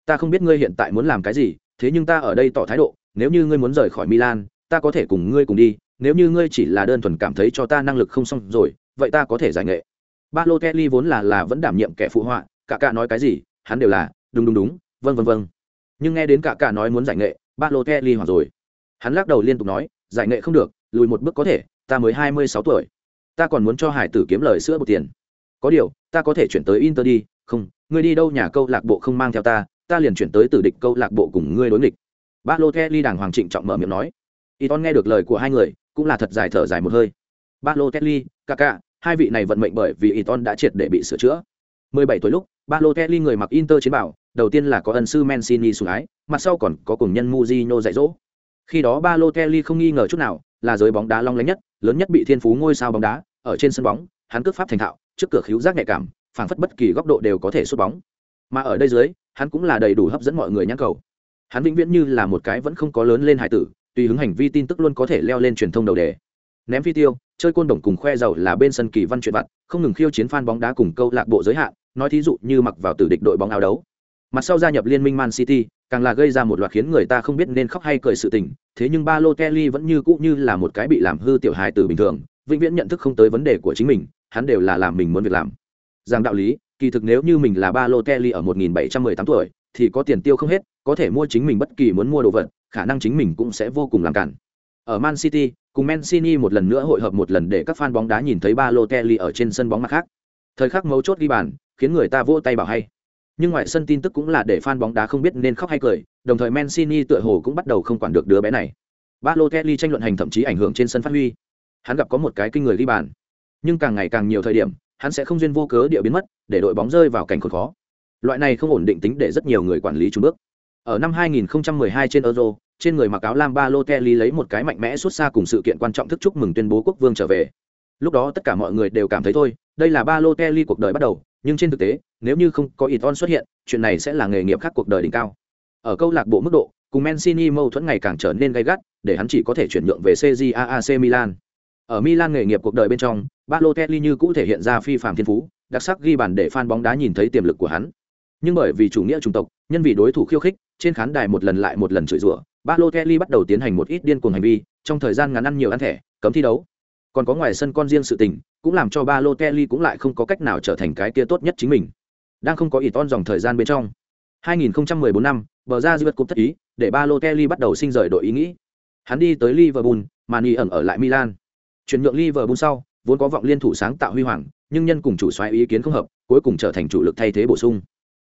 Ta không biết ngươi hiện tại muốn làm cái gì thế nhưng ta ở đây tỏ thái độ nếu như ngươi muốn rời khỏi milan ta có thể cùng ngươi cùng đi nếu như ngươi chỉ là đơn thuần cảm thấy cho ta năng lực không xong rồi vậy ta có thể giải nghệ Balotelli vốn là là vẫn đảm nhiệm kẻ phụ họa, cả cả nói cái gì, hắn đều là, đúng đúng đúng, vâng vâng vâng. Nhưng nghe đến cả cả nói muốn giải nghệ, Balotelli hoặc rồi. Hắn lắc đầu liên tục nói, giải nghệ không được, lùi một bước có thể, ta mới hai mươi sáu tuổi. Ta còn muốn cho hải tử kiếm lời sữa một tiền. Có điều, ta có thể chuyển tới Inter đi, không, ngươi đi đâu nhà câu lạc bộ không mang theo ta, ta liền chuyển tới tử địch câu lạc bộ cùng ngươi đối nghịch. Balotelli đàng hoàng trịnh trọng mở miệng nói. Iton nghe được lời của hai người, cũng là thật dài thở dài một hơi. Balotelli, Kaká, hai vị này vận mệnh bởi vì Iton đã triệt để bị sửa chữa. 17 tuổi lúc, Balotelli người mặc Inter chiến bảo, đầu tiên là có ân sư Mancini sủng ái, mặt sau còn có cùng nhân Mujinho dạy dỗ. Khi đó Balotelli không nghi ngờ chút nào, là giới bóng đá long lánh nhất, lớn nhất bị thiên phú ngôi sao bóng đá, ở trên sân bóng, hắn cướp pháp thành thạo, trước cửa khiếu giác nhạy cảm, phảng phất bất kỳ góc độ đều có thể sút bóng. Mà ở đây dưới, hắn cũng là đầy đủ hấp dẫn mọi người nhãn cầu. Hắn vĩnh viễn như là một cái vẫn không có lớn lên hải tử, tùy hứng hành vi tin tức luôn có thể leo lên truyền thông đầu đề. Ném phi tiêu, chơi côn đồng cùng khoe giàu là bên sân kỳ văn chuyện vặt, không ngừng khiêu chiến fan bóng đá cùng câu lạc bộ giới hạn, nói thí dụ như mặc vào tử địch đội bóng áo đấu. Mặt sau gia nhập liên minh Man City, càng là gây ra một loạt khiến người ta không biết nên khóc hay cười sự tình, thế nhưng ba lô kelly vẫn như cũ như là một cái bị làm hư tiểu hài tử bình thường, vĩnh viễn nhận thức không tới vấn đề của chính mình, hắn đều là làm mình muốn việc làm. Giang đạo lý, kỳ thực nếu như mình là Balotelli ở 1718 tuổi, thì có tiền tiêu không hết, có thể mua chính mình bất kỳ muốn mua đồ vật, khả năng chính mình cũng sẽ vô cùng làm cản. Ở Man City, cùng Mancini một lần nữa hội hợp một lần để các fan bóng đá nhìn thấy Balotelli ở trên sân bóng mặt khác. Thời khắc mấu chốt ghi bàn, khiến người ta vỗ tay bảo hay. Nhưng ngoại sân tin tức cũng là để fan bóng đá không biết nên khóc hay cười, đồng thời Mancini tựa hồ cũng bắt đầu không quản được đứa bé này. Balotelli tranh luận hành thậm chí ảnh hưởng trên sân phát huy. Hắn gặp có một cái kinh người ghi bàn, nhưng càng ngày càng nhiều thời điểm, hắn sẽ không duyên vô cớ địa biến mất, để đội bóng rơi vào cảnh khốn khó. Loại này không ổn định tính để rất nhiều người quản lý trung bước. Ở năm 2012 trên Euro, trên người mặc áo lam Balotelli lấy một cái mạnh mẽ xuất xa cùng sự kiện quan trọng thức chúc mừng tuyên bố quốc vương trở về. Lúc đó tất cả mọi người đều cảm thấy thôi, đây là Balotelli cuộc đời bắt đầu, nhưng trên thực tế, nếu như không có Iton xuất hiện, chuyện này sẽ là nghề nghiệp khác cuộc đời đỉnh cao. Ở câu lạc bộ mức độ, cùng Mancini mâu thuẫn ngày càng trở nên gay gắt, để hắn chỉ có thể chuyển nhượng về CJAAC Milan. Ở Milan nghề nghiệp cuộc đời bên trong, Balotelli như cũ thể hiện ra phi phàm thiên phú, đặc sắc ghi bàn để fan bóng đá nhìn thấy tiềm lực của hắn. Nhưng bởi vì chủ nghĩa chủng tộc, nhân vì đối thủ khiêu khích, trên khán đài một lần lại một lần chửi rủa, Balotelli bắt đầu tiến hành một ít điên cuồng hành vi, trong thời gian ngắn ăn nhiều ăn thẻ, cấm thi đấu. Còn có ngoài sân con riêng sự tình, cũng làm cho Balotelli cũng lại không có cách nào trở thành cái kia tốt nhất chính mình. Đang không có ý ton dòng thời gian bên trong. 2014 năm, bờ ra Divat Cup thất ý, để Balotelli bắt đầu sinh rời đội ý nghĩ. Hắn đi tới Liverpool, Mani ẩn ở lại Milan. Chuyển nhượng Liverpool sau, vốn có vọng liên thủ sáng tạo huy hoàng, nhưng nhân cùng chủ xoáy ý kiến không hợp, cuối cùng trở thành chủ lực thay thế bổ sung.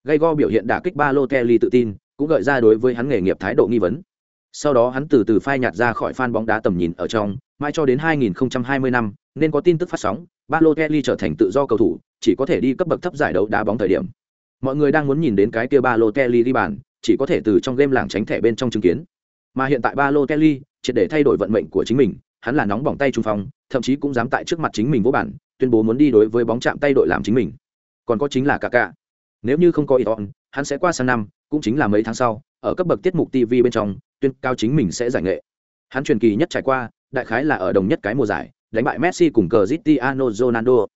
Gaygo biểu hiện đả kích Balotelli tự tin, cũng gợi ra đối với hắn nghề nghiệp thái độ nghi vấn. Sau đó hắn từ từ phai nhạt ra khỏi fan bóng đá tầm nhìn ở trong, mãi cho đến 2020 năm, nên có tin tức phát sóng, Balotelli trở thành tự do cầu thủ, chỉ có thể đi cấp bậc thấp giải đấu đá bóng thời điểm. Mọi người đang muốn nhìn đến cái kia Balotelli đi bàn, chỉ có thể từ trong game làng tránh thẻ bên trong chứng kiến. Mà hiện tại Balotelli, triệt để thay đổi vận mệnh của chính mình, hắn là nóng bỏng tay trung phong, thậm chí cũng dám tại trước mặt chính mình vô bản, tuyên bố muốn đi đối với bóng chạm tay đội làm chính mình. Còn có chính là Kaká. Nếu như không có Iton, hắn sẽ qua sang năm, cũng chính là mấy tháng sau, ở cấp bậc tiết mục TV bên trong, tuyên cao chính mình sẽ giải nghệ. Hắn truyền kỳ nhất trải qua, đại khái là ở đồng nhất cái mùa giải, đánh bại Messi cùng Cristiano Ronaldo.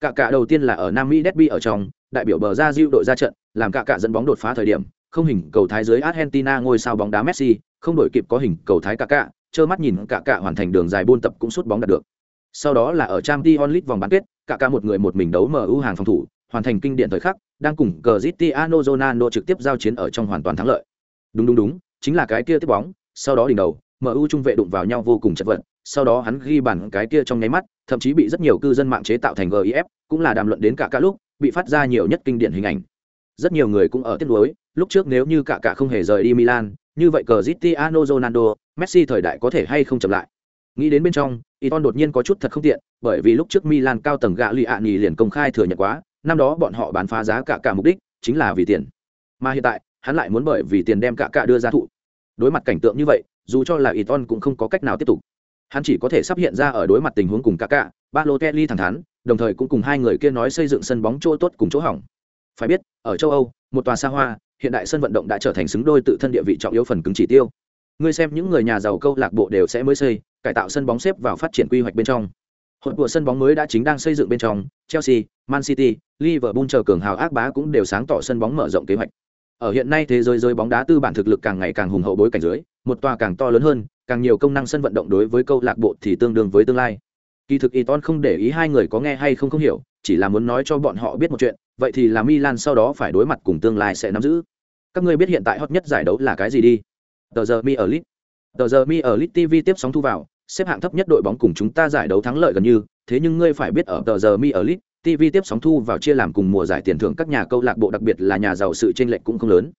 Cả cả đầu tiên là ở Nam Mỹ Derby ở trong, đại biểu bờ ra diêu đội ra trận, làm cả cả dẫn bóng đột phá thời điểm, không hình cầu thái dưới Argentina ngôi sao bóng đá Messi, không đổi kịp có hình cầu thái cả cả, trơ mắt nhìn cả cả hoàn thành đường dài buôn tập cũng sút bóng đạt được. Sau đó là ở Champions League vòng bán kết, cả cả một người một mình đấu MU hàng phòng thủ, hoàn thành kinh điển thời khắc, đang cùng Cristiano Ronaldo trực tiếp giao chiến ở trong hoàn toàn thắng lợi. Đúng đúng đúng, chính là cái kia tiếp bóng, sau đó đỉnh đầu, MU trung vệ đụng vào nhau vô cùng chật vật, sau đó hắn ghi bàn cái kia trong nháy mắt, thậm chí bị rất nhiều cư dân mạng chế tạo thành GIF, cũng là đàm luận đến cả cả lúc, bị phát ra nhiều nhất kinh điển hình ảnh. Rất nhiều người cũng ở tiếc nuối, lúc trước nếu như cả cả không hề rời đi Milan, như vậy Cristiano Ronaldo, Messi thời đại có thể hay không chậm lại. Nghĩ đến bên trong, Iton đột nhiên có chút thật không tiện, bởi vì lúc trước Milan cao tầng gạ lì ạ nhì liền công khai thừa nhận quá, năm đó bọn họ bán phá giá cả cả mục đích chính là vì tiền. Mà hiện tại, hắn lại muốn bởi vì tiền đem cả cả đưa ra thụ. Đối mặt cảnh tượng như vậy, dù cho là Iton cũng không có cách nào tiếp tục. Hắn chỉ có thể sắp hiện ra ở đối mặt tình huống cùng cả cả, Balotelli thẳng thắn, đồng thời cũng cùng hai người kia nói xây dựng sân bóng chỗ tốt cùng chỗ hỏng. Phải biết, ở châu Âu, một tòa xa hoa, hiện đại sân vận động đã trở thành xứng đôi tự thân địa vị trọng yếu phần cứng chỉ tiêu. Ngươi xem những người nhà giàu câu lạc bộ đều sẽ mới xây, cải tạo sân bóng xếp vào phát triển quy hoạch bên trong. Hội của sân bóng mới đã chính đang xây dựng bên trong, Chelsea, Man City, Liverpool chờ cường hào ác bá cũng đều sáng tỏ sân bóng mở rộng kế hoạch. Ở hiện nay thế giới giới bóng đá tư bản thực lực càng ngày càng hùng hậu bối cảnh dưới, một tòa càng to lớn hơn, càng nhiều công năng sân vận động đối với câu lạc bộ thì tương đương với tương lai. Kỳ thực Iton không để ý hai người có nghe hay không không hiểu, chỉ là muốn nói cho bọn họ biết một chuyện, vậy thì là Milan sau đó phải đối mặt cùng tương lai sẽ nắm giữ. Các ngươi biết hiện tại hot nhất giải đấu là cái gì đi? Tờ giờ Mi ở Lit. Tờ giờ Mi ở Lit TV tiếp sóng thu vào, xếp hạng thấp nhất đội bóng cùng chúng ta giải đấu thắng lợi gần như, thế nhưng ngươi phải biết ở tờ giờ Mi ở Lit, TV tiếp sóng thu vào chia làm cùng mùa giải tiền thưởng các nhà câu lạc bộ đặc biệt là nhà giàu sự chênh lệch cũng không lớn.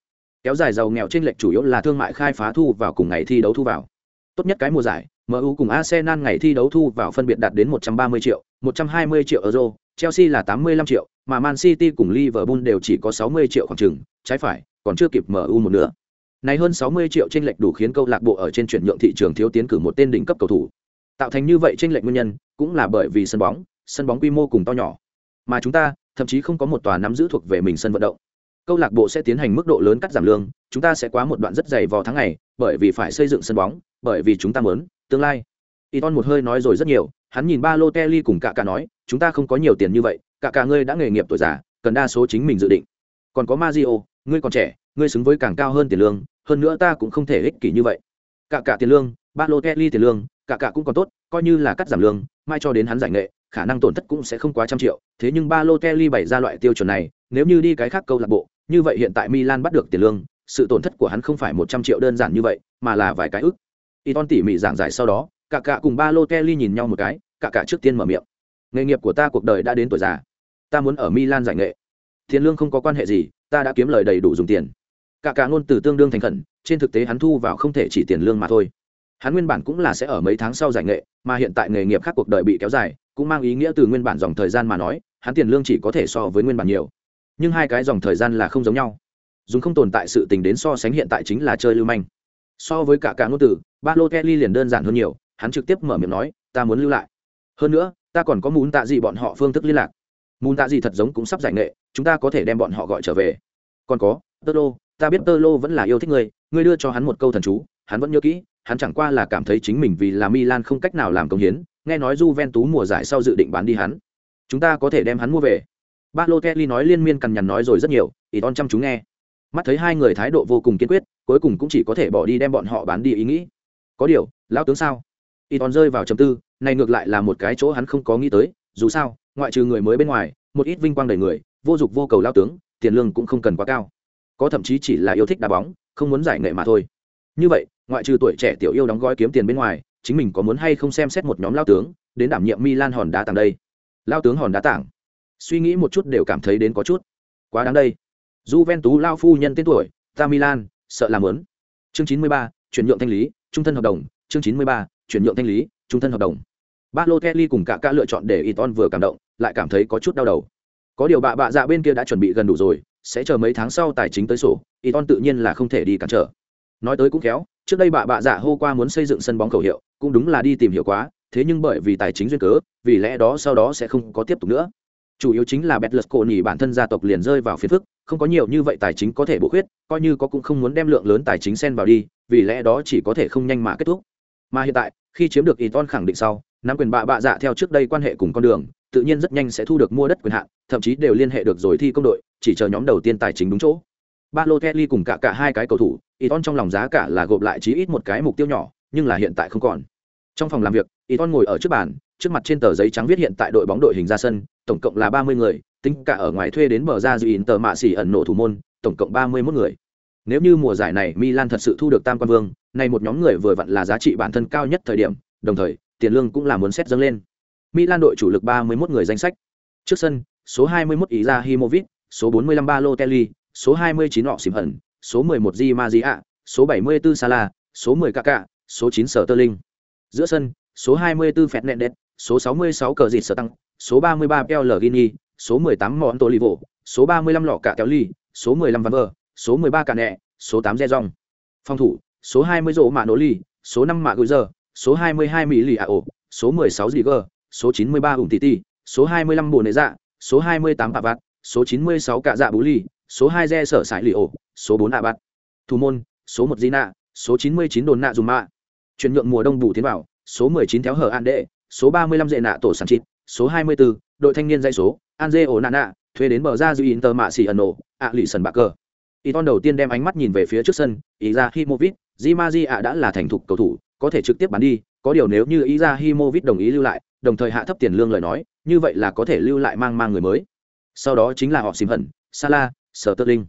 Kéo dài giàu nghèo chênh lệch chủ yếu là thương mại khai phá thu vào cùng ngày thi đấu thu vào. Tốt nhất cái mùa giải, MU cùng Arsenal ngày thi đấu thu vào phân biệt đạt đến 130 triệu, 120 triệu euro, Chelsea là 85 triệu, mà Man City cùng Liverpool đều chỉ có 60 triệu khoảng chừng, trái phải, còn chưa kịp MU một nữa. Này hơn 60 triệu chênh lệch đủ khiến câu lạc bộ ở trên chuyển nhượng thị trường thiếu tiến cử một tên đỉnh cấp cầu thủ. Tạo thành như vậy chênh lệch nguyên nhân, cũng là bởi vì sân bóng, sân bóng quy mô cùng to nhỏ. Mà chúng ta, thậm chí không có một tòa nắm giữ thuộc về mình sân vận động. Câu lạc bộ sẽ tiến hành mức độ lớn cắt giảm lương, chúng ta sẽ quá một đoạn rất dày vào tháng ngày, bởi vì phải xây dựng sân bóng, bởi vì chúng ta muốn tương lai. Iton một hơi nói rồi rất nhiều, hắn nhìn ba Balotelli cùng cả cả nói, chúng ta không có nhiều tiền như vậy, cả cả ngươi đã nghề nghiệp tuổi già, cần đa số chính mình dự định. Còn có Mario, ngươi còn trẻ, ngươi xứng với càng cao hơn tiền lương, hơn nữa ta cũng không thể ích kỷ như vậy. Cả cả tiền lương, Balotelli tiền lương, cả cả cũng còn tốt, coi như là cắt giảm lương, mai cho đến hắn giải nghệ, khả năng tổn thất cũng sẽ không quá trăm triệu, thế nhưng Balotelli bày ra loại tiêu chuẩn này, nếu như đi cái khác câu lạc bộ, như vậy hiện tại Milan bắt được tiền lương, sự tổn thất của hắn không phải một trăm triệu đơn giản như vậy, mà là vài cái ức. Iton tỉ mỉ giảng giải sau đó, cả cả cùng Balotelli nhìn nhau một cái, cả cả trước tiên mở miệng. Nghề nghiệp của ta cuộc đời đã đến tuổi già, ta muốn ở Milan giải nghệ. Tiền lương không có quan hệ gì, ta đã kiếm lời đầy đủ dùng tiền. Cả cả ngôn từ tương đương thành khẩn, trên thực tế hắn thu vào không thể chỉ tiền lương mà thôi. Hắn nguyên bản cũng là sẽ ở mấy tháng sau giải nghệ, mà hiện tại nghề nghiệp khác cuộc đời bị kéo dài, cũng mang ý nghĩa từ nguyên bản dòng thời gian mà nói, hắn tiền lương chỉ có thể so với nguyên bản nhiều. Nhưng hai cái dòng thời gian là không giống nhau. Dùng không tồn tại sự tình đến so sánh hiện tại chính là chơi lưu manh. So với cả cả ngôn từ, ba lô Kelly liền đơn giản hơn nhiều, hắn trực tiếp mở miệng nói, ta muốn lưu lại. Hơn nữa, ta còn có muốn tạ gì bọn họ phương thức liên lạc. Muốn tạ gì thật giống cũng sắp giải nghệ, chúng ta có thể đem bọn họ gọi trở về. Còn có, Tơ đô ta biết Tơ Lô vẫn là yêu thích ngươi, ngươi đưa cho hắn một câu thần chú, hắn vẫn nhớ kỹ, hắn chẳng qua là cảm thấy chính mình vì là Milan không cách nào làm công hiến, nghe nói Juventus mùa giải sau dự định bán đi hắn. Chúng ta có thể đem hắn mua về. Balotelli nói liên miên cằn nhằn nói rồi rất nhiều, Iton chăm chú nghe. Mắt thấy hai người thái độ vô cùng kiên quyết, cuối cùng cũng chỉ có thể bỏ đi đem bọn họ bán đi ý nghĩ. Có điều, lão tướng sao? Iton rơi vào trầm tư, này ngược lại là một cái chỗ hắn không có nghĩ tới, dù sao, ngoại trừ người mới bên ngoài, một ít vinh quang đầy người, vô dụng vô cầu lão tướng, tiền lương cũng không cần quá cao. Có thậm chí chỉ là yêu thích đá bóng, không muốn giải nghệ mà thôi. Như vậy, ngoại trừ tuổi trẻ tiểu yêu đóng gói kiếm tiền bên ngoài, chính mình có muốn hay không xem xét một nhóm lao tướng đến đảm nhiệm Milan hòn đá tảng đây. Lao tướng hòn đá tảng. Suy nghĩ một chút đều cảm thấy đến có chút quá đáng đây. Juventus lao phu nhân tên tuổi, ta Milan, sợ làm muốn. Chương 93, chuyển nhượng thanh lý, trung thân hợp đồng, chương 93, chuyển nhượng thanh lý, trung thân hợp đồng. Balotelli cùng cả cả lựa chọn để Iton vừa cảm động, lại cảm thấy có chút đau đầu. Có điều bạ bạ dạ bên kia đã chuẩn bị gần đủ rồi, sẽ chờ mấy tháng sau tài chính tới sổ, Iton tự nhiên là không thể đi cản trở. Nói tới cũng khéo, trước đây bà bạ dạ hô qua muốn xây dựng sân bóng khẩu hiệu, cũng đúng là đi tìm hiểu quá thế nhưng bởi vì tài chính duyên cớ vì lẽ đó sau đó sẽ không có tiếp tục nữa chủ yếu chính là Betlus cổ nhỉ bản thân gia tộc liền rơi vào phiền phức không có nhiều như vậy tài chính có thể bổ khuyết coi như có cũng không muốn đem lượng lớn tài chính xen vào đi vì lẽ đó chỉ có thể không nhanh mà kết thúc mà hiện tại khi chiếm được Iton khẳng định sau nắm quyền bạ bạ dạ theo trước đây quan hệ cùng con đường tự nhiên rất nhanh sẽ thu được mua đất quyền hạn, thậm chí đều liên hệ được rồi thi công đội, chỉ chờ nhóm đầu tiên tài chính đúng chỗ. Balotelli cùng cả cả hai cái cầu thủ Iton trong lòng giá cả là gộp lại chí ít một cái mục tiêu nhỏ, nhưng là hiện tại không còn. Trong phòng làm việc Iton ngồi ở trước bàn, trước mặt trên tờ giấy trắng viết hiện tại đội bóng đội hình ra sân, tổng cộng là ba mươi người, tính cả ở ngoài thuê đến bờ ra dự tờ mạ xỉ ẩn nổ thủ môn, tổng cộng ba mươi 31 người. Nếu như mùa giải này Milan thật sự thu được tam quan vương này một nhóm người vừa vặn là giá trị bản thân cao nhất thời điểm, đồng thời, tiền lương cũng là muốn xét dâng lên. Milan đội chủ lực 31 người danh sách trước sân, số hai mươi 21 Izahimovic số 45 Balotelli, số hai mươi chín họ xỉm hận, số mười một Di Maria, số 74 Salah, số mười Kaká, số 9 Sterling. giữa sân, số 24 phẹt số 66 cờ dịt sở tăng, số 33 pl gini số 18 món tô livo số 35 lọ cả kéo ly số 15 văn vơ số 13 cả nẹ, số 8 re rong phòng thủ, số 20 rổ mạ Nỗ ly số 5 mạ gửi giờ, số 22 mỹ lì Ả ổ, số 16 Dì gờ số 93 ủng tỷ tỷ số 25 bùa nệ dạ số 28 bạ vạt số 96 cạ dạ bú ly số 2 re sở sải lì ổ số 4 ạ bạt. Thủ môn số 1 di nạ số 99 đồn nạ dùng mạ. Chuyển nhượng mùa đông bù tiến vào số 19 theo hở an đệ số 35 dệ nạ tổ sản chít số 24 đội thanh niên dây số Anje ổ nạ nạ, thuê đến bờ ra dư Inter mạ xỉ ẩn ổ, ạ lì sần bạc cờ. Iton đầu tiên đem ánh mắt nhìn về phía trước sân Izahimovic Jimaji ạ đã là thành thục cầu thủ có thể trực tiếp bán đi có điều nếu như Izahimovic đồng ý lưu lại đồng thời hạ thấp tiền lương lời nói, như vậy là có thể lưu lại mang mang người mới. Sau đó chính là họ xìm hận, Salah, linh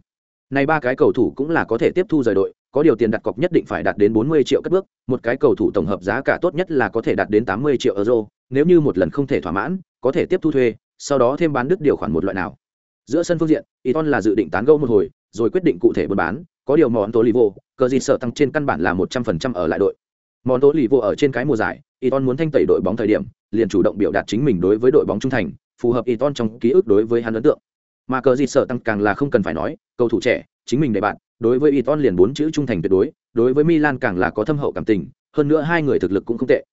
Này ba cái cầu thủ cũng là có thể tiếp thu rời đội, có điều tiền đặt cọc nhất định phải đạt đến 40 triệu cất bước, một cái cầu thủ tổng hợp giá cả tốt nhất là có thể đạt đến 80 triệu euro, nếu như một lần không thể thỏa mãn, có thể tiếp thu thuê, sau đó thêm bán đứt điều khoản một loại nào. Giữa sân phương diện, Iton là dự định tán gẫu một hồi, rồi quyết định cụ thể buôn bán, có điều món tố Livo, cờ gì sợ tăng trên căn bản là 100% ở lại đội. Món tố vô ở trên cái mùa giải, Iton muốn thanh tẩy đội bóng thời điểm, liền chủ động biểu đạt chính mình đối với đội bóng trung thành, phù hợp Iton trong ký ức đối với hắn ấn tượng. Mà cờ gì sợ tăng càng là không cần phải nói, cầu thủ trẻ, chính mình để bạn, đối với Iton liền bốn chữ trung thành tuyệt đối, đối với Milan càng là có thâm hậu cảm tình, hơn nữa hai người thực lực cũng không tệ.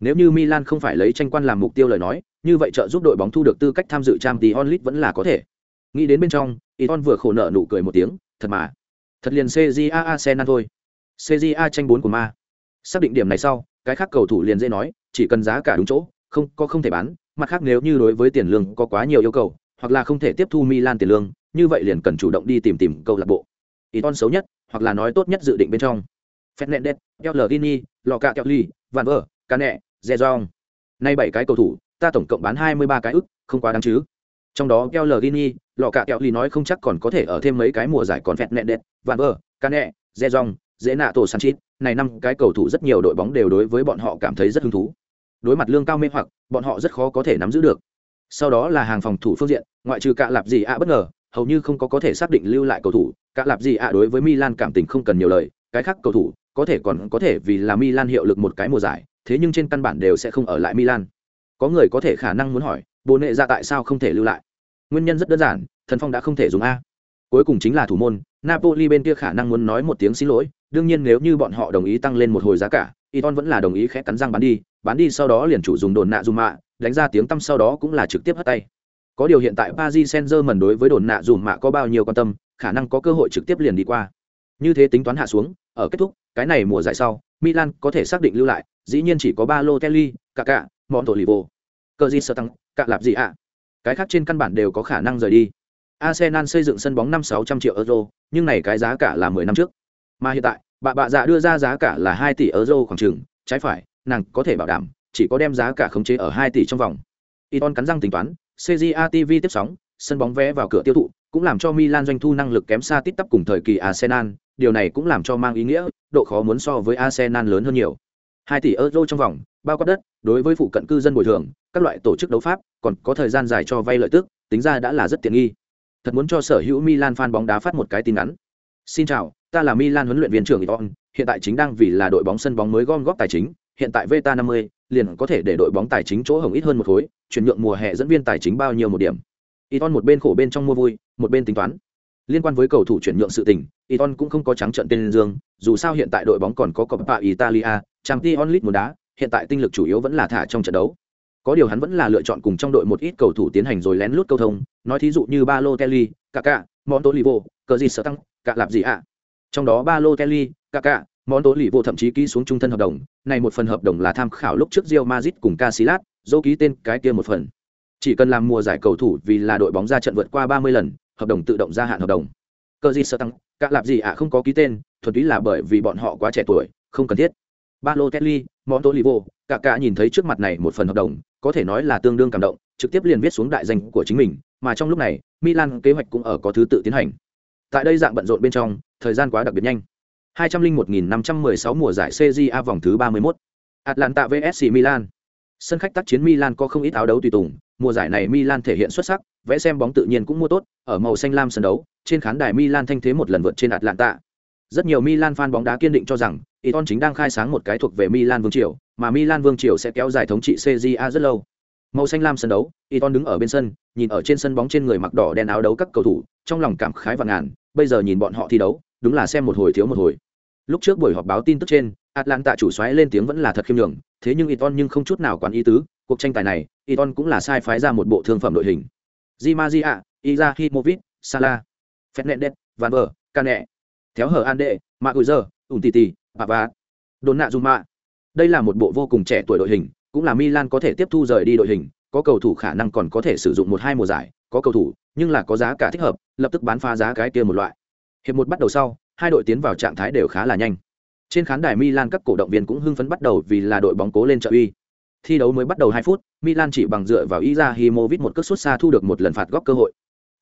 Nếu như Milan không phải lấy tranh quan làm mục tiêu lời nói, như vậy trợ giúp đội bóng thu được tư cách tham dự Champions League vẫn là có thể. Nghĩ đến bên trong, Iton vừa khổ nợ nụ cười một tiếng, thật mà. Thật liền CJA Arsenal thôi. CJA tranh bốn của ma. Xác định điểm này sau, cái khác cầu thủ liền dễ nói, chỉ cần giá cả đúng chỗ, không có không thể bán, mặt khác nếu như đối với tiền lương có quá nhiều yêu cầu, hoặc là không thể tiếp thu Milan tiền lương, như vậy liền cần chủ động đi tìm tìm câu lạc bộ. Ý con xấu nhất, hoặc là nói tốt nhất dự định bên trong. Fernandes, Pellegrini, Loca Kelly, Van Ver, Cane, Zezong. Nay bảy cái cầu thủ, ta tổng cộng bán 23 cái ức, không quá đáng chứ. Trong đó Pellegrini, Loca Kelly nói không chắc còn có thể ở thêm mấy cái mùa giải còn fernandez Van Ver, Cane, Zezong, dễ nạ tổ Sanchez, này năm cái cầu thủ rất nhiều đội bóng đều đối với bọn họ cảm thấy rất hứng thú. Đối mặt lương cao mê hoặc, bọn họ rất khó có thể nắm giữ được. Sau đó là hàng phòng thủ phương diện, ngoại trừ cạ lạp gì ạ bất ngờ, hầu như không có có thể xác định lưu lại cầu thủ, cạ lạp gì ạ đối với Milan cảm tình không cần nhiều lời, cái khác cầu thủ có thể còn có thể vì là Milan hiệu lực một cái mùa giải, thế nhưng trên căn bản đều sẽ không ở lại Milan. Có người có thể khả năng muốn hỏi, bồ nệ ra tại sao không thể lưu lại? Nguyên nhân rất đơn giản, thần phong đã không thể dùng a. Cuối cùng chính là thủ môn, Napoli bên kia khả năng muốn nói một tiếng xin lỗi, đương nhiên nếu như bọn họ đồng ý tăng lên một hồi giá cả, Iton vẫn là đồng ý khẽ cắn răng bán đi, bán đi sau đó liền chủ dùng đồn nạ dùm mạ, đánh ra tiếng tâm sau đó cũng là trực tiếp hất tay. Có điều hiện tại Paris Saint-Germain đối với đồn nạ dùm mạ có bao nhiêu quan tâm, khả năng có cơ hội trực tiếp liền đi qua. Như thế tính toán hạ xuống, ở kết thúc, cái này mùa giải sau, Milan có thể xác định lưu lại, dĩ nhiên chỉ có ba lô kelly cả cả mọn tổ lì vô Cờ gì sợ tăng, cả lạp gì ạ? Cái khác trên căn bản đều có khả năng rời đi. Arsenal xây dựng sân bóng năm sáu trăm triệu euro, nhưng này cái giá cả là mười năm trước. Mà hiện tại, bà bạ dạ đưa ra giá cả là hai tỷ euro khoảng chừng, trái phải, nàng có thể bảo đảm, chỉ có đem giá cả khống chế ở hai tỷ trong vòng. Iton cắn răng tính toán, CJA TV tiếp sóng, sân bóng vé vào cửa tiêu thụ, cũng làm cho Milan doanh thu năng lực kém xa tít tắp cùng thời kỳ Arsenal, điều này cũng làm cho mang ý nghĩa, độ khó muốn so với Arsenal lớn hơn nhiều. Hai tỷ euro trong vòng, bao quát đất, đối với phụ cận cư dân bồi thường, các loại tổ chức đấu pháp, còn có thời gian dài cho vay lợi tức, tính ra đã là rất tiện nghi. Thật muốn cho sở hữu Milan fan bóng đá phát một cái tin ngắn. Xin chào, ta là Milan huấn luyện viên trưởng Iton, hiện tại chính đang vì là đội bóng sân bóng mới gom góp tài chính, hiện tại Veta 50, liền có thể để đội bóng tài chính chỗ hồng ít hơn một khối, chuyển nhượng mùa hè dẫn viên tài chính bao nhiêu một điểm. Iton một bên khổ bên trong mua vui, một bên tính toán. Liên quan với cầu thủ chuyển nhượng sự tình, Iton cũng không có trắng trận tên dương, dù sao hiện tại đội bóng còn có Coppa Italia, Champions League muốn đá, hiện tại tinh lực chủ yếu vẫn là thả trong trận đấu. Có điều hắn vẫn là lựa chọn cùng trong đội một ít cầu thủ tiến hành rồi lén lút câu thông, nói thí dụ như Balotelli, Kaká, Montolivo, cờ gì sở tăng, cả lạp gì ạ. Trong đó Balotelli, Kaká, Món tối lì vô thậm chí ký xuống trung thân hợp đồng, này một phần hợp đồng là tham khảo lúc trước Real Madrid cùng Casillas, dô ký tên cái kia một phần. Chỉ cần làm mùa giải cầu thủ vì là đội bóng ra trận vượt qua 30 lần, hợp đồng tự động gia hạn hợp đồng. cơ gì sợ tăng, cả lạp gì ạ không có ký tên, thuần túy là bởi vì bọn họ quá trẻ tuổi, không cần thiết. Balotelli, vô cả cả nhìn thấy trước mặt này một phần hợp đồng, có thể nói là tương đương cảm động, trực tiếp liền viết xuống đại danh của chính mình, mà trong lúc này, Milan kế hoạch cũng ở có thứ tự tiến hành. Tại đây dạng bận rộn bên trong, thời gian quá đặc biệt nhanh. 201.516 mùa giải CJA vòng thứ 31. Atlanta vs Milan. Sân khách tác chiến Milan có không ít áo đấu tùy tùng, mùa giải này Milan thể hiện xuất sắc, vẽ xem bóng tự nhiên cũng mua tốt, ở màu xanh lam sân đấu, trên khán đài Milan thanh thế một lần vượt trên Atlanta. Rất nhiều Milan fan bóng đá kiên định cho rằng, Iton chính đang khai sáng một cái thuộc về Milan vương triều, mà Milan vương triều sẽ kéo dài thống trị CJA rất lâu. Màu xanh lam sân đấu, Iton đứng ở bên sân, nhìn ở trên sân bóng trên người mặc đỏ đen áo đấu các cầu thủ, trong lòng cảm khái và ngàn, bây giờ nhìn bọn họ thi đấu, đúng là xem một hồi thiếu một hồi. Lúc trước buổi họp báo tin tức trên, Atlanta chủ xoáy lên tiếng vẫn là thật khiêm nhường, thế nhưng Iton nhưng không chút nào quản ý tứ, cuộc tranh tài này, Iton cũng là sai phái ra một bộ thương phẩm đội hình. Di Maria, Izahimovic, Salah, Fernandes, Van Ver, Cane, Theo hở Ande, Maguire, nạ dù mạ Đây là một bộ vô cùng trẻ tuổi đội hình, cũng là Milan có thể tiếp thu rời đi đội hình, có cầu thủ khả năng còn có thể sử dụng một hai mùa giải, có cầu thủ, nhưng là có giá cả thích hợp, lập tức bán phá giá cái kia một loại. Hiệp một bắt đầu sau, hai đội tiến vào trạng thái đều khá là nhanh. Trên khán đài Milan các cổ động viên cũng hưng phấn bắt đầu vì là đội bóng cố lên trợ uy. thi đấu mới bắt đầu hai phút, Milan chỉ bằng dựa vào Izahimovic một cước sút xa thu được một lần phạt góc cơ hội.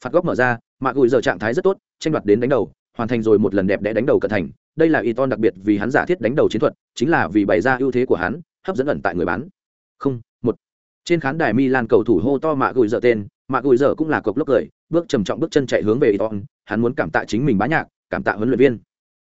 Phạt góc mở ra, mà Gùi giờ trạng thái rất tốt, tranh đoạt đến đánh đầu, hoàn thành rồi một lần đẹp đẽ đánh đầu cận thành. Đây là Iton đặc biệt vì hắn giả thiết đánh đầu chiến thuật, chính là vì bày ra ưu thế của hắn, hấp dẫn ẩn tại người bán. Không, một. Trên khán đài Milan cầu thủ hô to Mạ Gùi giờ tên, Mạ Gùi giờ cũng là cục lốc cười, bước trầm trọng bước chân chạy hướng về Iton, hắn muốn cảm tạ chính mình bá nhạc, cảm tạ huấn luyện viên.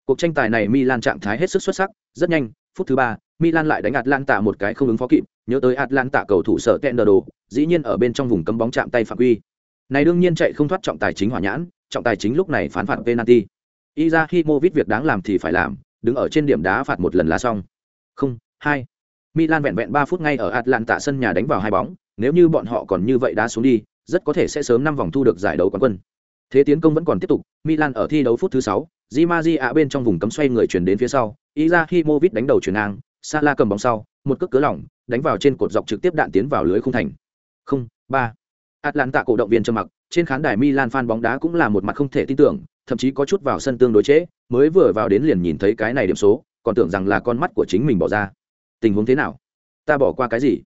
Cuộc tranh tài này Milan trạng thái hết sức xuất sắc, rất nhanh, phút thứ ba, Milan lại đánh Atlanta một cái không ứng phó kịp, nhớ tới Atlanta cầu thủ sở Tendero, dĩ nhiên ở bên trong vùng cấm bóng chạm tay phạm quy. Này đương nhiên chạy không thoát trọng tài chính hỏa nhãn, trọng tài chính lúc này phán phạt penalty. Izahimovic việc đáng làm thì phải làm, đứng ở trên điểm đá phạt một lần là xong. Không, hai. Milan vẹn vẹn 3 phút ngay ở Atlanta sân nhà đánh vào hai bóng, nếu như bọn họ còn như vậy đá xuống đi, rất có thể sẽ sớm năm vòng thu được giải đấu quán quân. Thế tiến công vẫn còn tiếp tục, Milan ở thi đấu phút thứ 6, Di Maria bên trong vùng cấm xoay người chuyển đến phía sau, Izahimovic đánh đầu chuyển ngang, Salah cầm bóng sau, một cước cứa lỏng, đánh vào trên cột dọc trực tiếp đạn tiến vào lưới khung thành. Không, ba. Atlanta cổ động viên trầm mặc, trên khán đài Milan fan bóng đá cũng là một mặt không thể tin tưởng, thậm chí có chút vào sân tương đối chế, mới vừa vào đến liền nhìn thấy cái này điểm số, còn tưởng rằng là con mắt của chính mình bỏ ra. Tình huống thế nào? Ta bỏ qua cái gì?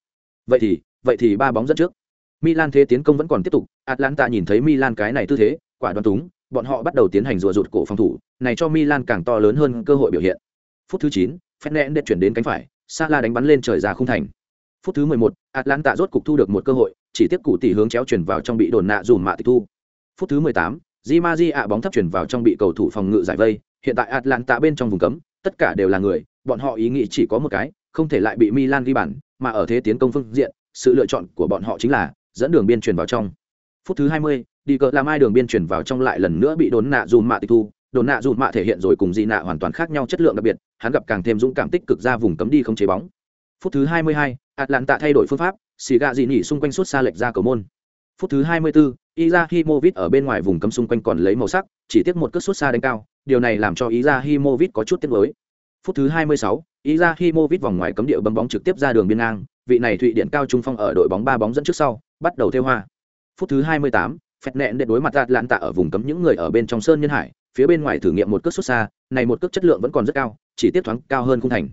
Vậy thì, vậy thì ba bóng dẫn trước. Milan thế tiến công vẫn còn tiếp tục, Atlanta nhìn thấy Milan cái này tư thế, quả đoán túng, bọn họ bắt đầu tiến hành rùa rụt cổ phòng thủ, này cho Milan càng to lớn hơn cơ hội biểu hiện. Phút thứ 9, Fernandes chuyển đến cánh phải, Salah đánh bắn lên trời ra khung thành. Phút thứ 11, Atlanta rốt cục thu được một cơ hội, chỉ tiếp cụ tỷ hướng chéo chuyển vào trong bị đồn nạ dùm mạ tịch thu. Phút thứ 18, Di ạ bóng thấp chuyển vào trong bị cầu thủ phòng ngự giải vây, hiện tại Atlanta bên trong vùng cấm, tất cả đều là người, bọn họ ý nghĩ chỉ có một cái, không thể lại bị Milan ghi bàn, mà ở thế tiến công phương diện, sự lựa chọn của bọn họ chính là dẫn đường biên chuyển vào trong. Phút thứ 20, đi cờ làm ai đường biên chuyển vào trong lại lần nữa bị đốn nạ dùm mạ tịch thu, đồn nạ dùm mạ thể hiện rồi cùng dị nạ hoàn toàn khác nhau chất lượng đặc biệt, hắn gặp càng thêm dũng cảm tích cực ra vùng cấm đi không chế bóng. Phút thứ 22, Atlanta thay đổi phương pháp, xì gà dị nhỉ xung quanh suốt xa lệch ra cầu môn. Phút thứ 24, Izahimovic ở bên ngoài vùng cấm xung quanh còn lấy màu sắc, chỉ tiếc một cước suốt xa đánh cao, điều này làm cho Izahimovic có chút tiếc nuối. Phút thứ 26, Izahimovic vòng ngoài cấm địa bấm bóng trực tiếp ra đường biên ngang, vị này thụy điện cao trung phong ở đội bóng ba bóng dẫn trước sau, bắt đầu theo hoa. Phút thứ 28, Phẹt nẹn để đối mặt Atlanta ở vùng cấm những người ở bên trong sơn nhân hải, phía bên ngoài thử nghiệm một cước xuất xa, này một cước chất lượng vẫn còn rất cao, chỉ tiếp thoáng cao hơn khung thành.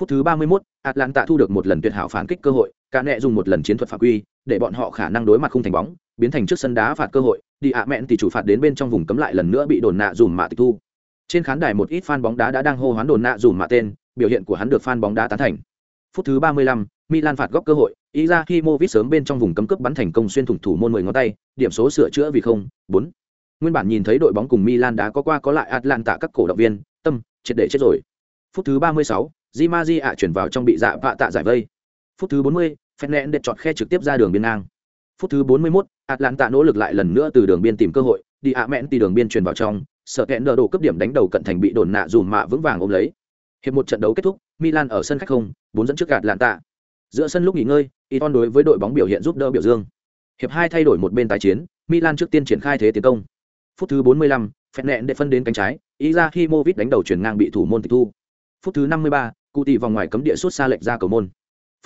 Phút thứ 31, Atlanta thu được một lần tuyệt hảo phản kích cơ hội, cả nẹ dùng một lần chiến thuật phạm quy, để bọn họ khả năng đối mặt khung thành bóng, biến thành trước sân đá phạt cơ hội, đi ạ mẹn thì chủ phạt đến bên trong vùng cấm lại lần nữa bị đồn nạ dùm mạ tịch thu. Trên khán đài một ít fan bóng đá đã đang hô hoán đồn nạ dùm mạ tên, biểu hiện của hắn được fan bóng đá tán thành. Phút thứ 35, Milan phạt góc cơ hội, Izakimovic sớm bên trong vùng cấm cướp bắn thành công xuyên thủng thủ môn 10 ngón tay, điểm số sửa chữa vì không, 4. Nguyên bản nhìn thấy đội bóng cùng Milan đã có qua có lại Atlanta các cổ động viên, tâm, triệt để chết rồi. Phút thứ 36, Di ạ chuyển vào trong bị dạ vạ tạ giải vây. Phút thứ 40, Fernandes chọt khe trực tiếp ra đường biên ngang. Phút thứ 41, Atlanta nỗ lực lại lần nữa từ đường biên tìm cơ hội, đi ạ mẹn từ đường biên truyền vào trong, sợ kẹn đỡ đổ cấp điểm đánh đầu cận thành bị đồn nạ dùm mạ vững vàng ôm lấy. Hiệp một trận đấu kết thúc, Milan ở sân khách không, bốn dẫn trước gạt lạn tạ. Giữa sân lúc nghỉ ngơi, Iton đối với đội bóng biểu hiện giúp đỡ biểu dương. Hiệp hai thay đổi một bên tái chiến, Milan trước tiên triển khai thế tiến công. Phút thứ 45, Fernandes để phân đến cánh trái, Izahimovic đánh đầu chuyển ngang bị thủ môn tịch thu. Phút thứ 53, cụ tỷ vòng ngoài cấm địa suốt xa lệch ra cầu môn.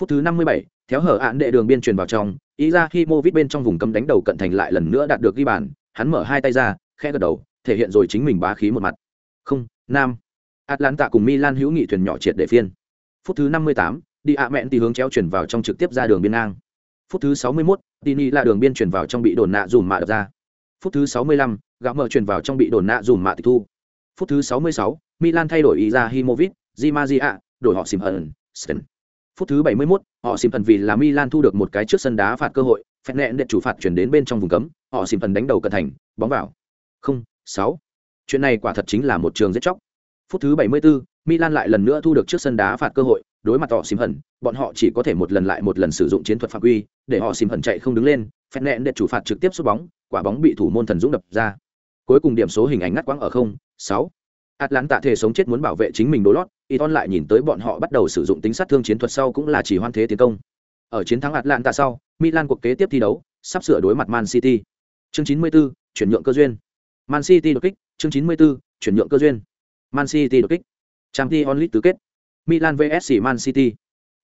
Phút thứ 57, theo hở án đệ đường biên truyền vào trong, Izahimovic bên trong vùng cấm đánh đầu cận thành lại lần nữa đạt được ghi bàn, hắn mở hai tay ra, khẽ gật đầu, thể hiện rồi chính mình bá khí một mặt. Không, nam. Atlanta cùng Milan hữu nghị thuyền nhỏ triệt để phiên. Phút thứ 58, đi ạ mẹn thì hướng chéo chuyển vào trong trực tiếp ra đường biên ngang. Phút thứ 61, Tini là đường biên chuyển vào trong bị đồn nạ dùm mạ đập ra. Phút thứ 65, gã mở chuyển vào trong bị đồn nạ dùm mạ tịch thu. Phút thứ 66, Milan thay đổi ý ra Di Maria, đổi họ Simon, Sten. Phút thứ 71, họ Simon vì là Milan thu được một cái trước sân đá phạt cơ hội, phẹt nẹn đệ chủ phạt chuyển đến bên trong vùng cấm, họ Simon đánh đầu cận thành, bóng vào. Không, 6. Chuyện này quả thật chính là một trường giết chóc. Phút thứ 74, Milan lại lần nữa thu được trước sân đá phạt cơ hội, đối mặt họ hận, bọn họ chỉ có thể một lần lại một lần sử dụng chiến thuật phạm quy, để họ Simon chạy không đứng lên, phẹt nện để chủ phạt trực tiếp sút bóng, quả bóng bị thủ môn thần dũng đập ra. Cuối cùng điểm số hình ảnh ngắt quãng ở không, 6. Atlanta thể sống chết muốn bảo vệ chính mình đối lót, Iton lại nhìn tới bọn họ bắt đầu sử dụng tính sát thương chiến thuật sau cũng là chỉ hoan thế tiến công. Ở chiến thắng Atlanta sau, Milan cuộc kế tiếp thi đấu, sắp sửa đối mặt Man City. Chương 94, chuyển nhượng cơ duyên. Man City đột kích, chương 94, chuyển nhượng cơ duyên. Man City đột kích. Champions League tứ kết. Milan vs Man City.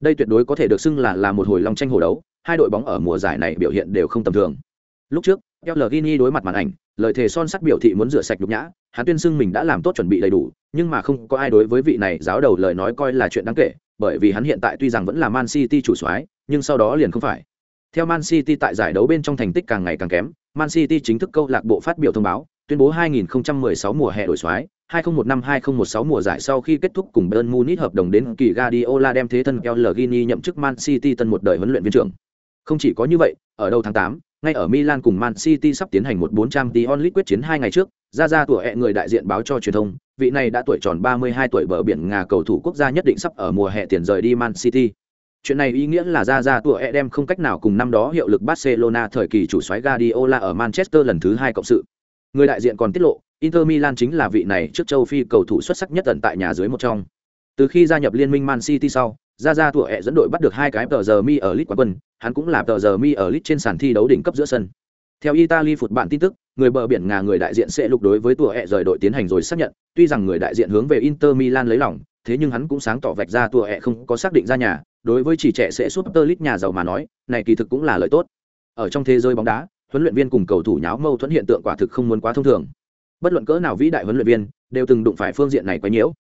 Đây tuyệt đối có thể được xưng là là một hồi long tranh hổ đấu, hai đội bóng ở mùa giải này biểu hiện đều không tầm thường. Lúc trước, Pellegrini đối mặt màn ảnh, lời thề son sắt biểu thị muốn rửa sạch nhục nhã, hắn tuyên xưng mình đã làm tốt chuẩn bị đầy đủ, nhưng mà không có ai đối với vị này giáo đầu lời nói coi là chuyện đáng kể, bởi vì hắn hiện tại tuy rằng vẫn là Man City chủ soái, nhưng sau đó liền không phải. Theo Man City tại giải đấu bên trong thành tích càng ngày càng kém, Man City chính thức câu lạc bộ phát biểu thông báo, tuyên bố 2016 mùa hè đổi soái, 2015-2016 mùa giải sau khi kết thúc cùng Bayern Munich hợp đồng đến kỳ Guardiola đem thế thân Pellegrini nhậm chức Man City tân một đời huấn luyện viên trưởng. Không chỉ có như vậy, ở đầu tháng 8, ngay ở Milan cùng Man City sắp tiến hành một 400 Champions League quyết chiến hai ngày trước, ra ra tuổi hẹ người đại diện báo cho truyền thông, vị này đã tuổi tròn 32 tuổi bờ biển Nga cầu thủ quốc gia nhất định sắp ở mùa hè tiền rời đi Man City. Chuyện này ý nghĩa là ra ra tuổi hẹ đem không cách nào cùng năm đó hiệu lực Barcelona thời kỳ chủ soái Guardiola ở Manchester lần thứ hai cộng sự. Người đại diện còn tiết lộ, Inter Milan chính là vị này trước châu Phi cầu thủ xuất sắc nhất tận tại nhà dưới một trong. Từ khi gia nhập liên minh Man City sau, ra ra tuổi hẹ dẫn đội bắt được hai cái tờ giờ mi ở League quán quân, hắn cũng là tờ giờ mi ở Lit trên sàn thi đấu đỉnh cấp giữa sân. Theo Italy phụt bạn tin tức, người bờ biển ngà người đại diện sẽ lục đối với tuổi hẹ rời đội tiến hành rồi xác nhận, tuy rằng người đại diện hướng về Inter Milan lấy lòng, thế nhưng hắn cũng sáng tỏ vạch ra tuổi hẹ không có xác định ra nhà, đối với chỉ trẻ sẽ Super Lit nhà giàu mà nói, này kỳ thực cũng là lợi tốt. Ở trong thế giới bóng đá, huấn luyện viên cùng cầu thủ nháo mâu thuẫn hiện tượng quả thực không muốn quá thông thường. Bất luận cỡ nào vĩ đại huấn luyện viên, đều từng đụng phải phương diện này quá nhiễu.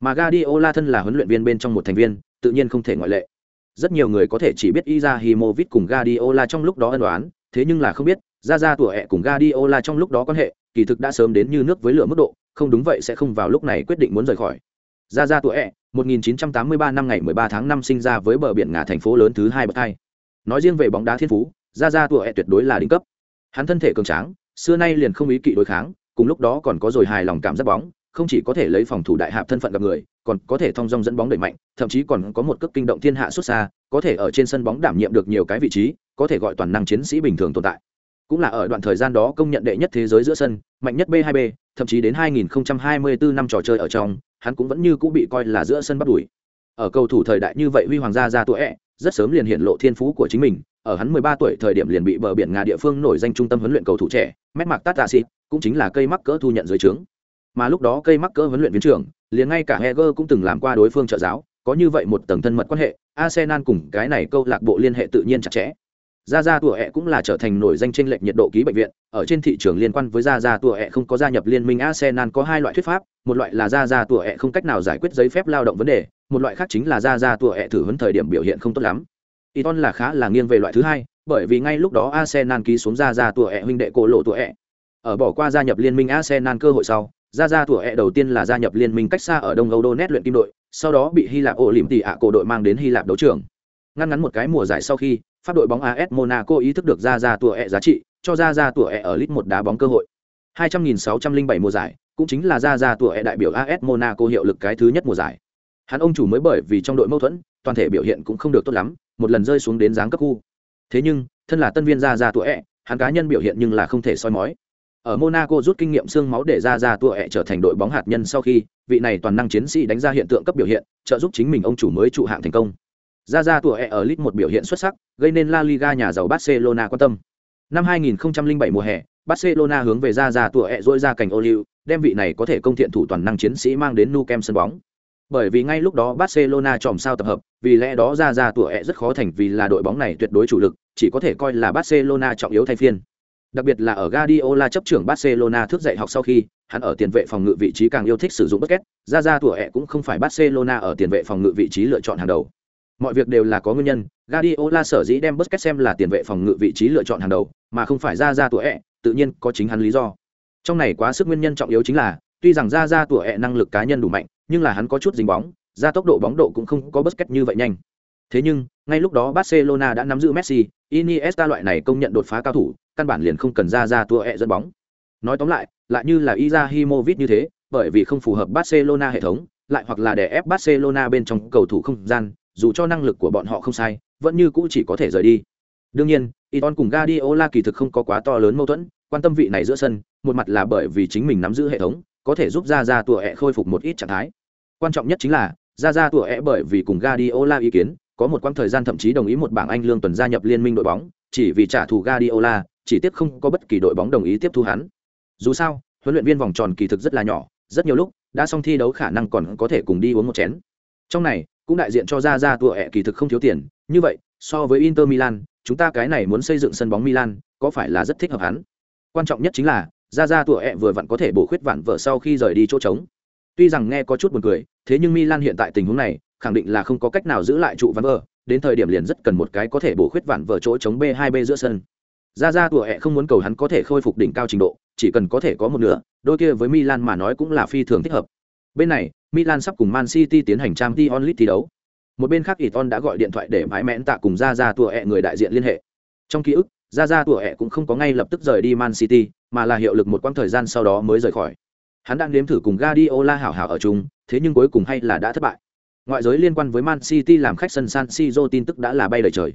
Mà Guardiola thân là huấn luyện viên bên trong một thành viên, tự nhiên không thể ngoại lệ. Rất nhiều người có thể chỉ biết Izahimovic cùng Guardiola trong lúc đó ân đoán, thế nhưng là không biết, ra ra tuổi ẹ cùng Guardiola trong lúc đó quan hệ, kỳ thực đã sớm đến như nước với lửa mức độ, không đúng vậy sẽ không vào lúc này quyết định muốn rời khỏi. Ra ra tuổi ẹ, 1983 năm ngày 13 tháng 5 sinh ra với bờ biển ngà thành phố lớn thứ hai bậc hai. Nói riêng về bóng đá thiên phú, ra ra tuổi ẹ tuyệt đối là đỉnh cấp. Hắn thân thể cường tráng, xưa nay liền không ý kỵ đối kháng, cùng lúc đó còn có rồi hài lòng cảm giác bóng, không chỉ có thể lấy phòng thủ đại hạp thân phận gặp người, còn có thể thông dong dẫn bóng đẩy mạnh, thậm chí còn có một cước kinh động thiên hạ xuất xa, có thể ở trên sân bóng đảm nhiệm được nhiều cái vị trí, có thể gọi toàn năng chiến sĩ bình thường tồn tại. Cũng là ở đoạn thời gian đó công nhận đệ nhất thế giới giữa sân mạnh nhất b 2 b thậm chí đến 2024 năm trò chơi ở trong hắn cũng vẫn như cũng bị coi là giữa sân bắt đuổi. Ở cầu thủ thời đại như vậy huy hoàng gia ra tuổi ẹ rất sớm liền hiện lộ thiên phú của chính mình ở hắn 13 tuổi thời điểm liền bị bờ biển nga địa phương nổi danh trung tâm huấn luyện cầu thủ trẻ mét mạc tát tạ xịt cũng chính là cây mắc cỡ thu nhận dưới trướng mà lúc đó cây mắc cỡ huấn luyện viên trưởng liền ngay cả heger cũng từng làm qua đối phương trợ giáo có như vậy một tầng thân mật quan hệ arsenal cùng cái này câu lạc bộ liên hệ tự nhiên chặt chẽ Gia Gia Tùa ẹ cũng là trở thành nổi danh trên lệch nhiệt độ ký bệnh viện, ở trên thị trường liên quan với Gia Gia Tùa ẹ không có gia nhập liên minh Arsenal có hai loại thuyết pháp, một loại là Gia Gia Tùa ẹ không cách nào giải quyết giấy phép lao động vấn đề, một loại khác chính là Gia Gia Tùa ẹ thử huấn thời điểm biểu hiện không tốt lắm. Iton là khá là nghiêng về loại thứ hai, bởi vì ngay lúc đó Arsenal ký xuống Gia Gia Tùa ẹ huynh đệ cổ lộ Tùa ẹ. Ở bỏ qua gia nhập liên minh Arsenal cơ hội sau, Ra Ra Tùa ẹ đầu tiên là gia nhập liên minh cách xa ở Đông Âu Donet luyện kim đội, sau đó bị Hy Lạp ổ lỉm tỷ ạ cổ đội mang đến Hy Lạp đấu trường. Ngăn ngắn một cái mùa giải sau khi, pháp đội bóng AS Monaco ý thức được ra ra tuổi ẹ giá trị, cho ra ra tuổi ẹ ở lit một đá bóng cơ hội. 200.607 mùa giải, cũng chính là ra ra tuổi ẹ đại biểu AS Monaco hiệu lực cái thứ nhất mùa giải. Hắn ông chủ mới bởi vì trong đội mâu thuẫn, toàn thể biểu hiện cũng không được tốt lắm, một lần rơi xuống đến dáng cấp khu. Thế nhưng, thân là tân viên ra ra tuổi ẹ, hắn cá nhân biểu hiện nhưng là không thể soi mói. Ở Monaco rút kinh nghiệm xương máu để ra ra tua ẹ trở thành đội bóng hạt nhân sau khi, vị này toàn năng chiến sĩ đánh ra hiện tượng cấp biểu hiện, trợ giúp chính mình ông chủ mới trụ hạng thành công. Ra ra tua ẹ ở lit một biểu hiện xuất sắc, gây nên La Liga nhà giàu Barcelona quan tâm. Năm 2007 mùa hè, Barcelona hướng về ra ra tua ẹ rỗi ra cảnh ô liu, đem vị này có thể công thiện thủ toàn năng chiến sĩ mang đến Nou Camp sân bóng. Bởi vì ngay lúc đó Barcelona chòm sao tập hợp, vì lẽ đó ra ra tua ẹ rất khó thành vì là đội bóng này tuyệt đối chủ lực, chỉ có thể coi là Barcelona trọng yếu thay phiên. Đặc biệt là ở Guardiola chấp trưởng Barcelona thức dạy học sau khi, hắn ở tiền vệ phòng ngự vị trí càng yêu thích sử dụng Busquets, ra ra tuổi ẹ cũng không phải Barcelona ở tiền vệ phòng ngự vị trí lựa chọn hàng đầu. Mọi việc đều là có nguyên nhân, Guardiola sở dĩ đem Busquets xem là tiền vệ phòng ngự vị trí lựa chọn hàng đầu, mà không phải ra ra tuổi ẹ, tự nhiên có chính hắn lý do. Trong này quá sức nguyên nhân trọng yếu chính là, tuy rằng ra ra tuổi ẹ năng lực cá nhân đủ mạnh, nhưng là hắn có chút dính bóng, ra tốc độ bóng độ cũng không có Busquets như vậy nhanh. Thế nhưng, ngay lúc đó Barcelona đã nắm giữ Messi, Iniesta loại này công nhận đột phá cao thủ, căn bản liền không cần ra ra tua ẹ dẫn bóng. Nói tóm lại, lại như là Izahimovic như thế, bởi vì không phù hợp Barcelona hệ thống, lại hoặc là để ép Barcelona bên trong cầu thủ không gian, dù cho năng lực của bọn họ không sai, vẫn như cũ chỉ có thể rời đi. Đương nhiên, Iton cùng Guardiola kỳ thực không có quá to lớn mâu thuẫn, quan tâm vị này giữa sân, một mặt là bởi vì chính mình nắm giữ hệ thống, có thể giúp ra ra tua ẹ khôi phục một ít trạng thái. Quan trọng nhất chính là, ra ra tua ẹ bởi vì cùng Guardiola ý kiến, có một quãng thời gian thậm chí đồng ý một bảng Anh lương tuần gia nhập liên minh đội bóng, chỉ vì trả thù Guardiola, chỉ tiếp không có bất kỳ đội bóng đồng ý tiếp thu hắn. Dù sao, huấn luyện viên vòng tròn kỳ thực rất là nhỏ, rất nhiều lúc đã xong thi đấu khả năng còn có thể cùng đi uống một chén. Trong này, cũng đại diện cho ra ra tụa ẹ kỳ thực không thiếu tiền như vậy so với inter milan chúng ta cái này muốn xây dựng sân bóng milan có phải là rất thích hợp hắn quan trọng nhất chính là ra ra tụa ẹ vừa vặn có thể bổ khuyết vạn vợ sau khi rời đi chỗ trống tuy rằng nghe có chút buồn cười thế nhưng milan hiện tại tình huống này khẳng định là không có cách nào giữ lại trụ ván vờ đến thời điểm liền rất cần một cái có thể bổ khuyết vạn vờ chỗ chống b hai b giữa sân. Ra ra tùa hẹ không muốn cầu hắn có thể khôi phục đỉnh cao trình độ, chỉ cần có thể có một nửa, đôi kia với milan mà nói cũng là phi thường thích hợp. Bên này, milan sắp cùng man city tiến hành trang t onlit thi đấu. Một bên khác iton đã gọi điện thoại để mãi mẽn tạ cùng ra ra tùa hẹ người đại diện liên hệ. Trong ký ức, ra ra tùa hẹ cũng không có ngay lập tức rời đi man city, mà là hiệu lực một quãng thời gian sau đó mới rời khỏi. Hắn đang nếm thử cùng Guardiola hảo hảo ở chung, thế nhưng cuối cùng hay là đã thất bại ngoại giới liên quan với man city làm khách sân san siro tin tức đã là bay lời trời.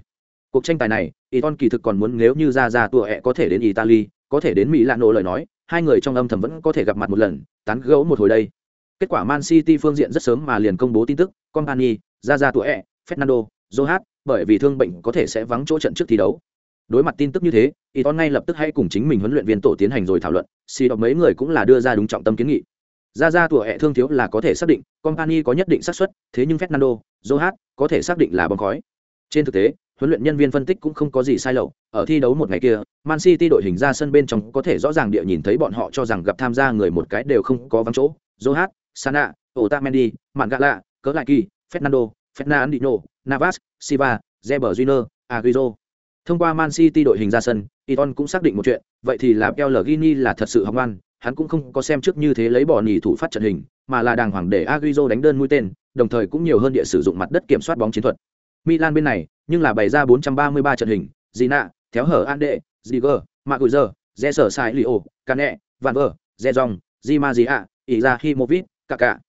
Cuộc tranh tài này, iton kỳ thực còn muốn nếu như ra ra tụa ẹ có thể đến italy, có thể đến mỹ lạ nổ lời nói, hai người trong âm thầm vẫn có thể gặp mặt một lần, tán gẫu một hồi đây. Kết quả man city phương diện rất sớm mà liền công bố tin tức, company, ra ra tụa ẹ, fernando johat bởi vì thương bệnh có thể sẽ vắng chỗ trận trước thi đấu. Đối mặt tin tức như thế, iton ngay lập tức hãy cùng chính mình huấn luyện viên tổ tiến hành rồi thảo luận xì đọc mấy người cũng là đưa ra đúng trọng tâm kiến nghị ra ra tủa hẹ thương thiếu là có thể xác định, company có nhất định xác suất, thế nhưng fernando johat có thể xác định là bóng khói. Trên thực tế, huấn luyện nhân viên phân tích cũng không có gì sai lậu, ở thi đấu một ngày kia, man city đội hình ra sân bên trong có thể rõ ràng địa nhìn thấy bọn họ cho rằng gặp tham gia người một cái đều không có vắng chỗ. Johat sana, otamendi mạn lạ cỡ lại kỳ fernando fernandino navas siva zeber junior aguizo thông qua man city đội hình ra sân, iton cũng xác định một chuyện, vậy thì là pellegrini là thật sự học ngoan hắn cũng không có xem trước như thế lấy bỏ nhỉ thủ phát trận hình mà là đàng hoàng để Agüero đánh đơn mũi tên đồng thời cũng nhiều hơn địa sử dụng mặt đất kiểm soát bóng chiến thuật milan bên này nhưng là bày ra 433 trận hình Gina, theo hở Ande, Ziger, Maguire, Jesser Sai Lio, Cane, Van Ver, Zezong, Zimazia, Izahimovic, Kaká.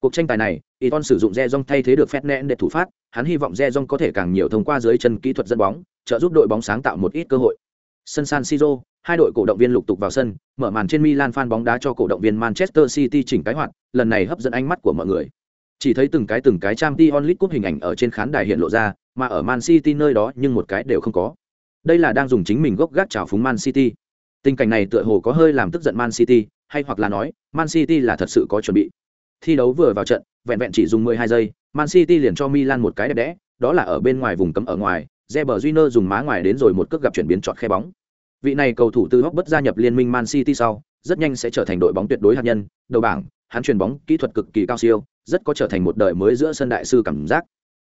Cuộc tranh tài này, Iton sử dụng Zezong thay thế được Fernandes để thủ phát, hắn hy vọng Zezong có thể càng nhiều thông qua dưới chân kỹ thuật dẫn bóng, trợ giúp đội bóng sáng tạo một ít cơ hội. Sân San Siro, hai đội cổ động viên lục tục vào sân, mở màn trên Milan fan bóng đá cho cổ động viên Manchester City chỉnh cái hoạt, lần này hấp dẫn ánh mắt của mọi người. Chỉ thấy từng cái từng cái trang Dion League cúp hình ảnh ở trên khán đài hiện lộ ra, mà ở Man City nơi đó nhưng một cái đều không có. Đây là đang dùng chính mình gốc gác chào phúng Man City. Tình cảnh này tựa hồ có hơi làm tức giận Man City, hay hoặc là nói, Man City là thật sự có chuẩn bị. Thi đấu vừa vào trận, vẹn vẹn chỉ dùng 12 giây, Man City liền cho Milan một cái đẹp đẽ, đó là ở bên ngoài vùng cấm ở ngoài, Reber Júnior dùng má ngoài đến rồi một cước gặp chuyển biến chọn khe bóng. Vị này cầu thủ từ góc bất gia nhập liên minh Man City sau, rất nhanh sẽ trở thành đội bóng tuyệt đối hạt nhân, đầu bảng, hắn chuyền bóng kỹ thuật cực kỳ cao siêu, rất có trở thành một đời mới giữa sân đại sư cảm giác.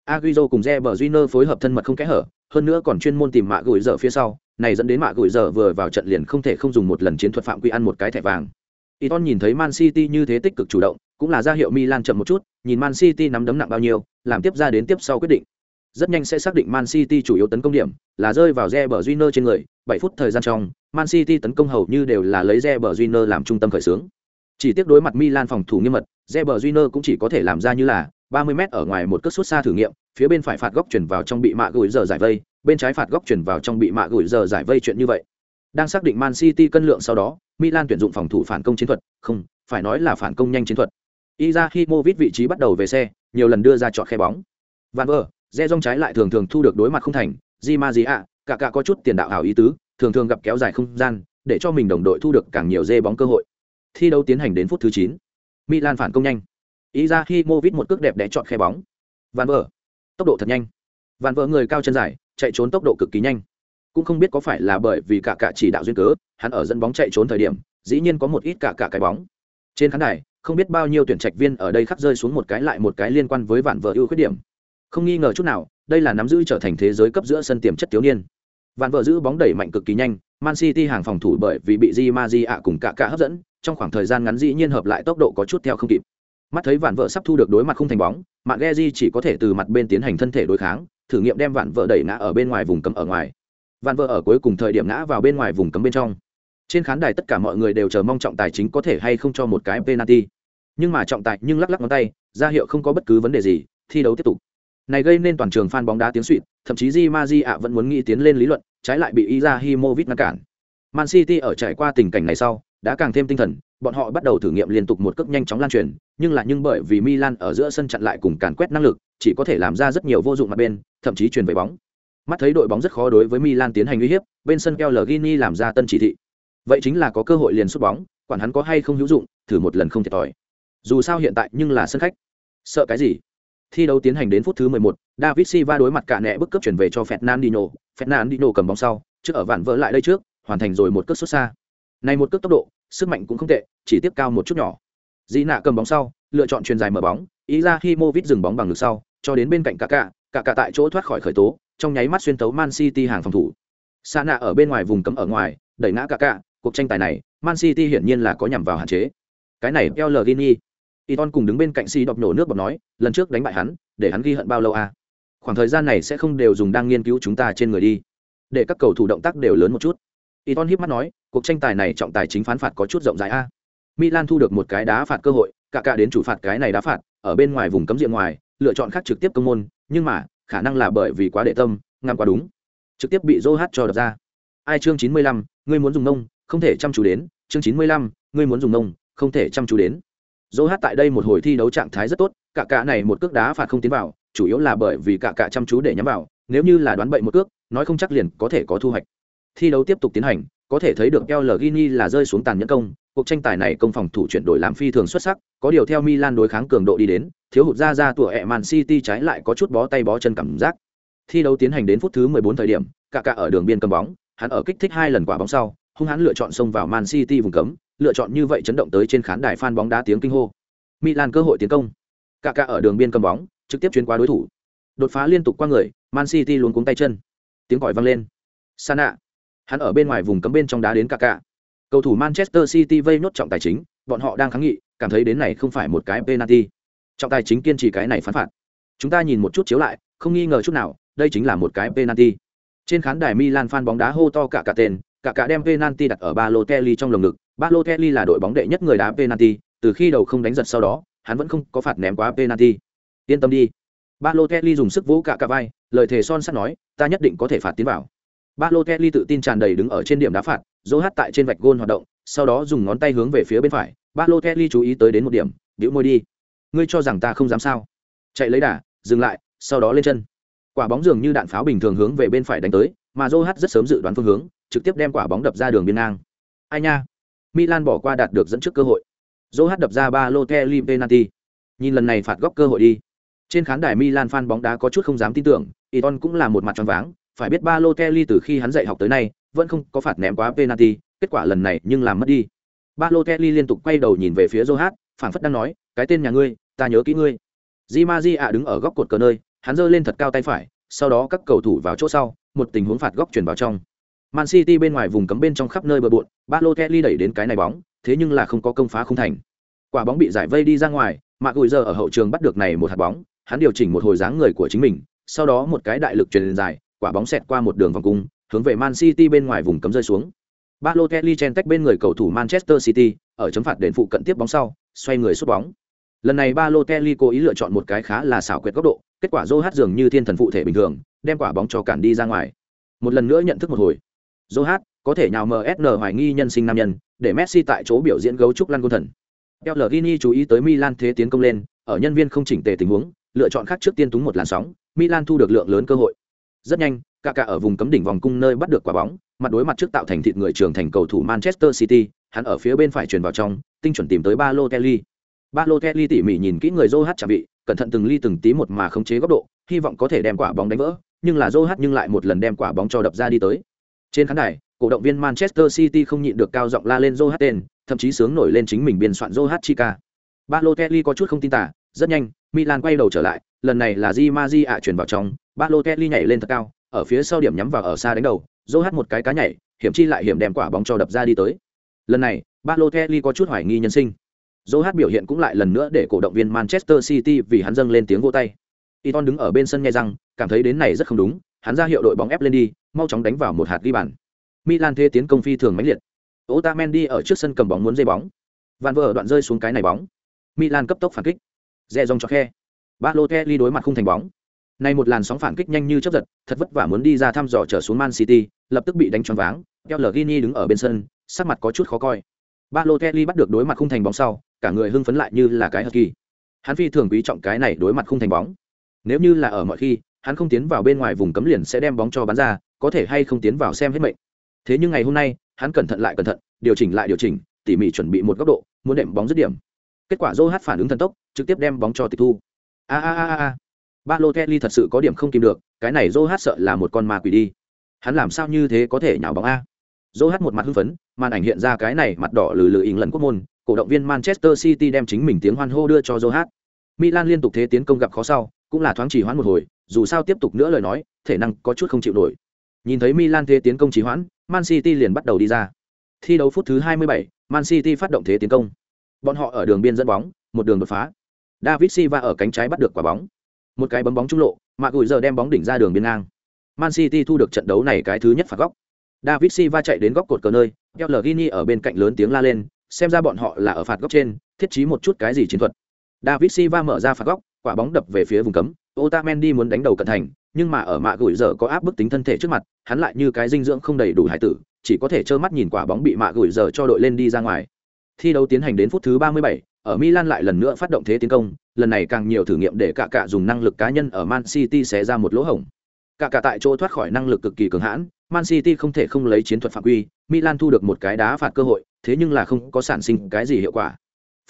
Agüero cùng Reber Júnior phối hợp thân mật không kẽ hở, hơn nữa còn chuyên môn tìm mạ gửi giờ phía sau, này dẫn đến mạ gửi giờ vừa vào trận liền không thể không dùng một lần chiến thuật phạm quy ăn một cái thẻ vàng. Iton nhìn thấy Man City như thế tích cực chủ động, cũng là ra hiệu Milan chậm một chút, nhìn Man City nắm đấm nặng bao nhiêu, làm tiếp ra đến tiếp sau quyết định. Rất nhanh sẽ xác định Man City chủ yếu tấn công điểm là rơi vào Reber Júnior trên người, 7 phút thời gian trong, Man City tấn công hầu như đều là lấy Reber Júnior làm trung tâm khởi xướng. Chỉ tiếc đối mặt Milan phòng thủ nghiêm mật, Reber Júnior cũng chỉ có thể làm ra như là 30 m ở ngoài một cước sút xa thử nghiệm, phía bên phải phạt góc chuyển vào trong bị mạ gửi giờ giải vây, bên trái phạt góc chuyển vào trong bị mạ gửi giờ giải vây chuyện như vậy. Đang xác định Man City cân lượng sau đó, Milan tuyển dụng phòng thủ phản công chiến thuật, không, phải nói là phản công nhanh chiến thuật. Izahimovic vị trí bắt đầu về xe, nhiều lần đưa ra chọn khe bóng. Van Ver, Re rong trái lại thường thường thu được đối mặt không thành, Di Maria, cả cả có chút tiền đạo hảo ý tứ, thường thường gặp kéo dài không gian, để cho mình đồng đội thu được càng nhiều dê bóng cơ hội. Thi đấu tiến hành đến phút thứ chín, Milan phản công nhanh. Izahimovic một cước đẹp đẽ chọn khe bóng. Van vỡ tốc độ thật nhanh. Van vỡ người cao chân dài, chạy trốn tốc độ cực kỳ nhanh. Cũng không biết có phải là bởi vì cả cả chỉ đạo duyên cớ, hắn ở dẫn bóng chạy trốn thời điểm, dĩ nhiên có một ít cả cả cái bóng. Trên khán đài, không biết bao nhiêu tuyển trạch viên ở đây khắc rơi xuống một cái lại một cái liên quan với vạn vợ ưu khuyết điểm không nghi ngờ chút nào, đây là nắm giữ trở thành thế giới cấp giữa sân tiềm chất thiếu niên. Vạn vợ giữ bóng đẩy mạnh cực kỳ nhanh, man city hàng phòng thủ bởi vì bị di ma di ạ cùng cả cả hấp dẫn, trong khoảng thời gian ngắn dĩ nhiên hợp lại tốc độ có chút theo không kịp. Mắt thấy vạn vợ sắp thu được đối mặt không thành bóng mạng ghe di chỉ có thể từ mặt bên tiến hành thân thể đối kháng, thử nghiệm đem vạn vợ đẩy ngã ở bên ngoài vùng cấm ở ngoài. Vạn vợ ở cuối cùng thời điểm ngã vào bên ngoài vùng cấm bên trong. Trên khán đài tất cả mọi người đều chờ mong trọng tài chính có thể hay không cho một cái penalty. Nhưng mà trọng tài nhưng lắc lắc ngón tay, ra hiệu không có bất cứ vấn đề gì, thi đấu tiếp tục này gây nên toàn trường fan bóng đá tiếng xuýt, thậm chí di ma ạ vẫn muốn nghĩ tiến lên lý luận trái lại bị izahimovic ngăn cản. Man city ở trải qua tình cảnh này sau đã càng thêm tinh thần bọn họ bắt đầu thử nghiệm liên tục một cước nhanh chóng lan truyền nhưng là nhưng bởi vì milan ở giữa sân chặn lại cùng càn quét năng lực chỉ có thể làm ra rất nhiều vô dụng mặt bên thậm chí truyền về bóng. Mắt thấy đội bóng rất khó đối với milan tiến hành uy hiếp bên sân keo lgini làm ra tân chỉ thị. Vậy chính là có cơ hội liền sút bóng quản hắn có hay không hữu dụng thử một lần không thiệt thòi. Dù sao hiện tại nhưng là sân khách. Sợ cái gì? Thi đấu tiến hành đến phút thứ 11, david silva đối mặt cả nẹ bức cướp chuyển về cho fernandinho fernandinho cầm bóng sau trước ở vạn vỡ lại đây trước hoàn thành rồi một cước xuất xa này một cước tốc độ sức mạnh cũng không tệ chỉ tiếp cao một chút nhỏ di nạ cầm bóng sau lựa chọn truyền dài mở bóng ý ra khi Movit dừng bóng bằng lực sau cho đến bên cạnh Kaká, Kaká tại chỗ thoát khỏi khởi tố, trong nháy mắt xuyên tấu Man City hàng phòng thủ. Sa nạ ở bên ngoài vùng cấm ở ngoài, đẩy ngã Kaká, cuộc tranh tài này, Man City hiển nhiên là có nhằm vào hạn chế. Cái này Pellegrini. Iton cùng đứng bên cạnh Si đọc nổ nước bọc nói, lần trước đánh bại hắn, để hắn ghi hận bao lâu à? Khoảng thời gian này sẽ không đều dùng đang nghiên cứu chúng ta trên người đi, để các cầu thủ động tác đều lớn một chút. Iton híp mắt nói, cuộc tranh tài này trọng tài chính phán phạt có chút rộng rãi a. Milan thu được một cái đá phạt cơ hội, cả cả đến chủ phạt cái này đá phạt, ở bên ngoài vùng cấm diện ngoài, lựa chọn khác trực tiếp công môn, nhưng mà, khả năng là bởi vì quá đệ tâm, ngắm quá đúng. Trực tiếp bị Zohat cho đập ra. Ai chương chín mươi lăm, ngươi muốn dùng nông, không thể chăm chú đến, chương chín mươi lăm, ngươi muốn dùng nông, không thể chăm chú đến. Zohat tại đây một hồi thi đấu trạng thái rất tốt, cả cả này một cước đá phạt không tiến vào, chủ yếu là bởi vì cả cả chăm chú để nhắm vào, nếu như là đoán bậy một cước, nói không chắc liền có thể có thu hoạch. Thi đấu tiếp tục tiến hành, có thể thấy được El Gini là rơi xuống tàn nhẫn công, cuộc tranh tài này công phòng thủ chuyển đổi làm phi thường xuất sắc, có điều theo Milan đối kháng cường độ đi đến, thiếu hụt ra ra tuổi ẹ Man City trái lại có chút bó tay bó chân cảm giác. Thi đấu tiến hành đến phút thứ 14 thời điểm, cả cả ở đường biên cầm bóng, hắn ở kích thích hai lần quả bóng sau, hung hãn lựa chọn xông vào Man City vùng cấm, lựa chọn như vậy chấn động tới trên khán đài fan bóng đá tiếng kinh hô. Milan cơ hội tiến công. Cả cả ở đường biên cầm bóng, trực tiếp chuyến qua đối thủ. Đột phá liên tục qua người, Man City luôn cuống tay chân. Tiếng gọi vang lên. Sana. Hắn ở bên ngoài vùng cấm bên trong đá đến cả cả. Cầu thủ Manchester City vây nốt trọng tài chính, bọn họ đang kháng nghị, cảm thấy đến này không phải một cái penalty. Trọng tài chính kiên trì cái này phán phạt. Chúng ta nhìn một chút chiếu lại, không nghi ngờ chút nào, đây chính là một cái penalty. Trên khán đài Milan fan bóng đá hô to cả cả tên, cả cả đem penalty đặt ở ba lô Kelly trong lồng ngực. Balotelli là đội bóng đệ nhất người đá penalty, từ khi đầu không đánh giật sau đó, hắn vẫn không có phạt ném quá penalty. Yên tâm đi. Balotelli dùng sức vỗ cả cả vai, lời thề son sắt nói, ta nhất định có thể phạt tiến vào. Balotelli tự tin tràn đầy đứng ở trên điểm đá phạt, dỗ hát tại trên vạch gôn hoạt động, sau đó dùng ngón tay hướng về phía bên phải. Balotelli chú ý tới đến một điểm, bĩu môi đi. Ngươi cho rằng ta không dám sao? Chạy lấy đà, dừng lại, sau đó lên chân. Quả bóng dường như đạn pháo bình thường hướng về bên phải đánh tới, mà dỗ rất sớm dự đoán phương hướng, trực tiếp đem quả bóng đập ra đường biên ngang. Ai nha? Milan bỏ qua đạt được dẫn trước cơ hội. Dỗ hát đập ra Balotelli penalty. Nhìn lần này phạt góc cơ hội đi. Trên khán đài Milan fan bóng đá có chút không dám tin tưởng, Iton cũng là một mặt tròn váng, phải biết Balotelli từ khi hắn dạy học tới nay, vẫn không có phạt ném quá penalty, kết quả lần này nhưng làm mất đi. Balotelli liên tục quay đầu nhìn về phía Zohat, phảng phất đang nói, cái tên nhà ngươi, ta nhớ kỹ ngươi. Di ạ đứng ở góc cột cờ nơi, hắn giơ lên thật cao tay phải, sau đó các cầu thủ vào chỗ sau, một tình huống phạt góc chuyển vào trong. Man City bên ngoài vùng cấm bên trong khắp nơi bờ bộn, Balotelli đẩy đến cái này bóng, thế nhưng là không có công phá không thành. Quả bóng bị giải vây đi ra ngoài, Mạc Gùi giờ ở hậu trường bắt được này một hạt bóng, hắn điều chỉnh một hồi dáng người của chính mình, sau đó một cái đại lực truyền dài, quả bóng xẹt qua một đường vòng cung, hướng về Man City bên ngoài vùng cấm rơi xuống. Balotelli chen tách bên người cầu thủ Manchester City, ở chấm phạt đền phụ cận tiếp bóng sau, xoay người sút bóng. Lần này Balotelli cố ý lựa chọn một cái khá là xảo quyệt góc độ, kết quả Joe hát dường như thiên thần phụ thể bình thường, đem quả bóng cho cản đi ra ngoài. Một lần nữa nhận thức một hồi. Joe hát có thể nhào MSN hoài nghi nhân sinh nam nhân, để Messi tại chỗ biểu diễn gấu trúc lăn gôn thần. Pellegrini chú ý tới Milan thế tiến công lên, ở nhân viên không chỉnh tề tình huống, lựa chọn khác trước tiên túng một làn sóng, Milan thu được lượng lớn cơ hội. Rất nhanh, cả cả ở vùng cấm đỉnh vòng cung nơi bắt được quả bóng, mặt đối mặt trước tạo thành thịt người trường thành cầu thủ Manchester City, hắn ở phía bên phải truyền vào trong, tinh chuẩn tìm tới Balotelli. Balotelli tỉ mỉ nhìn kỹ người Zohat chạm vị, cẩn thận từng ly từng tí một mà khống chế góc độ, hy vọng có thể đem quả bóng đánh vỡ, nhưng là Zohat nhưng lại một lần đem quả bóng cho đập ra đi tới. Trên khán đài, cổ động viên Manchester City không nhịn được cao giọng la lên Joe tên, thậm chí sướng nổi lên chính mình biên soạn Joe Chica. Balotelli có chút không tin tả, rất nhanh, Milan quay đầu trở lại, lần này là Di Maji ạ chuyển vào trong, Balotelli nhảy lên thật cao, ở phía sau điểm nhắm vào ở xa đánh đầu, Joe một cái cá nhảy, hiểm chi lại hiểm đem quả bóng cho đập ra đi tới. Lần này, Balotelli có chút hoài nghi nhân sinh. Joe biểu hiện cũng lại lần nữa để cổ động viên Manchester City vì hắn dâng lên tiếng vỗ tay. Iton đứng ở bên sân nghe rằng, cảm thấy đến này rất không đúng, hắn ra hiệu đội bóng ép lên đi, mau chóng đánh vào một hạt ghi bàn. Milan thế tiến công phi thường mãnh liệt. Otamendi ở trước sân cầm bóng muốn dây bóng. Van vợ đoạn rơi xuống cái này bóng. Milan cấp tốc phản kích. Rẽ dòng cho khe. Balotelli đối mặt không thành bóng. Nay một làn sóng phản kích nhanh như chớp giật, thật vất vả muốn đi ra thăm dò trở xuống Man City, lập tức bị đánh choáng váng. Pellegrini đứng ở bên sân, sắc mặt có chút khó coi. Balotelli bắt được đối mặt không thành bóng sau, cả người hưng phấn lại như là cái hất kỳ. Hắn phi thường quý trọng cái này đối mặt không thành bóng. Nếu như là ở mọi khi, hắn không tiến vào bên ngoài vùng cấm liền sẽ đem bóng cho bắn ra, có thể hay không tiến vào xem hết mệnh. Thế nhưng ngày hôm nay, hắn cẩn thận lại cẩn thận, điều chỉnh lại điều chỉnh, tỉ mỉ chuẩn bị một góc độ, muốn đệm bóng dứt điểm. Kết quả Joe phản ứng thần tốc, trực tiếp đem bóng cho tịch thu. A a a a. Balotelli thật sự có điểm không kìm được, cái này Joe sợ là một con ma quỷ đi. Hắn làm sao như thế có thể nhào bóng a? Joe một mặt hưng phấn, màn ảnh hiện ra cái này mặt đỏ lừ lừ ỉn lần quốc môn, cổ động viên Manchester City đem chính mình tiếng hoan hô đưa cho Joe Milan liên tục thế tiến công gặp khó sau, cũng là thoáng trì hoãn một hồi, dù sao tiếp tục nữa lời nói, thể năng có chút không chịu nổi. Nhìn thấy Milan thế tiến công trì hoãn, Man City liền bắt đầu đi ra. Thi đấu phút thứ 27, Man City phát động thế tiến công. Bọn họ ở đường biên dẫn bóng, một đường đột phá. David Silva ở cánh trái bắt được quả bóng. Một cái bấm bóng trung lộ, mà gửi giờ đem bóng đỉnh ra đường biên ngang. Man City thu được trận đấu này cái thứ nhất phạt góc. David Silva chạy đến góc cột cờ nơi, Pellegrini ở bên cạnh lớn tiếng la lên, xem ra bọn họ là ở phạt góc trên, thiết trí một chút cái gì chiến thuật. David Silva mở ra phạt góc, quả bóng đập về phía vùng cấm, Otamendi muốn đánh đầu cận thành, nhưng mà ở mạ gửi giờ có áp bức tính thân thể trước mặt, hắn lại như cái dinh dưỡng không đầy đủ hải tử, chỉ có thể trơ mắt nhìn quả bóng bị mạ gửi giờ cho đội lên đi ra ngoài. Thi đấu tiến hành đến phút thứ 37, ở Milan lại lần nữa phát động thế tiến công, lần này càng nhiều thử nghiệm để cả cả dùng năng lực cá nhân ở Man City xé ra một lỗ hổng. Cả cả tại chỗ thoát khỏi năng lực cực kỳ cường hãn, Man City không thể không lấy chiến thuật phạm quy, Milan thu được một cái đá phạt cơ hội, thế nhưng là không có sản sinh cái gì hiệu quả.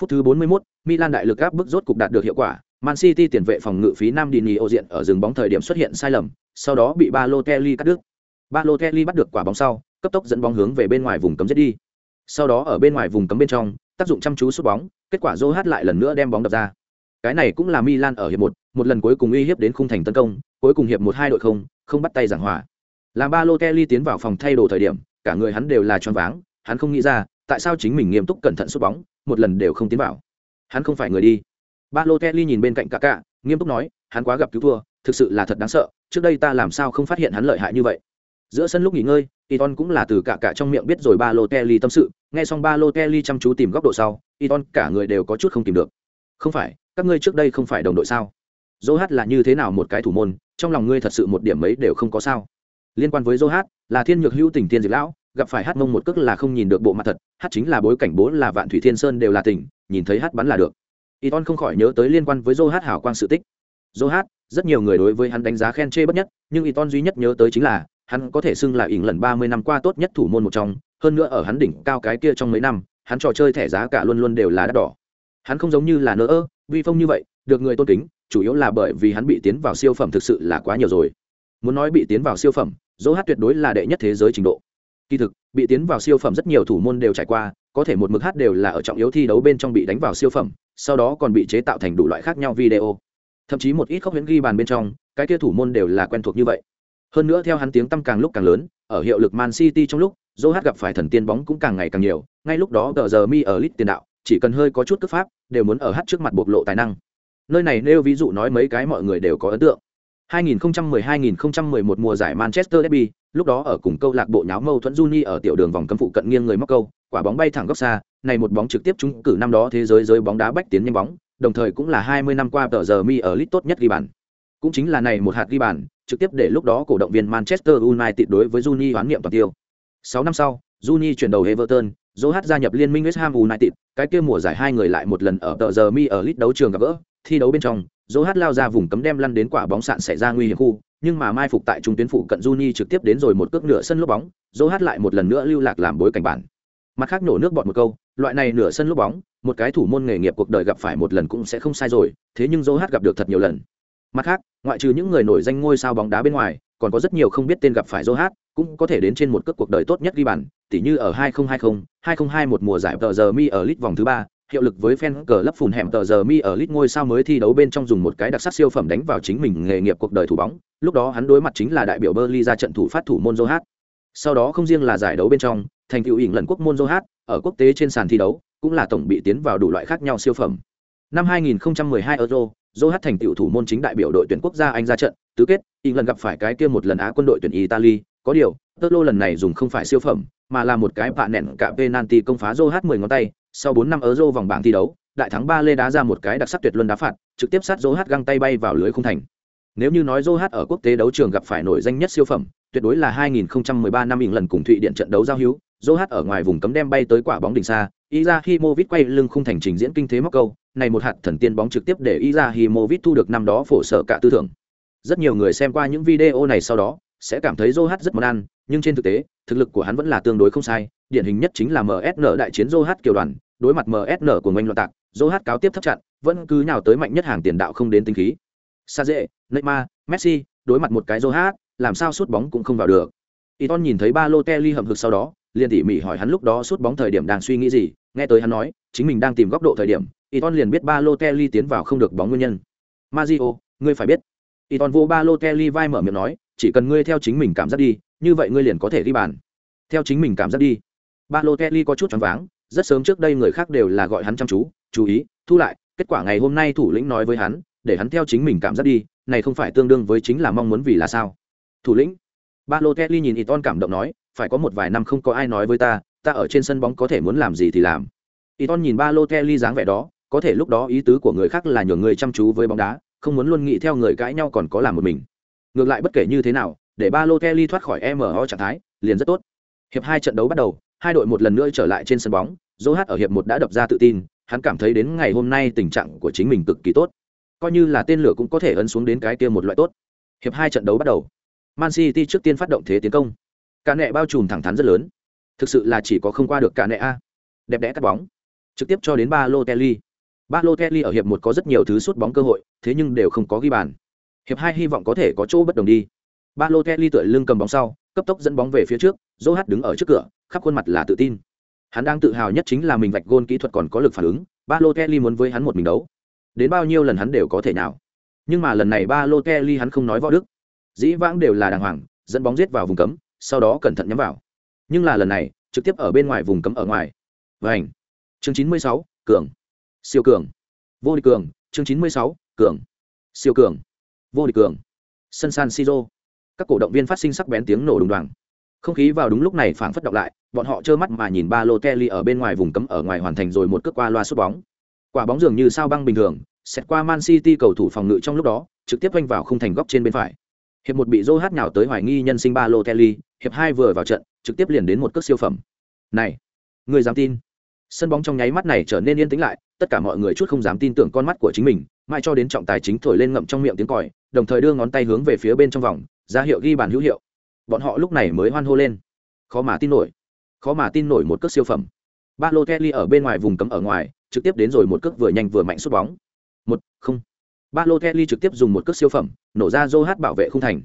Phút thứ 41, Milan đại lực áp bức rốt cục đạt được hiệu quả, Man City tiền vệ phòng ngự phí Nam Dini ô diện ở dừng bóng thời điểm xuất hiện sai lầm, sau đó bị Balotelli cắt đứt. Balotelli bắt được quả bóng sau, cấp tốc dẫn bóng hướng về bên ngoài vùng cấm giết đi. Sau đó ở bên ngoài vùng cấm bên trong, tác dụng chăm chú sút bóng, kết quả Zohat lại lần nữa đem bóng đập ra. Cái này cũng là Milan ở hiệp một, một lần cuối cùng uy hiếp đến khung thành tấn công, cuối cùng hiệp một hai đội không, không bắt tay giảng hòa. Làm Balotelli tiến vào phòng thay đồ thời điểm, cả người hắn đều là choáng váng, hắn không nghĩ ra, tại sao chính mình nghiêm túc cẩn thận sút bóng, một lần đều không tiến vào. Hắn không phải người đi. Ba Lô Balotelli nhìn bên cạnh cả cả, nghiêm túc nói, hắn quá gặp cứu thua, thực sự là thật đáng sợ, trước đây ta làm sao không phát hiện hắn lợi hại như vậy. Giữa sân lúc nghỉ ngơi, Iton cũng là từ cả cả trong miệng biết rồi Ba Lô Kelly tâm sự, nghe xong Ba Lô Kelly chăm chú tìm góc độ sau, Iton cả người đều có chút không tìm được. Không phải, các ngươi trước đây không phải đồng đội sao? Zohat là như thế nào một cái thủ môn, trong lòng ngươi thật sự một điểm mấy đều không có sao? Liên quan với Zohat, là thiên nhược hữu tình tiên diệt lão, gặp phải hát mông một cước là không nhìn được bộ mặt thật, hát chính là bối cảnh bố là vạn thủy thiên sơn đều là tỉnh, nhìn thấy hát bắn là được. Iton không khỏi nhớ tới liên quan với Zohat hảo quang sự tích. Zohat, rất nhiều người đối với hắn đánh giá khen chê bất nhất, nhưng Iton duy nhất nhớ tới chính là hắn có thể xưng là ỉn lần ba mươi năm qua tốt nhất thủ môn một trong, hơn nữa ở hắn đỉnh cao cái kia trong mấy năm, hắn trò chơi thẻ giá cả luôn luôn đều là đắt đỏ. Hắn không giống như là nỡ ơ, vi phong như vậy, được người tôn kính, chủ yếu là bởi vì hắn bị tiến vào siêu phẩm thực sự là quá nhiều rồi. Muốn nói bị tiến vào siêu phẩm, Zohat tuyệt đối là đệ nhất thế giới trình độ. Kỳ thực, bị tiến vào siêu phẩm rất nhiều thủ môn đều trải qua, có thể một mực hát đều là ở trọng yếu thi đấu bên trong bị đánh vào siêu phẩm, sau đó còn bị chế tạo thành đủ loại khác nhau video. Thậm chí một ít khóc huyễn ghi bàn bên trong cái kia thủ môn đều là quen thuộc như vậy. Hơn nữa theo hắn tiếng tăm càng lúc càng lớn ở hiệu lực man city trong lúc johat gặp phải thần tiên bóng cũng càng ngày càng nhiều ngay lúc đó tờ giờ mi ở lit tiền đạo chỉ cần hơi có chút cấp pháp đều muốn ở hát trước mặt bộc lộ tài năng. Nơi này nêu ví dụ nói mấy cái mọi người đều có ấn tượng. 2010-2011 mùa giải Manchester Derby, lúc đó ở cùng câu lạc bộ nháo mâu thuẫn Juni ở tiểu đường vòng cấm phụ cận nghiêng người móc câu, quả bóng bay thẳng góc xa, này một bóng trực tiếp trúng cử năm đó thế giới giới bóng đá bách tiến nhanh bóng, đồng thời cũng là 20 năm qua tờ giờ mi ở lit tốt nhất ghi bàn. Cũng chính là này một hạt ghi bàn, trực tiếp để lúc đó cổ động viên Manchester United đối với Juni hoán niệm toàn tiêu. 6 năm sau, Juni chuyển đầu Everton, Zohat gia nhập liên minh West Ham United, cái kia mùa giải hai người lại một lần ở tờ giờ mi ở lit đấu trường gặp gỡ, thi đấu bên trong, Zohat lao ra vùng cấm đem lăn đến quả bóng sạn xảy ra nguy hiểm khu, nhưng mà mai phục tại trung tuyến phụ cận Juni trực tiếp đến rồi một cước nửa sân lốp bóng, Zohat lại một lần nữa lưu lạc làm bối cảnh bản. Mặt khác nổ nước bọt một câu, loại này nửa sân lốp bóng, một cái thủ môn nghề nghiệp cuộc đời gặp phải một lần cũng sẽ không sai rồi, thế nhưng Zohat gặp được thật nhiều lần. Mặt khác, ngoại trừ những người nổi danh ngôi sao bóng đá bên ngoài, còn có rất nhiều không biết tên gặp phải Zohat, cũng có thể đến trên một cước cuộc đời tốt nhất ghi bàn, tỉ như ở 2020, 2021 mùa giải tờ giờ mi ở lit vòng thứ ba hiệu lực với fan cờ lấp phùn hẻm tờ giờ mi ở lit ngôi sao mới thi đấu bên trong dùng một cái đặc sắc siêu phẩm đánh vào chính mình nghề nghiệp cuộc đời thủ bóng lúc đó hắn đối mặt chính là đại biểu Berly ra trận thủ phát thủ môn Johat sau đó không riêng là giải đấu bên trong thành tựu ỉn lần quốc môn Johat ở quốc tế trên sàn thi đấu cũng là tổng bị tiến vào đủ loại khác nhau siêu phẩm. Năm 2012 Euro Johat thành tựu thủ môn chính đại biểu đội tuyển quốc gia Anh ra trận tứ kết ỉn lần gặp phải cái kia một lần á quân đội tuyển Italy. Có điều tơ lô lần này dùng không phải siêu phẩm mà là một cái bạ nẹn cả penalty công phá Johat 10 ngón tay. Sau 4 năm Euro vòng bảng thi đấu, đại thắng ba lê đá ra một cái đặc sắc tuyệt luân đá phạt, trực tiếp sát Zohat găng tay bay vào lưới khung thành. Nếu như nói Zohat ở quốc tế đấu trường gặp phải nổi danh nhất siêu phẩm, tuyệt đối là 2013 năm lần cùng Thụy Điện trận đấu giao hữu, Zohat ở ngoài vùng cấm đem bay tới quả bóng đỉnh xa, Izahimovic quay lưng khung thành trình diễn kinh thế móc câu, này một hạt thần tiên bóng trực tiếp để Izahimovic thu được năm đó phổ sở cả tư tưởng. Rất nhiều người xem qua những video này sau đó, sẽ cảm thấy Zohat rất món ăn, nhưng trên thực tế, thực lực của hắn vẫn là tương đối không sai, điển hình nhất chính là MSN đại chiến Zohat kiều đoàn, đối mặt MSN của ngoanh loạn tạc, Zohat cáo tiếp thấp chặn, vẫn cứ nhào tới mạnh nhất hàng tiền đạo không đến tính khí. Sa Saze, Neymar, Messi, đối mặt một cái Zohat, làm sao sút bóng cũng không vào được. Iton nhìn thấy Balotelli hậm hực sau đó, liền tỉ mỉ hỏi hắn lúc đó sút bóng thời điểm đang suy nghĩ gì, nghe tới hắn nói, chính mình đang tìm góc độ thời điểm, Iton liền biết Balotelli tiến vào không được bóng nguyên nhân. Mario, ngươi phải biết. Iton vô ba lô vai mở miệng nói chỉ cần ngươi theo chính mình cảm giác đi như vậy ngươi liền có thể đi bàn. Theo chính mình cảm giác đi. Ba lô kelly có chút choáng váng rất sớm trước đây người khác đều là gọi hắn chăm chú chú ý thu lại kết quả ngày hôm nay thủ lĩnh nói với hắn để hắn theo chính mình cảm giác đi này không phải tương đương với chính là mong muốn vì là sao thủ lĩnh. Ba lô kelly nhìn Iton cảm động nói, phải có một vài năm không có ai nói với ta ta ở trên sân bóng có thể muốn làm gì thì làm. Iton nhìn ba lô kelly dáng vẻ đó, có thể lúc đó ý tứ của người khác là nhường người chăm chú với bóng đá, không muốn luôn nghĩ theo người cãi nhau còn có làm một mình. Ngược lại bất kể như thế nào, để ba lô kelly thoát khỏi mo trạng thái, liền rất tốt. Hiệp hai trận đấu bắt đầu, hai đội một lần nữa trở lại trên sân bóng dô hát ở hiệp một đã đập ra tự tin, hắn cảm thấy đến ngày hôm nay tình trạng của chính mình cực kỳ tốt. Coi như là tên lửa cũng có thể ấn xuống đến cái kia một loại tốt. Hiệp hai trận đấu bắt đầu man city trước tiên phát động thế tiến công. Cả nẹ bao trùm thẳng thắn rất lớn. Thực sự là chỉ có không qua được cả nẹ a. Đẹp đẽ cắt bóng. Trực tiếp cho đến ba lô kelly ba lô kelly ở hiệp một có rất nhiều thứ sút bóng cơ hội, thế nhưng đều không có ghi bàn. Hiệp hai hy vọng có thể có chỗ bất đồng đi. Ba lô kelly tựa lưng cầm bóng sau, cấp tốc dẫn bóng về phía trước dô hát đứng ở trước cửa, khắp khuôn mặt là tự tin. Hắn đang tự hào nhất chính là mình vạch gôn kỹ thuật còn có lực phản ứng ba lô kelly muốn với hắn một mình đấu. Đến bao nhiêu lần hắn đều có thể nào. Nhưng mà lần này ba lô kelly hắn không nói võ đức dĩ vãng đều là đàng hoàng, dẫn bóng giết vào vùng cấm, sau đó cẩn thận nhắm vào. Nhưng là lần này, trực tiếp ở bên ngoài vùng cấm ở ngoài. Vảnh chương chín mươi sáu, cường. Siêu cường. Vô địch cường. Chương chín mươi sáu, cường. Siêu cường. Vô địch cường. Sân san siro. Các cổ động viên phát sinh sắc bén tiếng nổ đùng đoàng. Không khí vào đúng lúc này phảng phất động lại, bọn họ trơ mắt mà nhìn ba lô kelly ở bên ngoài vùng cấm ở ngoài hoàn thành rồi một cước qua loa sút bóng. Quả bóng dường như sao băng bình thường xét qua man city cầu thủ phòng ngự trong lúc đó, trực tiếp quanh vào khung thành góc trên bên phải hiệp một bị dô hát nhào tới hoài nghi nhân sinh ba lô kelly hiệp hai vừa vào trận, trực tiếp liền đến một cước siêu phẩm. Này, người dám tin? Sân bóng trong nháy mắt này trở nên yên tĩnh lại, tất cả mọi người chút không dám tin tưởng con mắt của chính mình mai cho đến trọng tài chính thổi lên ngậm trong miệng tiếng còi, đồng thời đưa ngón tay hướng về phía bên trong vòng, ra hiệu ghi bàn hữu hiệu. Bọn họ lúc này mới hoan hô lên. Khó mà tin nổi. Khó mà tin nổi một cước siêu phẩm. Ba lô kelly ở bên ngoài vùng cấm ở ngoài, trực tiếp đến rồi một cước vừa nhanh vừa mạnh sút bóng. Một, không ba lô trực tiếp dùng một cước siêu phẩm, nổ ra dô hát bảo vệ khung thành.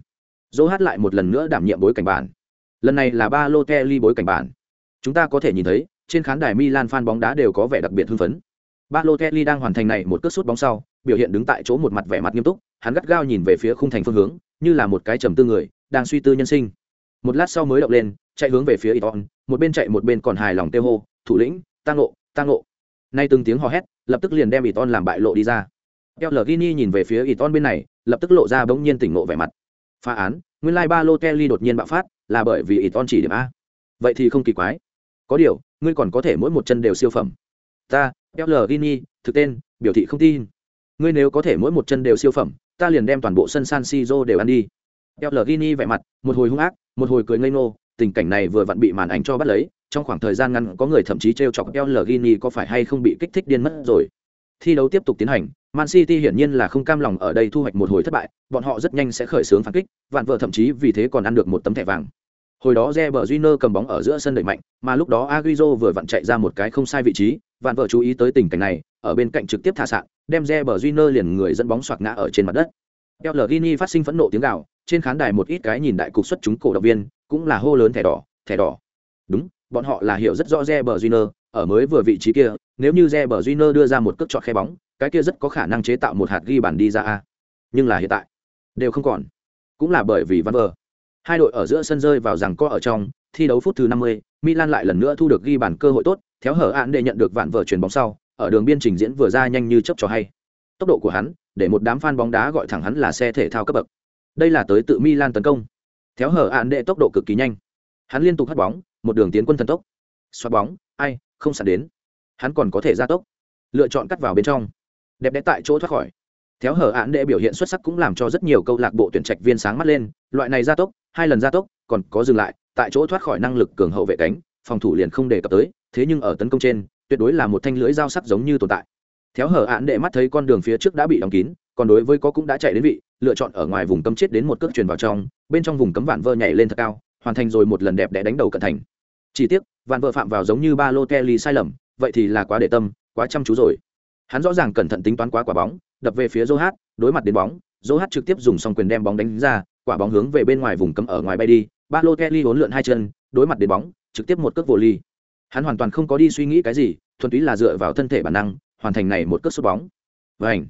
Dô hát lại một lần nữa đảm nhiệm bối cảnh bản. Lần này là ba lô bối cảnh bản. Chúng ta có thể nhìn thấy, trên khán đài milan fan bóng đá đều có vẻ đặc biệt hưng phấn. Ba lô đang hoàn thành này một cước sút bóng sau, biểu hiện đứng tại chỗ một mặt vẻ mặt nghiêm túc, hắn gắt gao nhìn về phía khung thành phương hướng, như là một cái trầm tư người, đang suy tư nhân sinh. Một lát sau mới động lên, chạy hướng về phía iton một bên chạy một bên còn hài lòng kêu hô, thủ lĩnh tăng ngộ tăng ngộ. Nay từng tiếng hò hét, lập tức liền đem iton làm bại lộ đi ra eo lờ gini nhìn về phía iton bên này, lập tức lộ ra bỗng nhiên tỉnh ngộ vẻ mặt. Phá án, nguyên lai ba lô kelly đột nhiên bạo phát, là bởi vì iton chỉ điểm a. Vậy thì không kỳ quái. Có điều, ngươi còn có thể mỗi một chân đều siêu phẩm. Ta eo lờ gini, thực tên, biểu thị không tin. Ngươi nếu có thể mỗi một chân đều siêu phẩm, ta liền đem toàn bộ sân san siro đều ăn đi. Eo lờ gini vẻ mặt, một hồi hung ác, một hồi cười ngây ngô, tình cảnh này vừa vặn bị màn ảnh cho bắt lấy, trong khoảng thời gian ngắn có người thậm chí trêu chọc eo gini có phải hay không bị kích thích điên mất rồi thi đấu tiếp tục tiến hành man city hiển nhiên là không cam lòng ở đây thu hoạch một hồi thất bại bọn họ rất nhanh sẽ khởi xướng phản kích vạn vợ thậm chí vì thế còn ăn được một tấm thẻ vàng hồi đó Reber Júnior cầm bóng ở giữa sân đẩy mạnh, mà lúc đó Agüero vừa vặn chạy ra một cái không sai vị trí, vạn vợ chú ý tới tình cảnh này, ở bên cạnh trực tiếp thả sạn, đem Reber Júnior liền người dẫn bóng xoạc ngã ở trên mặt đất. Pellegrini phát sinh phẫn nộ tiếng gào, trên khán đài một ít cái nhìn đại cục xuất chúng cổ động viên, cũng là hô lớn thẻ đỏ, thẻ đỏ. Đúng, bọn họ là hiểu rất rõ Reber Júnior, ở mới vừa vị trí kia, nếu như Reber Júnior đưa ra một cước chọn khe bóng, cái kia rất có khả năng chế tạo một hạt ghi bàn đi ra a. Nhưng là hiện tại, đều không còn. Cũng là bởi vì Van Ver. Hai đội ở giữa sân rơi vào rằng co ở trong, thi đấu phút thứ 50, Milan lại lần nữa thu được ghi bàn cơ hội tốt, theo hở án để nhận được vạn vợ chuyển bóng sau, ở đường biên trình diễn vừa ra nhanh như chớp cho hay. Tốc độ của hắn, để một đám fan bóng đá gọi thẳng hắn là xe thể thao cấp bậc. Đây là tới tự Milan tấn công. Theo hở án đệ tốc độ cực kỳ nhanh. Hắn liên tục hất bóng, một đường tiến quân thần tốc. Xoát bóng, ai, không sẵn đến. Hắn còn có thể gia tốc. Lựa chọn cắt vào bên trong. Đẹp đẽ tại chỗ thoát khỏi. Theo hở án đệ biểu hiện xuất sắc cũng làm cho rất nhiều câu lạc bộ tuyển trạch viên sáng mắt lên, loại này gia tốc, hai lần gia tốc, còn có dừng lại, tại chỗ thoát khỏi năng lực cường hậu vệ cánh, phòng thủ liền không đề cập tới, thế nhưng ở tấn công trên, tuyệt đối là một thanh lưới dao sắc giống như tồn tại. Theo hở án đệ mắt thấy con đường phía trước đã bị đóng kín, còn đối với có cũng đã chạy đến vị, lựa chọn ở ngoài vùng cấm chết đến một cước truyền vào trong, bên trong vùng cấm vạn vơ nhảy lên thật cao, hoàn thành rồi một lần đẹp đẽ đánh đầu cận thành. Chỉ tiếc, vạn vợ phạm vào giống như ba lô Kelly sai lầm, vậy thì là quá để tâm, quá chăm chú rồi. Hắn rõ ràng cẩn thận tính toán quá quả bóng, đập về phía Joh, đối mặt đến bóng, Joh trực tiếp dùng song quyền đem bóng đánh ra, quả bóng hướng về bên ngoài vùng cấm ở ngoài bay đi, Balotelli hỗn lượn hai chân, đối mặt đến bóng, trực tiếp một cước vô ly. Hắn hoàn toàn không có đi suy nghĩ cái gì, thuần túy là dựa vào thân thể bản năng, hoàn thành này một cước sút bóng. Vành.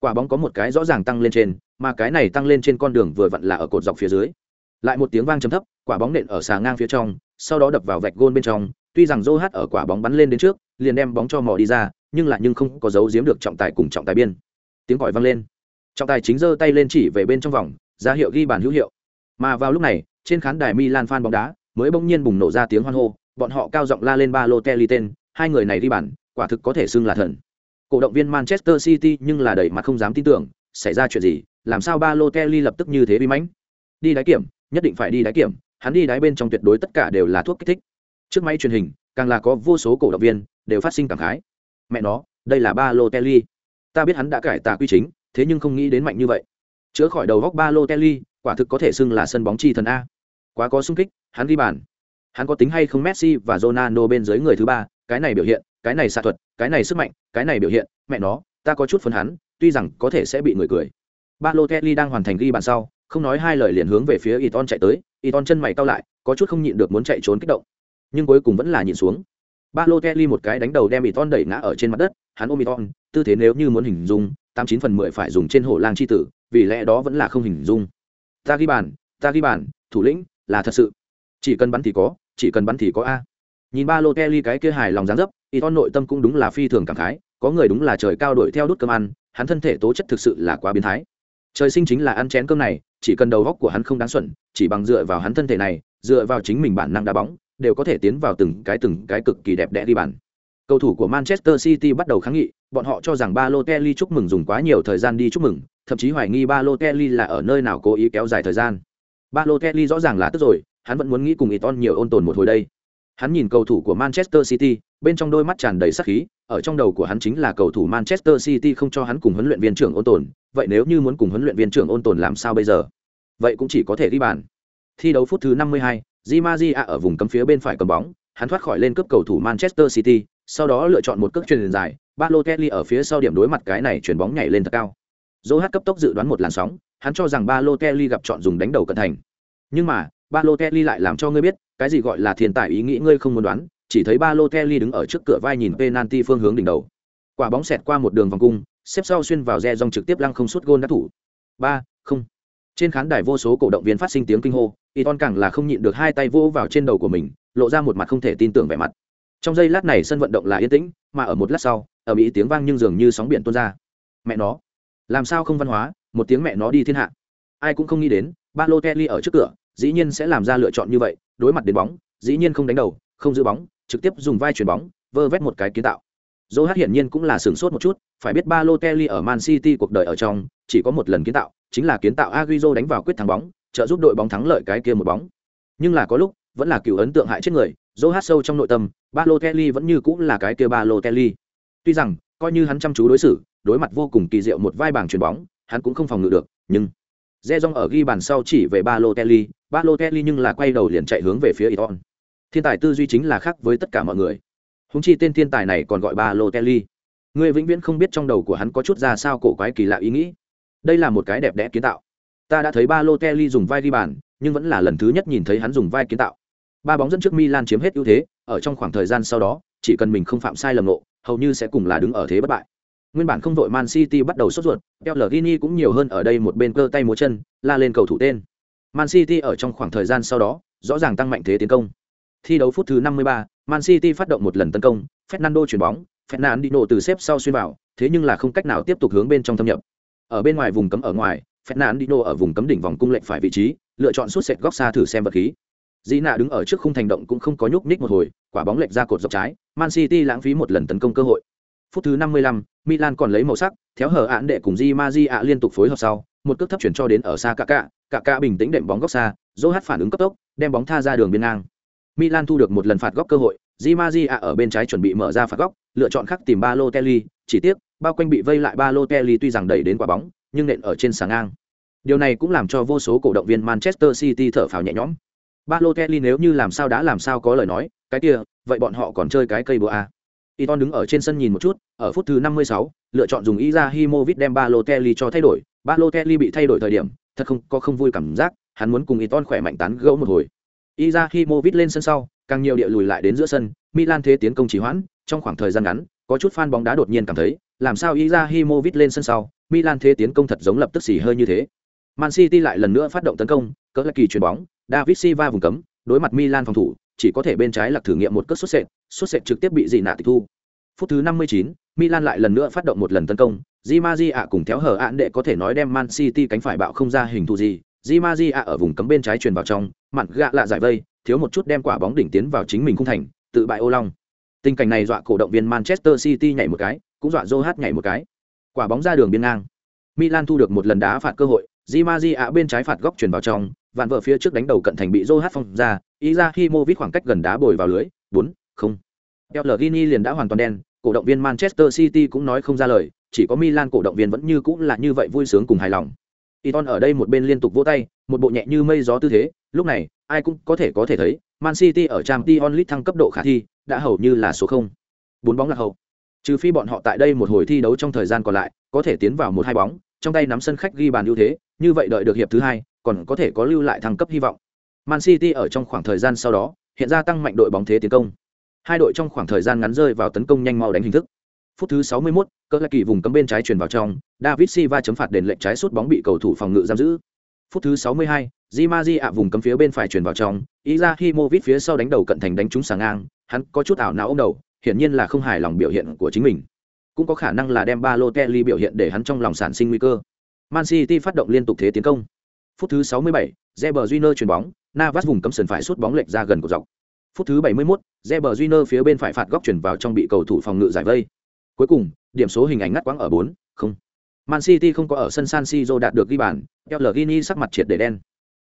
Quả bóng có một cái rõ ràng tăng lên trên, mà cái này tăng lên trên con đường vừa vặn là ở cột dọc phía dưới lại một tiếng vang trầm thấp quả bóng nện ở xà ngang phía trong sau đó đập vào vạch gôn bên trong, tuy rằng dô hát ở quả bóng bắn lên đến trước, liền đem bóng cho mò đi ra, nhưng lại nhưng không có dấu giếm được trọng tài cùng trọng tài biên. Tiếng còi vang lên. Trọng tài chính giơ tay lên chỉ về bên trong vòng, ra hiệu ghi bàn hữu hiệu. Mà vào lúc này, trên khán đài milan fan bóng đá mới bỗng nhiên bùng nổ ra tiếng hoan hô, bọn họ cao giọng la lên ba lô kelly tên, hai người này ghi bàn, quả thực có thể xưng là thần. Cổ động viên manchester city nhưng là đầy mặt không dám tin tưởng, xảy ra chuyện gì, làm sao ba lô kelly lập tức như thế bí mãnh? Đi đáy kiểm, nhất định phải đi đáy kiểm hắn đi đáy bên trong tuyệt đối tất cả đều là thuốc kích thích. Trước máy truyền hình càng là có vô số cổ động viên đều phát sinh cảm khái. Mẹ nó đây là ba lô kelly ta biết hắn đã cải tà quy chính thế nhưng không nghĩ đến mạnh như vậy. Chữa khỏi đầu góc ba lô kelly quả thực có thể xưng là sân bóng chi thần a. Quá có sung kích hắn ghi bàn. Hắn có tính hay không messi và ronaldo bên dưới người thứ ba cái này biểu hiện cái này xạ thuật cái này sức mạnh cái này biểu hiện mẹ nó ta có chút phấn hắn tuy rằng có thể sẽ bị người cười. Ba lô kelly đang hoàn thành ghi bàn sau không nói hai lời liền hướng về phía Iton chạy tới, Iton chân mày cao lại, có chút không nhịn được muốn chạy trốn kích động, nhưng cuối cùng vẫn là nhịn xuống. Ba lô ke li một cái đánh đầu đem Iton đẩy ngã ở trên mặt đất, hắn ôm Iton, tư thế nếu như muốn hình dung, tám chín phần mười phải dùng trên hổ lang chi tử, vì lẽ đó vẫn là không hình dung. Ta ghi bàn, ta ghi bàn, thủ lĩnh, là thật sự. Chỉ cần bắn thì có, chỉ cần bắn thì có a. Nhìn ba lô ke li cái kia hài lòng dáng dấp, Iton nội tâm cũng đúng là phi thường cảm khái, có người đúng là trời cao đuổi theo đút cơm ăn, hắn thân thể tố chất thực sự là quá biến thái. Trời sinh chính là ăn chén cơm này, chỉ cần đầu góc của hắn không đáng xuẩn chỉ bằng dựa vào hắn thân thể này dựa vào chính mình bản năng đá bóng đều có thể tiến vào từng cái từng cái cực kỳ đẹp đẽ đi bàn. Cầu thủ của manchester city bắt đầu kháng nghị bọn họ cho rằng balotelli chúc mừng dùng quá nhiều thời gian đi chúc mừng thậm chí hoài nghi balotelli là ở nơi nào cố ý kéo dài thời gian. Balotelli rõ ràng là tức rồi hắn vẫn muốn nghĩ cùng iton nhiều ôn tồn một hồi đây. Hắn nhìn cầu thủ của manchester city bên trong đôi mắt tràn đầy sắc khí ở trong đầu của hắn chính là cầu thủ manchester city không cho hắn cùng huấn luyện viên trưởng ôn tồn. Vậy nếu như muốn cùng huấn luyện viên trưởng ôn tồn làm sao bây giờ? Vậy cũng chỉ có thể ghi bàn. Thi đấu phút thứ 52, Di Maria ở vùng cấm phía bên phải cầm bóng hắn thoát khỏi lên cướp cầu thủ Manchester City sau đó lựa chọn một cước chuyền dài Balotelli ở phía sau điểm đối mặt cái này chuyển bóng nhảy lên thật cao. Zohat cấp tốc dự đoán một làn sóng hắn cho rằng Balotelli gặp chọn dùng đánh đầu cận thành. Nhưng mà Balotelli lại làm cho ngươi biết cái gì gọi là thiên tài ý nghĩ ngươi không muốn đoán chỉ thấy Balotelli đứng ở trước cửa vai nhìn penalty phương hướng đỉnh đầu. Quả bóng xẹt qua một đường vòng cung, xếp sau xuyên vào re dòng trực tiếp lăng không suốt gôn đá thủ. Ba, không. Trên khán đài vô số cổ động viên phát sinh tiếng kinh hô Iton càng là không nhịn được hai tay vô vào trên đầu của mình, lộ ra một mặt không thể tin tưởng vẻ mặt. Trong giây lát này sân vận động là yên tĩnh, mà ở một lát sau, ở mỹ tiếng vang nhưng dường như sóng biển tuôn ra. Mẹ nó. Làm sao không văn hóa, một tiếng mẹ nó đi thiên hạ. Ai cũng không nghĩ đến, ba lô ở trước cửa, dĩ nhiên sẽ làm ra lựa chọn như vậy, đối mặt đến bóng, dĩ nhiên không đánh đầu, không giữ bóng trực tiếp dùng vai chuyền bóng vơ vét một cái kiến tạo dô hát hiển nhiên cũng là sửng sốt một chút phải biết Balotelli kelly ở man city cuộc đời ở trong chỉ có một lần kiến tạo chính là kiến tạo Agüero đánh vào quyết thắng bóng, trợ giúp đội bóng thắng lợi cái kia một bóng. Nhưng là có lúc, vẫn là cựu ấn tượng hại chết người, Joe sâu trong nội tâm, Balotelli vẫn như cũng là cái kia Balotelli. Tuy rằng, coi như hắn chăm chú đối xử, đối mặt vô cùng kỳ diệu một vai bảng chuyền bóng, hắn cũng không phòng ngự được, nhưng Rejong ở ghi bàn sau chỉ về Balotelli, Balotelli nhưng là quay đầu liền chạy hướng về phía Iton. Thiên tài tư duy chính là khác với tất cả mọi người. Húng chi tên thiên tài này còn gọi ba Balotelli. Người vĩnh viễn không biết trong đầu của hắn có chút ra sao cổ quái kỳ lạ ý nghĩ. Đây là một cái đẹp đẽ kiến tạo. Ta đã thấy ba lô kelly dùng vai ghi bàn, nhưng vẫn là lần thứ nhất nhìn thấy hắn dùng vai kiến tạo. Ba bóng dẫn trước milan chiếm hết ưu thế, ở trong khoảng thời gian sau đó, chỉ cần mình không phạm sai lầm nộ hầu như sẽ cùng là đứng ở thế bất bại. Nguyên bản không đội man city bắt đầu sốt ruột, Pellegrini cũng nhiều hơn ở đây một bên cơ tay múa chân, la lên cầu thủ tên. Man city ở trong khoảng thời gian sau đó, rõ ràng tăng mạnh thế tiến công thi đấu phút thứ 53, man city phát động một lần tấn công fernando chuyển bóng fernandinho từ xếp sau xuyên vào thế nhưng là không cách nào tiếp tục hướng bên trong thâm nhập. Ở bên ngoài vùng cấm ở ngoài fernandino ở vùng cấm đỉnh vòng cung lệnh phải vị trí lựa chọn suốt sệt góc xa thử xem vật khí. Dĩ nạ đứng ở trước khung thành động cũng không có nhúc nhích một hồi quả bóng lệch ra cột dọc trái man city lãng phí một lần tấn công cơ hội. Phút thứ 55, milan còn lấy màu sắc theo hở án đệ cùng di ma ạ liên tục phối hợp sau một cước thấp chuyển cho đến ở xa cả cả cả bình tĩnh đệm bóng góc xa dỗ phản ứng cấp tốc đem bóng tha ra đường biên ngang milan thu được một lần phạt góc cơ hội di ở bên trái chuẩn bị mở ra phạt góc lựa chọn khắc tìm Balotelli. chỉ tiếc bao quanh bị vây lại Balotelli tuy rằng đẩy đến quả bóng, nhưng nện ở trên sáng ngang. Điều này cũng làm cho vô số cổ động viên Manchester City thở phào nhẹ nhõm. Balotelli nếu như làm sao đã làm sao có lời nói, cái kia, vậy bọn họ còn chơi cái cây búa à? Iton đứng ở trên sân nhìn một chút, ở phút thứ 56, lựa chọn dùng Izahimovic đem Balotelli cho thay đổi, Balotelli bị thay đổi thời điểm, thật không có không vui cảm giác, hắn muốn cùng Iton khỏe mạnh tán gẫu một hồi. Izahimovic lên sân sau, càng nhiều địa lùi lại đến giữa sân, Milan thế tiến công trì hoãn, trong khoảng thời gian ngắn, có chút fan bóng đá đột nhiên cảm thấy, làm sao Izahimovic lên sân sau, Milan thế tiến công thật giống lập tức xì hơi như thế. Man City lại lần nữa phát động tấn công, cỡ là kỳ chuyền bóng, David Silva vùng cấm, đối mặt Milan phòng thủ, chỉ có thể bên trái lạc thử nghiệm một cước xuất sệt, xuất sệt trực tiếp bị dị nạ tịch thu. Phút thứ 59, Milan lại lần nữa phát động một lần tấn công, Di Maria cùng theo hở án đệ có thể nói đem Man City cánh phải bạo không ra hình thù gì. Di Maria ở vùng cấm bên trái truyền vào trong, mặn gạ lạ giải vây, thiếu một chút đem quả bóng đỉnh tiến vào chính mình khung thành, tự bại ô long. Tình cảnh này dọa cổ động viên Manchester City nhảy một cái, cũng dọa Joe nhảy một cái. Quả bóng ra đường biên ngang. Milan thu được một lần đá phạt cơ hội, Di Maria bên trái phạt góc truyền vào trong, vạn vợ phía trước đánh đầu cận thành bị Joe phong ra, Izahimovic khoảng cách gần đá bồi vào lưới, 4, không. Pellegrini liền đã hoàn toàn đen, cổ động viên Manchester City cũng nói không ra lời, chỉ có Milan cổ động viên vẫn như cũng là như vậy vui sướng cùng hài lòng. Iton ở đây một bên liên tục vỗ tay, một bộ nhẹ như mây gió tư thế, lúc này, ai cũng có thể có thể thấy, Man City ở Champions League thăng cấp độ khả thi, đã hầu như là số không. Bốn bóng lạc hậu, Trừ phi bọn họ tại đây một hồi thi đấu trong thời gian còn lại, có thể tiến vào một hai bóng, trong tay nắm sân khách ghi bàn ưu thế, như vậy đợi được hiệp thứ hai, còn có thể có lưu lại thăng cấp hy vọng. Man City ở trong khoảng thời gian sau đó, hiện ra tăng mạnh đội bóng thế tiến công. Hai đội trong khoảng thời gian ngắn rơi vào tấn công nhanh mau đánh hình thức. Phút thứ 61, cơ lại kỳ vùng cấm bên trái chuyển vào trong, David Silva chấm phạt đền lệnh trái sút bóng bị cầu thủ phòng ngự giam giữ. Phút thứ 62, Gimaji ạ vùng cấm phía bên phải chuyển vào trong, Izahimovic phía sau đánh đầu cận thành đánh trúng sáng ngang, hắn có chút ảo não ôm đầu, hiển nhiên là không hài lòng biểu hiện của chính mình. Cũng có khả năng là đem Balotelli biểu hiện để hắn trong lòng sản sinh nguy cơ. Man City phát động liên tục thế tiến công. Phút thứ 67, Reber Júnior chuyền bóng, Navas vùng cấm sườn phải sút bóng lệch ra gần của dọc. Phút thứ 71, Reber Júnior phía bên phải phạt góc chuyển vào trong bị cầu thủ phòng ngự giải vây. Cuối cùng, điểm số hình ảnh ngắt quãng ở 4, không. Man City không có ở sân San Siro đạt được ghi bàn, Pellegrini sắc mặt triệt để đen.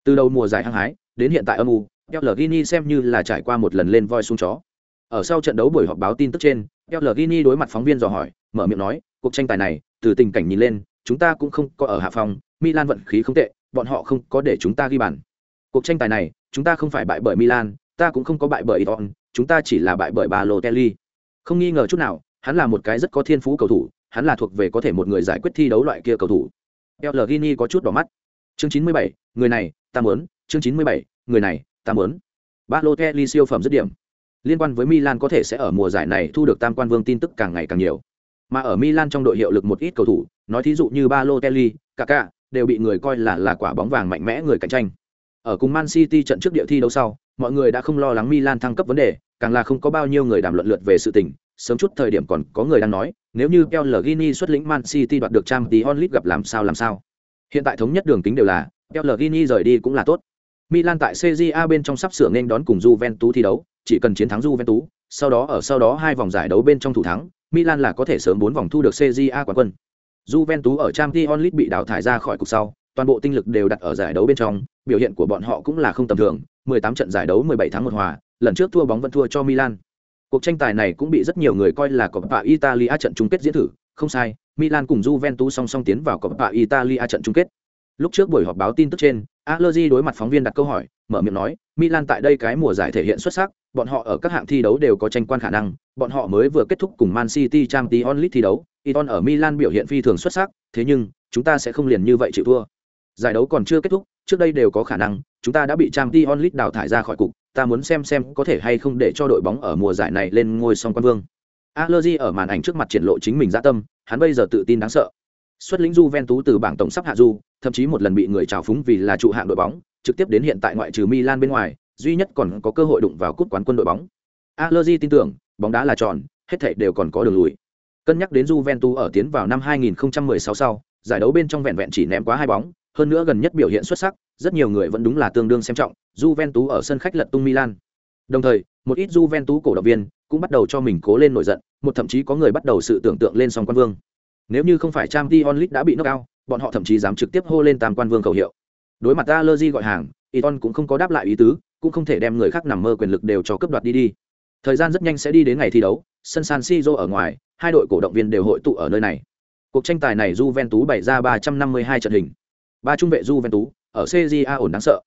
Từ đầu mùa giải hăng hái, đến hiện tại âm u, Pellegrini xem như là trải qua một lần lên voi xuống chó. Ở sau trận đấu buổi họp báo tin tức trên, Pellegrini đối mặt phóng viên dò hỏi, mở miệng nói, cuộc tranh tài này, từ tình cảnh nhìn lên, chúng ta cũng không có ở hạ phòng, Milan vận khí không tệ, bọn họ không có để chúng ta ghi bàn. Cuộc tranh tài này, chúng ta không phải bại bởi Milan, ta cũng không có bại bởi Iton, chúng ta chỉ là bại bởi Balotelli. Không nghi ngờ chút nào, hắn là một cái rất có thiên phú cầu thủ, hắn là thuộc về có thể một người giải quyết thi đấu loại kia cầu thủ. el gini có chút đỏ mắt. Chương 97, người này, ta muốn, chương 97, người này, ta muốn. Balotelli siêu phẩm dứt điểm. Liên quan với Milan có thể sẽ ở mùa giải này thu được tam quan vương tin tức càng ngày càng nhiều. Mà ở Milan trong đội hiệu lực một ít cầu thủ, nói thí dụ như Balotelli, Kaká, đều bị người coi là là quả bóng vàng mạnh mẽ người cạnh tranh. Ở cùng Man City trận trước địa thi đấu sau, mọi người đã không lo lắng Milan thăng cấp vấn đề, càng là không có bao nhiêu người đàm luận lượt về sự tình, sớm chút thời điểm còn có người đang nói, nếu như Pellegrini xuất lĩnh Man City đoạt được Champions League gặp làm sao làm sao. Hiện tại thống nhất đường kính đều là, Pellegrini rời đi cũng là tốt. Milan tại CJA bên trong sắp sửa nên đón cùng Juventus thi đấu, chỉ cần chiến thắng Juventus, sau đó ở sau đó hai vòng giải đấu bên trong thủ thắng, Milan là có thể sớm bốn vòng thu được CJA quán quân. Juventus ở Champions League bị đào thải ra khỏi cục sau, toàn bộ tinh lực đều đặt ở giải đấu bên trong, biểu hiện của bọn họ cũng là không tầm thường, 18 trận giải đấu 17 thắng một hòa, lần trước thua bóng vẫn thua cho Milan. Cuộc tranh tài này cũng bị rất nhiều người coi là Coppa Italia trận chung kết diễn thử, không sai, Milan cùng Juventus song song tiến vào Coppa Italia trận chung kết. Lúc trước buổi họp báo tin tức trên, Allegri đối mặt phóng viên đặt câu hỏi, mở miệng nói, Milan tại đây cái mùa giải thể hiện xuất sắc, bọn họ ở các hạng thi đấu đều có tranh quan khả năng, bọn họ mới vừa kết thúc cùng Man City Champions League thi đấu, Iton ở Milan biểu hiện phi thường xuất sắc, thế nhưng, chúng ta sẽ không liền như vậy chịu thua. Giải đấu còn chưa kết thúc, trước đây đều có khả năng, chúng ta đã bị trang t onlit đào thải ra khỏi cục, ta muốn xem xem có thể hay không để cho đội bóng ở mùa giải này lên ngôi song quan vương. Allegri ở màn ảnh trước mặt triển lộ chính mình dạ tâm, hắn bây giờ tự tin đáng sợ. Xuất lĩnh Juventus từ bảng tổng sắp hạ du, thậm chí một lần bị người trào phúng vì là trụ hạng đội bóng, trực tiếp đến hiện tại ngoại trừ Milan bên ngoài, duy nhất còn có cơ hội đụng vào cúp quán quân đội bóng. Allegri tin tưởng, bóng đá là tròn, hết thảy đều còn có đường lùi. Cân nhắc đến Juventus ở tiến vào năm 2016 sau, giải đấu bên trong vẹn vẹn chỉ ném quá hai bóng, hơn nữa gần nhất biểu hiện xuất sắc, rất nhiều người vẫn đúng là tương đương xem trọng, Juventus ở sân khách lật tung Milan. Đồng thời, một ít Juventus cổ động viên cũng bắt đầu cho mình cố lên nổi giận, một thậm chí có người bắt đầu sự tưởng tượng lên song quan vương. Nếu như không phải Champions League đã bị knock out, bọn họ thậm chí dám trực tiếp hô lên tam quan vương khẩu hiệu. Đối mặt Allergy gọi hàng, Iton cũng không có đáp lại ý tứ, cũng không thể đem người khác nằm mơ quyền lực đều cho cướp đoạt đi đi. Thời gian rất nhanh sẽ đi đến ngày thi đấu, sân San Siro ở ngoài, hai đội cổ động viên đều hội tụ ở nơi này. Cuộc tranh tài này Juventus bày ra 352 trận hình. Ba trung vệ Juventus ở CJA ổn đáng sợ.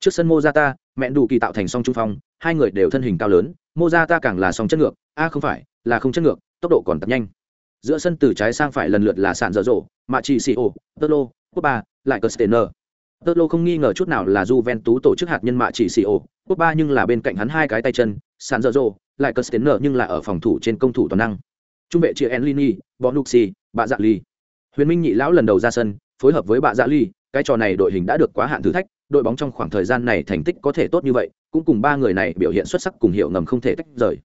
Trước sân Mozata, mẹ đủ kỳ tạo thành song trung phong, hai người đều thân hình cao lớn, Mozata càng là song chất ngược, a không phải, là không chất ngược, tốc độ còn tập nhanh. Giữa sân từ trái sang phải lần lượt là sạn dở rộ, Mạ Chỉ Tolo, Copa, lại Costener. Tolo không nghi ngờ chút nào là Juventus tổ chức hạt nhân Mạ Chỉ nhưng là bên cạnh hắn hai cái tay chân, sạn dở rộ, lại Costener nhưng là ở phòng thủ trên công thủ toàn năng. trung vệ chia enlini bonucci bạ dạ ly huyền minh nhị lão lần đầu ra sân phối hợp với bạ dạ ly cái trò này đội hình đã được quá hạn thử thách, đội bóng trong khoảng thời gian này thành tích có thể tốt như vậy, cũng cùng ba người này biểu hiện xuất sắc cùng hiệu ngầm không thể tách rời.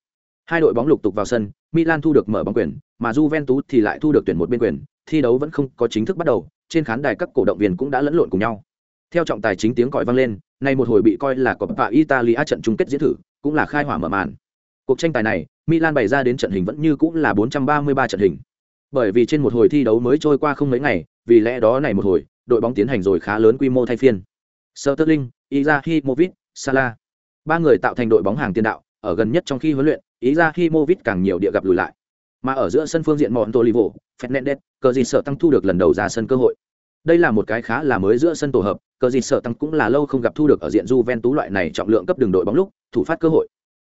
Hai đội bóng lục tục vào sân, milan thu được mở bóng quyền, mà juventus thì lại thu được tuyển một bên quyền, thi đấu vẫn không có chính thức bắt đầu, trên khán đài các cổ động viên cũng đã lẫn lộn cùng nhau. Theo trọng tài chính tiếng còi vang lên, nay một hồi bị coi là coppa italia trận chung kết diễn thử, cũng là khai hỏa mở màn. Cuộc tranh tài này, milan bày ra đến trận hình vẫn như cũng là 433 trận hình. Bởi vì trên một hồi thi đấu mới trôi qua không mấy ngày, vì lẽ đó này một hồi đội bóng tiến hành rồi khá lớn quy mô thay phiên Sterling, Izahimovic, Salah. Ba người tạo thành đội bóng hàng tiền đạo, ở gần nhất trong khi huấn luyện, Izahimovic càng nhiều địa gặp lùi lại. Mà ở giữa sân phương diện Montolivo, Fernandes, cờ gì sợ tăng thu được lần đầu ra sân cơ hội. Đây là một cái khá là mới giữa sân tổ hợp, cờ gì sợ tăng cũng là lâu không gặp thu được ở diện Juventus loại này trọng lượng cấp đường đội bóng lúc, thủ phát cơ hội.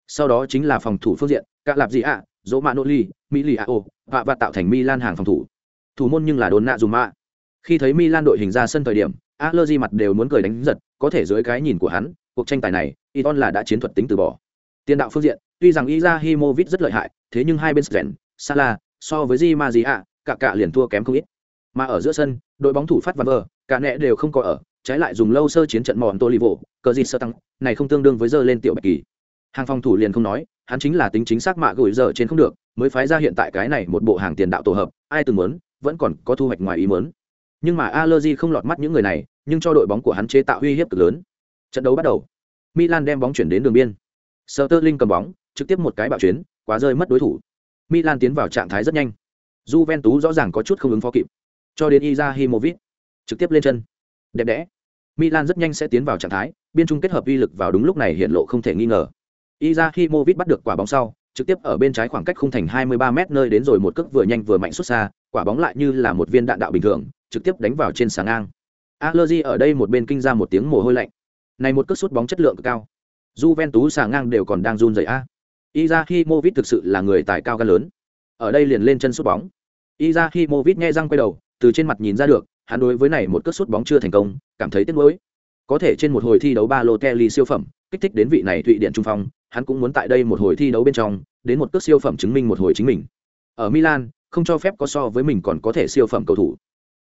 Sau đó chính là phòng thủ phương diện, cả lạp gì ạ, Romanoli, Miliao, và và tạo thành Milan hàng phòng thủ. Thủ môn nhưng là Donnarumma. Khi thấy Milan đội hình ra sân thời điểm, Allegri mặt đều muốn cười đánh giật, có thể dưới cái nhìn của hắn, cuộc tranh tài này, Iton là đã chiến thuật tính từ bỏ. Tiền đạo phương diện, tuy rằng Izahimovic rất lợi hại, thế nhưng hai bên Sven, Salah, so với Di Maria, cả cả liền thua kém không ít. Mà ở giữa sân, đội bóng thủ phát và vờ, cả nẹ đều không có ở, trái lại dùng lâu sơ chiến trận mòn Tolivo, cờ gì sơ tăng, này không tương đương với giờ lên tiểu bạch kỳ. Hàng phòng thủ liền không nói, hắn chính là tính chính xác mạ gửi giờ trên không được, mới phái ra hiện tại cái này một bộ hàng tiền đạo tổ hợp, ai từng muốn, vẫn còn có thu hoạch ngoài ý muốn. Nhưng mà Allegri không lọt mắt những người này, nhưng cho đội bóng của hắn chế tạo uy hiếp cực lớn. Trận đấu bắt đầu. Milan đem bóng chuyển đến đường biên. Sterling cầm bóng, trực tiếp một cái bạo chuyến, quá rơi mất đối thủ. Milan tiến vào trạng thái rất nhanh. Juventus rõ ràng có chút không ứng phó kịp. Cho đến Izahimovic, trực tiếp lên chân. Đẹp đẽ. Milan rất nhanh sẽ tiến vào trạng thái, biên trung kết hợp uy lực vào đúng lúc này hiện lộ không thể nghi ngờ. Izahimovic bắt được quả bóng sau, trực tiếp ở bên trái khoảng cách khung thành 23 m nơi đến rồi một cước vừa nhanh vừa mạnh xuất xa, quả bóng lại như là một viên đạn đạo bình thường, trực tiếp đánh vào trên sáng ngang. Allergy ở đây một bên kinh ra một tiếng mồ hôi lạnh. Này một cước sút bóng chất lượng cực cao. Juventus sàng ngang đều còn đang run rẩy a. Izahimovic thực sự là người tài cao gan lớn. Ở đây liền lên chân sút bóng. Izahimovic nghe răng quay đầu, từ trên mặt nhìn ra được, hắn đối với này một cước sút bóng chưa thành công, cảm thấy tiếc nuối. Có thể trên một hồi thi đấu ba lô Kelly siêu phẩm, kích thích đến vị này Thụy Điện trung phong, hắn cũng muốn tại đây một hồi thi đấu bên trong, đến một cước siêu phẩm chứng minh một hồi chính mình. Ở Milan, không cho phép có so với mình còn có thể siêu phẩm cầu thủ.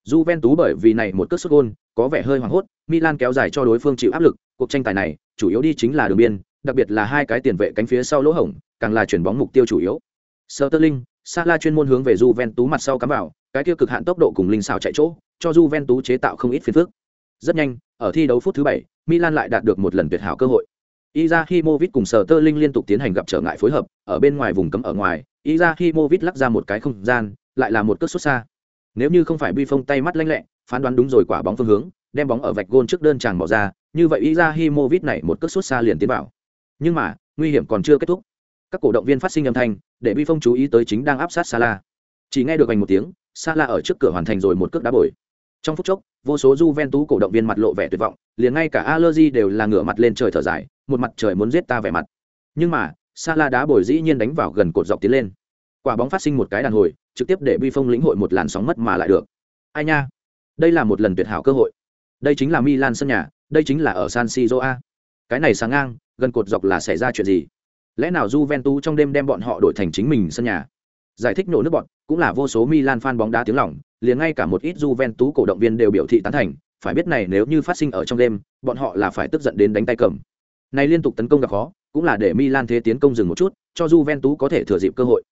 Juventus bởi vì này một cước sút gôn, có vẻ hơi hoảng hốt, Milan kéo dài cho đối phương chịu áp lực, cuộc tranh tài này, chủ yếu đi chính là đường biên, đặc biệt là hai cái tiền vệ cánh phía sau lỗ hổng, càng là chuyển bóng mục tiêu chủ yếu. Sterling, Salah chuyên môn hướng về Juventus mặt sau cắm vào, cái kia cực hạn tốc độ cùng linh xảo chạy chỗ, cho Juventus chế tạo không ít phiền phức. Rất nhanh, ở thi đấu phút thứ 7, Milan lại đạt được một lần tuyệt hảo cơ hội. Izahimovic cùng Sterling liên tục tiến hành gặp trở ngại phối hợp, ở bên ngoài vùng cấm ở ngoài, Izahimovic lắc ra một cái không gian, lại là một cước sút xa. Nếu như không phải Bi Phong tay mắt lanh lẹ, phán đoán đúng rồi quả bóng phương hướng, đem bóng ở vạch gôn trước đơn chàng bỏ ra, như vậy Izahimovic này một cước xuất xa liền tiến vào. Nhưng mà, nguy hiểm còn chưa kết thúc. Các cổ động viên phát sinh âm thanh, để Bi Phong chú ý tới chính đang áp sát Salah. Chỉ nghe được vành một tiếng, Salah ở trước cửa hoàn thành rồi một cước đá bồi. Trong phút chốc, vô số Juventus cổ động viên mặt lộ vẻ tuyệt vọng, liền ngay cả Allergy đều là ngửa mặt lên trời thở dài, một mặt trời muốn giết ta vẻ mặt. Nhưng mà, Salah đá bồi dĩ nhiên đánh vào gần cột dọc tiến lên. Quả bóng phát sinh một cái đàn hồi, trực tiếp để Bi Phong lĩnh hội một làn sóng mất mà lại được. Ai nha, đây là một lần tuyệt hảo cơ hội. Đây chính là Milan sân nhà, đây chính là ở San Siro a. Cái này sáng ngang, gần cột dọc là xảy ra chuyện gì? Lẽ nào Juventus trong đêm đem bọn họ đổi thành chính mình sân nhà? Giải thích nổ nước bọn, cũng là vô số Milan fan bóng đá tiếng lòng, liền ngay cả một ít Juventus cổ động viên đều biểu thị tán thành, phải biết này nếu như phát sinh ở trong đêm, bọn họ là phải tức giận đến đánh tay cầm. Này liên tục tấn công gặp khó, cũng là để Milan thế tiến công dừng một chút, cho Juventus có thể thừa dịp cơ hội.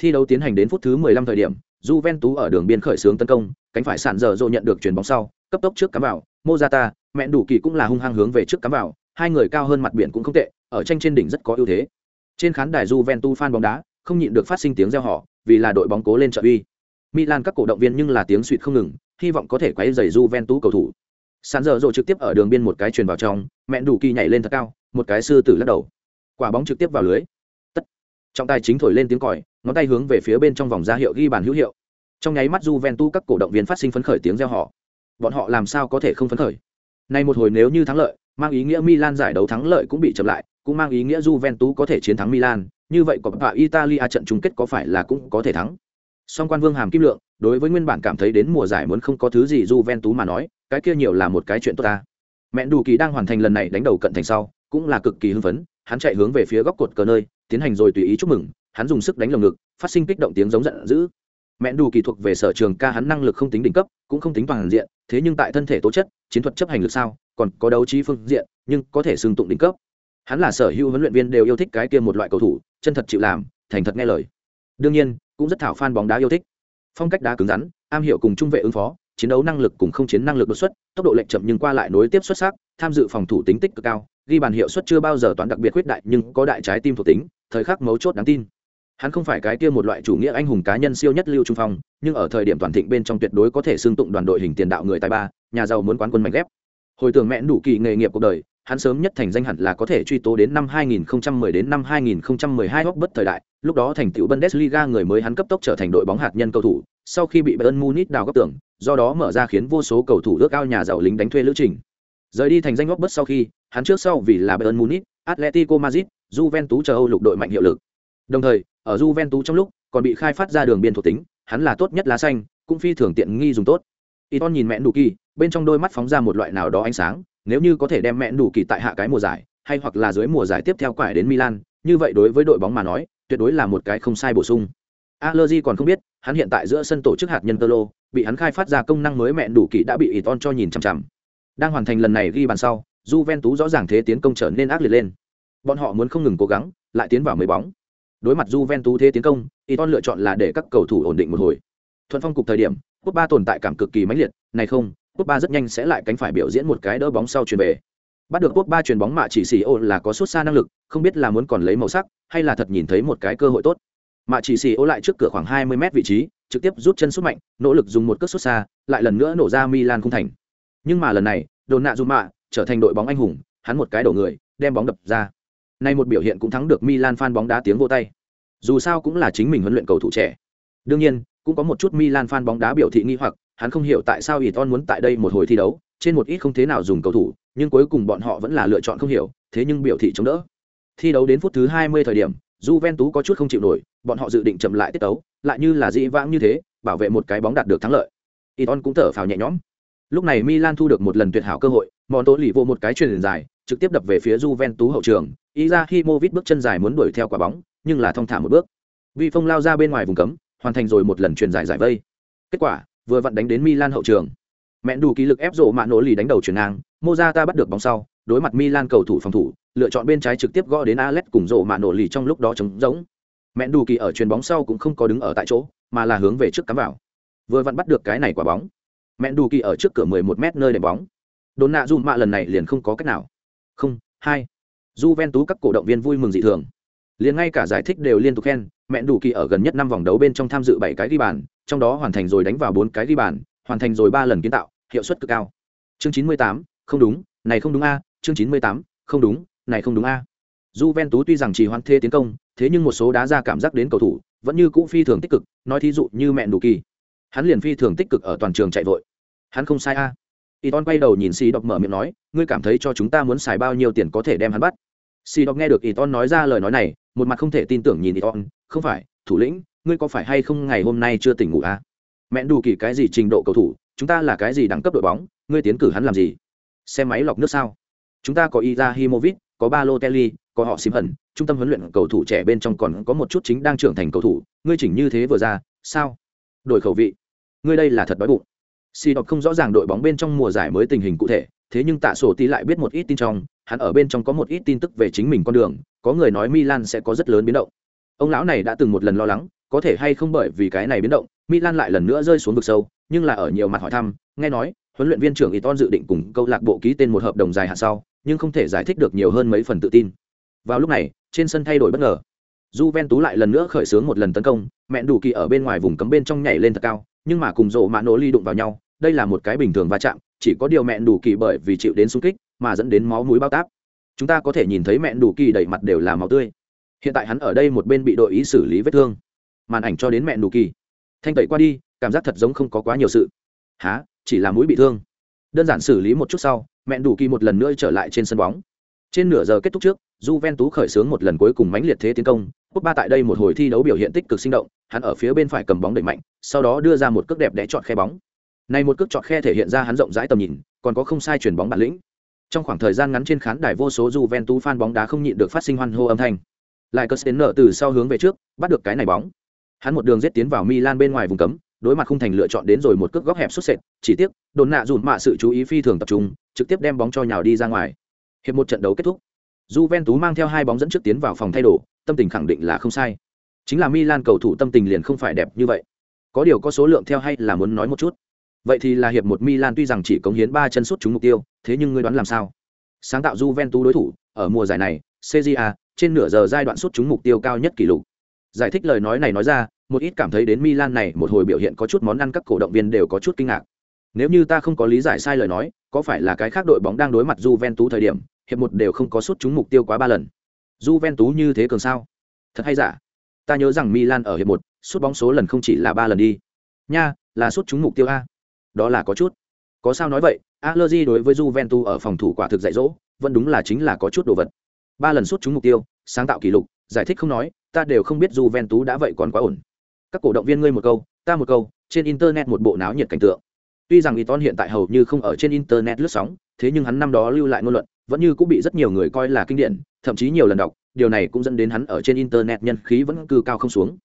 Thi đấu tiến hành đến phút thứ 15 thời điểm, Juventus ở đường biên khởi xướng tấn công, cánh phải sạn giờ rồi nhận được chuyển bóng sau, cấp tốc trước cắm vào, Mozata, mẹ đủ kỳ cũng là hung hăng hướng về trước cắm vào, hai người cao hơn mặt biển cũng không tệ, ở tranh trên đỉnh rất có ưu thế. Trên khán đài Juventus fan bóng đá, không nhịn được phát sinh tiếng reo hò, vì là đội bóng cố lên trợ uy. Milan các cổ động viên nhưng là tiếng suýt không ngừng, hy vọng có thể quấy rầy Juventus cầu thủ. Sán giờ rồi trực tiếp ở đường biên một cái truyền vào trong, mẹ đủ kỳ nhảy lên thật cao, một cái sư tử lắc đầu. Quả bóng trực tiếp vào lưới. Tất. Trọng tài chính thổi lên tiếng còi, ngón tay hướng về phía bên trong vòng ra hiệu ghi bàn hữu hiệu. Trong nháy mắt Juventus các cổ động viên phát sinh phấn khởi tiếng reo hò. Bọn họ làm sao có thể không phấn khởi? Nay một hồi nếu như thắng lợi, mang ý nghĩa Milan giải đấu thắng lợi cũng bị chậm lại, cũng mang ý nghĩa Juventus có thể chiến thắng Milan, như vậy có và Italia trận chung kết có phải là cũng có thể thắng. Song quan Vương Hàm Kim Lượng, đối với nguyên bản cảm thấy đến mùa giải muốn không có thứ gì Juventus mà nói, cái kia nhiều là một cái chuyện tốt ta. Mẹ đủ kỳ đang hoàn thành lần này đánh đầu cận thành sau, cũng là cực kỳ hưng phấn, hắn chạy hướng về phía góc cột cờ nơi, tiến hành rồi tùy ý chúc mừng, hắn dùng sức đánh lồng ngực, phát sinh kích động tiếng giống giận dữ. Mẹn đủ kỳ thuộc về sở trường ca hắn năng lực không tính đỉnh cấp, cũng không tính toàn diện, thế nhưng tại thân thể tố chất, chiến thuật chấp hành lực sao, còn có đấu trí phương diện, nhưng có thể xưng tụng đỉnh cấp. Hắn là sở hữu huấn luyện viên đều yêu thích cái kia một loại cầu thủ, chân thật chịu làm, thành thật nghe lời. Đương nhiên, cũng rất thảo fan bóng đá yêu thích. Phong cách đá cứng rắn, am hiểu cùng trung vệ ứng phó, chiến đấu năng lực cùng không chiến năng lực đột xuất, tốc độ lệnh chậm nhưng qua lại nối tiếp xuất sắc, tham dự phòng thủ tính tích cực cao, ghi bàn hiệu suất chưa bao giờ toán đặc biệt khuyết đại nhưng có đại trái tim thuộc tính, thời khắc mấu chốt đáng tin hắn không phải cái kia một loại chủ nghĩa anh hùng cá nhân siêu nhất lưu trung phong nhưng ở thời điểm toàn thịnh bên trong tuyệt đối có thể xưng tụng đoàn đội hình tiền đạo người tài ba nhà giàu muốn quán quân mạnh ghép hồi tưởng mẹ đủ kỳ nghề nghiệp cuộc đời hắn sớm nhất thành danh hẳn là có thể truy tố đến năm 2010 đến năm 2012 hốc bất thời đại, lúc đó thành tựu Bundesliga người mới hắn cấp tốc trở thành đội bóng hạt nhân cầu thủ, sau khi bị Bayern Munich đào góc tưởng, do đó mở ra khiến vô số cầu thủ ước ao nhà giàu lính đánh thuê lữ trình. Rời đi thành danh hốc bất sau khi, hắn trước sau vì là Bayern Munich, Atletico Madrid, Juventus châu Âu lục đội mạnh hiệu lực. Đồng thời, ở Juventus trong lúc, còn bị khai phát ra đường biên thuộc tính, hắn là tốt nhất lá xanh, cũng phi thường tiện nghi dùng tốt. Iton nhìn mẹ đủ kỳ, bên trong đôi mắt phóng ra một loại nào đó ánh sáng, nếu như có thể đem mẹ đủ kỳ tại hạ cái mùa giải, hay hoặc là dưới mùa giải tiếp theo quải đến Milan, như vậy đối với đội bóng mà nói, tuyệt đối là một cái không sai bổ sung. Allergy còn không biết, hắn hiện tại giữa sân tổ chức hạt nhân Tolo, bị hắn khai phát ra công năng mới mẹ đủ kỳ đã bị Iton cho nhìn chằm chằm. Đang hoàn thành lần này ghi bàn sau, Juventus rõ ràng thế tiến công trở nên ác liệt lên. Bọn họ muốn không ngừng cố gắng, lại tiến vào mấy bóng. Đối mặt Juventus thế tiến công, Iton lựa chọn là để các cầu thủ ổn định một hồi. Thuận phong cục thời điểm, quốc ba tồn tại cảm cực kỳ mãnh liệt, này không, quốc ba rất nhanh sẽ lại cánh phải biểu diễn một cái đỡ bóng sau chuyền về. Bắt được quốc ba chuyền bóng mạ chỉ xì ô là có xuất xa năng lực, không biết là muốn còn lấy màu sắc, hay là thật nhìn thấy một cái cơ hội tốt. Mạ chỉ xì ô lại trước cửa khoảng 20 mét vị trí, trực tiếp rút chân sút mạnh, nỗ lực dùng một cước sút xa, lại lần nữa nổ ra Milan không thành. Nhưng mà lần này, Donnarumma trở thành đội bóng anh hùng, hắn một cái đổ người, đem bóng đập ra. Nay một biểu hiện cũng thắng được Milan fan bóng đá tiếng vô tay. Dù sao cũng là chính mình huấn luyện cầu thủ trẻ. Đương nhiên, cũng có một chút Milan fan bóng đá biểu thị nghi hoặc, hắn không hiểu tại sao Iton muốn tại đây một hồi thi đấu, trên một ít không thế nào dùng cầu thủ, nhưng cuối cùng bọn họ vẫn là lựa chọn không hiểu, thế nhưng biểu thị chống đỡ. Thi đấu đến phút thứ 20 thời điểm, Juventus có chút không chịu nổi, bọn họ dự định chậm lại tiết tấu, lại như là dị vãng như thế, bảo vệ một cái bóng đạt được thắng lợi. Iton cũng thở phào nhẹ nhõm. Lúc này Milan thu được một lần tuyệt hảo cơ hội, Monto lì vô một cái chuyền dài, trực tiếp đập về phía Juventus hậu trường, Izahimovic bước chân dài muốn đuổi theo quả bóng, nhưng là thong thả một bước. Vi Phong lao ra bên ngoài vùng cấm, hoàn thành rồi một lần truyền dài giải vây. Kết quả, vừa vặn đánh đến Milan hậu trường. Mẹ đủ ký lực ép rổ mạ nổ lì đánh đầu chuyển ngang, Mozata bắt được bóng sau, đối mặt Milan cầu thủ phòng thủ, lựa chọn bên trái trực tiếp gõ đến Alex cùng rổ mạ nổ lì trong lúc đó trống rỗng. Mẹ đủ kỳ ở chuyền bóng sau cũng không có đứng ở tại chỗ, mà là hướng về trước cắm vào. Vừa vặn bắt được cái này quả bóng. Mẹ đủ kỳ ở trước cửa 11 mét nơi đệm bóng. Đốn nạ dùm mạ lần này liền không có cách nào. Không, hai. Juventus các cổ động viên vui mừng dị thường. Liền ngay cả giải thích đều liên tục khen, mẹ đủ kỳ ở gần nhất năm vòng đấu bên trong tham dự bảy cái ghi bàn, trong đó hoàn thành rồi đánh vào bốn cái ghi bàn, hoàn thành rồi ba lần kiến tạo, hiệu suất cực cao. Chương chín mươi tám, không đúng, này không đúng a, chương chín mươi tám, không đúng, này không đúng a. Juventus tuy rằng chỉ hoãn thế tiến công, thế nhưng một số đá ra cảm giác đến cầu thủ, vẫn như cũ phi thường tích cực, nói thí dụ như mẹ đủ kỳ. Hắn liền phi thường tích cực ở toàn trường chạy vội. Hắn không sai a. Iton quay đầu nhìn xì đọc mở miệng nói, ngươi cảm thấy cho chúng ta muốn xài bao nhiêu tiền có thể đem hắn bắt. xì đọc nghe được Iton nói ra lời nói này, một mặt không thể tin tưởng nhìn Iton, không phải, thủ lĩnh, ngươi có phải hay không ngày hôm nay chưa tỉnh ngủ à? Mẹ đủ kỳ cái gì trình độ cầu thủ, chúng ta là cái gì đẳng cấp đội bóng, ngươi tiến cử hắn làm gì? Xe máy lọc nước sao? Chúng ta có Izahimovic, có Balotelli, có họ xím hẩn trung tâm huấn luyện cầu thủ trẻ bên trong còn có một chút chính đang trưởng thành cầu thủ, ngươi chỉnh như thế vừa ra, sao? Đổi khẩu vị. Ngươi đây là thật đói bụng. Si đọc không rõ ràng đội bóng bên trong mùa giải mới tình hình cụ thể, thế nhưng tạ sổ tí lại biết một ít tin trong, hắn ở bên trong có một ít tin tức về chính mình con đường, có người nói Milan sẽ có rất lớn biến động. Ông lão này đã từng một lần lo lắng, có thể hay không bởi vì cái này biến động, Milan lại lần nữa rơi xuống vực sâu, nhưng là ở nhiều mặt hỏi thăm, nghe nói, huấn luyện viên trưởng Iton dự định cùng câu lạc bộ ký tên một hợp đồng dài hạn sau, nhưng không thể giải thích được nhiều hơn mấy phần tự tin. Vào lúc này, trên sân thay đổi bất ngờ. Juventus lại lần nữa khởi xướng một lần tấn công, mẹ đủ kỳ ở bên ngoài vùng cấm bên trong nhảy lên thật cao, nhưng mà cùng rộ mạ nổ ly đụng vào nhau, đây là một cái bình thường va chạm, chỉ có điều mẹ đủ kỳ bởi vì chịu đến xung kích, mà dẫn đến máu mũi bao táp. Chúng ta có thể nhìn thấy mẹ đủ kỳ đẩy mặt đều là máu tươi. Hiện tại hắn ở đây một bên bị đội ý xử lý vết thương. Màn ảnh cho đến mẹ đủ kỳ. Thanh tẩy qua đi cảm giác thật giống không có quá nhiều sự. Há chỉ là mũi bị thương. Đơn giản xử lý một chút sau mẹ đủ kỳ một lần nữa trở lại trên sân bóng. Trên nửa giờ kết thúc trước Juventus khởi xướng một lần cuối cùng mãnh liệt thế tiến công quốc ba tại đây một hồi thi đấu biểu hiện tích cực sinh động, hắn ở phía bên phải cầm bóng đẩy mạnh, sau đó đưa ra một cước đẹp đẽ chọn khe bóng. Này một cước chọn khe thể hiện ra hắn rộng rãi tầm nhìn, còn có không sai chuyển bóng bản lĩnh. Trong khoảng thời gian ngắn trên khán đài vô số Juventus fan bóng đá không nhịn được phát sinh hoan hô âm thanh. Lại cờ nợ từ sau hướng về trước, bắt được cái này bóng. Hắn một đường giết tiến vào milan bên ngoài vùng cấm, đối mặt khung thành lựa chọn đến rồi một cước góc hẹp xuất sệt, chỉ tiếc, đồn nạ dùn mạ sự chú ý phi thường tập trung, trực tiếp đem bóng cho nhào đi ra ngoài. Hiệp một trận đấu kết thúc. Juventus mang theo hai bóng dẫn trước tiến vào phòng thay đồ tâm tình khẳng định là không sai. Chính là milan cầu thủ tâm tình liền không phải đẹp như vậy. Có điều có số lượng theo hay là muốn nói một chút. Vậy thì là hiệp một milan tuy rằng chỉ cống hiến ba chân sút trúng mục tiêu thế nhưng ngươi đoán làm sao? Sáng tạo Juventus đối thủ ở mùa giải này cja trên nửa giờ giai đoạn sút trúng mục tiêu cao nhất kỷ lục. Giải thích lời nói này nói ra một ít cảm thấy đến Milan này một hồi biểu hiện có chút món ăn các cổ động viên đều có chút kinh ngạc. Nếu như ta không có lý giải sai lời nói, có phải là cái khác đội bóng đang đối mặt Juventus thời điểm, hiệp một đều không có sút trúng mục tiêu quá ba lần. Juventus như thế cường sao? Thật hay giả? Ta nhớ rằng Milan ở hiệp một, sút bóng số lần không chỉ là ba lần đi. Nha, là sút trúng mục tiêu a. Đó là có chút. Có sao nói vậy, allergy đối với Juventus ở phòng thủ quả thực dạy dỗ, vẫn đúng là chính là có chút đồ vật. Ba lần sút trúng mục tiêu, sáng tạo kỷ lục, giải thích không nói, ta đều không biết Juventus đã vậy còn quá ổn các cổ động viên ngươi một câu ta một câu trên internet một bộ náo nhiệt cảnh tượng tuy rằng Iton hiện tại hầu như không ở trên internet lướt sóng thế nhưng hắn năm đó lưu lại ngôn luận vẫn như cũng bị rất nhiều người coi là kinh điển thậm chí nhiều lần đọc điều này cũng dẫn đến hắn ở trên internet nhân khí vẫn cư cao không xuống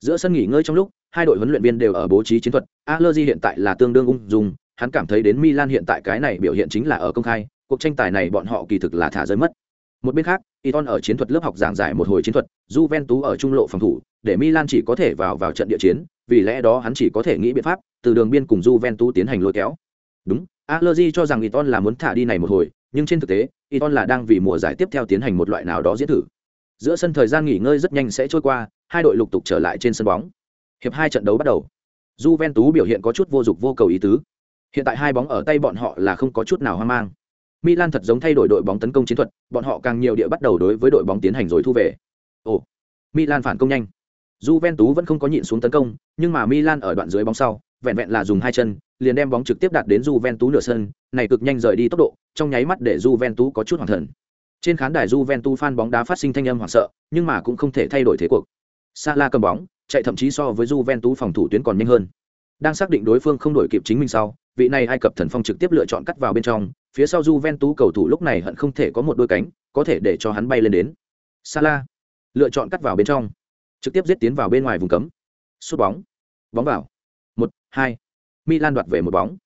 giữa sân nghỉ ngơi trong lúc hai đội huấn luyện viên đều ở bố trí chiến thuật Allegri hiện tại là tương đương ung dung hắn cảm thấy đến Milan hiện tại cái này biểu hiện chính là ở công khai cuộc tranh tài này bọn họ kỳ thực là thả rơi mất một bên khác Iton ở chiến thuật lớp học giảng giải một hồi chiến thuật Juventus ở trung lộ phòng thủ để Milan chỉ có thể vào vào trận địa chiến, vì lẽ đó hắn chỉ có thể nghĩ biện pháp từ đường biên cùng Juventus tiến hành lôi kéo. Đúng, Allegri cho rằng Iton là muốn thả đi này một hồi, nhưng trên thực tế, Iton là đang vì mùa giải tiếp theo tiến hành một loại nào đó diễn thử. Giữa sân thời gian nghỉ ngơi rất nhanh sẽ trôi qua, hai đội lục tục trở lại trên sân bóng. Hiệp hai trận đấu bắt đầu. Juventus biểu hiện có chút vô dụng vô cầu ý tứ. Hiện tại hai bóng ở tay bọn họ là không có chút nào hoang mang. Milan thật giống thay đổi đội bóng tấn công chiến thuật, bọn họ càng nhiều địa bắt đầu đối với đội bóng tiến hành rồi thu về. Ồ, Milan phản công nhanh. Juventus vẫn không có nhịn xuống tấn công, nhưng mà Milan ở đoạn dưới bóng sau, vẹn vẹn là dùng hai chân, liền đem bóng trực tiếp đạt đến Juventus nửa sân, này cực nhanh rời đi tốc độ, trong nháy mắt để Juventus có chút hoảng thần. Trên khán đài Juventus fan bóng đá phát sinh thanh âm hoảng sợ, nhưng mà cũng không thể thay đổi thế cuộc. Salah cầm bóng, chạy thậm chí so với Juventus phòng thủ tuyến còn nhanh hơn. Đang xác định đối phương không đổi kịp chính mình sau, vị này Ai Cập thần phong trực tiếp lựa chọn cắt vào bên trong, phía sau Juventus cầu thủ lúc này hận không thể có một đôi cánh, có thể để cho hắn bay lên đến. Salah lựa chọn cắt vào bên trong trực tiếp giết tiến vào bên ngoài vùng cấm sút bóng bóng vào hai. Milan đoạt về một bóng.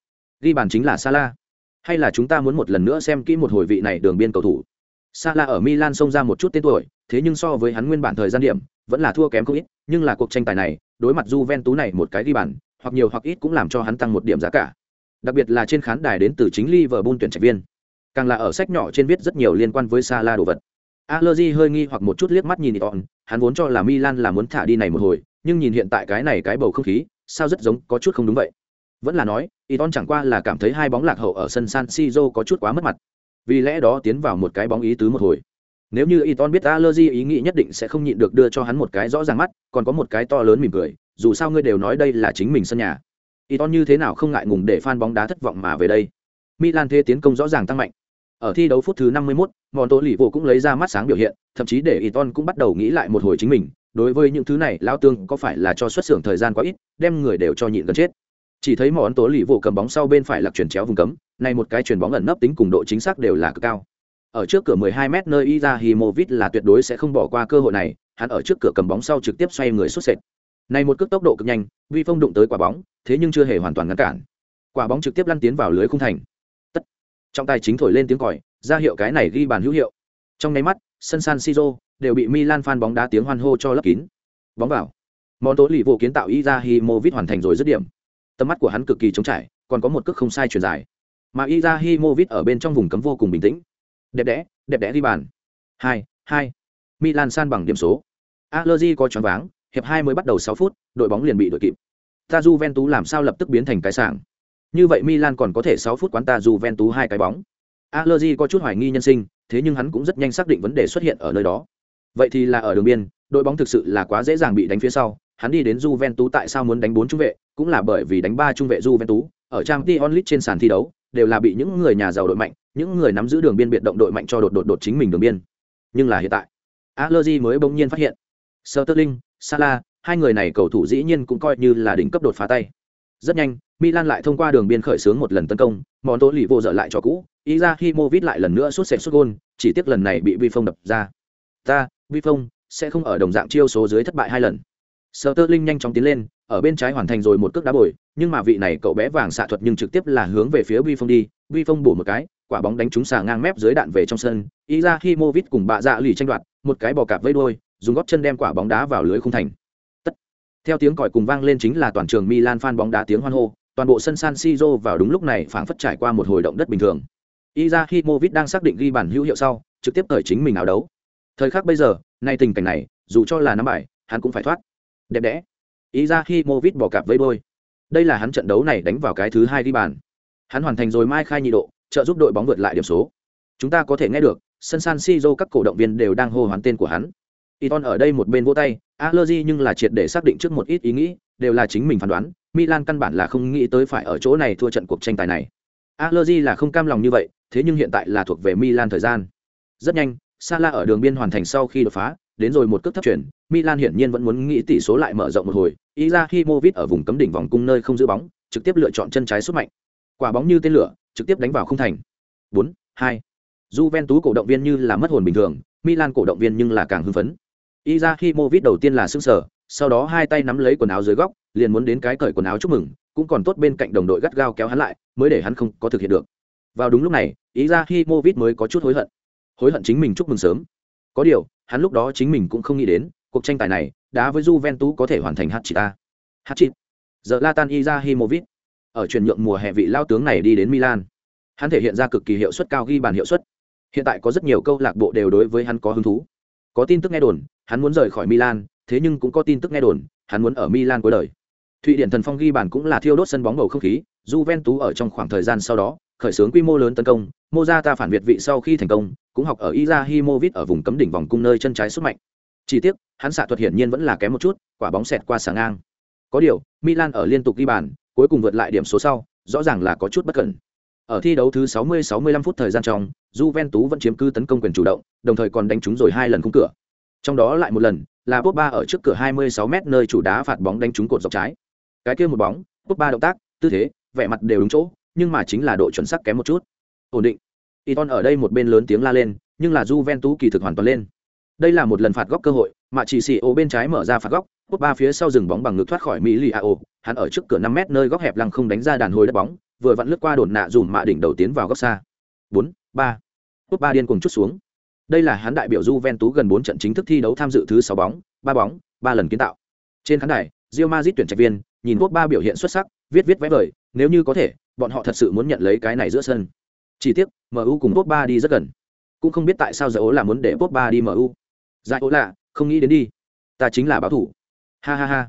Ghi bàn chính là sala hay là chúng ta muốn một lần nữa xem kỹ một hồi vị này đường biên cầu thủ? Sala ở milan xông ra một chút tên tuổi thế nhưng so với hắn nguyên bản thời gian điểm vẫn là thua kém không ít nhưng là cuộc tranh tài này đối mặt Juventus này một cái ghi bàn hoặc nhiều hoặc ít cũng làm cho hắn tăng một điểm giá cả. Đặc biệt là trên khán đài đến từ chính Liverpool tuyển trạch viên. Càng là ở sách nhỏ trên viết rất nhiều liên quan với Sala đồ vật. Allegri hơi nghi hoặc một chút liếc mắt nhìn Iton, hắn vốn cho là Milan là muốn thả đi này một hồi, nhưng nhìn hiện tại cái này cái bầu không khí, sao rất giống có chút không đúng vậy. Vẫn là nói, Iton chẳng qua là cảm thấy hai bóng lạc hậu ở sân San Siro có chút quá mất mặt. Vì lẽ đó tiến vào một cái bóng ý tứ một hồi. Nếu như Iton biết allergy ý nghĩ nhất định sẽ không nhịn được đưa cho hắn một cái rõ ràng mắt, còn có một cái to lớn mỉm cười, dù sao ngươi đều nói đây là chính mình sân nhà. Iton như thế nào không ngại ngùng để fan bóng đá thất vọng mà về đây. Milan thế tiến công rõ ràng tăng mạnh. Ở thi đấu phút thứ 51, Mòn Tô Lỷ Vô cũng lấy ra mắt sáng biểu hiện, thậm chí để Iton cũng bắt đầu nghĩ lại một hồi chính mình, đối với những thứ này lão tương có phải là cho xuất xưởng thời gian quá ít, đem người đều cho nhịn gần chết. Chỉ thấy món Tố lì Vô cầm bóng sau bên phải lạc chuyển chéo vùng cấm, này một cái chuyển bóng ẩn nấp tính cùng độ chính xác đều là cực cao. Ở trước cửa 12m nơi Izahimovic là tuyệt đối sẽ không bỏ qua cơ hội này, hắn ở trước cửa cầm bóng sau trực tiếp xoay người xuất sệt. Này một cước tốc độ cực nhanh, Vi Phong đụng tới quả bóng, thế nhưng chưa hề hoàn toàn ngăn cản. Quả bóng trực tiếp lăn tiến vào lưới khung thành tất trọng tài chính thổi lên tiếng còi ra hiệu cái này ghi bàn hữu hiệu trong nháy mắt sân san siro đều bị milan fan bóng đá tiếng hoan hô cho lấp kín. Bóng vào. Món tố lì vụ kiến tạo Izahimovic hoàn thành rồi dứt điểm. Tầm mắt của hắn cực kỳ trống trải còn có một cước không sai truyền dài. Mà Izahimovic ở bên trong vùng cấm vô cùng bình tĩnh. Đẹp đẽ đẹp đẽ đi bàn. Hai hai. Milan san bằng điểm số. Allegri có choáng váng hiệp hai mới bắt đầu sáu phút đội bóng liền bị đội kịp. Ta Juventus làm sao lập tức biến thành cái sảng? Như vậy Milan còn có thể 6 phút quán ta Juventus hai cái bóng. Allegri có chút hoài nghi nhân sinh, thế nhưng hắn cũng rất nhanh xác định vấn đề xuất hiện ở nơi đó. Vậy thì là ở đường biên, đội bóng thực sự là quá dễ dàng bị đánh phía sau, hắn đi đến Juventus tại sao muốn đánh bốn trung vệ, cũng là bởi vì đánh ba trung vệ Juventus, ở Champions League trên sàn thi đấu, đều là bị những người nhà giàu đội mạnh, những người nắm giữ đường biên biệt động đội mạnh cho đột đột đột chính mình đường biên. Nhưng là hiện tại, Allegri mới bỗng nhiên phát hiện, Sterling, Salah, hai người này cầu thủ dĩ nhiên cũng coi như là đỉnh cấp đột phá tay. Rất nhanh, Milan lại thông qua đường biên khởi xướng một lần tấn công, món tố lì vô dở lại cho cũ, Izahimovic lại lần nữa sút sệt sút gôn, chỉ tiếc lần này bị Vi Phong đập ra. Ta, Vi Phong, sẽ không ở đồng dạng chiêu số dưới thất bại hai lần. Sterling nhanh chóng tiến lên ở bên trái hoàn thành rồi một cước đá bồi nhưng mà vị này cậu bé vàng xạ thuật nhưng trực tiếp là hướng về phía vi phong đi. Vi phong bổ một cái quả bóng đánh trúng xà ngang mép dưới đạn về trong sân. Iza ra cùng bạ dạ lì tranh đoạt một cái bò cạp vây đuôi, dùng gót chân đem quả bóng đá vào lưới khung thành. Tất. theo tiếng còi cùng vang lên chính là toàn trường milan fan bóng đá tiếng hoan hô toàn bộ sân san siro vào đúng lúc này phảng phất trải qua một hồi động đất bình thường. Iza Himovic đang xác định ghi bản hữu hiệu sau, trực tiếp tới chính mình áo đấu. Thời khắc bây giờ, nay tình cảnh này, dù cho là nắm bài, hắn cũng phải thoát. Đẹp đẽ. Iza Himovic bỏ cặp với đôi. Đây là hắn trận đấu này đánh vào cái thứ hai ghi bàn. Hắn hoàn thành rồi mai khai nhị độ, trợ giúp đội bóng vượt lại điểm số. Chúng ta có thể nghe được, sân San Siro các cổ động viên đều đang hô hoán tên của hắn. Iton ở đây một bên vỗ tay, Allergy nhưng là triệt để xác định trước một ít ý nghĩ, đều là chính mình phán đoán, Milan căn bản là không nghĩ tới phải ở chỗ này thua trận cuộc tranh tài này. Allegri là không cam lòng như vậy, thế nhưng hiện tại là thuộc về Milan thời gian. Rất nhanh, Salah ở đường biên hoàn thành sau khi đột phá, đến rồi một cước thấp chuyển, Milan hiển nhiên vẫn muốn nghĩ tỷ số lại mở rộng một hồi. Izahimovic ở vùng cấm đỉnh vòng cung nơi không giữ bóng, trực tiếp lựa chọn chân trái sút mạnh. Quả bóng như tên lửa, trực tiếp đánh vào khung thành. 4, 2. Juventus cổ động viên như là mất hồn bình thường, Milan cổ động viên nhưng là càng hưng phấn. Izahimovic đầu tiên là sững sờ, sau đó hai tay nắm lấy quần áo dưới góc, liền muốn đến cái cởi quần áo chúc mừng, cũng còn tốt bên cạnh đồng đội gắt gao kéo hắn lại, mới để hắn không có thực hiện được. Vào đúng lúc này, Izahimovic mới có chút hối hận. Hối hận chính mình chúc mừng sớm. Có điều, hắn lúc đó chính mình cũng không nghĩ đến, cuộc tranh tài này, đá với Juventus có thể hoàn thành hat-trick ta Hat-trick. Giờ Latan Izahimovic ở chuyển nhượng mùa hè vị lao tướng này đi đến Milan. Hắn thể hiện ra cực kỳ hiệu suất cao ghi bàn hiệu suất. Hiện tại có rất nhiều câu lạc bộ đều đối với hắn có hứng thú. Có tin tức nghe đồn, hắn muốn rời khỏi Milan, thế nhưng cũng có tin tức nghe đồn, hắn muốn ở Milan cuối đời. Thụy Điển thần phong ghi bàn cũng là thiêu đốt sân bóng bầu không khí, Juventus ở trong khoảng thời gian sau đó, khởi xướng quy mô lớn tấn công, Mozata phản việt vị sau khi thành công, cũng học ở Izahimovic ở vùng cấm đỉnh vòng cung nơi chân trái xuất mạnh. Chỉ tiếc, hắn xạ thuật hiển nhiên vẫn là kém một chút, quả bóng xẹt qua sáng ngang. Có điều, Milan ở liên tục ghi bàn, cuối cùng vượt lại điểm số sau, rõ ràng là có chút bất cẩn. Ở thi đấu thứ 60-65 phút thời gian trong, Juventus vẫn chiếm cứ tấn công quyền chủ động, đồng thời còn đánh trúng rồi hai lần khung cửa. Trong đó lại một lần, là Pogba ở trước cửa 26m nơi chủ đá phạt bóng đánh trúng cột dọc trái. Cái kia một bóng, cúp ba động tác, tư thế, vẻ mặt đều đúng chỗ, nhưng mà chính là độ chuẩn xác kém một chút. Ổn định. Iton ở đây một bên lớn tiếng la lên, nhưng là Juventus kỳ thực hoàn toàn lên. Đây là một lần phạt góc cơ hội, mà chỉ xì ô bên trái mở ra phạt góc, cúp ba phía sau dừng bóng bằng ngực thoát khỏi Miliao, hắn ở trước cửa 5m nơi góc hẹp lăng không đánh ra đàn hồi đất bóng, vừa vặn lướt qua đồn nạ dùm mạ đỉnh đầu tiến vào góc xa. 4, 3. ba điên cuồng chút xuống. Đây là hắn đại biểu Juventus gần 4 trận chính thức thi đấu tham dự thứ 6 bóng, 3 bóng, 3 lần kiến tạo. Trên khán đài, Real Madrid tuyển trạch viên, nhìn Pogba biểu hiện xuất sắc, viết viết vẽ vời, nếu như có thể, bọn họ thật sự muốn nhận lấy cái này giữa sân. Chỉ tiếc, MU cùng Pogba đi rất gần. Cũng không biết tại sao Giải Ố là muốn để Pogba đi MU. Giải dạ Ố là, không nghĩ đến đi. Ta chính là báo thủ. Ha ha ha.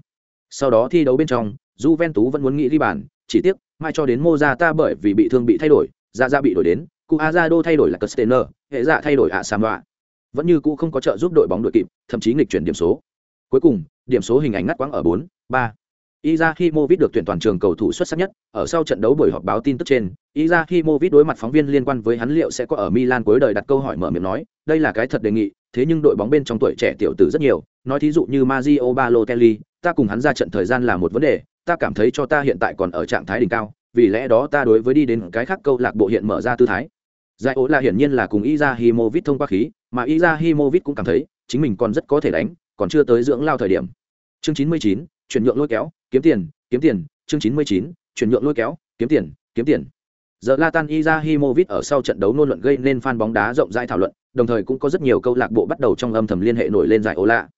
Sau đó thi đấu bên trong, Juventus vẫn muốn nghĩ đi bàn, chỉ tiếc, mai cho đến Mozata bởi vì bị thương bị thay đổi, ra ra bị đổi đến, Cuadrado thay đổi là Castellaner, hệ dạ thay đổi ạ Samoa. Vẫn như cũ không có trợ giúp đội bóng đội kịp, thậm chí nghịch chuyển điểm số. Cuối cùng, điểm số hình ảnh ngắt quãng ở 4, 3. Izahimovic được tuyển toàn trường cầu thủ xuất sắc nhất, ở sau trận đấu buổi họp báo tin tức trên, Izahimovic đối mặt phóng viên liên quan với hắn liệu sẽ có ở Milan cuối đời đặt câu hỏi mở miệng nói, đây là cái thật đề nghị, thế nhưng đội bóng bên trong tuổi trẻ tiểu tử rất nhiều, nói thí dụ như Mario Balotelli, ta cùng hắn ra trận thời gian là một vấn đề, ta cảm thấy cho ta hiện tại còn ở trạng thái đỉnh cao, vì lẽ đó ta đối với đi đến cái khác câu lạc bộ hiện mở ra tư thái. Giải ố là hiển nhiên là cùng Izahimovic thông qua khí, mà Izahimovic cũng cảm thấy chính mình còn rất có thể đánh, còn chưa tới dưỡng lao thời điểm. Chương 99, chuyển nhượng lôi kéo, kiếm tiền, kiếm tiền, chương 99, chuyển nhượng lôi kéo, kiếm tiền, kiếm tiền. Giờ Latan Izahimovic ở sau trận đấu nôn luận gây nên fan bóng đá rộng rãi thảo luận, đồng thời cũng có rất nhiều câu lạc bộ bắt đầu trong âm thầm liên hệ nổi lên giải lạ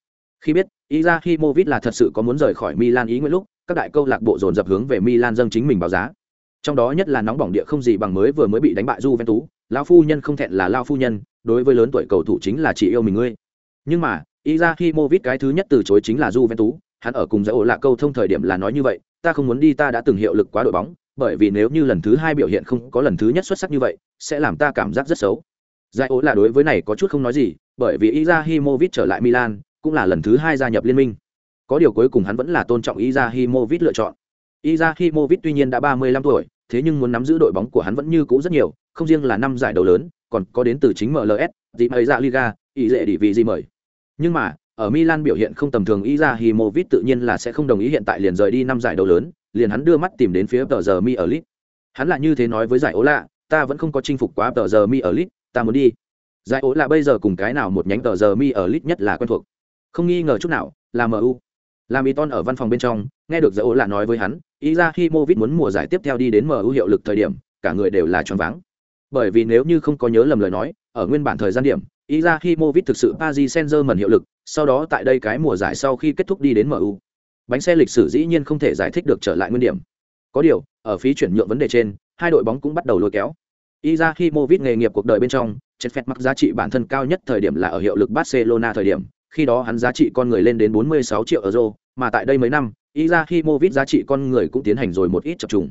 Khi biết Izahimovic là thật sự có muốn rời khỏi Milan ý nguyện lúc, các đại câu lạc bộ dồn dập hướng về Milan dâng chính mình báo giá. Trong đó nhất là nóng bỏng địa không gì bằng mới vừa mới bị đánh bại Juventus, lão phu nhân không thẹn là lão phu nhân, đối với lớn tuổi cầu thủ chính là chỉ yêu mình ngươi. Nhưng mà, Izahimovic cái thứ nhất từ chối chính là Juventus, hắn ở cùng giải ổ lạ câu thông thời điểm là nói như vậy, ta không muốn đi ta đã từng hiệu lực quá đội bóng, bởi vì nếu như lần thứ hai biểu hiện không có lần thứ nhất xuất sắc như vậy, sẽ làm ta cảm giác rất xấu. Giải ổ là đối với này có chút không nói gì, bởi vì Izahimovic trở lại Milan, cũng là lần thứ hai gia nhập liên minh. Có điều cuối cùng hắn vẫn là tôn trọng Izahimovic lựa chọn. Izahimovic tuy nhiên đã 35 tuổi, thế nhưng muốn nắm giữ đội bóng của hắn vẫn như cũ rất nhiều, không riêng là năm giải đấu lớn, còn có đến từ chính MLS, gì mời ra Liga, ý dễ đi vì gì mời. Nhưng mà, ở Milan biểu hiện không tầm thường Izahimovic tự nhiên là sẽ không đồng ý hiện tại liền rời đi năm giải đấu lớn, liền hắn đưa mắt tìm đến phía tờ giờ Mi ở Lit. Hắn lại như thế nói với giải ố lạ, ta vẫn không có chinh phục quá tờ giờ Mi ở Lit, ta muốn đi. Giải ố lạ bây giờ cùng cái nào một nhánh tờ giờ Mi ở Lit nhất là quen thuộc. Không nghi ngờ chút nào, là MU. Làm Iton ở văn phòng bên trong, nghe được giải ố lạ nói với hắn, Izahimovic muốn mùa giải tiếp theo đi đến MU hiệu lực thời điểm, cả người đều là choáng váng. Bởi vì nếu như không có nhớ lầm lời nói, ở nguyên bản thời gian điểm, Izahimovic thực sự Paris Saint-Germain hiệu lực, sau đó tại đây cái mùa giải sau khi kết thúc đi đến MU. Bánh xe lịch sử dĩ nhiên không thể giải thích được trở lại nguyên điểm. Có điều, ở phí chuyển nhượng vấn đề trên, hai đội bóng cũng bắt đầu lôi kéo. Izahimovic nghề nghiệp cuộc đời bên trong, chất phẹt mắc giá trị bản thân cao nhất thời điểm là ở hiệu lực Barcelona thời điểm, khi đó hắn giá trị con người lên đến 46 triệu euro, mà tại đây mấy năm, Izahimovic giá trị con người cũng tiến hành rồi một ít chập trùng.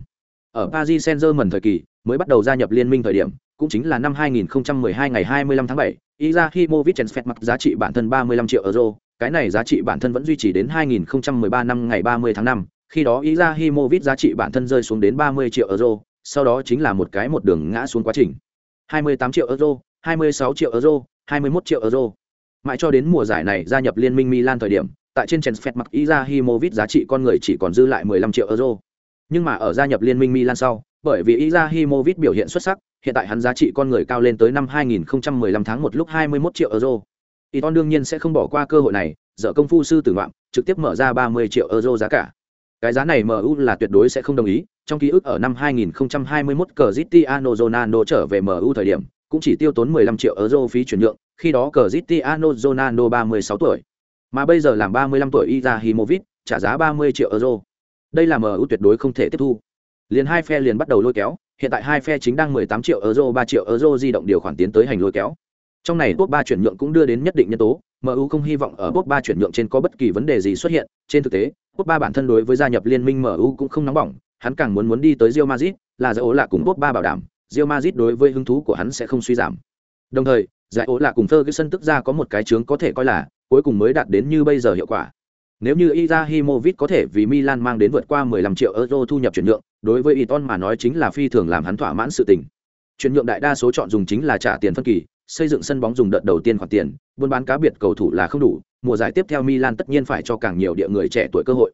Ở Paris Saint-Germain thời kỳ, mới bắt đầu gia nhập liên minh thời điểm, cũng chính là năm 2012 ngày 25 tháng 7, Izahimovic transfer mặc giá trị bản thân 35 triệu euro, cái này giá trị bản thân vẫn duy trì đến 2013 năm ngày 30 tháng 5, khi đó Izahimovic giá trị bản thân rơi xuống đến 30 triệu euro, sau đó chính là một cái một đường ngã xuống quá trình. 28 triệu euro, 26 triệu euro, 21 triệu euro. Mãi cho đến mùa giải này gia nhập liên minh Milan thời điểm, tại trên transfer mặc Izahimovic giá trị con người chỉ còn dư lại 15 triệu euro. Nhưng mà ở gia nhập liên minh Milan sau, bởi vì Izahimovic biểu hiện xuất sắc, hiện tại hắn giá trị con người cao lên tới năm 2015 tháng 1 lúc 21 triệu euro. Iton đương nhiên sẽ không bỏ qua cơ hội này, dở công phu sư tử ngoạm, trực tiếp mở ra 30 triệu euro giá cả. Cái giá này MU là tuyệt đối sẽ không đồng ý, trong ký ức ở năm 2021 Cristiano Ronaldo trở về MU thời điểm, cũng chỉ tiêu tốn 15 triệu euro phí chuyển nhượng, khi đó Cristiano Ronaldo 36 tuổi. Mà bây giờ làm 35 tuổi Izahimovic, trả giá 30 triệu euro. Đây là MU tuyệt đối không thể tiếp thu. Liền hai phe liền bắt đầu lôi kéo, hiện tại hai phe chính đang 18 triệu euro 3 triệu euro di động điều khoản tiến tới hành lôi kéo. Trong này top 3 chuyển nhượng cũng đưa đến nhất định nhân tố, MU không hy vọng ở top 3 chuyển nhượng trên có bất kỳ vấn đề gì xuất hiện, trên thực tế, top 3 bản thân đối với gia nhập liên minh MU cũng không nóng bỏng, hắn càng muốn muốn đi tới Real Madrid, là giải ố là cùng top 3 bảo đảm, Real Madrid đối với hứng thú của hắn sẽ không suy giảm. Đồng thời, giải ố là cùng Ferguson tức ra có một cái chướng có thể coi là cuối cùng mới đạt đến như bây giờ hiệu quả. Nếu như Izahimovic có thể vì Milan mang đến vượt qua 15 triệu euro thu nhập chuyển nhượng, đối với Iton mà nói chính là phi thường làm hắn thỏa mãn sự tình. Chuyển nhượng đại đa số chọn dùng chính là trả tiền phân kỳ, xây dựng sân bóng dùng đợt đầu tiên khoản tiền, buôn bán cá biệt cầu thủ là không đủ, mùa giải tiếp theo Milan tất nhiên phải cho càng nhiều địa người trẻ tuổi cơ hội.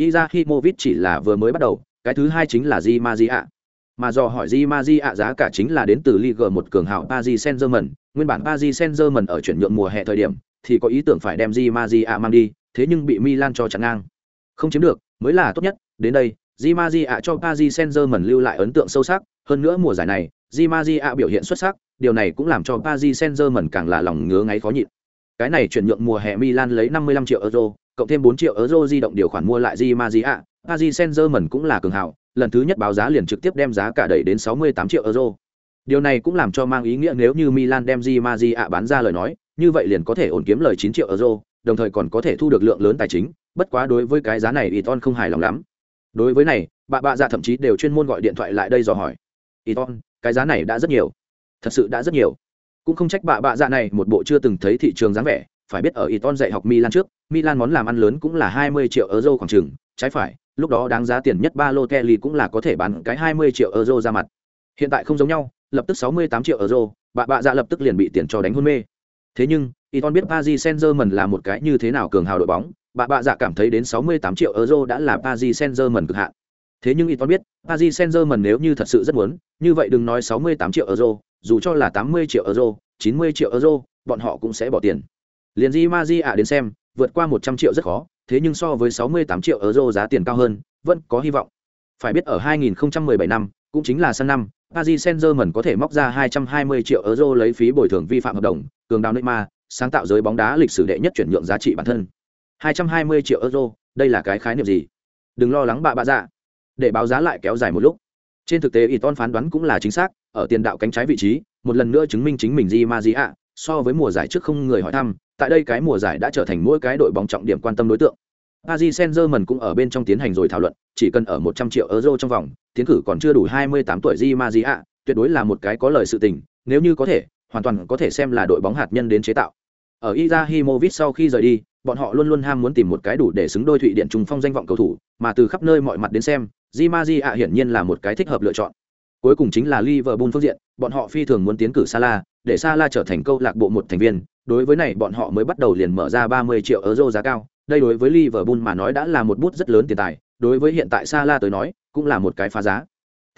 Izahimovic chỉ là vừa mới bắt đầu, cái thứ hai chính là Di Maria. Mà do hỏi Di Maria giá cả chính là đến từ Ligue một cường hào Paris Saint-Germain, nguyên bản Paris Saint-Germain ở chuyển nhượng mùa hè thời điểm thì có ý tưởng phải đem Di Maria mang đi, thế nhưng bị Milan cho chặn ngang. Không chiếm được, mới là tốt nhất, đến đây, Di Maria cho Paris Saint-Germain lưu lại ấn tượng sâu sắc, hơn nữa mùa giải này, Di Maria biểu hiện xuất sắc, điều này cũng làm cho Paris Saint-Germain càng là lòng ngứa ngáy khó nhịn. Cái này chuyển nhượng mùa hè Milan lấy 55 triệu euro, cộng thêm 4 triệu euro di động điều khoản mua lại Di Maria, Paris Saint-Germain cũng là cường hào, lần thứ nhất báo giá liền trực tiếp đem giá cả đẩy đến 68 triệu euro. Điều này cũng làm cho mang ý nghĩa nếu như Milan đem Di Maria bán ra lời nói, như vậy liền có thể ổn kiếm lời 9 triệu euro, đồng thời còn có thể thu được lượng lớn tài chính, bất quá đối với cái giá này Iton không hài lòng lắm. Đối với này, bà bạ dạ thậm chí đều chuyên môn gọi điện thoại lại đây dò hỏi. Iton, cái giá này đã rất nhiều. Thật sự đã rất nhiều. Cũng không trách bà bạ dạ này một bộ chưa từng thấy thị trường dáng vẻ, phải biết ở Iton dạy học Milan trước, Milan món làm ăn lớn cũng là 20 triệu euro khoảng chừng, trái phải, lúc đó đáng giá tiền nhất ba lô kelly cũng là có thể bán cái 20 triệu euro ra mặt. Hiện tại không giống nhau, lập tức 68 triệu euro, bà bạ dạ lập tức liền bị tiền cho đánh hôn mê. Thế nhưng, Iton biết Paris Saint-Germain là một cái như thế nào cường hào đội bóng, bà bạ dạ cảm thấy đến 68 triệu euro đã là Paris Saint-Germain cực hạn. Thế nhưng Iton biết, Paris Saint-Germain nếu như thật sự rất muốn, như vậy đừng nói 68 triệu euro, dù cho là 80 triệu euro, 90 triệu euro, bọn họ cũng sẽ bỏ tiền. Liên Di Maria đến xem, vượt qua 100 triệu rất khó, thế nhưng so với 68 triệu euro giá tiền cao hơn, vẫn có hy vọng. Phải biết ở 2017 năm, cũng chính là sang năm, Paris Saint-Germain có thể móc ra 220 triệu euro lấy phí bồi thường vi phạm hợp đồng, cường đào Neymar, sáng tạo giới bóng đá lịch sử đệ nhất chuyển nhượng giá trị bản thân. 220 triệu euro, đây là cái khái niệm gì? Đừng lo lắng bạ bạ dạ. Để báo giá lại kéo dài một lúc. Trên thực tế Iton phán đoán cũng là chính xác, ở tiền đạo cánh trái vị trí, một lần nữa chứng minh chính mình Di Maria, so với mùa giải trước không người hỏi thăm, tại đây cái mùa giải đã trở thành mỗi cái đội bóng trọng điểm quan tâm đối tượng. Paris Saint-Germain cũng ở bên trong tiến hành rồi thảo luận, chỉ cần ở 100 triệu euro trong vòng, tiến cử còn chưa đủ 28 tuổi Di Maria, tuyệt đối là một cái có lời sự tình, nếu như có thể, hoàn toàn có thể xem là đội bóng hạt nhân đến chế tạo. Ở Izahimovic sau khi rời đi, bọn họ luôn luôn ham muốn tìm một cái đủ để xứng đôi Thụy Điện trung phong danh vọng cầu thủ, mà từ khắp nơi mọi mặt đến xem, Di ạ hiển nhiên là một cái thích hợp lựa chọn. Cuối cùng chính là Liverpool phương diện, bọn họ phi thường muốn tiến cử Salah, để Salah trở thành câu lạc bộ một thành viên, đối với này bọn họ mới bắt đầu liền mở ra 30 triệu euro giá cao, đây đối với Liverpool mà nói đã là một bút rất lớn tiền tài, đối với hiện tại Salah tới nói, cũng là một cái phá giá.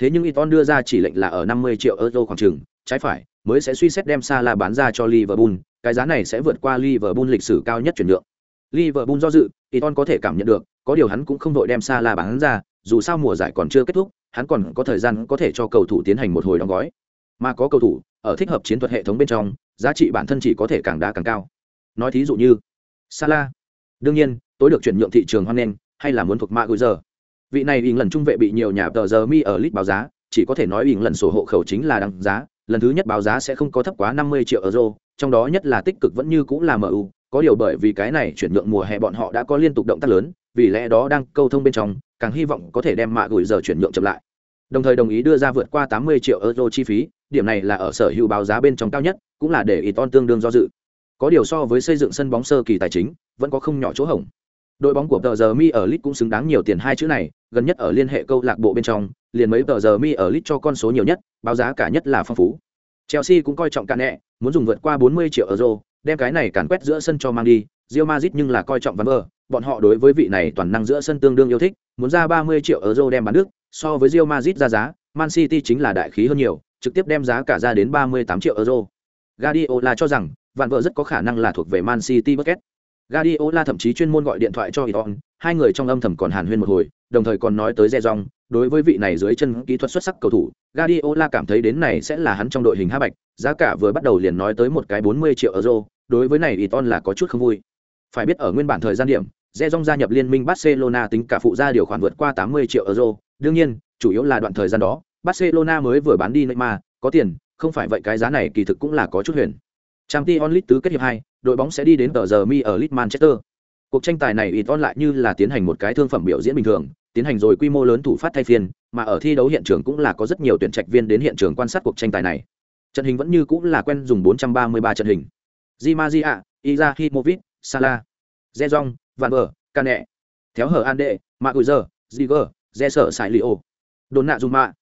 Thế nhưng Iton đưa ra chỉ lệnh là ở 50 triệu euro khoảng chừng, trái phải, mới sẽ suy xét đem Salah bán ra cho Liverpool, cái giá này sẽ vượt qua Liverpool lịch sử cao nhất chuyển nhượng. Liverpool do dự, Iton có thể cảm nhận được, có điều hắn cũng không đội đem Salah bán ra, dù sao mùa giải còn chưa kết thúc, hắn còn có thời gian có thể cho cầu thủ tiến hành một hồi đóng gói. Mà có cầu thủ, ở thích hợp chiến thuật hệ thống bên trong, giá trị bản thân chỉ có thể càng đá càng cao. Nói thí dụ như Salah. Đương nhiên, tối được chuyển nhượng thị trường hoan nghênh, hay là muốn thuộc Maguire. Vị này ỉn lần trung vệ bị nhiều nhà tờ giờ mi ở list báo giá, chỉ có thể nói ỉn lần sổ hộ khẩu chính là đăng giá, lần thứ nhất báo giá sẽ không có thấp quá 50 triệu euro, trong đó nhất là tích cực vẫn như cũng là MU, có điều bởi vì cái này chuyển nhượng mùa hè bọn họ đã có liên tục động tác lớn, vì lẽ đó đang câu thông bên trong, càng hy vọng có thể đem mạ gửi giờ chuyển nhượng chậm lại. Đồng thời đồng ý đưa ra vượt qua 80 triệu euro chi phí, điểm này là ở sở hữu báo giá bên trong cao nhất, cũng là để Iton tương đương do dự. Có điều so với xây dựng sân bóng sơ kỳ tài chính, vẫn có không nhỏ chỗ hổng. Đội bóng của tờ giờ Mi ở lit cũng xứng đáng nhiều tiền hai chữ này, gần nhất ở liên hệ câu lạc bộ bên trong, liền mấy tờ giờ Mi ở lit cho con số nhiều nhất, báo giá cả nhất là phong phú. Chelsea cũng coi trọng Cane, muốn dùng vượt qua 40 triệu euro, đem cái này càn quét giữa sân cho mang đi. Real Madrid nhưng là coi trọng Van Ver, bọn họ đối với vị này toàn năng giữa sân tương đương yêu thích, muốn ra 30 triệu euro đem bán đức, so với Real Madrid ra giá, Man City chính là đại khí hơn nhiều, trực tiếp đem giá cả ra đến 38 triệu euro. Guardiola cho rằng, Van Ver rất có khả năng là thuộc về Man City Bucket. Guardiola thậm chí chuyên môn gọi điện thoại cho Iton, hai người trong âm thầm còn hàn huyên một hồi, đồng thời còn nói tới Rejong, đối với vị này dưới chân kỹ thuật xuất sắc cầu thủ, Guardiola cảm thấy đến này sẽ là hắn trong đội hình ha bạch, giá cả vừa bắt đầu liền nói tới một cái 40 triệu euro, đối với này Iton là có chút không vui. Phải biết ở nguyên bản thời gian điểm, Rejong gia nhập liên minh Barcelona tính cả phụ gia điều khoản vượt qua 80 triệu euro, đương nhiên, chủ yếu là đoạn thời gian đó, Barcelona mới vừa bán đi Neymar, có tiền, không phải vậy cái giá này kỳ thực cũng là có chút huyền. Champions League tứ kết hiệp 2, đội bóng sẽ đi đến tờ giờ mi ở Leeds Manchester. Cuộc tranh tài này Iton lại như là tiến hành một cái thương phẩm biểu diễn bình thường, tiến hành rồi quy mô lớn thủ phát thay phiên, mà ở thi đấu hiện trường cũng là có rất nhiều tuyển trạch viên đến hiện trường quan sát cuộc tranh tài này. Trận hình vẫn như cũng là quen dùng 433 trận hình. Di Maria, Izahimovic, Salah, Zezong, Van Ver, Cane, Theo hở Ande, Maguire, Ziger, Zeser Sailio, Đồn nạ Zuma.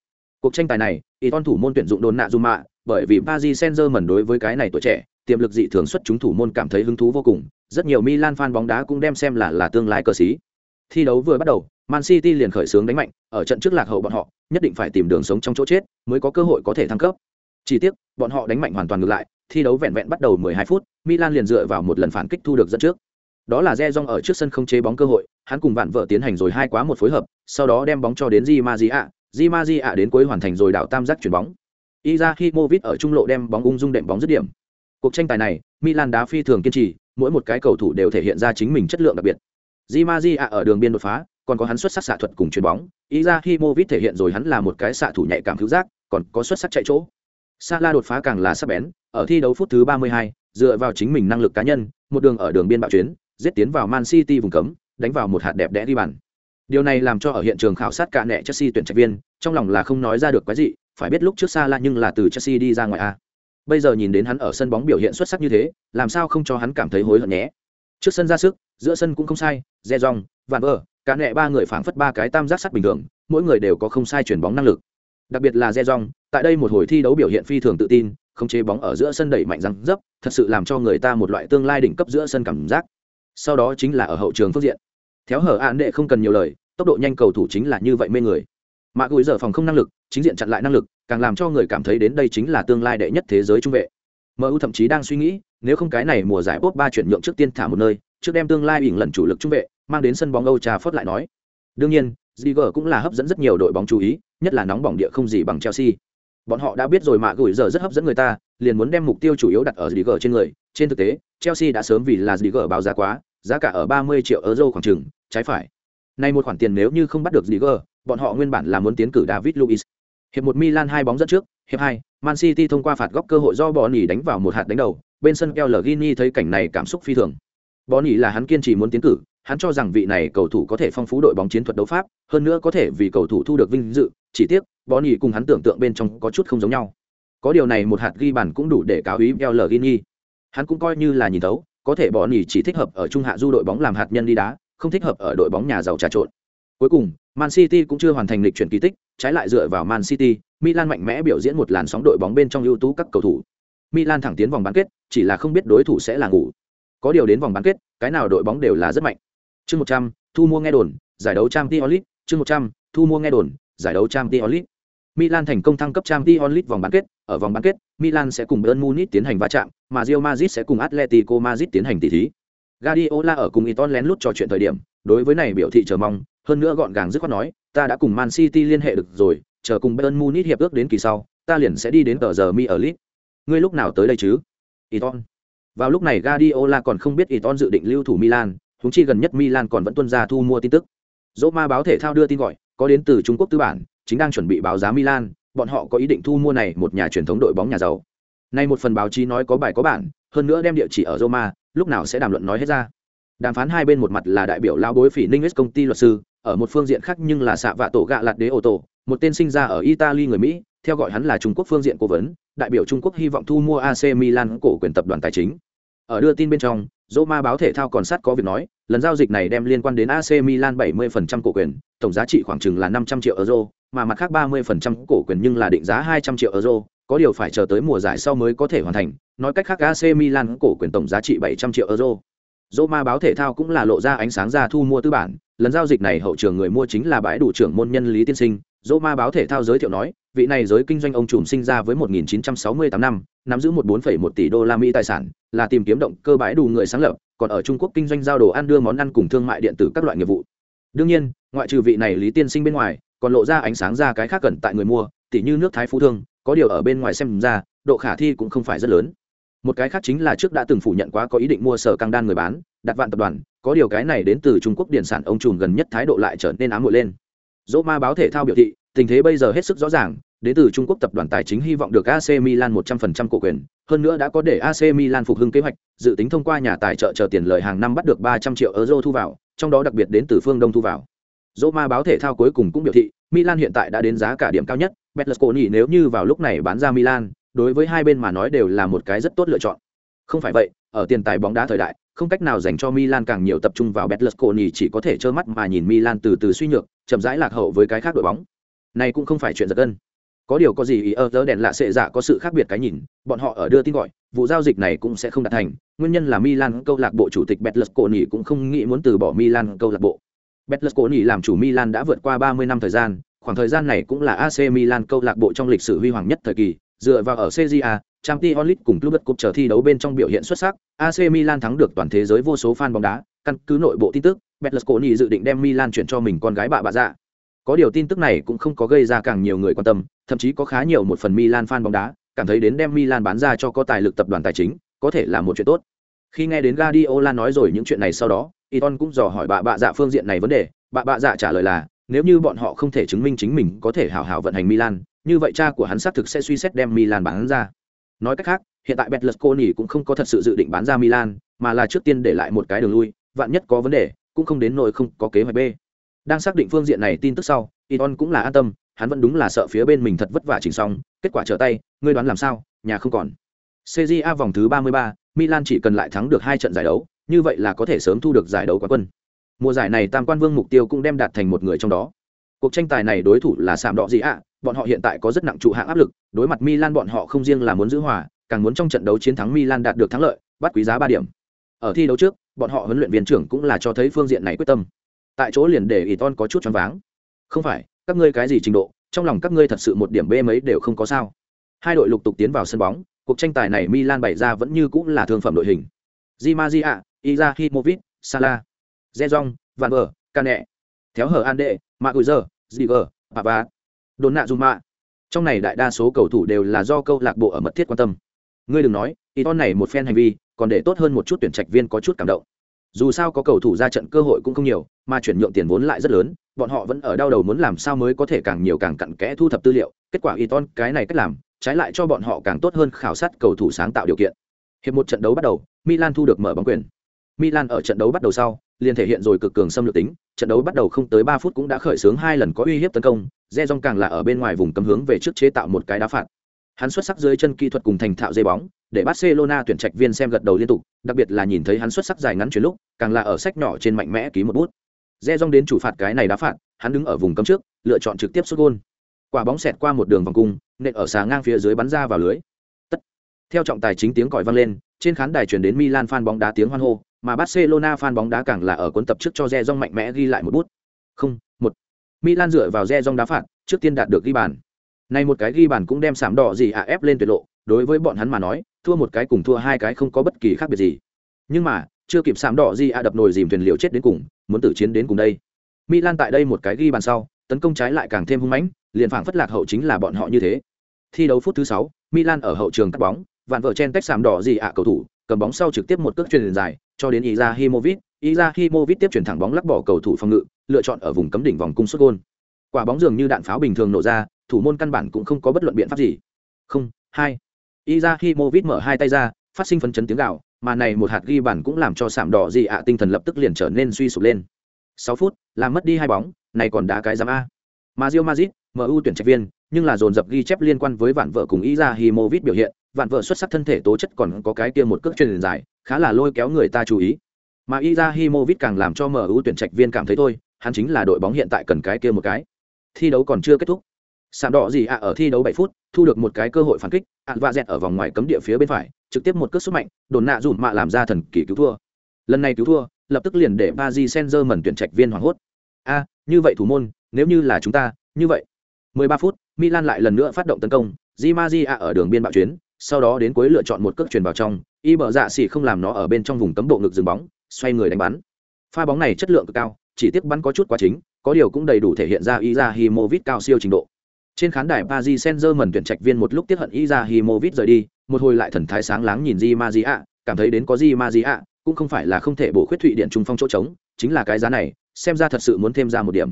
Cuộc tranh tài này, Iton thủ môn tuyển dụng đồn nạ Zuma, bởi vì Paris Saint-Germain đối với cái này tuổi trẻ, tiềm lực dị thường xuất chúng thủ môn cảm thấy hứng thú vô cùng, rất nhiều Milan fan bóng đá cũng đem xem là là tương lai cờ sĩ. Thi đấu vừa bắt đầu, Man City liền khởi xướng đánh mạnh, ở trận trước lạc hậu bọn họ, nhất định phải tìm đường sống trong chỗ chết, mới có cơ hội có thể thăng cấp. Chỉ tiếc, bọn họ đánh mạnh hoàn toàn ngược lại, thi đấu vẹn vẹn bắt đầu 12 phút, Milan liền dựa vào một lần phản kích thu được dẫn trước. Đó là Rejong ở trước sân không chế bóng cơ hội, hắn cùng bạn vợ tiến hành rồi hai quá một phối hợp, sau đó đem bóng cho đến Di Maria, Di Maria đến cuối hoàn thành rồi đảo tam giác chuyển bóng. Izahimovic ở trung lộ đem bóng ung dung đệm bóng dứt điểm. Cuộc tranh tài này, Milan đá phi thường kiên trì, mỗi một cái cầu thủ đều thể hiện ra chính mình chất lượng đặc biệt. Di Maria ở đường biên đột phá, còn có hắn xuất sắc xạ thuật cùng chuyền bóng, Izahimovic thể hiện rồi hắn là một cái xạ thủ nhạy cảm cứu giác, còn có xuất sắc chạy chỗ. Salah đột phá càng là sắc bén, ở thi đấu phút thứ 32, dựa vào chính mình năng lực cá nhân, một đường ở đường biên bạo chuyến, giết tiến vào Man City vùng cấm, đánh vào một hạt đẹp đẽ đi bàn. Điều này làm cho ở hiện trường khảo sát cả nệ Chelsea tuyển trạch viên, trong lòng là không nói ra được cái gì, phải biết lúc trước Salah nhưng là từ Chelsea đi ra ngoài a. Bây giờ nhìn đến hắn ở sân bóng biểu hiện xuất sắc như thế, làm sao không cho hắn cảm thấy hối hận nhé. Trước sân ra sức, giữa sân cũng không sai, Rejong, Van Ver, cả nệ ba người phảng phất ba cái tam giác sắt bình thường, mỗi người đều có không sai chuyển bóng năng lực. Đặc biệt là Re Jong, tại đây một hồi thi đấu biểu hiện phi thường tự tin, không chế bóng ở giữa sân đẩy mạnh răng dấp, thật sự làm cho người ta một loại tương lai đỉnh cấp giữa sân cảm giác. Sau đó chính là ở hậu trường phương diện. Theo hở án đệ không cần nhiều lời, tốc độ nhanh cầu thủ chính là như vậy mê người. Mạ gùi giờ phòng không năng lực, chính diện chặn lại năng lực, càng làm cho người cảm thấy đến đây chính là tương lai đệ nhất thế giới trung vệ. MU thậm chí đang suy nghĩ, nếu không cái này mùa giải bốt ba chuyển nhượng trước tiên thả một nơi, trước đem tương lai ỉn lần chủ lực trung vệ, mang đến sân bóng Âu Trà Phất lại nói. Đương nhiên, Ziger cũng là hấp dẫn rất nhiều đội bóng chú ý, nhất là nóng bỏng địa không gì bằng Chelsea. Bọn họ đã biết rồi mà gửi giờ rất hấp dẫn người ta, liền muốn đem mục tiêu chủ yếu đặt ở Ziger trên người. Trên thực tế, Chelsea đã sớm vì là Ziger báo giá quá, giá cả ở 30 triệu euro khoảng chừng, trái phải. Nay một khoản tiền nếu như không bắt được Ziger, bọn họ nguyên bản là muốn tiến cử David Luiz. Hiệp một Milan hai bóng dẫn trước, hiệp hai, Man City thông qua phạt góc cơ hội do Bonny đánh vào một hạt đánh đầu, bên sân Pellegrini thấy cảnh này cảm xúc phi thường. Bonny là hắn kiên trì muốn tiến cử, hắn cho rằng vị này cầu thủ có thể phong phú đội bóng chiến thuật đấu pháp, hơn nữa có thể vì cầu thủ thu được vinh dự, chỉ tiếc, Bonny cùng hắn tưởng tượng bên trong có chút không giống nhau. Có điều này một hạt ghi bàn cũng đủ để cáo ý Pellegrini. Hắn cũng coi như là nhìn thấu, có thể Bonny chỉ thích hợp ở trung hạ du đội bóng làm hạt nhân đi đá, không thích hợp ở đội bóng nhà giàu trà trộn. Cuối cùng, Man City cũng chưa hoàn thành lịch chuyển kỳ tích, trái lại dựa vào Man City, Milan mạnh mẽ biểu diễn một làn sóng đội bóng bên trong ưu tú các cầu thủ. Milan thẳng tiến vòng bán kết, chỉ là không biết đối thủ sẽ là ngủ. Có điều đến vòng bán kết, cái nào đội bóng đều là rất mạnh. Chương 100, thu mua nghe đồn, giải đấu Champions League, chương 100, thu mua nghe đồn, giải đấu Champions League. Milan thành công thăng cấp Champions League vòng bán kết, ở vòng bán kết, Milan sẽ cùng Bayern Munich tiến hành va chạm, mà Real Madrid sẽ cùng Atletico Madrid tiến hành tỷ thí. Guardiola ở cùng Iton lén lút trò chuyện thời điểm, đối với này biểu thị chờ mong, hơn nữa gọn gàng dứt khoát nói, ta đã cùng Man City liên hệ được rồi, chờ cùng Bayern Munich hiệp ước đến kỳ sau, ta liền sẽ đi đến tờ giờ mi ở League. Ngươi lúc nào tới đây chứ? Iton. Vào lúc này Guardiola còn không biết Iton dự định lưu thủ Milan, huống chi gần nhất Milan còn vẫn tuân ra thu mua tin tức. Roma báo thể thao đưa tin gọi, có đến từ Trung Quốc tư bản, chính đang chuẩn bị báo giá Milan, bọn họ có ý định thu mua này một nhà truyền thống đội bóng nhà giàu. Nay một phần báo chí nói có bài có bản, hơn nữa đem địa chỉ ở Roma, lúc nào sẽ đàm luận nói hết ra. Đàm phán hai bên một mặt là đại biểu lao bối phỉ Ninh công ty luật sư, ở một phương diện khác nhưng là xạ vạ tổ gạ lạt đế ô tô, một tên sinh ra ở Italy người Mỹ, theo gọi hắn là Trung Quốc phương diện cố vấn, đại biểu Trung Quốc hy vọng thu mua AC Milan cổ quyền tập đoàn tài chính. Ở đưa tin bên trong, Roma báo thể thao còn sát có việc nói, lần giao dịch này đem liên quan đến AC Milan 70% cổ quyền, tổng giá trị khoảng chừng là 500 triệu euro, mà mặt khác 30% cổ quyền nhưng là định giá 200 triệu euro, có điều phải chờ tới mùa giải sau mới có thể hoàn thành, nói cách khác AC Milan cổ quyền tổng giá trị 700 triệu euro. Roma báo thể thao cũng là lộ ra ánh sáng ra thu mua tư bản, lần giao dịch này hậu trường người mua chính là bãi đủ trưởng môn nhân Lý Tiên Sinh, Roma báo thể thao giới thiệu nói, vị này giới kinh doanh ông trùm sinh ra với 1968 năm, nắm giữ một 4,1 tỷ đô la Mỹ tài sản, là tìm kiếm động cơ bãi đủ người sáng lập, còn ở Trung Quốc kinh doanh giao đồ ăn đưa món ăn cùng thương mại điện tử các loại nghiệp vụ. Đương nhiên, ngoại trừ vị này Lý Tiên Sinh bên ngoài, còn lộ ra ánh sáng ra cái khác cần tại người mua, tỷ như nước Thái Phú Thương, có điều ở bên ngoài xem ra, độ khả thi cũng không phải rất lớn. Một cái khác chính là trước đã từng phủ nhận quá có ý định mua sở căng đan người bán, đặt vạn tập đoàn, có điều cái này đến từ Trung Quốc điện sản ông trùm gần nhất thái độ lại trở nên ám muội lên. Dỗ ma báo thể thao biểu thị, tình thế bây giờ hết sức rõ ràng, đến từ Trung Quốc tập đoàn tài chính hy vọng được AC Milan 100% cổ quyền, hơn nữa đã có để AC Milan phục hưng kế hoạch, dự tính thông qua nhà tài trợ chờ tiền lời hàng năm bắt được 300 triệu euro thu vào, trong đó đặc biệt đến từ phương Đông thu vào. Roma báo thể thao cuối cùng cũng biểu thị, Milan hiện tại đã đến giá cả điểm cao nhất, Berlusconi nếu như vào lúc này bán ra Milan, đối với hai bên mà nói đều là một cái rất tốt lựa chọn. Không phải vậy, ở tiền tài bóng đá thời đại, không cách nào dành cho Milan càng nhiều tập trung vào Berlusconi chỉ có thể trơ mắt mà nhìn Milan từ từ suy nhược, chậm rãi lạc hậu với cái khác đội bóng. Này cũng không phải chuyện giật gân. Có điều có gì ý ở đèn lạ sẽ dạ có sự khác biệt cái nhìn, bọn họ ở đưa tin gọi, vụ giao dịch này cũng sẽ không đạt thành, nguyên nhân là Milan câu lạc bộ chủ tịch Betlesconi cũng không nghĩ muốn từ bỏ Milan câu lạc bộ. Betlesconi làm chủ Milan đã vượt qua 30 năm thời gian, khoảng thời gian này cũng là AC Milan câu lạc bộ trong lịch sử huy hoàng nhất thời kỳ, dựa vào ở CJA, Champions League cùng Club Cup chờ thi đấu bên trong biểu hiện xuất sắc, AC Milan thắng được toàn thế giới vô số fan bóng đá, căn cứ nội bộ tin tức, Betlesconi dự định đem Milan chuyển cho mình con gái bà bà dạ. Có điều tin tức này cũng không có gây ra càng nhiều người quan tâm, thậm chí có khá nhiều một phần Milan fan bóng đá, cảm thấy đến đem Milan bán ra cho có tài lực tập đoàn tài chính, có thể là một chuyện tốt. Khi nghe đến Guardiola nói rồi những chuyện này sau đó, Iton cũng dò hỏi bà bạ dạ phương diện này vấn đề, bà bạ dạ trả lời là, nếu như bọn họ không thể chứng minh chính mình có thể hảo hảo vận hành Milan, như vậy cha của hắn xác thực sẽ suy xét đem Milan bán ra. Nói cách khác, hiện tại Betlesconi cũng không có thật sự dự định bán ra Milan, mà là trước tiên để lại một cái đường lui, vạn nhất có vấn đề, cũng không đến nỗi không có kế hoạch B. Đang xác định phương diện này tin tức sau, Iton cũng là an tâm, hắn vẫn đúng là sợ phía bên mình thật vất vả chỉnh xong, kết quả trở tay, ngươi đoán làm sao, nhà không còn. A vòng thứ 33, Milan chỉ cần lại thắng được hai trận giải đấu, như vậy là có thể sớm thu được giải đấu quán quân. Mùa giải này Tam Quan Vương mục tiêu cũng đem đạt thành một người trong đó. Cuộc tranh tài này đối thủ là Sạm Đỏ gì ạ, bọn họ hiện tại có rất nặng trụ hạng áp lực, đối mặt Milan bọn họ không riêng là muốn giữ hòa, càng muốn trong trận đấu chiến thắng Milan đạt được thắng lợi, bắt quý giá 3 điểm. Ở thi đấu trước, bọn họ huấn luyện viên trưởng cũng là cho thấy phương diện này quyết tâm. Tại chỗ liền để Iton có chút choáng váng. Không phải, các ngươi cái gì trình độ, trong lòng các ngươi thật sự một điểm bê mấy đều không có sao. Hai đội lục tục tiến vào sân bóng, cuộc tranh tài này Milan bày ra vẫn như cũng là thương phẩm đội hình. Di Maria, Izahimovic, Salah, Zezong, Van Bờ, Cane, Theo hở Ande, Maguire, Ziger, Pava, Donnarumma. Trong này đại đa số cầu thủ đều là do câu lạc bộ ở mật thiết quan tâm. Ngươi đừng nói, Iton này một phen hành vi, còn để tốt hơn một chút tuyển trạch viên có chút cảm động. Dù sao có cầu thủ ra trận cơ hội cũng không nhiều, mà chuyển nhượng tiền vốn lại rất lớn, bọn họ vẫn ở đau đầu muốn làm sao mới có thể càng nhiều càng cặn kẽ thu thập tư liệu, kết quả Iton cái này cách làm, trái lại cho bọn họ càng tốt hơn khảo sát cầu thủ sáng tạo điều kiện. Hiệp một trận đấu bắt đầu, Milan thu được mở bóng quyền. Milan ở trận đấu bắt đầu sau, liền thể hiện rồi cực cường xâm lược tính, trận đấu bắt đầu không tới ba phút cũng đã khởi xướng hai lần có uy hiếp tấn công, Rejong càng là ở bên ngoài vùng cấm hướng về trước chế tạo một cái đá phạt. Hắn xuất sắc dưới chân kỹ thuật cùng thành thạo dây bóng, để Barcelona tuyển trạch viên xem gật đầu liên tục, đặc biệt là nhìn thấy hắn xuất sắc dài ngắn chuyển lúc, càng là ở sách nhỏ trên mạnh mẽ ký một bút. Rejong đến chủ phạt cái này đá phạt, hắn đứng ở vùng cấm trước, lựa chọn trực tiếp sút gol. Quả bóng xẹt qua một đường vòng cung, nện ở xà ngang phía dưới bắn ra vào lưới. Tất. Theo trọng tài chính tiếng còi vang lên, trên khán đài truyền đến Milan fan bóng đá tiếng hoan hô, mà Barcelona fan bóng đá càng là ở cuốn tập trước cho Rejong mạnh mẽ ghi lại một bút. Không, một. Milan dựa vào Rejong đá phạt, trước tiên đạt được ghi bàn. Này một cái ghi bàn cũng đem sạm đỏ gì à ép lên tuyệt lộ, đối với bọn hắn mà nói, thua một cái cùng thua hai cái không có bất kỳ khác biệt gì. Nhưng mà, chưa kịp sạm đỏ gì ạ đập nồi dìm thuyền liều chết đến cùng muốn tử chiến đến cùng đây milan tại đây một cái ghi bàn sau tấn công trái lại càng thêm hung mãnh liền phảng phất lạc hậu chính là bọn họ như thế thi đấu phút thứ sáu milan ở hậu trường cắt bóng vạn vợ chen tách sạm đỏ gì ạ cầu thủ cầm bóng sau trực tiếp một cước truyền dài cho đến Izahimovic, Izahimovic tiếp chuyển thẳng bóng lắc bỏ cầu thủ phòng ngự, lựa chọn ở vùng cấm đỉnh vòng cung sút gôn. Quả bóng dường như đạn pháo bình thường nổ ra, thủ môn căn bản cũng không có bất luận biện pháp gì. Không, hai. Izahimovic mở hai tay ra, phát sinh phấn chấn tiếng gào, mà này một hạt ghi bản cũng làm cho sạm đỏ gì ạ tinh thần lập tức liền trở nên suy sụp lên. Sáu phút, làm mất đi hai bóng, này còn đá cái giám a. Mà Real Madrid, MU tuyển trạch viên, nhưng là dồn dập ghi chép liên quan với vạn vợ cùng Izahimovic biểu hiện, vạn vợ xuất sắc thân thể tố chất còn có cái kia một cước truyền dài, khá là lôi kéo người ta chú ý. Mà Izahimovic càng làm cho MU tuyển trạch viên cảm thấy thôi, hắn chính là đội bóng hiện tại cần cái kia một cái. Thi đấu còn chưa kết thúc. Sạm đỏ gì ạ ở thi đấu 7 phút, thu được một cái cơ hội phản kích, ạn vạ dẹt ở vòng ngoài cấm địa phía bên phải, trực tiếp một cước sút mạnh, đồn nạ dùm mạ làm ra thần kỳ cứu thua. Lần này cứu thua, lập tức liền để Paris Senzer mẩn tuyển trạch viên hoảng hốt. A, như vậy thủ môn, nếu như là chúng ta, như vậy. 13 phút, Milan lại lần nữa phát động tấn công, Di Maria ở đường biên bạo chuyến, sau đó đến cuối lựa chọn một cước truyền vào trong, y bờ dạ xỉ không làm nó ở bên trong vùng cấm bộ ngực dừng bóng, xoay người đánh bắn. Pha bóng này chất lượng cực cao, chỉ tiếc bắn có chút quá chính, có điều cũng đầy đủ thể hiện ra Izahimovic cao siêu trình độ. Trên khán đài Paris Saint-Germain tuyển trạch viên một lúc tiếc hận Izahimovic rời đi, một hồi lại thần thái sáng láng nhìn Di Maria, cảm thấy đến có Di Maria, cũng không phải là không thể bổ khuyết thụy điện trung phong chỗ trống, chính là cái giá này, xem ra thật sự muốn thêm ra một điểm.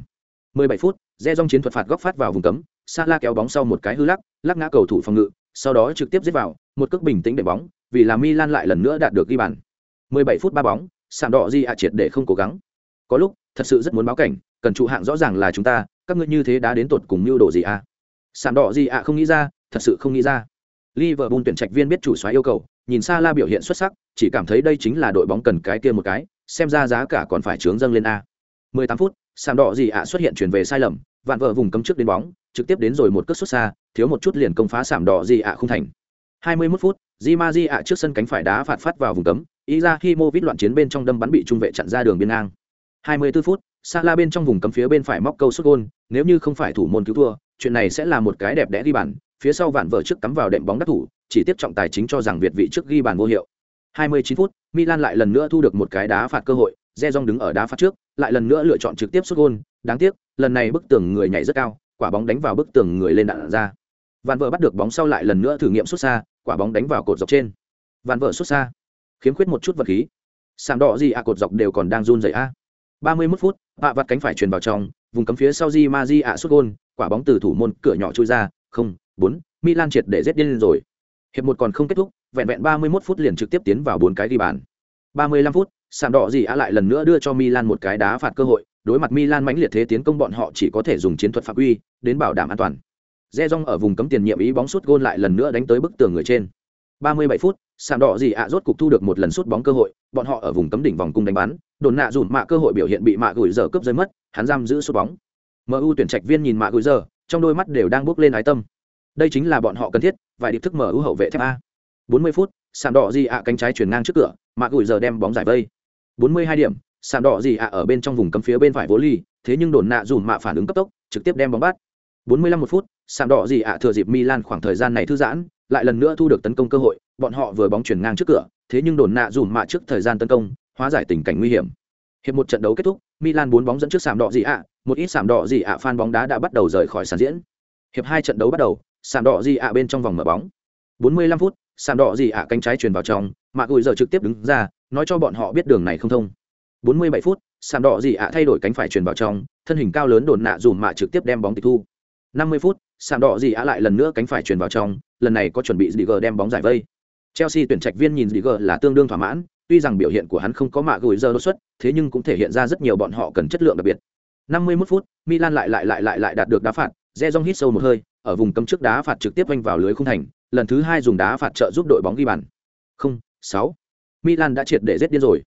17 phút, Re Dong chiến thuật phạt góc phát vào vùng cấm, Sala kéo bóng sau một cái hư lắc, lắc ngã cầu thủ phòng ngự, sau đó trực tiếp giết vào, một cước bình tĩnh để bóng, vì là Milan lại lần nữa đạt được ghi bàn. 17 phút ba bóng, sạm đỏ Di ạ triệt để không cố gắng. Có lúc, thật sự rất muốn báo cảnh, cần trụ hạng rõ ràng là chúng ta, các ngươi như thế đã đến tột cùng mưu đồ gì à? Sạm đỏ gì ạ không nghĩ ra, thật sự không nghĩ ra. Liverpool tuyển trạch viên biết chủ soái yêu cầu, nhìn Sala biểu hiện xuất sắc, chỉ cảm thấy đây chính là đội bóng cần cái kia một cái, xem ra giá cả còn phải trướng dâng lên a. 18 phút, sạm đỏ gì ạ xuất hiện chuyển về sai lầm, vạn vợ vùng cấm trước đến bóng, trực tiếp đến rồi một cước xuất xa, thiếu một chút liền công phá sạm đỏ gì ạ không thành. 21 phút, Di ạ trước sân cánh phải đá phạt phát vào vùng cấm, Izahimovic loạn chiến bên trong đâm bắn bị trung vệ chặn ra đường biên ngang. 24 phút, Salah bên trong vùng cấm phía bên phải móc câu sút gol, nếu như không phải thủ môn cứu thua, chuyện này sẽ là một cái đẹp đẽ ghi bàn, phía sau vạn vợ trước cắm vào đệm bóng đắc thủ, chỉ tiếp trọng tài chính cho rằng Việt vị trước ghi bàn vô hiệu. 29 phút, Milan lại lần nữa thu được một cái đá phạt cơ hội, Rejong đứng ở đá phạt trước, lại lần nữa lựa chọn trực tiếp sút gôn. đáng tiếc, lần này bức tường người nhảy rất cao, quả bóng đánh vào bức tường người lên đạn ra. Vạn vợ bắt được bóng sau lại lần nữa thử nghiệm xuất xa, quả bóng đánh vào cột dọc trên. Vạn vợ xuất xa, khiếm khuyết một chút vật khí. Sàm đỏ gì à cột dọc đều còn đang run rẩy a. À. 31 phút, bạ vặt cánh phải truyền vào trong, vùng cấm phía sau Di Maji ạ sút gôn quả bóng từ thủ môn cửa nhỏ chui ra, không, 4, Milan triệt để giết điên rồi. Hiệp một còn không kết thúc, vẹn vẹn 31 phút liền trực tiếp tiến vào bốn cái ghi bàn. 35 phút, sàn đỏ gì á lại lần nữa đưa cho Milan một cái đá phạt cơ hội, đối mặt Milan mãnh liệt thế tiến công bọn họ chỉ có thể dùng chiến thuật phạm uy đến bảo đảm an toàn. Re ở vùng cấm tiền nhiệm ý bóng sút gôn lại lần nữa đánh tới bức tường người trên. 37 phút, sàn đỏ gì ạ rốt cục thu được một lần sút bóng cơ hội, bọn họ ở vùng cấm đỉnh vòng cung đánh bắn, đồn nạ dùn mạ cơ hội biểu hiện bị mạ gửi giờ cướp rơi mất, hắn giam giữ sút bóng. MU tuyển trạch viên nhìn mạ gửi giờ, trong đôi mắt đều đang bước lên ái tâm. Đây chính là bọn họ cần thiết, vài điệp thức MU hậu vệ thép a. 40 phút, sàn đỏ gì ạ cánh trái chuyển ngang trước cửa, mạ gửi giờ đem bóng giải vây. 42 điểm, sàn đỏ gì ạ ở bên trong vùng cấm phía bên phải vô ly, thế nhưng đồn nạ dùn mạ phản ứng cấp tốc, trực tiếp đem bóng bắt. 45 một phút, sàn đỏ gì ạ thừa dịp Milan khoảng thời gian này thư giãn, lại lần nữa thu được tấn công cơ hội, bọn họ vừa bóng chuyển ngang trước cửa, thế nhưng đồn nạ dùn mạ trước thời gian tấn công, hóa giải tình cảnh nguy hiểm. Hiệp một trận đấu kết thúc, Milan bốn bóng dẫn trước sàn đỏ gì ạ, một ít sạm đỏ gì ạ fan bóng đá đã bắt đầu rời khỏi sàn diễn. Hiệp hai trận đấu bắt đầu, sạm đỏ gì ạ bên trong vòng mở bóng. 45 phút, sạm đỏ gì ạ cánh trái truyền vào trong, mạ gùi giờ trực tiếp đứng ra, nói cho bọn họ biết đường này không thông. 47 phút, sạm đỏ gì ạ thay đổi cánh phải truyền vào trong, thân hình cao lớn đồn nạ dùm mạ trực tiếp đem bóng tịch thu. 50 phút, sạm đỏ gì ạ lại lần nữa cánh phải truyền vào trong, lần này có chuẩn bị Digger đem bóng giải vây. Chelsea tuyển trạch viên nhìn Digger là tương đương thỏa mãn, tuy rằng biểu hiện của hắn không có mạ gửi giờ đột xuất, thế nhưng cũng thể hiện ra rất nhiều bọn họ cần chất lượng đặc biệt. 51 phút, Milan lại lại lại lại lại đạt được đá phạt, Rejong hít sâu một hơi, ở vùng cấm trước đá phạt trực tiếp vanh vào lưới khung thành, lần thứ hai dùng đá phạt trợ giúp đội bóng ghi bàn. Không, 6. Milan đã triệt để giết điên rồi.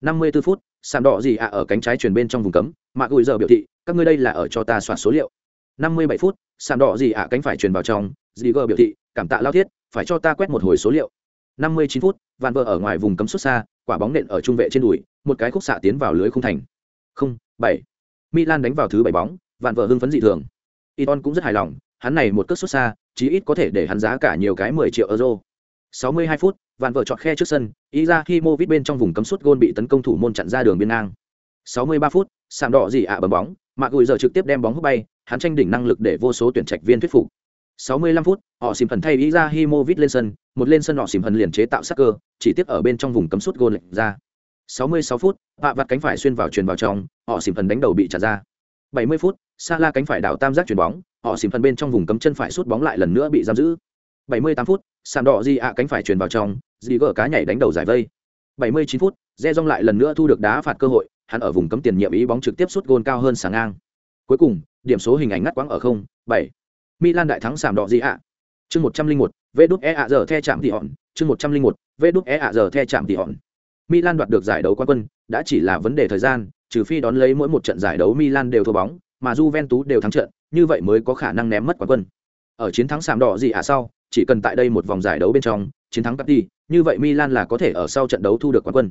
54 phút, sàn đỏ gì ạ ở cánh trái truyền bên trong vùng cấm, mạ gửi giờ biểu thị, các ngươi đây là ở cho ta soạt số liệu. 57 phút, sàn đỏ gì ạ cánh phải truyền vào trong, Ziger biểu thị, cảm tạ lao thiết, phải cho ta quét một hồi số liệu. 59 phút, Van Vơ ở ngoài vùng cấm xuất xa, quả bóng nện ở trung vệ trên đùi, một cái khúc xạ tiến vào lưới khung thành. Không, 7. Milan đánh vào thứ bảy bóng, vạn vợ hưng phấn dị thường. Iton cũng rất hài lòng, hắn này một cước xuất xa, chí ít có thể để hắn giá cả nhiều cái 10 triệu euro. 62 phút, vạn vợ chọn khe trước sân Izahimovic bên trong vùng cấm sút gôn bị tấn công thủ môn chặn ra đường biên ngang 63 phút sạm đỏ gì ạ bấm bóng Mạc gùi giờ trực tiếp đem bóng hút bay hắn tranh đỉnh năng lực để vô số tuyển trạch viên thuyết phục 65 phút họ xìm phần thay Izahimovic lên sân một lên sân họ xìm phần liền chế tạo sắc cơ chỉ tiếp ở bên trong vùng cấm sút gôn lệch ra 66 phút vạ vặt cánh phải xuyên vào truyền vào trong họ xỉm phần đánh đầu bị trả ra. 70 phút Sala cánh phải đảo tam giác chuyển bóng họ xỉm phần bên trong vùng cấm chân phải sút bóng lại lần nữa bị giam giữ. 78 phút sàn đỏ di ạ cánh phải truyền vào trong di gỡ cá nhảy đánh đầu giải vây. 79 phút re rong lại lần nữa thu được đá phạt cơ hội hắn ở vùng cấm tiền nhiệm ý bóng trực tiếp sút gôn cao hơn sáng ngang. Cuối cùng điểm số hình ảnh ngắt quãng ở không bảy. Milan đại thắng sàn đỏ di ạ. Chương 101, vê đút e ạ giờ the chạm tỉ hòn. Chương 101, vê đút e ạ giờ the chạm tỉ hòn milan đoạt được giải đấu quán quân đã chỉ là vấn đề thời gian trừ phi đón lấy mỗi một trận giải đấu milan đều thua bóng mà Juventus đều thắng trận như vậy mới có khả năng ném mất quán quân ở chiến thắng sàm đỏ gì à sau chỉ cần tại đây một vòng giải đấu bên trong chiến thắng Capri, như vậy Milan là có thể ở sau trận đấu thu được quán quân.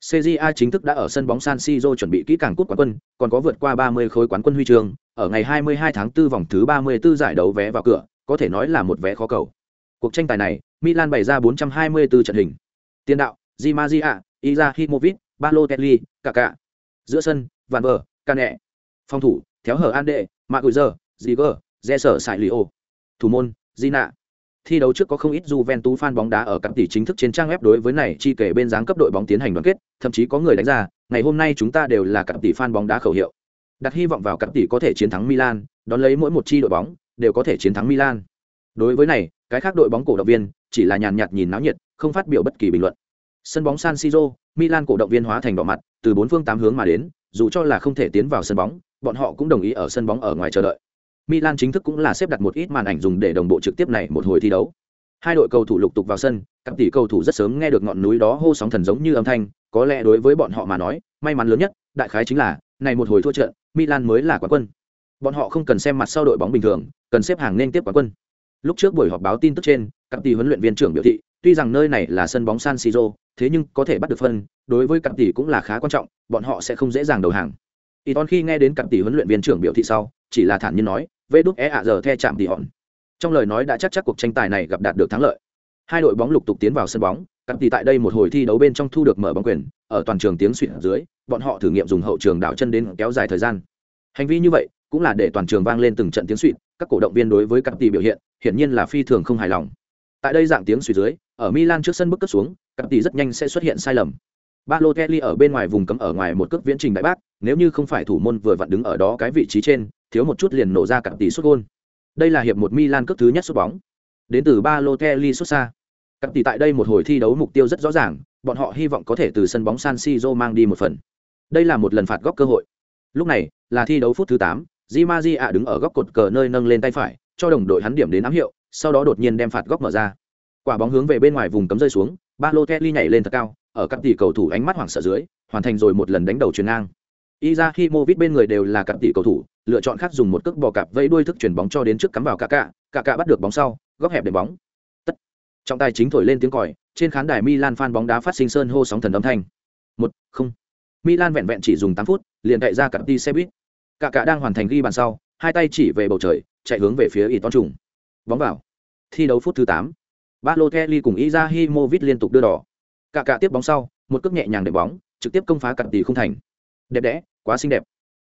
CJA chính thức đã ở sân bóng San Siro chuẩn bị kỹ càng cúp quán quân, còn có vượt qua 30 khối quán quân huy chương, ở ngày 22 tháng 4 vòng thứ 34 giải đấu vé vào cửa, có thể nói là một vé khó cầu. Cuộc tranh tài này, Milan bày ra 424 trận hình. Tiền đạo: Di Maria, Izahimovic, Balotelli, Kaká. Giữa sân: Van Ver, Cane. Phòng thủ: Theo hở Ande, Maguire, Ziger, Jesser Sailio. Thủ môn: Gina thi đấu trước có không ít Juventus fan bóng đá ở cặp tỷ chính thức trên trang web đối với này chi kể bên dáng cấp đội bóng tiến hành đoàn kết, thậm chí có người đánh ra, ngày hôm nay chúng ta đều là cặp tỷ fan bóng đá khẩu hiệu. Đặt hy vọng vào cặp tỷ có thể chiến thắng Milan, đón lấy mỗi một chi đội bóng đều có thể chiến thắng Milan. Đối với này, cái khác đội bóng cổ động viên chỉ là nhàn nhạt nhìn náo nhiệt, không phát biểu bất kỳ bình luận. Sân bóng San Siro, Milan cổ động viên hóa thành đỏ mặt, từ bốn phương tám hướng mà đến, dù cho là không thể tiến vào sân bóng, bọn họ cũng đồng ý ở sân bóng ở ngoài chờ đợi. Milan chính thức cũng là xếp đặt một ít màn ảnh dùng để đồng bộ trực tiếp này một hồi thi đấu. Hai đội cầu thủ lục tục vào sân, các tỷ cầu thủ rất sớm nghe được ngọn núi đó hô sóng thần giống như âm thanh, có lẽ đối với bọn họ mà nói, may mắn lớn nhất, đại khái chính là, này một hồi thua trận, Milan mới là quán quân. Bọn họ không cần xem mặt sau đội bóng bình thường, cần xếp hàng nên tiếp quán quân. Lúc trước buổi họp báo tin tức trên, các tỷ huấn luyện viên trưởng biểu thị, tuy rằng nơi này là sân bóng San Siro, thế nhưng có thể bắt được phân, đối với cặp tỷ cũng là khá quan trọng, bọn họ sẽ không dễ dàng đầu hàng. Iton khi nghe đến cặp tỷ huấn luyện viên trưởng biểu thị sau, chỉ là thản nhiên nói, vê đúc e ạ giờ the chạm tỷ hòn. Trong lời nói đã chắc chắc cuộc tranh tài này gặp đạt được thắng lợi. Hai đội bóng lục tục tiến vào sân bóng cặp tỷ tại đây một hồi thi đấu bên trong thu được mở bóng quyền ở toàn trường tiếng suy dưới bọn họ thử nghiệm dùng hậu trường đảo chân đến kéo dài thời gian. Hành vi như vậy cũng là để toàn trường vang lên từng trận tiếng suy các cổ động viên đối với cặp tỷ biểu hiện hiển nhiên là phi thường không hài lòng. Tại đây dạng tiếng suy dưới ở milan trước sân bước cất xuống cặp tỷ rất nhanh sẽ xuất hiện sai lầm Balotelli ở bên ngoài vùng cấm ở ngoài một cước viễn trình đại bác, nếu như không phải thủ môn vừa vặn đứng ở đó cái vị trí trên, thiếu một chút liền nổ ra cặp tỷ sút gôn. Đây là hiệp một Milan cước thứ nhất sút bóng. Đến từ Balotelli xuất xa. Cặp tỷ tại đây một hồi thi đấu mục tiêu rất rõ ràng, bọn họ hy vọng có thể từ sân bóng San Siro mang đi một phần. Đây là một lần phạt góc cơ hội. Lúc này, là thi đấu phút thứ 8, Di ạ đứng ở góc cột cờ nơi nâng lên tay phải, cho đồng đội hắn điểm đến ám hiệu, sau đó đột nhiên đem phạt góc mở ra. Quả bóng hướng về bên ngoài vùng cấm rơi xuống, Balotelli nhảy lên thật cao, ở cặp tỷ cầu thủ ánh mắt hoảng sợ dưới, hoàn thành rồi một lần đánh đầu chuyền ngang. Izahimovic bên người đều là cặp tỷ cầu thủ, lựa chọn khác dùng một cước bò cạp vẫy đuôi thức chuyển bóng cho đến trước cắm vào Kaká, Kaká bắt được bóng sau, góc hẹp để bóng. Tất. Trọng tài chính thổi lên tiếng còi, trên khán đài Milan fan bóng đá phát sinh sơn hô sóng thần âm thanh. Một, không. Milan vẹn vẹn chỉ dùng 8 phút, liền chạy ra cặp đi xe buýt. Kaká đang hoàn thành ghi bàn sau, hai tay chỉ về bầu trời, chạy hướng về phía Iton trùng. Bóng vào. Thi đấu phút thứ 8. Balotelli cùng Izahimovic liên tục đưa đỏ. Cả tiếp bóng sau, một cước nhẹ nhàng để bóng, trực tiếp công phá cặp tỷ không thành. Đẹp đẽ, quá xinh đẹp.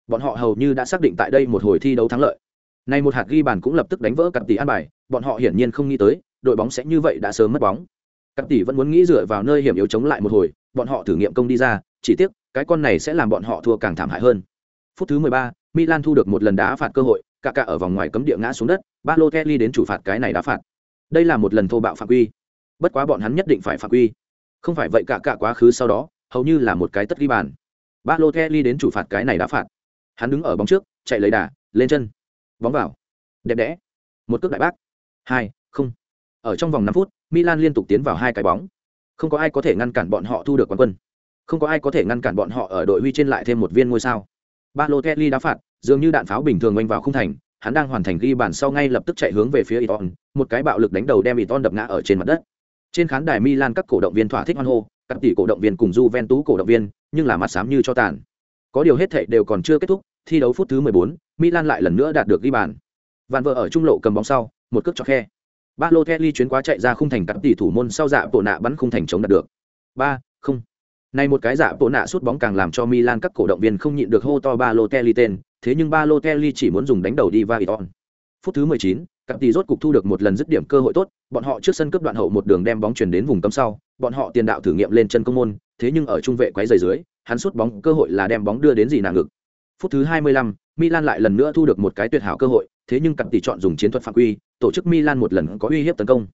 Bọn họ hầu như đã xác định tại đây một hồi thi đấu thắng lợi. Nay một hạt ghi bàn cũng lập tức đánh vỡ cặp tỷ an bài bọn họ hiển nhiên không nghĩ tới đội bóng sẽ như vậy đã sớm mất bóng. Cặp tỷ vẫn muốn nghĩ dựa vào nơi hiểm yếu chống lại một hồi bọn họ thử nghiệm công đi ra chỉ tiếc cái con này sẽ làm bọn họ thua càng thảm hại hơn. Phút thứ 13, Milan thu được một lần đá phạt cơ hội cả cả ở vòng ngoài cấm địa ngã xuống đất Balotelli đến chủ phạt cái này đá phạt đây là một lần thô bạo phạm quy. Bất quá bọn hắn nhất định phải phạm quy. Không phải vậy cả cả quá khứ sau đó, hầu như là một cái tất ghi bàn. Balotelli đến chủ phạt cái này đã phạt. Hắn đứng ở bóng trước, chạy lấy đà, lên chân. Bóng vào. Đẹp đẽ. Một cước đại bác. Hai, không. Ở trong vòng năm phút, milan liên tục tiến vào hai cái bóng. Không có ai có thể ngăn cản bọn họ thu được quán quân. Không có ai có thể ngăn cản bọn họ ở đội huy trên lại thêm một viên ngôi sao. Ba lô kelly đá phạt, dường như đạn pháo bình thường oanh vào không thành hắn đang hoàn thành ghi bàn sau ngay lập tức chạy hướng về phía Iton, một cái bạo lực đánh đầu đem Iton đập ngã ở trên mặt đất. Trên khán đài Milan các cổ động viên thỏa thích hoan hô, các tỷ cổ động viên cùng Juventus cổ động viên, nhưng là mặt xám như cho tàn. Có điều hết thảy đều còn chưa kết thúc, thi đấu phút thứ 14, Milan lại lần nữa đạt được ghi bàn. Vạn vợ ở trung lộ cầm bóng sau, một cước cho khe. Balotelli chuyến quá chạy ra khung thành cắt tỷ thủ môn sau dạ bộ nạ bắn khung thành chống đạt được. Ba, không. Này một cái dạ bộ nạ sút bóng càng làm cho Milan các cổ động viên không nhịn được hô to Balotelli tên, thế nhưng Balotelli chỉ muốn dùng đánh đầu đi va Iton. Phút thứ 19, cặp tỷ rốt cục thu được một lần dứt điểm cơ hội tốt, bọn họ trước sân cấp đoạn hậu một đường đem bóng chuyển đến vùng cấm sau, bọn họ tiền đạo thử nghiệm lên chân công môn, thế nhưng ở trung vệ quấy giày dưới, hắn sút bóng cơ hội là đem bóng đưa đến gì nàng ngực. Phút thứ 25, Milan lại lần nữa thu được một cái tuyệt hảo cơ hội, thế nhưng cặp tỷ chọn dùng chiến thuật phạm quy, tổ chức Milan một lần có uy hiếp tấn công.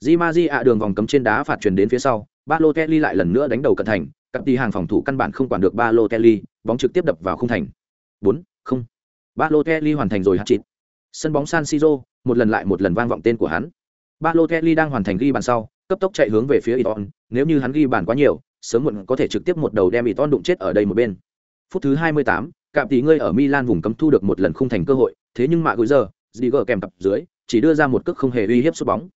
Di Maria đường vòng cấm trên đá phạt chuyển đến phía sau, Balotelli lại lần nữa đánh đầu cận thành, cặp tỷ hàng phòng thủ căn bản không quản được Balotelli, bóng trực tiếp đập vào khung thành. 4, không. Balotelli hoàn thành rồi hat-trick. Sân bóng San Siro, một lần lại một lần vang vọng tên của hắn. Balotelli đang hoàn thành ghi bàn sau, cấp tốc chạy hướng về phía Iton, nếu như hắn ghi bàn quá nhiều, sớm muộn có thể trực tiếp một đầu đem Iton đụng chết ở đây một bên. Phút thứ 28, cạm tỷ ngươi ở Milan vùng cấm thu được một lần không thành cơ hội, thế nhưng mạ gửi giờ, Ziger kèm tập dưới, chỉ đưa ra một cước không hề uy hiếp sút bóng.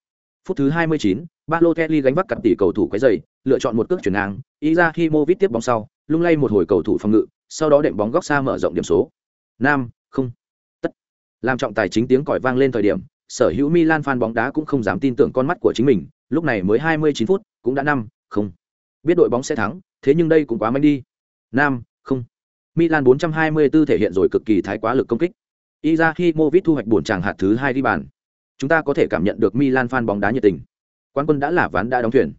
Phút thứ 29, Balotelli gánh vác cặp tỷ cầu thủ quấy giày, lựa chọn một cước chuyển ngang, Izahimovic tiếp bóng sau, lung lay một hồi cầu thủ phòng ngự, sau đó đệm bóng góc xa mở rộng điểm số. Nam, không. Tất. Làm trọng tài chính tiếng còi vang lên thời điểm, sở hữu Milan fan bóng đá cũng không dám tin tưởng con mắt của chính mình, lúc này mới 29 phút, cũng đã năm, không. Biết đội bóng sẽ thắng, thế nhưng đây cũng quá mạnh đi. Nam, không. Milan 424 thể hiện rồi cực kỳ thái quá lực công kích. Izahimovic thu hoạch buồn chàng hạt thứ hai đi bàn. Chúng ta có thể cảm nhận được Milan fan bóng đá nhiệt tình. Quán quân đã là ván đã đóng thuyền.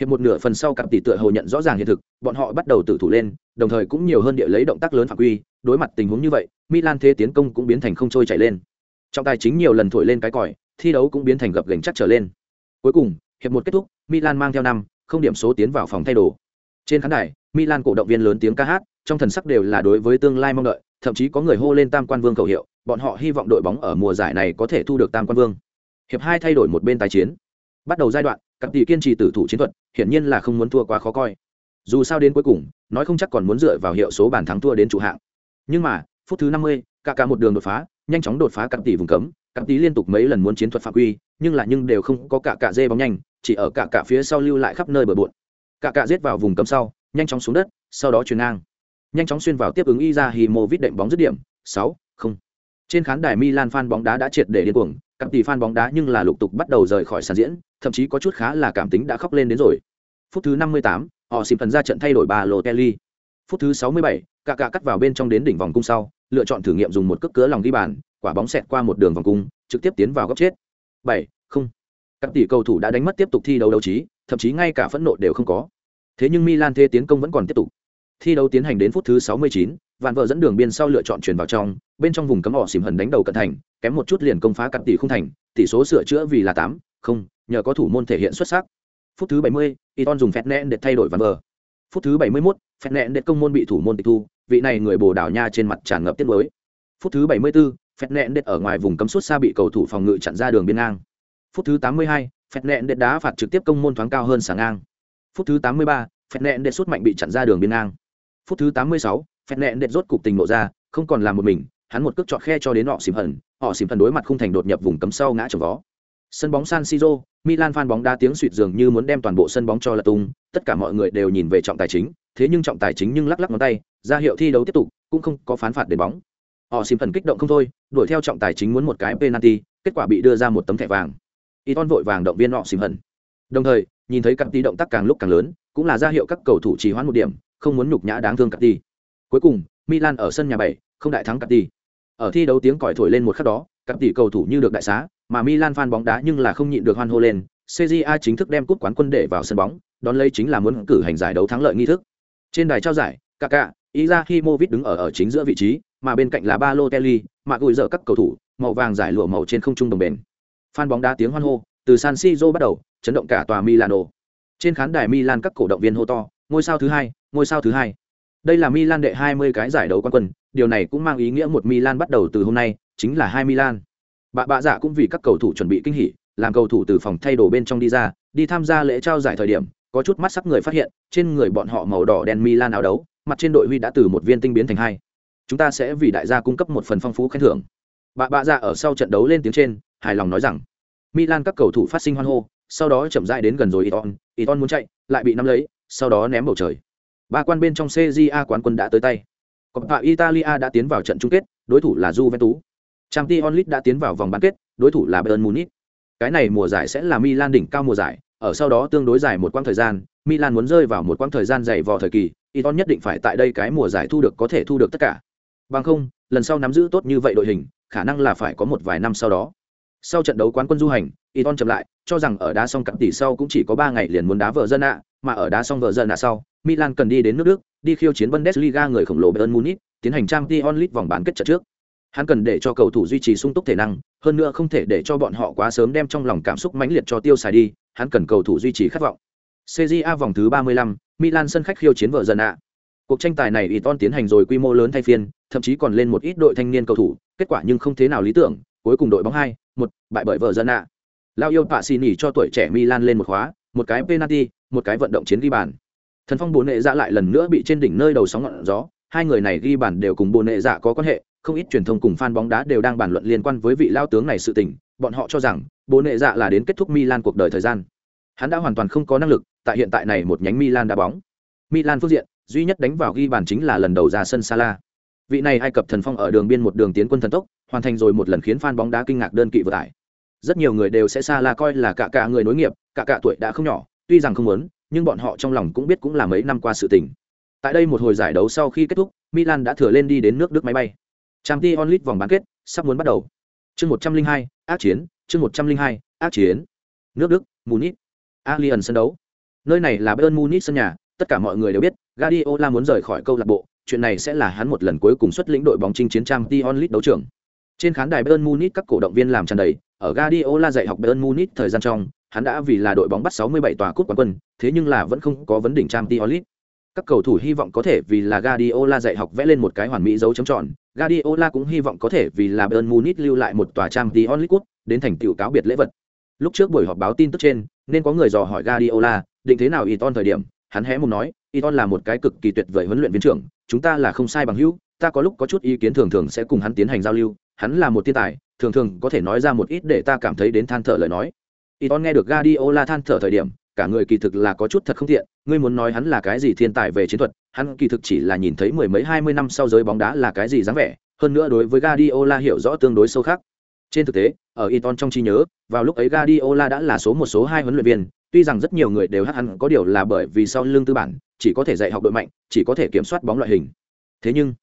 Hiệp một nửa phần sau cặp tỷ tựa hồ nhận rõ ràng hiện thực, bọn họ bắt đầu tự thủ lên, đồng thời cũng nhiều hơn địa lấy động tác lớn phạm quy, đối mặt tình huống như vậy, Milan thế tiến công cũng biến thành không trôi chảy lên. Trọng tài chính nhiều lần thổi lên cái còi, thi đấu cũng biến thành gập gành chắc trở lên. Cuối cùng, hiệp một kết thúc, Milan mang theo năm, không điểm số tiến vào phòng thay đồ. Trên khán đài, Milan cổ động viên lớn tiếng ca hát, trong thần sắc đều là đối với tương lai mong đợi, thậm chí có người hô lên Tam Quan Vương cầu hiệu, bọn họ hy vọng đội bóng ở mùa giải này có thể thu được Tam Quan Vương. Hiệp hai thay đổi một bên tái chiến. Bắt đầu giai đoạn, cặp tỷ kiên trì tử thủ chiến thuật, hiển nhiên là không muốn thua quá khó coi. Dù sao đến cuối cùng, nói không chắc còn muốn dựa vào hiệu số bàn thắng thua đến chủ hạng. Nhưng mà, phút thứ 50, cả cả một đường đột phá, nhanh chóng đột phá cặp tỷ vùng cấm, cặp tỷ liên tục mấy lần muốn chiến thuật phạm quy, nhưng là nhưng đều không có cả cả dê bóng nhanh, chỉ ở cả cả phía sau lưu lại khắp nơi bờ bộn. Cả cả giết vào vùng cấm sau, nhanh chóng xuống đất, sau đó chuyền ngang. Nhanh chóng xuyên vào tiếp ứng y ra hì mồ vít đệm bóng dứt điểm, 6. Trên khán đài Milan fan bóng đá đã triệt để điên cuồng, cặp tỷ fan bóng đá nhưng là lục tục bắt đầu rời khỏi sàn diễn, thậm chí có chút khá là cảm tính đã khóc lên đến rồi. Phút thứ 58, họ xịp thần ra trận thay đổi bà Lotelli. Phút thứ 67, cả cả cắt vào bên trong đến đỉnh vòng cung sau, lựa chọn thử nghiệm dùng một cước cứa lòng ghi bàn, quả bóng xẹt qua một đường vòng cung, trực tiếp tiến vào góc chết. 7, không. Các tỷ cầu thủ đã đánh mất tiếp tục thi đấu đấu trí, thậm chí ngay cả phẫn nộ đều không có. Thế nhưng Milan thế tiến công vẫn còn tiếp tục. Thi đấu tiến hành đến phút thứ 69, Vạn vợ dẫn đường biên sau lựa chọn chuyển vào trong, bên trong vùng cấm họ xìm hần đánh đầu cận thành, kém một chút liền công phá cặp tỷ không thành, tỷ số sửa chữa vì là tám. không, nhờ có thủ môn thể hiện xuất sắc. Phút thứ 70, Iton dùng phẹt nẹn để thay đổi Vạn vợ. Phút thứ 71, phẹt nẹn để công môn bị thủ môn tịch thu, vị này người Bồ Đào Nha trên mặt tràn ngập tiếc mới Phút thứ 74, phẹt nẹn để ở ngoài vùng cấm suốt xa bị cầu thủ phòng ngự chặn ra đường biên ngang. Phút thứ 82, phẹt nẹn để đá phạt trực tiếp công môn thoáng cao hơn sáng ngang. Phút thứ 83, phẹt nẹn để sút mạnh bị chặn ra đường biên ngang. Phút thứ 86, phẹt nẹn đệt rốt cục tình nộ ra, không còn làm một mình, hắn một cước chọn khe cho đến họ xỉm hận, họ xỉm thần đối mặt không thành đột nhập vùng cấm sau ngã trồng vó. Sân bóng San Siro, Milan phan bóng đá tiếng suỵt dường như muốn đem toàn bộ sân bóng cho là tung, tất cả mọi người đều nhìn về trọng tài chính, thế nhưng trọng tài chính nhưng lắc lắc ngón tay, ra hiệu thi đấu tiếp tục, cũng không có phán phạt để bóng. Họ xỉm thần kích động không thôi, đuổi theo trọng tài chính muốn một cái penalty, kết quả bị đưa ra một tấm thẻ vàng. Iton vội vàng động viên họ xỉm hận. Đồng thời, nhìn thấy các tí động tác càng lúc càng lớn, cũng là ra hiệu các cầu thủ trì hoãn một điểm, không muốn nhục nhã đáng thương cặp tí. Cuối cùng, Milan ở sân nhà 7, không đại thắng cặp tỷ. Ở thi đấu tiếng còi thổi lên một khắc đó, cặp tỷ cầu thủ như được đại xá, mà Milan fan bóng đá nhưng là không nhịn được hoan hô lên, CJA chính thức đem cúp quán quân để vào sân bóng, đón lấy chính là muốn cử hành giải đấu thắng lợi nghi thức. Trên đài trao giải, Kaká, Izahimovic đứng ở ở chính giữa vị trí, mà bên cạnh là Balotelli, mà gùi dở các cầu thủ, màu vàng giải lụa màu trên không trung đồng bền. Fan bóng đá tiếng hoan hô, từ San Siro bắt đầu, chấn động cả tòa Milano. Trên khán đài Milan các cổ động viên hô to, ngôi sao thứ hai, ngôi sao thứ hai. Đây là Milan đệ 20 cái giải đấu quán quân, điều này cũng mang ý nghĩa một Milan bắt đầu từ hôm nay, chính là hai Milan. Bạ bạ dạ cũng vì các cầu thủ chuẩn bị kinh hỉ, làm cầu thủ từ phòng thay đồ bên trong đi ra, đi tham gia lễ trao giải thời điểm, có chút mắt sắc người phát hiện, trên người bọn họ màu đỏ đen Milan áo đấu, mặt trên đội huy đã từ một viên tinh biến thành hai. Chúng ta sẽ vì đại gia cung cấp một phần phong phú khen thưởng. Bạ bạ dạ ở sau trận đấu lên tiếng trên, hài lòng nói rằng, Milan các cầu thủ phát sinh hoan hô, sau đó chậm rãi đến gần rồi Iton, Iton muốn chạy, lại bị nắm lấy, sau đó ném bầu trời. Ba quan bên trong CJA quán quân đã tới tay. Coppa Italia đã tiến vào trận chung kết, đối thủ là Juventus. Champions League đã tiến vào vòng bán kết, đối thủ là Bayern Munich. cái này mùa giải sẽ là Milan đỉnh cao mùa giải, ở sau đó tương đối dài một quãng thời gian, Milan muốn rơi vào một quãng thời gian dày vò thời kỳ, Iton nhất định phải tại đây cái mùa giải thu được có thể thu được tất cả. Bằng không, lần sau nắm giữ tốt như vậy đội hình, khả năng là phải có một vài năm sau đó. Sau trận đấu quán quân du hành, Iton chậm lại, cho rằng ở đá xong cặp tỷ sau cũng chỉ có 3 ngày liền muốn đá vợ dân ạ, mà ở đá xong vợ dân ạ sau, Milan cần đi đến nước Đức, đi khiêu chiến Bundesliga người khổng lồ Bayern Munich, tiến hành Champions League vòng bán kết trận trước. Hắn cần để cho cầu thủ duy trì sung túc thể năng, hơn nữa không thể để cho bọn họ quá sớm đem trong lòng cảm xúc mãnh liệt cho tiêu xài đi, hắn cần cầu thủ duy trì khát vọng. CJA vòng thứ 35, Milan sân khách khiêu chiến vợ dần ạ. Cuộc tranh tài này Iton tiến hành rồi quy mô lớn thay phiên, thậm chí còn lên một ít đội thanh niên cầu thủ, kết quả nhưng không thế nào lý tưởng, cuối cùng đội bóng 2, 1, bại bởi vợ dần ạ. Lao yêu Pacini cho tuổi trẻ Milan lên một khóa, một cái penalty, một cái vận động chiến ghi bàn. Thần phong bố nệ dạ lại lần nữa bị trên đỉnh nơi đầu sóng ngọn gió, hai người này ghi bàn đều cùng bồ nệ dạ có quan hệ, không ít truyền thông cùng fan bóng đá đều đang bàn luận liên quan với vị lao tướng này sự tình, bọn họ cho rằng bồ nệ dạ là đến kết thúc Milan cuộc đời thời gian. Hắn đã hoàn toàn không có năng lực, tại hiện tại này một nhánh Milan đá bóng. Milan phương diện, duy nhất đánh vào ghi bàn chính là lần đầu ra sân Sala. Vị này Ai Cập thần phong ở đường biên một đường tiến quân thần tốc, hoàn thành rồi một lần khiến fan bóng đá kinh ngạc đơn kỵ vừa tải. Rất nhiều người đều sẽ Sala coi là cả cả người nối nghiệp, cả cả tuổi đã không nhỏ, tuy rằng không muốn, nhưng bọn họ trong lòng cũng biết cũng là mấy năm qua sự tình. Tại đây một hồi giải đấu sau khi kết thúc, Milan đã thừa lên đi đến nước Đức máy bay. Champions League vòng bán kết sắp muốn bắt đầu. Chương 102, ác chiến, chương 102, ác chiến. Nước Đức, Munich. Allianz sân đấu. Nơi này là Bayern Munich sân nhà, tất cả mọi người đều biết, Guardiola muốn rời khỏi câu lạc bộ, chuyện này sẽ là hắn một lần cuối cùng xuất lĩnh đội bóng chinh chiến Champions League đấu trường. Trên khán đài Bayern Munich các cổ động viên làm tràn đầy, ở Guardiola dạy học Bayern Munich thời gian trong, hắn đã vì là đội bóng bắt 67 tòa cúp quán quân, thế nhưng là vẫn không có vấn đỉnh Champions League. Các cầu thủ hy vọng có thể vì là Guardiola dạy học vẽ lên một cái hoàn mỹ dấu chấm tròn. Guardiola cũng hy vọng có thể vì là Bayern Munich lưu lại một tòa Champions League cúp, đến thành tựu cáo biệt lễ vật. Lúc trước buổi họp báo tin tức trên, nên có người dò hỏi Guardiola, định thế nào Iton thời điểm, hắn hé mồm nói, Iton là một cái cực kỳ tuyệt vời huấn luyện viên trưởng, chúng ta là không sai bằng hữu, ta có lúc có chút ý kiến thường thường sẽ cùng hắn tiến hành giao lưu, hắn là một thiên tài, thường thường có thể nói ra một ít để ta cảm thấy đến than thở lời nói. Iton nghe được Guardiola than thở thời điểm, cả người kỳ thực là có chút thật không thiện, ngươi muốn nói hắn là cái gì thiên tài về chiến thuật, hắn kỳ thực chỉ là nhìn thấy mười mấy hai mươi năm sau giới bóng đá là cái gì dáng vẻ, hơn nữa đối với Guardiola hiểu rõ tương đối sâu khác. Trên thực tế, ở Iton trong trí nhớ, vào lúc ấy Guardiola đã là số một số hai huấn luyện viên, tuy rằng rất nhiều người đều hắc hắn có điều là bởi vì sau lưng tư bản, chỉ có thể dạy học đội mạnh, chỉ có thể kiểm soát bóng loại hình. Thế nhưng,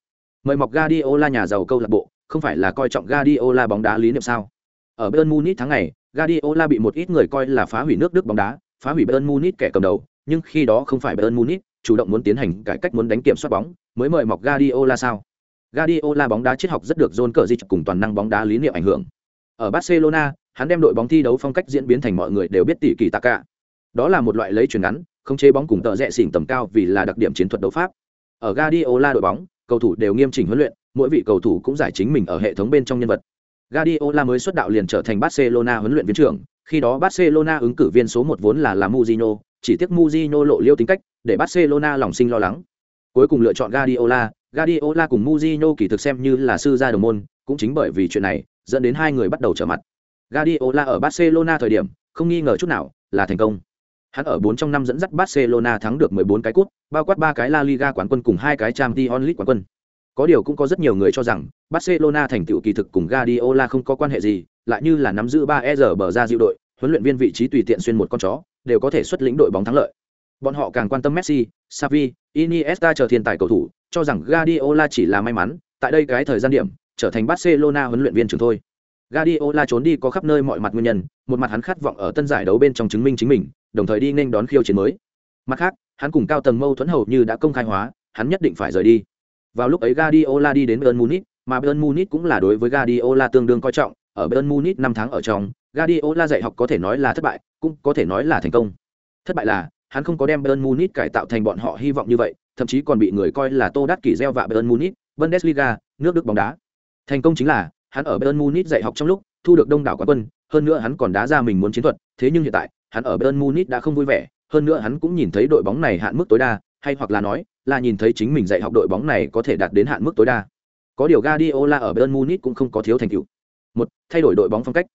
mời mọc Guardiola nhà giàu câu lạc bộ, không phải là coi trọng Guardiola bóng đá lý niệm sao? Ở Bayern Munich tháng này, Guardiola bị một ít người coi là phá hủy nước Đức bóng đá, phá hủy Bayern Munich kẻ cầm đầu, nhưng khi đó không phải Bayern Munich chủ động muốn tiến hành cải cách muốn đánh kiểm soát bóng, mới mời mọc Guardiola sao? Guardiola bóng đá triết học rất được John Cazorla cùng toàn năng bóng đá lý niệm ảnh hưởng. Ở Barcelona, hắn đem đội bóng thi đấu phong cách diễn biến thành mọi người đều biết tỷ kỳ taka. Đó là một loại lấy chuyển ngắn, không chế bóng cùng tợ rẽ xỉn tầm cao vì là đặc điểm chiến thuật đấu pháp. Ở Guardiola đội bóng, cầu thủ đều nghiêm chỉnh huấn luyện, mỗi vị cầu thủ cũng giải chính mình ở hệ thống bên trong nhân vật. Guardiola mới xuất đạo liền trở thành Barcelona huấn luyện viên trưởng, khi đó Barcelona ứng cử viên số một vốn là là Mourinho, chỉ tiếc Mourinho lộ liêu tính cách, để Barcelona lòng sinh lo lắng. Cuối cùng lựa chọn Guardiola, Guardiola cùng Mourinho kỳ thực xem như là sư gia đồng môn, cũng chính bởi vì chuyện này, dẫn đến hai người bắt đầu trở mặt. Guardiola ở Barcelona thời điểm, không nghi ngờ chút nào, là thành công. Hắn ở 4 trong năm dẫn dắt Barcelona thắng được 14 cái cúp, bao quát 3 cái La Liga quán quân cùng 2 cái Champions League quán quân. Có điều cũng có rất nhiều người cho rằng Barcelona thành tựu kỳ thực cùng Guardiola không có quan hệ gì, lại như là nắm giữ 3ER bờ ra dịu đội, huấn luyện viên vị trí tùy tiện xuyên một con chó, đều có thể xuất lĩnh đội bóng thắng lợi. Bọn họ càng quan tâm Messi, Xavi, Iniesta chờ thiên tài cầu thủ, cho rằng Guardiola chỉ là may mắn, tại đây cái thời gian điểm, trở thành Barcelona huấn luyện viên trưởng thôi. Guardiola trốn đi có khắp nơi mọi mặt nguyên nhân, một mặt hắn khát vọng ở tân giải đấu bên trong chứng minh chính mình, đồng thời đi nên đón khiêu chiến mới. Mặt khác, hắn cùng cao tầng mâu thuẫn hầu như đã công khai hóa, hắn nhất định phải rời đi. Vào lúc ấy Guardiola đi đến Bayern Munich, mà Bayern Munich cũng là đối với Guardiola tương đương coi trọng, ở Bayern Munich năm tháng ở trong, Guardiola dạy học có thể nói là thất bại, cũng có thể nói là thành công. Thất bại là, hắn không có đem Bayern Munich cải tạo thành bọn họ hy vọng như vậy, thậm chí còn bị người coi là Tô Đát kỳ gieo vạ Bayern Munich, Bundesliga, nước Đức bóng đá. Thành công chính là, hắn ở Bayern Munich dạy học trong lúc, thu được đông đảo quán quân, hơn nữa hắn còn đá ra mình muốn chiến thuật, thế nhưng hiện tại, hắn ở Bayern Munich đã không vui vẻ, hơn nữa hắn cũng nhìn thấy đội bóng này hạn mức tối đa, hay hoặc là nói, là nhìn thấy chính mình dạy học đội bóng này có thể đạt đến hạn mức tối đa. Có điều Guardiola ở Bayern Munich cũng không có thiếu thành tựu. Một, thay đổi đội bóng phong cách.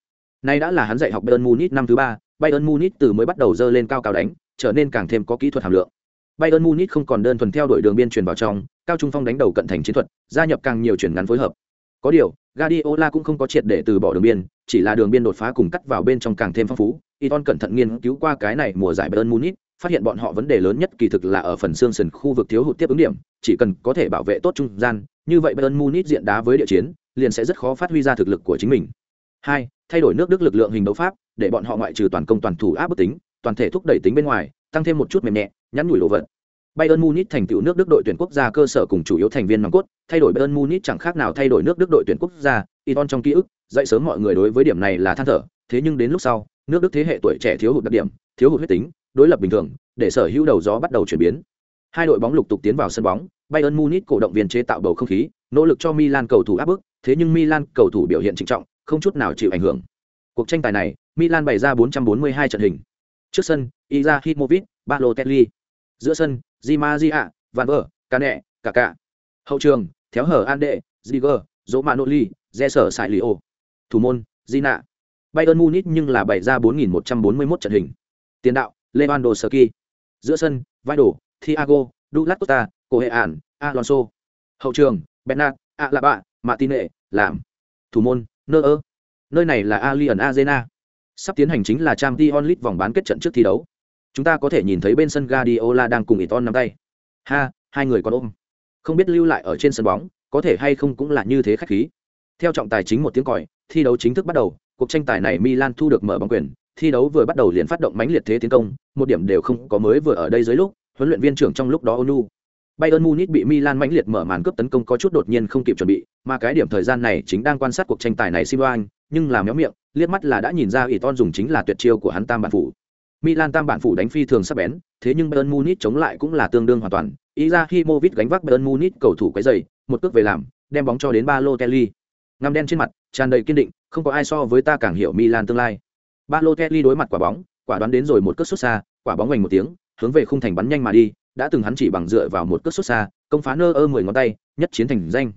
Nay đã là hắn dạy học Bayern Munich năm thứ ba, Bayern Munich từ mới bắt đầu dơ lên cao cao đánh, trở nên càng thêm có kỹ thuật hàm lượng. Bayern Munich không còn đơn thuần theo đuổi đường biên truyền vào trong, cao trung phong đánh đầu cận thành chiến thuật, gia nhập càng nhiều chuyển ngắn phối hợp. Có điều, Guardiola cũng không có triệt để từ bỏ đường biên, chỉ là đường biên đột phá cùng cắt vào bên trong càng thêm phong phú. Iton cẩn thận nghiên cứu qua cái này mùa giải Bayern Munich, phát hiện bọn họ vấn đề lớn nhất kỳ thực là ở phần xương sườn khu vực thiếu hụt tiếp ứng điểm, chỉ cần có thể bảo vệ tốt trung gian, như vậy Bayern Munich diện đá với địa chiến, liền sẽ rất khó phát huy ra thực lực của chính mình. Hai, thay đổi nước Đức lực lượng hình đấu pháp, để bọn họ ngoại trừ toàn công toàn thủ áp bức tính, toàn thể thúc đẩy tính bên ngoài, tăng thêm một chút mềm nhẹ, nhắn nhủi lộ vận. Bayern Munich thành tựu nước Đức đội tuyển quốc gia cơ sở cùng chủ yếu thành viên nòng cốt, thay đổi Bayern Munich chẳng khác nào thay đổi nước Đức đội tuyển quốc gia, Iton trong ký ức, dậy sớm mọi người đối với điểm này là than thở, thế nhưng đến lúc sau, nước Đức thế hệ tuổi trẻ thiếu hụt đặc điểm, thiếu hụt huyết tính, đối lập bình thường, để sở hữu đầu gió bắt đầu chuyển biến. Hai đội bóng lục tục tiến vào sân bóng, Bayern Munich cổ động viên chế tạo bầu không khí, nỗ lực cho Milan cầu thủ áp bức, thế nhưng Milan cầu thủ biểu hiện trịnh trọng, không chút nào chịu ảnh hưởng. Cuộc tranh tài này, Milan bày ra 442 trận hình. Trước sân, Izahimovic, Balotelli. Giữa sân, Di Maria, Van Ver, Cane, Kaká. Hậu trường, Théo hở Ande, Ziger, Romanoli, Jesser Sailio. Thủ môn, Gina. Bayern Munich nhưng là bày ra 4141 trận hình. Tiền đạo, Lewandowski. Giữa sân, Vidal, Thiago, Douglas Costa, Cohean, Alonso. Hậu trường, Bernat, Alaba, Martinez, làm. Thủ môn, Neuer. Nơi này là Allianz Arena. Sắp tiến hành chính là Champions League vòng bán kết trận trước thi đấu chúng ta có thể nhìn thấy bên sân Guardiola đang cùng Iton nắm tay. Ha, hai người còn ôm. Không biết lưu lại ở trên sân bóng, có thể hay không cũng là như thế khách khí. Theo trọng tài chính một tiếng còi, thi đấu chính thức bắt đầu, cuộc tranh tài này Milan thu được mở bóng quyền, thi đấu vừa bắt đầu liền phát động mãnh liệt thế tiến công, một điểm đều không có mới vừa ở đây dưới lúc, huấn luyện viên trưởng trong lúc đó Onu. Bayern Munich bị Milan mãnh liệt mở màn cướp tấn công có chút đột nhiên không kịp chuẩn bị, mà cái điểm thời gian này chính đang quan sát cuộc tranh tài này Simon, nhưng làm méo miệng, liếc mắt là đã nhìn ra Iton dùng chính là tuyệt chiêu của hắn tam bản phủ. Milan tam bản phủ đánh phi thường sắc bén, thế nhưng Bayern Munich chống lại cũng là tương đương hoàn toàn. Izahimovic gánh vác Bayern Munich cầu thủ quấy rầy, một cước về làm, đem bóng cho đến Balotelli. Ngăm đen trên mặt, tràn đầy kiên định, không có ai so với ta càng hiểu Milan tương lai. Balotelli đối mặt quả bóng, quả đoán đến rồi một cước sút xa, quả bóng vành một tiếng, hướng về khung thành bắn nhanh mà đi, đã từng hắn chỉ bằng dựa vào một cước sút xa, công phá nơ ơ 10 ngón tay, nhất chiến thành danh.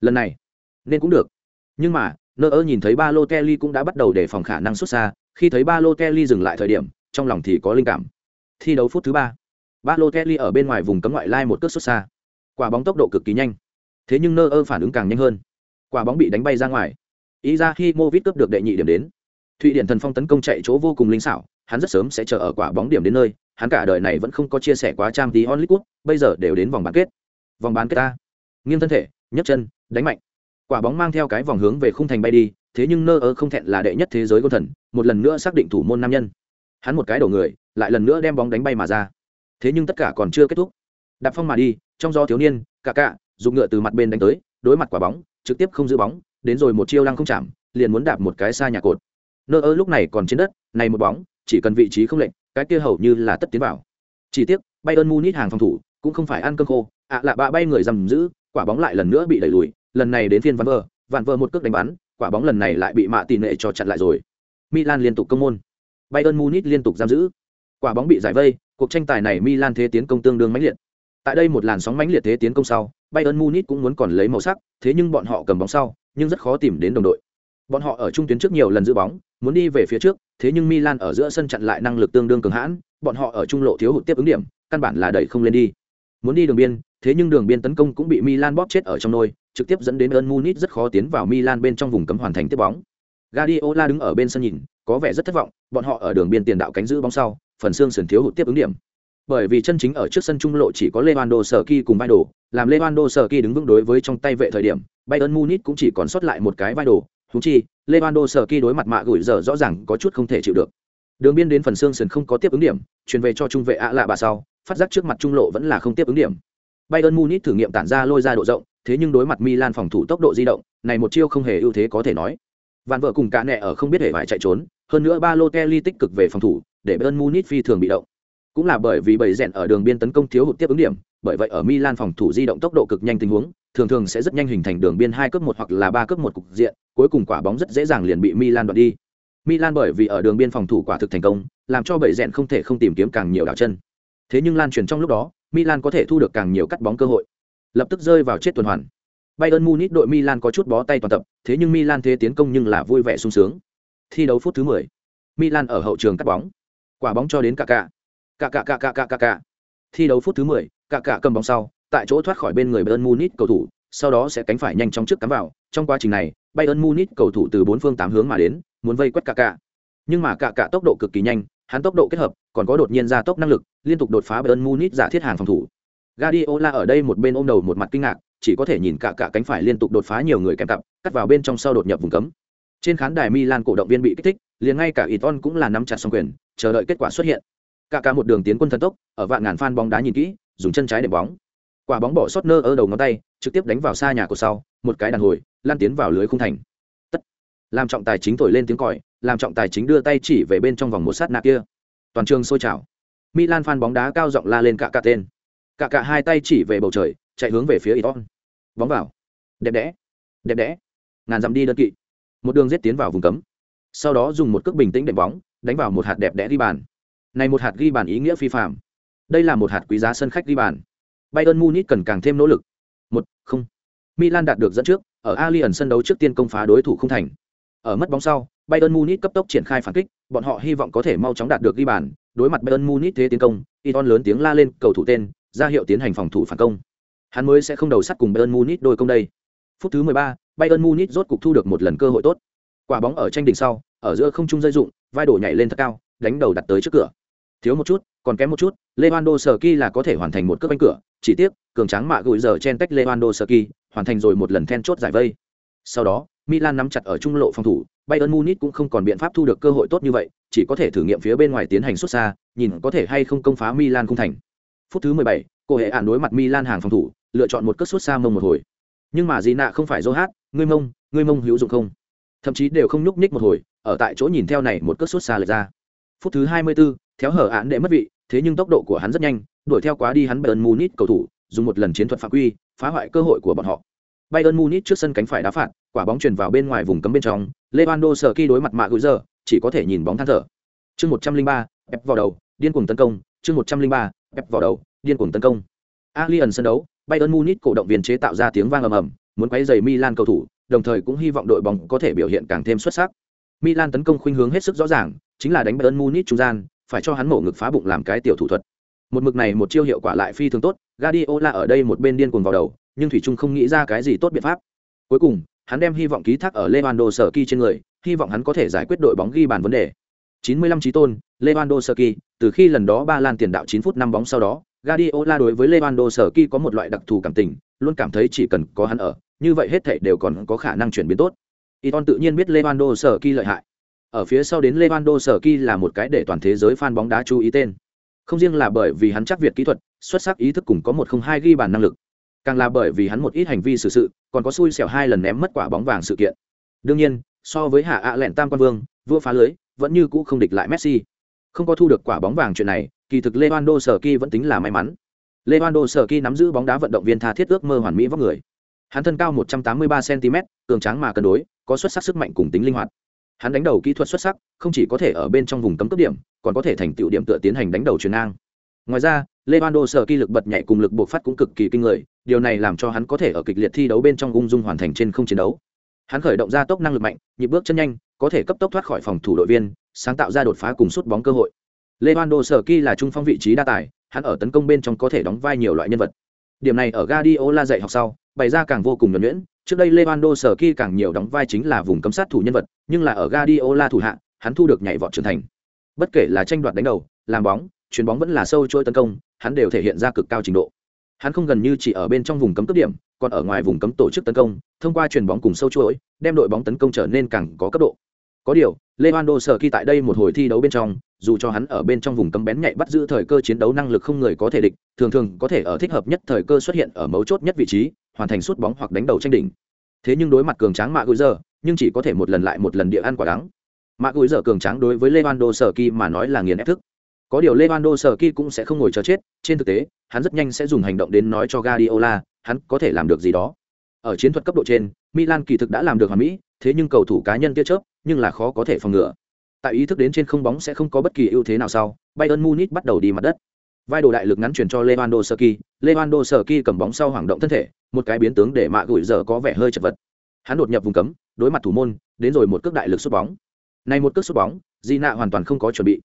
Lần này, nên cũng được. Nhưng mà, nơ ơ nhìn thấy Balotelli cũng đã bắt đầu đề phòng khả năng sút xa, khi thấy Balotelli dừng lại thời điểm, trong lòng thì có linh cảm thi đấu phút thứ ba Balotelli ở bên ngoài vùng cấm ngoại lai một cước sút xa quả bóng tốc độ cực kỳ nhanh thế nhưng nơ ơ phản ứng càng nhanh hơn quả bóng bị đánh bay ra ngoài ý ra khi Movit cướp được đệ nhị điểm đến. Thụy điển thần phong tấn công chạy chỗ vô cùng linh xảo, hắn rất sớm sẽ chờ ở quả bóng điểm đến nơi, hắn cả đời này vẫn không có chia sẻ quá trang tí onlit quốc bây giờ đều đến vòng bán kết. Vòng bán kết ta nghiêng thân thể, nhấc chân, đánh mạnh. Quả bóng mang theo cái vòng hướng về khung thành bay đi, thế nhưng nơ ơ không thẹn là đệ nhất thế giới gôn thần, một lần nữa xác định thủ môn nam nhân. Hắn một cái đầu người, lại lần nữa đem bóng đánh bay mà ra. Thế nhưng tất cả còn chưa kết thúc. Đạp phong mà đi, trong do thiếu niên cả cả dùng ngựa từ mặt bên đánh tới, đối mặt quả bóng, trực tiếp không giữ bóng đến rồi một chiêu lăng không chạm liền muốn đạp một cái xa nhà cột nơ ơ lúc này còn trên đất này một bóng chỉ cần vị trí không lệnh cái kia hầu như là tất tiến vào chỉ tiếc Bayern munich hàng phòng thủ cũng không phải ăn cơm khô ạ à lạ bạ bay người dầm giữ quả bóng lại lần nữa bị đẩy lùi lần này đến phiên ván vờ vạn vờ một cước đánh bắn quả bóng lần này lại bị mạ tỉ nệ cho chặn lại rồi milan liên tục công môn Bayern Munich liên tục giam giữ. Quả bóng bị giải vây, cuộc tranh tài này Milan thế tiến công tương đương mãnh liệt. Tại đây một làn sóng mãnh liệt thế tiến công sau, Bayern Munich cũng muốn còn lấy màu sắc, thế nhưng bọn họ cầm bóng sau, nhưng rất khó tìm đến đồng đội. Bọn họ ở trung tuyến trước nhiều lần giữ bóng, muốn đi về phía trước, thế nhưng Milan ở giữa sân chặn lại năng lực tương đương cường hãn, bọn họ ở trung lộ thiếu hụt tiếp ứng điểm, căn bản là đẩy không lên đi. Muốn đi đường biên, thế nhưng đường biên tấn công cũng bị Milan bóp chết ở trong nôi, trực tiếp dẫn đến Bayern Munich rất khó tiến vào Milan bên trong vùng cấm hoàn thành tiếp bóng. Guardiola đứng ở bên sân nhìn, có vẻ rất thất vọng, bọn họ ở đường biên tiền đạo cánh giữ bóng sau, phần xương sườn thiếu hụt tiếp ứng điểm. Bởi vì chân chính ở trước sân trung lộ chỉ có Lewandowski cùng vai đồ, làm Lewandowski đứng vững đối với trong tay vệ thời điểm, Bayern Munich cũng chỉ còn sót lại một cái vai đồ, huống chi, Lewandowski đối mặt mạ gửi giờ rõ ràng có chút không thể chịu được. Đường biên đến phần xương sườn không có tiếp ứng điểm, truyền về cho trung vệ ạ lạ bà sau, phát giác trước mặt trung lộ vẫn là không tiếp ứng điểm. Bayern Munich thử nghiệm tản ra lôi ra độ rộng, thế nhưng đối mặt Milan phòng thủ tốc độ di động, này một chiêu không hề ưu thế có thể nói. Vạn vợ cùng cả nẹ ở không biết hề phải chạy trốn, hơn nữa ba lô tích cực về phòng thủ, để Bayern Munich phi thường bị động. Cũng là bởi vì bầy rèn ở đường biên tấn công thiếu hụt tiếp ứng điểm, bởi vậy ở Milan phòng thủ di động tốc độ cực nhanh tình huống, thường thường sẽ rất nhanh hình thành đường biên hai cấp một hoặc là ba cấp một cục diện, cuối cùng quả bóng rất dễ dàng liền bị Milan đoạt đi. Milan bởi vì ở đường biên phòng thủ quả thực thành công, làm cho bầy rèn không thể không tìm kiếm càng nhiều đảo chân. Thế nhưng lan truyền trong lúc đó, Milan có thể thu được càng nhiều cắt bóng cơ hội, lập tức rơi vào chết tuần hoàn. Bayern Munich đội Milan có chút bó tay toàn tập, thế nhưng Milan thế tiến công nhưng là vui vẻ sung sướng. Thi đấu phút thứ 10. Milan ở hậu trường cắt bóng. Quả bóng cho đến cả cả cả cả cả cả cả Thi đấu phút thứ 10, Kaká cầm bóng sau, tại chỗ thoát khỏi bên người Bayern Munich cầu thủ, sau đó sẽ cánh phải nhanh chóng trước cắm vào, trong quá trình này, Bayern Munich cầu thủ từ bốn phương tám hướng mà đến, muốn vây quét cả cả. Nhưng mà cả cả tốc độ cực kỳ nhanh, hắn tốc độ kết hợp, còn có đột nhiên gia tốc năng lực, liên tục đột phá Bayern Munich giả thiết hàng phòng thủ. Guardiola ở đây một bên ôm đầu một mặt kinh ngạc, chỉ có thể nhìn cả cả cánh phải liên tục đột phá nhiều người kèm cặp, cắt vào bên trong sau đột nhập vùng cấm. Trên khán đài Milan cổ động viên bị kích thích, liền ngay cả Iton cũng là nắm chặt song quyền, chờ đợi kết quả xuất hiện. Cả cả một đường tiến quân thần tốc, ở vạn ngàn fan bóng đá nhìn kỹ, dùng chân trái để bóng. Quả bóng bỏ sót nơ ở đầu ngón tay, trực tiếp đánh vào xa nhà của sau, một cái đàn hồi, lan tiến vào lưới khung thành. Tất. Làm trọng tài chính thổi lên tiếng còi, làm trọng tài chính đưa tay chỉ về bên trong vòng một sát na kia. Toàn trường sôi trào. Milan fan bóng đá cao giọng la lên cả cả tên. Cả cả hai tay chỉ về bầu trời, chạy hướng về phía Iton. Bóng vào. Đẹp đẽ. Đẹp đẽ. Ngàn dặm đi đơn kỵ. Một đường giết tiến vào vùng cấm. Sau đó dùng một cước bình tĩnh đệm bóng, đánh vào một hạt đẹp đẽ ghi bàn. Này một hạt ghi bàn ý nghĩa phi phàm. Đây là một hạt quý giá sân khách ghi bàn. Bayern Munich cần càng thêm nỗ lực. Một, không. Milan đạt được dẫn trước, ở Allianz sân đấu trước tiên công phá đối thủ không thành. Ở mất bóng sau, Bayern Munich cấp tốc triển khai phản kích, bọn họ hy vọng có thể mau chóng đạt được ghi bàn, đối mặt Bayern Munich thế tiến công, Iton lớn tiếng la lên cầu thủ tên, ra hiệu tiến hành phòng thủ phản công. Hắn mới sẽ không đầu sắt cùng Bayern Munich đôi công đây. Phút thứ 13, Bayern Munich rốt cục thu được một lần cơ hội tốt. Quả bóng ở tranh đỉnh sau, ở giữa không trung rơi dụng, vai đổ nhảy lên thật cao, đánh đầu đặt tới trước cửa. Thiếu một chút, còn kém một chút, Lewandowski là có thể hoàn thành một cước bánh cửa, chỉ tiếc, cường tráng mạ gửi giờ chen tách Lewandowski, hoàn thành rồi một lần then chốt giải vây. Sau đó, Milan nắm chặt ở trung lộ phòng thủ, Bayern Munich cũng không còn biện pháp thu được cơ hội tốt như vậy, chỉ có thể thử nghiệm phía bên ngoài tiến hành xuất xa, nhìn có thể hay không công phá Milan không thành. Phút thứ 17, cô hệ ản đối mặt Milan hàng phòng thủ, lựa chọn một cước xuất xa mông một hồi. Nhưng mà gì nạ không phải dô hát, ngươi mông, ngươi mông hữu dụng không? Thậm chí đều không nhúc nhích một hồi, ở tại chỗ nhìn theo này một cước xuất xa lệch ra. Phút thứ 24, theo hở án để mất vị, thế nhưng tốc độ của hắn rất nhanh, đuổi theo quá đi hắn Bayern Munich cầu thủ, dùng một lần chiến thuật phạm quy, phá hoại cơ hội của bọn họ. Bayern Munich trước sân cánh phải đá phạt, quả bóng truyền vào bên ngoài vùng cấm bên trong, Lewandowski đối mặt mạ gửi giờ, chỉ có thể nhìn bóng than thở. Chương 103, ép vào đầu, điên cuồng tấn công, chương 103, ép vào đầu, điên cuồng tấn công. alien sân đấu, Bayern Munich cổ động viên chế tạo ra tiếng vang ầm ầm, muốn quấy rầy Milan cầu thủ, đồng thời cũng hy vọng đội bóng có thể biểu hiện càng thêm xuất sắc. Milan tấn công khuynh hướng hết sức rõ ràng, chính là đánh Bayern Munich trung gian, phải cho hắn mổ ngực phá bụng làm cái tiểu thủ thuật. Một mực này một chiêu hiệu quả lại phi thường tốt, Guardiola ở đây một bên điên cuồng vào đầu, nhưng thủy trung không nghĩ ra cái gì tốt biện pháp. Cuối cùng, hắn đem hy vọng ký thác ở Lewandowski trên người, hy vọng hắn có thể giải quyết đội bóng ghi bàn vấn đề. 95 chí tôn, Lewandowski, từ khi lần đó ba lan tiền đạo 9 phút 5 bóng sau đó, Guardiola đối với Lewandowski có một loại đặc thù cảm tình, luôn cảm thấy chỉ cần có hắn ở, như vậy hết thảy đều còn có khả năng chuyển biến tốt. Iton tự nhiên biết Lewandowski lợi hại. Ở phía sau đến Lewandowski là một cái để toàn thế giới fan bóng đá chú ý tên. Không riêng là bởi vì hắn chắc việt kỹ thuật, xuất sắc ý thức cùng có một không hai ghi bàn năng lực, càng là bởi vì hắn một ít hành vi xử sự, còn có xui xẻo hai lần ném mất quả bóng vàng sự kiện. Đương nhiên, so với hạ ạ lẹn tam quan vương, vua phá lưới, vẫn như cũ không địch lại Messi. Không có thu được quả bóng vàng chuyện này, kỳ thực Lewandowski vẫn tính là may mắn. Lewandowski nắm giữ bóng đá vận động viên tha thiết ước mơ hoàn mỹ vóc người. Hắn thân cao 183 cm, cường tráng mà cân đối, có xuất sắc sức mạnh cùng tính linh hoạt. Hắn đánh đầu kỹ thuật xuất sắc, không chỉ có thể ở bên trong vùng cấm cấp điểm, còn có thể thành tựu điểm tựa tiến hành đánh đầu chuyền ngang. Ngoài ra, Lewandowski lực bật nhảy cùng lực bộc phát cũng cực kỳ kinh người, điều này làm cho hắn có thể ở kịch liệt thi đấu bên trong ung dung hoàn thành trên không chiến đấu. Hắn khởi động ra tốc năng lực mạnh, nhịp bước chân nhanh, có thể cấp tốc thoát khỏi phòng thủ đội viên, sáng tạo ra đột phá cùng sút bóng cơ hội. Lewandowski là trung phong vị trí đa tài, hắn ở tấn công bên trong có thể đóng vai nhiều loại nhân vật. Điểm này ở Guardiola dạy học sau, bày ra càng vô cùng nhuẩn nhuyễn. Trước đây Lewandowski càng nhiều đóng vai chính là vùng cấm sát thủ nhân vật, nhưng là ở Guardiola thủ hạ, hắn thu được nhảy vọt trưởng thành. Bất kể là tranh đoạt đánh đầu, làm bóng, chuyền bóng vẫn là sâu trôi tấn công, hắn đều thể hiện ra cực cao trình độ. Hắn không gần như chỉ ở bên trong vùng cấm cấp điểm, còn ở ngoài vùng cấm tổ chức tấn công, thông qua chuyền bóng cùng sâu chuỗi, đem đội bóng tấn công trở nên càng có cấp độ. Có điều, Lewandowski tại đây một hồi thi đấu bên trong, dù cho hắn ở bên trong vùng cấm bén nhạy bắt giữ thời cơ chiến đấu năng lực không người có thể địch, thường thường có thể ở thích hợp nhất thời cơ xuất hiện ở mấu chốt nhất vị trí, hoàn thành sút bóng hoặc đánh đầu tranh đỉnh. Thế nhưng đối mặt cường tráng Mạ Gùi giờ, nhưng chỉ có thể một lần lại một lần địa ăn quả đắng. Mạ Gùi giờ cường tráng đối với Lewandowski mà nói là nghiền ép thức. Có điều Lewandowski cũng sẽ không ngồi chờ chết, trên thực tế, hắn rất nhanh sẽ dùng hành động đến nói cho Guardiola, hắn có thể làm được gì đó. Ở chiến thuật cấp độ trên, Milan kỳ thực đã làm được hoàn mỹ, thế nhưng cầu thủ cá nhân tia chớp, nhưng là khó có thể phòng ngừa. Tại ý thức đến trên không bóng sẽ không có bất kỳ ưu thế nào sau, Bayern Munich bắt đầu đi mặt đất. Vai đồ đại lực ngắn chuyển cho Lewandowski, Lewandowski cầm bóng sau hoảng động thân thể, một cái biến tướng để mạ gửi giờ có vẻ hơi chật vật. Hắn đột nhập vùng cấm, đối mặt thủ môn, đến rồi một cước đại lực sút bóng. Này một cước sút bóng, Gina hoàn toàn không có chuẩn bị.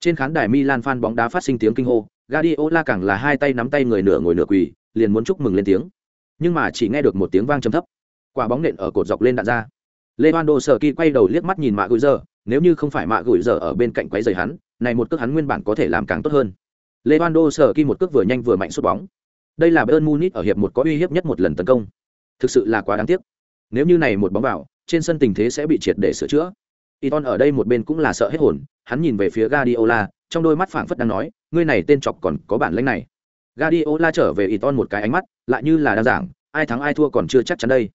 Trên khán đài Milan fan bóng đá phát sinh tiếng kinh hô, Guardiola càng là hai tay nắm tay người nửa ngồi nửa quỳ, liền muốn chúc mừng lên tiếng. Nhưng mà chỉ nghe được một tiếng vang trầm thấp. Quả bóng nện ở cột dọc lên đạn ra. Lewandowski quay đầu liếc mắt nhìn Mạ Gửi Giờ, nếu như không phải Mạ Gửi Giờ ở bên cạnh quấy rầy hắn, này một cước hắn nguyên bản có thể làm càng tốt hơn. Lewandowski một cước vừa nhanh vừa mạnh sút bóng. Đây là Bayern Munich ở hiệp một có uy hiếp nhất một lần tấn công. Thực sự là quá đáng tiếc. Nếu như này một bóng vào, trên sân tình thế sẽ bị triệt để sửa chữa. Iton ở đây một bên cũng là sợ hết hồn, hắn nhìn về phía Guardiola, trong đôi mắt phảng phất đang nói, ngươi này tên chọc còn có bản lĩnh này. Guardiola trở về Iton một cái ánh mắt, lại như là đang giảng, ai thắng ai thua còn chưa chắc chắn đây.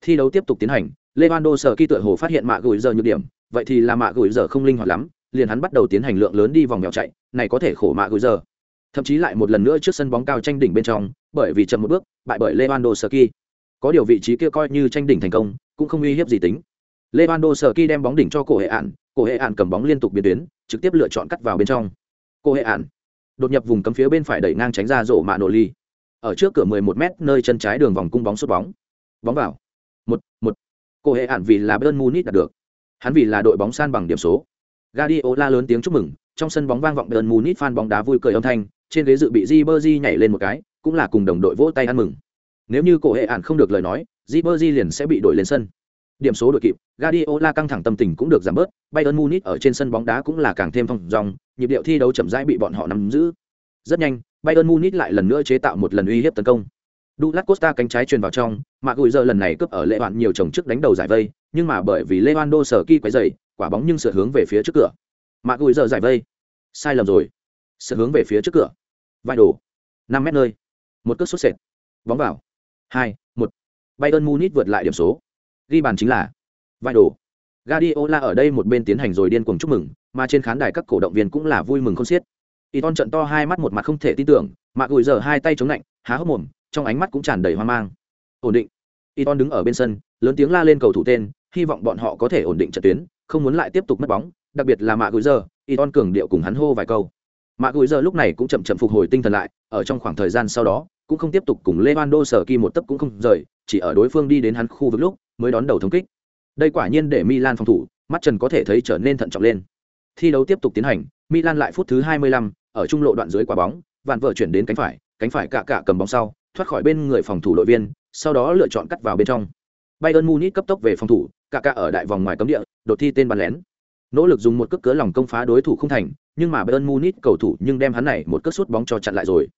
Thi đấu tiếp tục tiến hành, Lewandowski tựa hồ phát hiện mạ gửi giờ nhược điểm, vậy thì là mạ gửi giờ không linh hoạt lắm, liền hắn bắt đầu tiến hành lượng lớn đi vòng mèo chạy, này có thể khổ mạ gửi giờ. Thậm chí lại một lần nữa trước sân bóng cao tranh đỉnh bên trong, bởi vì chậm một bước, bại bởi Lewandowski. Có điều vị trí kia coi như tranh đỉnh thành công, cũng không uy hiếp gì tính. Lewandowski đem bóng đỉnh cho cổ hệ ạn, cổ hệ ạn cầm bóng liên tục biến tuyến, trực tiếp lựa chọn cắt vào bên trong. Cổ hệ ạn đột nhập vùng cấm phía bên phải đẩy ngang tránh ra rổ mạ nổ ly. Ở trước cửa 11 m nơi chân trái đường vòng cung bóng sút bóng. Bóng vào. một một Cổ hệ ạn vì là Bayern Munich đạt được. Hắn vì là đội bóng san bằng điểm số. Guardiola lớn tiếng chúc mừng, trong sân bóng vang vọng Bayern Munich fan bóng đá vui cười âm thanh, trên ghế dự bị Ribery nhảy lên một cái, cũng là cùng đồng đội vỗ tay ăn mừng. Nếu như cổ hệ ạn không được lời nói, Ribery liền sẽ bị đổi lên sân. Điểm số đội kịp, Guardiola căng thẳng tâm tình cũng được giảm bớt, Bayern Munich ở trên sân bóng đá cũng là càng thêm phong dong, nhịp điệu thi đấu chậm rãi bị bọn họ nắm giữ. Rất nhanh, Bayern Munich lại lần nữa chế tạo một lần uy hiếp tấn công. Douglas Costa cánh trái truyền vào trong, mà gùi giờ lần này cướp ở lệ Hoạn nhiều chồng trước đánh đầu giải vây, nhưng mà bởi vì Leandro sở kỳ quấy dậy, quả bóng nhưng sửa hướng về phía trước cửa. Mà gùi giờ giải vây. Sai lầm rồi. Sửa hướng về phía trước cửa. Vai đổ năm mét nơi. Một cước sút sệt. Bóng vào. 2, 1. Bayern Munich vượt lại điểm số. Ghi bàn chính là vai đổ Guardiola ở đây một bên tiến hành rồi điên cuồng chúc mừng, mà trên khán đài các cổ động viên cũng là vui mừng không xiết. Iton trận to hai mắt một mặt không thể tin tưởng, mà gùi giờ hai tay chống lạnh, há hốc mồm, trong ánh mắt cũng tràn đầy hoang mang. Ổn định. Iton đứng ở bên sân, lớn tiếng la lên cầu thủ tên, hy vọng bọn họ có thể ổn định trận tuyến, không muốn lại tiếp tục mất bóng, đặc biệt là Mạ Gùi giờ, Iton cường điệu cùng hắn hô vài câu. Mạ Gùi giờ lúc này cũng chậm chậm phục hồi tinh thần lại, ở trong khoảng thời gian sau đó, cũng không tiếp tục cùng Lewando sở kỳ một tấc cũng không rời, chỉ ở đối phương đi đến hắn khu vực lúc, mới đón đầu thống kích. Đây quả nhiên để Milan phòng thủ, mắt Trần có thể thấy trở nên thận trọng lên. Thi đấu tiếp tục tiến hành, Milan lại phút thứ 25, ở trung lộ đoạn dưới quả bóng, vạn vợ chuyển đến cánh phải, cánh phải cạ cạ cầm bóng sau, thoát khỏi bên người phòng thủ đội viên, sau đó lựa chọn cắt vào bên trong. Bayern Munich cấp tốc về phòng thủ, cạ cạ ở đại vòng ngoài cấm địa, đột thi tên bắn lén. Nỗ lực dùng một cước cớ lòng công phá đối thủ không thành, nhưng mà Bayern Munich cầu thủ nhưng đem hắn này một cước sút bóng cho chặn lại rồi.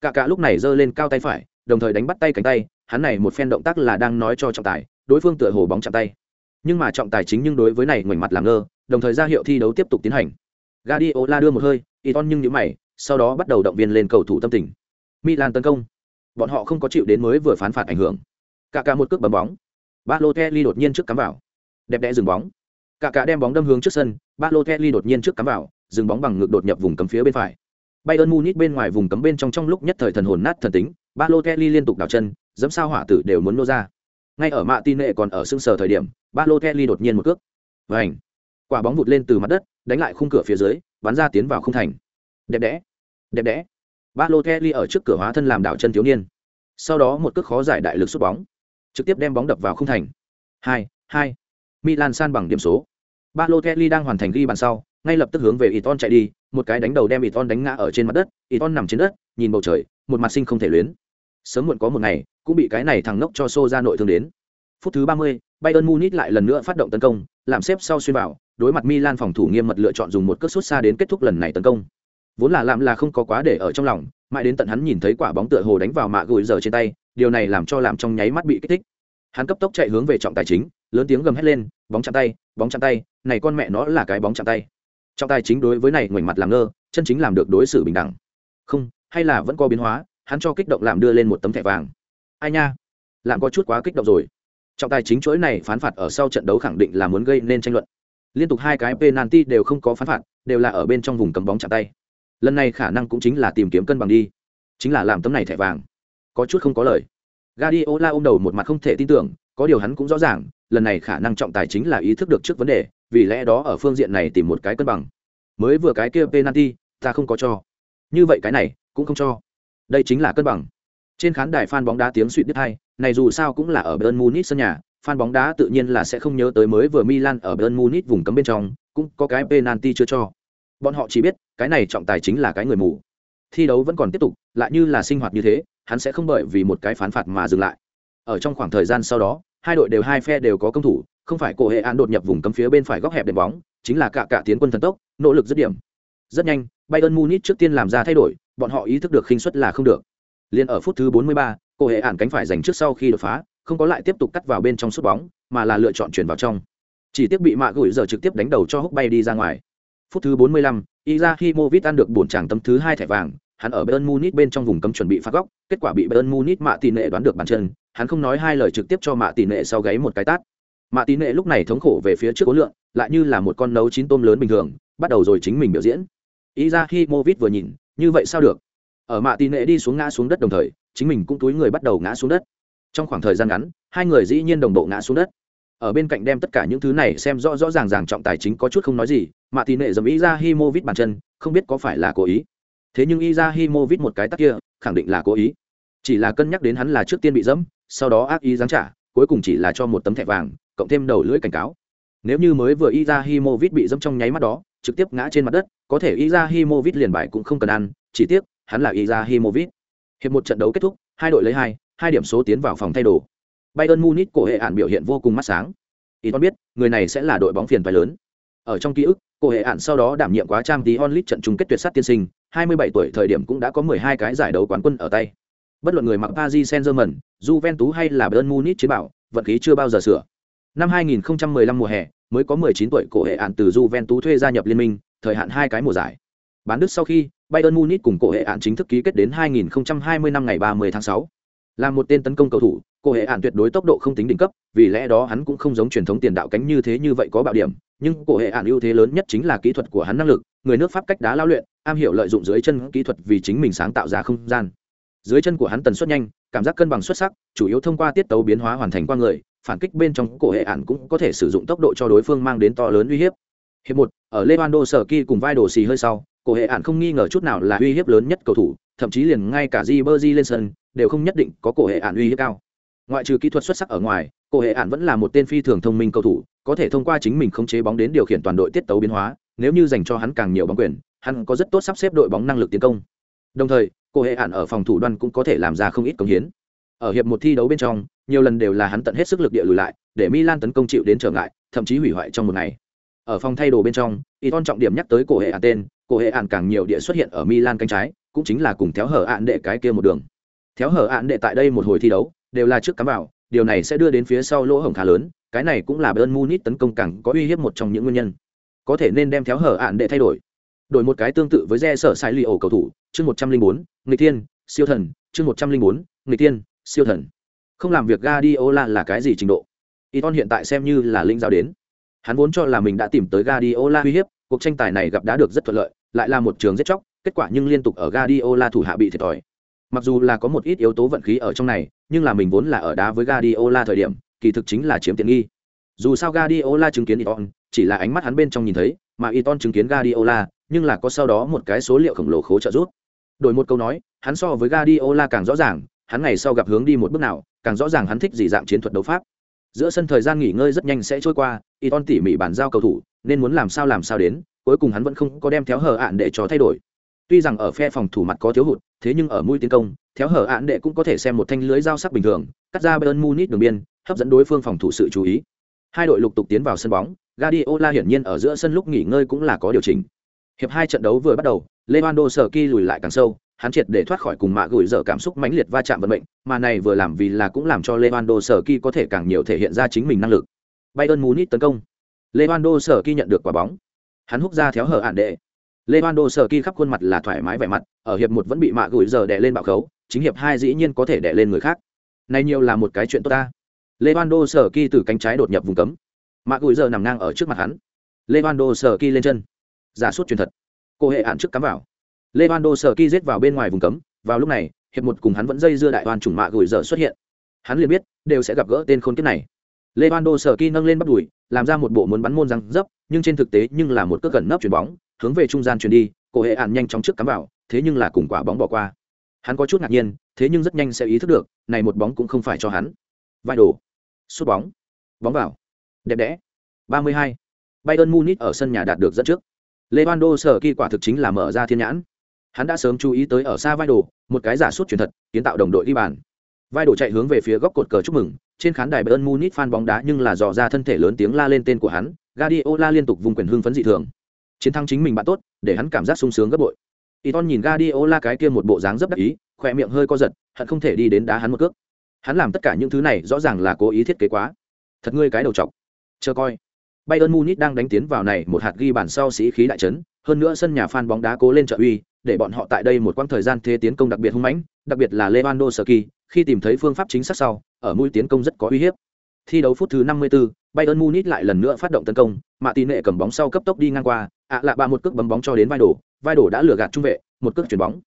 Cả cả lúc này giơ lên cao tay phải, đồng thời đánh bắt tay cánh tay, hắn này một phen động tác là đang nói cho trọng tài, đối phương tựa hồ bóng chạm tay. Nhưng mà trọng tài chính nhưng đối với này ngoảnh mặt làm ngơ, đồng thời ra hiệu thi đấu tiếp tục tiến hành. Guardiola đưa một hơi, Iton nhưng nhíu mày, sau đó bắt đầu động viên lên cầu thủ tâm tình. Milan tấn công. Bọn họ không có chịu đến mới vừa phán phạt ảnh hưởng. Cả cả một cước bấm bóng. Balotelli đột nhiên trước cắm vào. Đẹp đẽ dừng bóng. Cả cả đem bóng đâm hướng trước sân, Balotelli đột nhiên trước cắm vào, dừng bóng bằng ngược đột nhập vùng cấm phía bên phải. Bayern Munich bên ngoài vùng cấm bên trong trong lúc nhất thời thần hồn nát thần tính, Balotelli liên tục đảo chân, giẫm sao hỏa tử đều muốn nô ra. Ngay ở mạ tin nệ còn ở sưng sờ thời điểm, Balotelli đột nhiên một cước. Vành. Quả bóng vụt lên từ mặt đất, đánh lại khung cửa phía dưới, bắn ra tiến vào khung thành. Đẹp đẽ. Đẹp đẽ. Balotelli ở trước cửa hóa thân làm đảo chân thiếu niên. Sau đó một cước khó giải đại lực sút bóng, trực tiếp đem bóng đập vào khung thành. 2, 2. Milan san bằng điểm số. Balotelli đang hoàn thành ghi bàn sau, ngay lập tức hướng về Iton chạy đi, một cái đánh đầu đem Iton đánh ngã ở trên mặt đất, Iton nằm trên đất, nhìn bầu trời, một mặt sinh không thể luyến. Sớm muộn có một ngày, cũng bị cái này thằng nốc cho xô ra nội thương đến. Phút thứ 30, Bayern Munich lại lần nữa phát động tấn công, làm xếp sau xuyên vào, đối mặt Milan phòng thủ nghiêm mật lựa chọn dùng một cước sút xa đến kết thúc lần này tấn công. Vốn là làm là không có quá để ở trong lòng, mãi đến tận hắn nhìn thấy quả bóng tựa hồ đánh vào mạ gùi giờ trên tay, điều này làm cho làm trong nháy mắt bị kích thích. Hắn cấp tốc chạy hướng về trọng tài chính, lớn tiếng gầm hét lên, bóng chạm tay, bóng chạm tay, này con mẹ nó là cái bóng chạm tay. Trọng tài chính đối với này ngoảnh mặt làm ngơ, chân chính làm được đối xử bình đẳng. Không, hay là vẫn có biến hóa, hắn cho kích động làm đưa lên một tấm thẻ vàng. Ai nha, làm có chút quá kích động rồi. Trọng tài chính chuỗi này phán phạt ở sau trận đấu khẳng định là muốn gây nên tranh luận. Liên tục hai cái penalty đều không có phán phạt, đều là ở bên trong vùng cấm bóng chạm tay. Lần này khả năng cũng chính là tìm kiếm cân bằng đi, chính là làm tấm này thẻ vàng. Có chút không có lời. Guardiola ôm đầu một mặt không thể tin tưởng, có điều hắn cũng rõ ràng, lần này khả năng trọng tài chính là ý thức được trước vấn đề, vì lẽ đó ở phương diện này tìm một cái cân bằng. Mới vừa cái kia penalty, ta không có cho. Như vậy cái này cũng không cho. Đây chính là cân bằng. Trên khán đài fan bóng đá tiếng suýt đứt hai, này dù sao cũng là ở Bayern Munich sân nhà, fan bóng đá tự nhiên là sẽ không nhớ tới mới vừa Milan ở Bayern Munich vùng cấm bên trong, cũng có cái penalty chưa cho. Bọn họ chỉ biết, cái này trọng tài chính là cái người mù. Thi đấu vẫn còn tiếp tục, lại như là sinh hoạt như thế, hắn sẽ không bởi vì một cái phán phạt mà dừng lại. Ở trong khoảng thời gian sau đó, hai đội đều hai phe đều có công thủ không phải cổ hệ án đột nhập vùng cấm phía bên phải góc hẹp đệm bóng chính là cả cả tiến quân thần tốc nỗ lực dứt điểm. Rất nhanh bayern munich trước tiên làm ra thay đổi bọn họ ý thức được khinh suất là không được. Liền ở phút thứ 43, cổ hệ án cánh phải giành trước sau khi đột phá không có lại tiếp tục cắt vào bên trong sút bóng mà là lựa chọn chuyển vào trong. Chỉ tiếc bị mạ gửi giờ trực tiếp đánh đầu cho húc bay đi ra ngoài. Phút thứ 45, Izahimovic ăn được bổn chàng tấm thứ hai thẻ vàng hắn ở Bayern Munich bên trong vùng cấm chuẩn bị phạt góc, kết quả bị Bayern Munich mạ tỷ nệ đoán được bàn chân, hắn không nói hai lời trực tiếp cho mạ tỷ nệ sau gáy một cái tát. Mạ tỷ nệ lúc này thống khổ về phía trước cố lượng, lại như là một con nấu chín tôm lớn bình thường, bắt đầu rồi chính mình biểu diễn. Izahimovic vừa nhìn, như vậy sao được? Ở mạ tỷ nệ đi xuống ngã xuống đất đồng thời, chính mình cũng túi người bắt đầu ngã xuống đất. Trong khoảng thời gian ngắn, hai người dĩ nhiên đồng bộ ngã xuống đất. Ở bên cạnh đem tất cả những thứ này xem rõ rõ ràng ràng trọng tài chính có chút không nói gì, mạ tỷ nệ dầm Izahimovic bàn chân, không biết có phải là cố ý thế nhưng Izahimovic một cái tắc kia, khẳng định là cố ý. Chỉ là cân nhắc đến hắn là trước tiên bị dẫm, sau đó ác ý giáng trả, cuối cùng chỉ là cho một tấm thẻ vàng, cộng thêm đầu lưỡi cảnh cáo. Nếu như mới vừa Izahimovic bị dẫm trong nháy mắt đó, trực tiếp ngã trên mặt đất, có thể Izahimovic liền bài cũng không cần ăn, chỉ tiếc, hắn là Izahimovic hiệp một trận đấu kết thúc, hai đội lấy hai hai điểm số tiến vào phòng thay đồ. Bayern Munich cổ hệ ản biểu hiện vô cùng mắt sáng. Ý biết, người này sẽ là đội bóng phiền phải lớn. Ở trong ký ức, cổ hệ ạn sau đó đảm nhiệm quá trang tí onlit trận chung kết tuyệt sát tiên sinh 27 tuổi thời điểm cũng đã có 12 cái giải đấu quán quân ở tay. Bất luận người mặc Paris Saint-Germain, Juventus hay là Bayern Munich chiến bảo vận khí chưa bao giờ sửa. Năm 2015 mùa hè mới có 19 tuổi cổ hệ án từ Juventus thuê gia nhập liên minh thời hạn hai cái mùa giải. Bán đứt sau khi Bayern Munich cùng cổ hệ án chính thức ký kết đến 2020 năm ngày 30 tháng 6 là một tên tấn công cầu thủ cổ hệ ạn tuyệt đối tốc độ không tính đỉnh cấp, vì lẽ đó hắn cũng không giống truyền thống tiền đạo cánh như thế như vậy có bạo điểm, nhưng cổ hệ ạn ưu thế lớn nhất chính là kỹ thuật của hắn năng lực, người nước pháp cách đá lao luyện, am hiểu lợi dụng dưới chân kỹ thuật vì chính mình sáng tạo ra không gian. Dưới chân của hắn tần suất nhanh, cảm giác cân bằng xuất sắc, chủ yếu thông qua tiết tấu biến hóa hoàn thành qua người, phản kích bên trong cổ hệ ạn cũng có thể sử dụng tốc độ cho đối phương mang đến to lớn uy hiếp. Hiệp một, ở levando sở ki cùng vai đồ xì hơi sau cổ hệ ạn không nghi ngờ chút nào là uy hiếp lớn nhất cầu thủ, thậm chí liền ngay cả di bơ di lên sân đều không nhất định có cổ hệ ạn uy hiếp cao. Ngoại trừ kỹ thuật xuất sắc ở ngoài, cổ hệ ạn vẫn là một tên phi thường thông minh cầu thủ, có thể thông qua chính mình khống chế bóng đến điều khiển toàn đội tiết tấu biến hóa, nếu như dành cho hắn càng nhiều bóng quyền, hắn có rất tốt sắp xếp đội bóng năng lực tiến công. Đồng thời, cổ hệ ạn ở phòng thủ đoan cũng có thể làm ra không ít công hiến. Ở hiệp một thi đấu bên trong, nhiều lần đều là hắn tận hết sức lực địa lùi lại, để milan tấn công chịu đến trở ngại, thậm chí hủy hoại trong một ngày. Ở phòng thay đồ bên trong, Iton trọng điểm nhắc tới cổ hệ ạn tên, cổ hệ ạn càng nhiều địa xuất hiện ở milan cánh trái, cũng chính là cùng theo hở ạn đệ cái kia một đường theo hở án đệ tại đây một hồi thi đấu, đều là trước cắm vào, điều này sẽ đưa đến phía sau lỗ hổng khá lớn, cái này cũng là Bayern Munich tấn công càng có uy hiếp một trong những nguyên nhân. Có thể nên đem theo hở án để thay đổi. Đổi một cái tương tự với re sở sai lì ổ cầu thủ, chương một trăm linh bốn người tiên siêu thần, chương một trăm linh bốn người tiên siêu thần. Không làm việc Guardiola là cái gì trình độ? Iton hiện tại xem như là linh giáo đến. Hắn vốn cho là mình đã tìm tới Guardiola uy hiếp, cuộc tranh tài này gặp đã được rất thuận lợi, lại là một trường giết chóc, kết quả nhưng liên tục ở Guardiola thủ hạ bị thiệt thòi mặc dù là có một ít yếu tố vận khí ở trong này, nhưng là mình vốn là ở đá với Guardiola thời điểm, kỳ thực chính là chiếm tiện nghi. Dù sao Guardiola chứng kiến Iton chỉ là ánh mắt hắn bên trong nhìn thấy, mà Iton chứng kiến Guardiola, nhưng là có sau đó một cái số liệu khổng lồ khố trợ giúp. Đổi một câu nói, hắn so với Guardiola càng rõ ràng, hắn ngày sau gặp hướng đi một bước nào, càng rõ ràng hắn thích gì dạng chiến thuật đấu pháp. Giữa sân thời gian nghỉ ngơi rất nhanh sẽ trôi qua Iton tỉ mỉ bàn giao cầu thủ, nên muốn làm sao làm sao đến, cuối cùng hắn vẫn không có đem theo hờ ạn để cho thay đổi tuy rằng ở phe phòng thủ mặt có thiếu hụt, thế nhưng ở mũi tiến công, theo hở án đệ cũng có thể xem một thanh lưới giao sắc bình thường, cắt ra bayern munich đường biên, hấp dẫn đối phương phòng thủ sự chú ý. Hai đội lục tục tiến vào sân bóng, Guardiola hiển nhiên ở giữa sân lúc nghỉ ngơi cũng là có điều chỉnh. Hiệp hai trận đấu vừa bắt đầu, Lewandowski lùi lại càng sâu, hắn triệt để thoát khỏi cùng mạ gửi dở cảm xúc mãnh liệt va chạm vận mệnh, mà này vừa làm vì là cũng làm cho Lewandowski có thể càng nhiều thể hiện ra chính mình năng lực. Bayern Munich tấn công. Lewandowski nhận được quả bóng. Hắn hút ra theo hở hạn đệ. Lewandowski khắp khuôn mặt là thoải mái vẻ mặt, ở hiệp một vẫn bị mạ gửi giờ đè lên bạo khấu, chính hiệp hai dĩ nhiên có thể đè lên người khác. Này nhiều là một cái chuyện tốt ta. Lewandowski từ cánh trái đột nhập vùng cấm. Mạ gửi giờ nằm ngang ở trước mặt hắn. Lewandowski lên chân. Giả suốt truyền thật. Cô hệ án trước cắm vào. Lewandowski giết vào bên ngoài vùng cấm, vào lúc này, hiệp một cùng hắn vẫn dây dưa đại toàn chủng mạ gửi giờ xuất hiện. Hắn liền biết, đều sẽ gặp gỡ tên khốn kiếp này. Lewandowski nâng lên bắt đùi, làm ra một bộ muốn bắn môn răng dấp, nhưng trên thực tế nhưng là một cước gần nấp chuyền bóng, hướng về trung gian chuyển đi cổ hệ ạn nhanh chóng trước cắm vào thế nhưng là cùng quả bóng bỏ qua. Hắn có chút ngạc nhiên thế nhưng rất nhanh sẽ ý thức được này một bóng cũng không phải cho hắn. Vai đồ sút bóng bóng vào đẹp đẽ. 32. Bayern Munich ở sân nhà đạt được dẫn trước. Lewandowski quả thực chính là mở ra thiên nhãn. Hắn đã sớm chú ý tới ở xa vai đồ một cái giả sút truyền thật kiến tạo đồng đội đi bàn. Vai đồ chạy hướng về phía góc cột cờ chúc mừng Trên khán đài Bayern Munich fan bóng đá nhưng là dò ra thân thể lớn tiếng la lên tên của hắn, Guardiola liên tục vung quyền hưng phấn dị thường. Chiến thắng chính mình bạn tốt, để hắn cảm giác sung sướng gấp bội. Iton nhìn Guardiola cái kia một bộ dáng rất đắc ý, khỏe miệng hơi co giật, hận không thể đi đến đá hắn một cước. Hắn làm tất cả những thứ này rõ ràng là cố ý thiết kế quá. Thật ngươi cái đầu chọc, Chờ coi. Bayern Munich đang đánh tiến vào này một hạt ghi bàn sau sĩ khí đại chấn, hơn nữa sân nhà fan bóng đá cố lên trợ uy, để bọn họ tại đây một quãng thời gian thế tiến công đặc biệt hung mãnh, đặc biệt là Lewandowski, khi tìm thấy phương pháp chính xác sau, ở mũi tiến công rất có uy hiếp. Thi đấu phút thứ 54, Bayern Munich lại lần nữa phát động tấn công, Mạ tỷ Nệ cầm bóng sau cấp tốc đi ngang qua, ạ lạ bạ một cước bấm bóng cho đến vai đổ, vai đổ đã lừa gạt trung vệ, một cước chuyển bóng.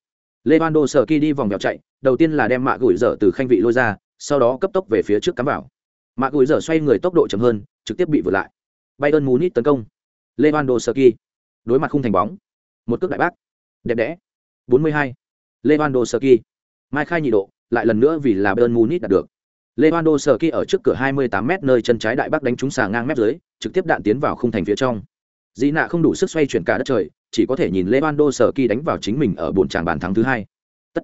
Lewandowski đi vòng vèo chạy, đầu tiên là đem mạ gửi dở từ khanh vị lôi ra, sau đó cấp tốc về phía trước cắm vào. Mạ gửi dở xoay người tốc độ chậm hơn, trực tiếp bị vượt lại. Bayern Munich tấn công. Lewandowski đối mặt khung thành bóng, một cước đại bác, đẹp đẽ. 42. Lewandowski mai khai nhị độ, lại lần nữa vì là Bayern Munich đạt được. Lewandowski ở trước cửa 28 m nơi chân trái đại bác đánh trúng xà ngang mép dưới, trực tiếp đạn tiến vào khung thành phía trong. Dĩ nạ không đủ sức xoay chuyển cả đất trời, chỉ có thể nhìn Lewandowski đánh vào chính mình ở buồn tràng bàn thắng thứ hai. Tất.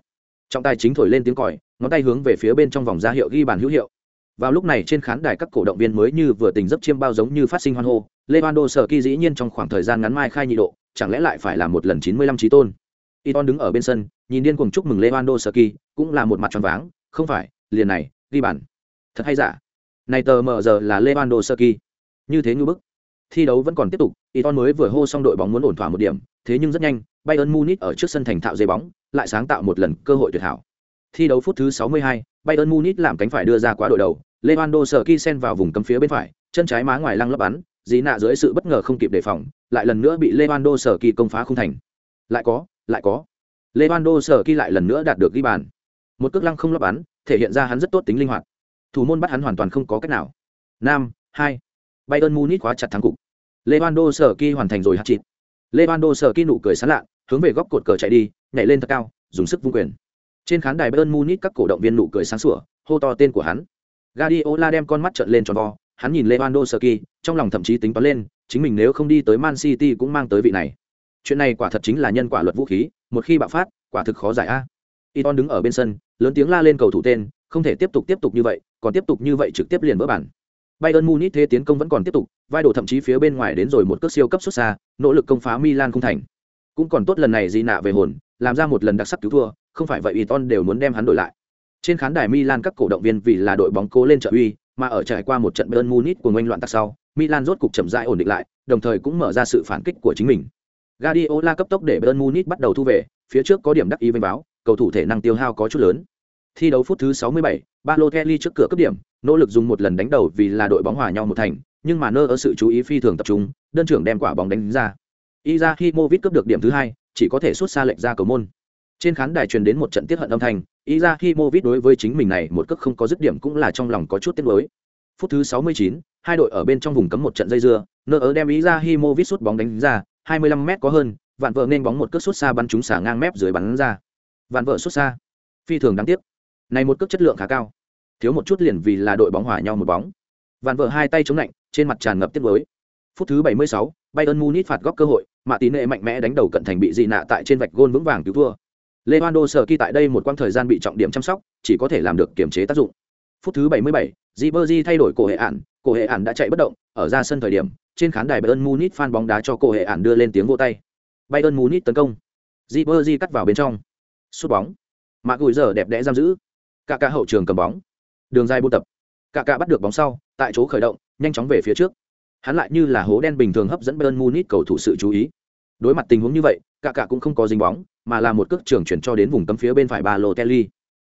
Trọng tài chính thổi lên tiếng còi, ngón tay hướng về phía bên trong vòng ra hiệu ghi bàn hữu hiệu. Vào lúc này trên khán đài các cổ động viên mới như vừa tỉnh giấc chiêm bao giống như phát sinh hoan hô, Lewandowski dĩ nhiên trong khoảng thời gian ngắn mai khai nhị độ, chẳng lẽ lại phải là một lần 95 chí tôn. Iton đứng ở bên sân, nhìn điên cuồng chúc mừng Lewandowski, cũng là một mặt tròn váng, không phải, liền này, ghi bàn. Thật hay giả? Này tờ mờ giờ là Lewandowski. Như thế như bức. Thi đấu vẫn còn tiếp tục, Iton mới vừa hô xong đội bóng muốn ổn thỏa một điểm, thế nhưng rất nhanh, Bayern Munich ở trước sân thành thạo dây bóng, lại sáng tạo một lần cơ hội tuyệt hảo. Thi đấu phút thứ 62, Bayern Munich làm cánh phải đưa ra quá đội đầu, Lewandowski sen vào vùng cấm phía bên phải, chân trái má ngoài lăng lấp bắn, dí nạ dưới sự bất ngờ không kịp đề phòng, lại lần nữa bị Lewandowski công phá không thành. Lại có, lại có. Lewandowski lại lần nữa đạt được ghi bàn. Một cước lăng không lấp bắn, thể hiện ra hắn rất tốt tính linh hoạt. Thủ môn bắt hắn hoàn toàn không có cách nào. Nam, hai. Bayern Munich khóa chặt thắng cục. Lewandowski hoàn thành rồi hat-trick. Lewandowski nụ cười sáng lạ, hướng về góc cột cờ chạy đi, nhảy lên thật cao, dùng sức vung quyền. Trên khán đài Bayern Munich các cổ động viên nụ cười sáng sủa, hô to tên của hắn. Guardiola đem con mắt trợn lên tròn vo, hắn nhìn Lewandowski, trong lòng thậm chí tính toán lên, chính mình nếu không đi tới Man City cũng mang tới vị này. Chuyện này quả thật chính là nhân quả luật vũ khí, một khi bạo phát, quả thực khó giải a. Iton đứng ở bên sân, lớn tiếng la lên cầu thủ tên, không thể tiếp tục tiếp tục như vậy, còn tiếp tục như vậy trực tiếp liền vỡ bản. Bayern Munich thế tiến công vẫn còn tiếp tục, vai đổ thậm chí phía bên ngoài đến rồi một cước siêu cấp xuất xa, nỗ lực công phá Milan không thành. Cũng còn tốt lần này gì nạ về hồn, làm ra một lần đặc sắc cứu thua, không phải vậy Iton đều muốn đem hắn đổi lại. Trên khán đài Milan các cổ động viên vì là đội bóng cố lên trợ uy, mà ở trải qua một trận Bayern Munich của ngoanh loạn tạc sau, Milan rốt cục chậm rãi ổn định lại, đồng thời cũng mở ra sự phản kích của chính mình. Guardiola cấp tốc để Bayern Munich bắt đầu thu về, phía trước có điểm đắc ý vênh báo, cầu thủ thể năng tiêu hao có chút lớn. Thi đấu phút thứ 67, Balotelli trước cửa cấp điểm, nỗ lực dùng một lần đánh đầu vì là đội bóng hòa nhau một thành, nhưng mà nơ ở sự chú ý phi thường tập trung, đơn trưởng đem quả bóng đánh ra. Izahimovic cướp được điểm thứ hai, chỉ có thể xuất xa lệch ra cầu môn. Trên khán đài truyền đến một trận tiết hận âm thanh, Izahimovic đối với chính mình này một cước không có dứt điểm cũng là trong lòng có chút tiếc nuối. Phút thứ 69, hai đội ở bên trong vùng cấm một trận dây dưa, nơ ở đem Izahimovic sút bóng đánh ra, 25 mét có hơn, vạn vợ nên bóng một cước sút xa bắn trúng xả ngang mép dưới bắn ra. Vạn vợ sút xa. Phi thường đáng tiếc. Này một cước chất lượng khá cao. Thiếu một chút liền vì là đội bóng hòa nhau một bóng. Vạn vợ hai tay chống lạnh, trên mặt tràn ngập tiếc nuối. Phút thứ 76, Bayern Munich phạt góc cơ hội, mà Tín Nệ mạnh mẽ đánh đầu cận thành bị dị nạ tại trên vạch gôn vững vàng cứu thua. Lewandowski tại đây một quãng thời gian bị trọng điểm chăm sóc, chỉ có thể làm được kiểm chế tác dụng. Phút thứ 77, Ribery thay đổi cổ hệ ản, cổ hệ ản đã chạy bất động, ở ra sân thời điểm, trên khán đài Bayern Munich fan bóng đá cho cổ hệ ản đưa lên tiếng vỗ tay. Bayern Munich tấn công. Ribery cắt vào bên trong. Sút bóng. Mạc gùi giờ đẹp đẽ giam giữ. Cả cả hậu trường cầm bóng. Đường dài buôn tập. Cả cả bắt được bóng sau, tại chỗ khởi động, nhanh chóng về phía trước. Hắn lại như là hố đen bình thường hấp dẫn Bayern Munich cầu thủ sự chú ý. Đối mặt tình huống như vậy, cả cả cũng không có dính bóng, mà là một cước trường chuyển cho đến vùng cấm phía bên phải ba lô telly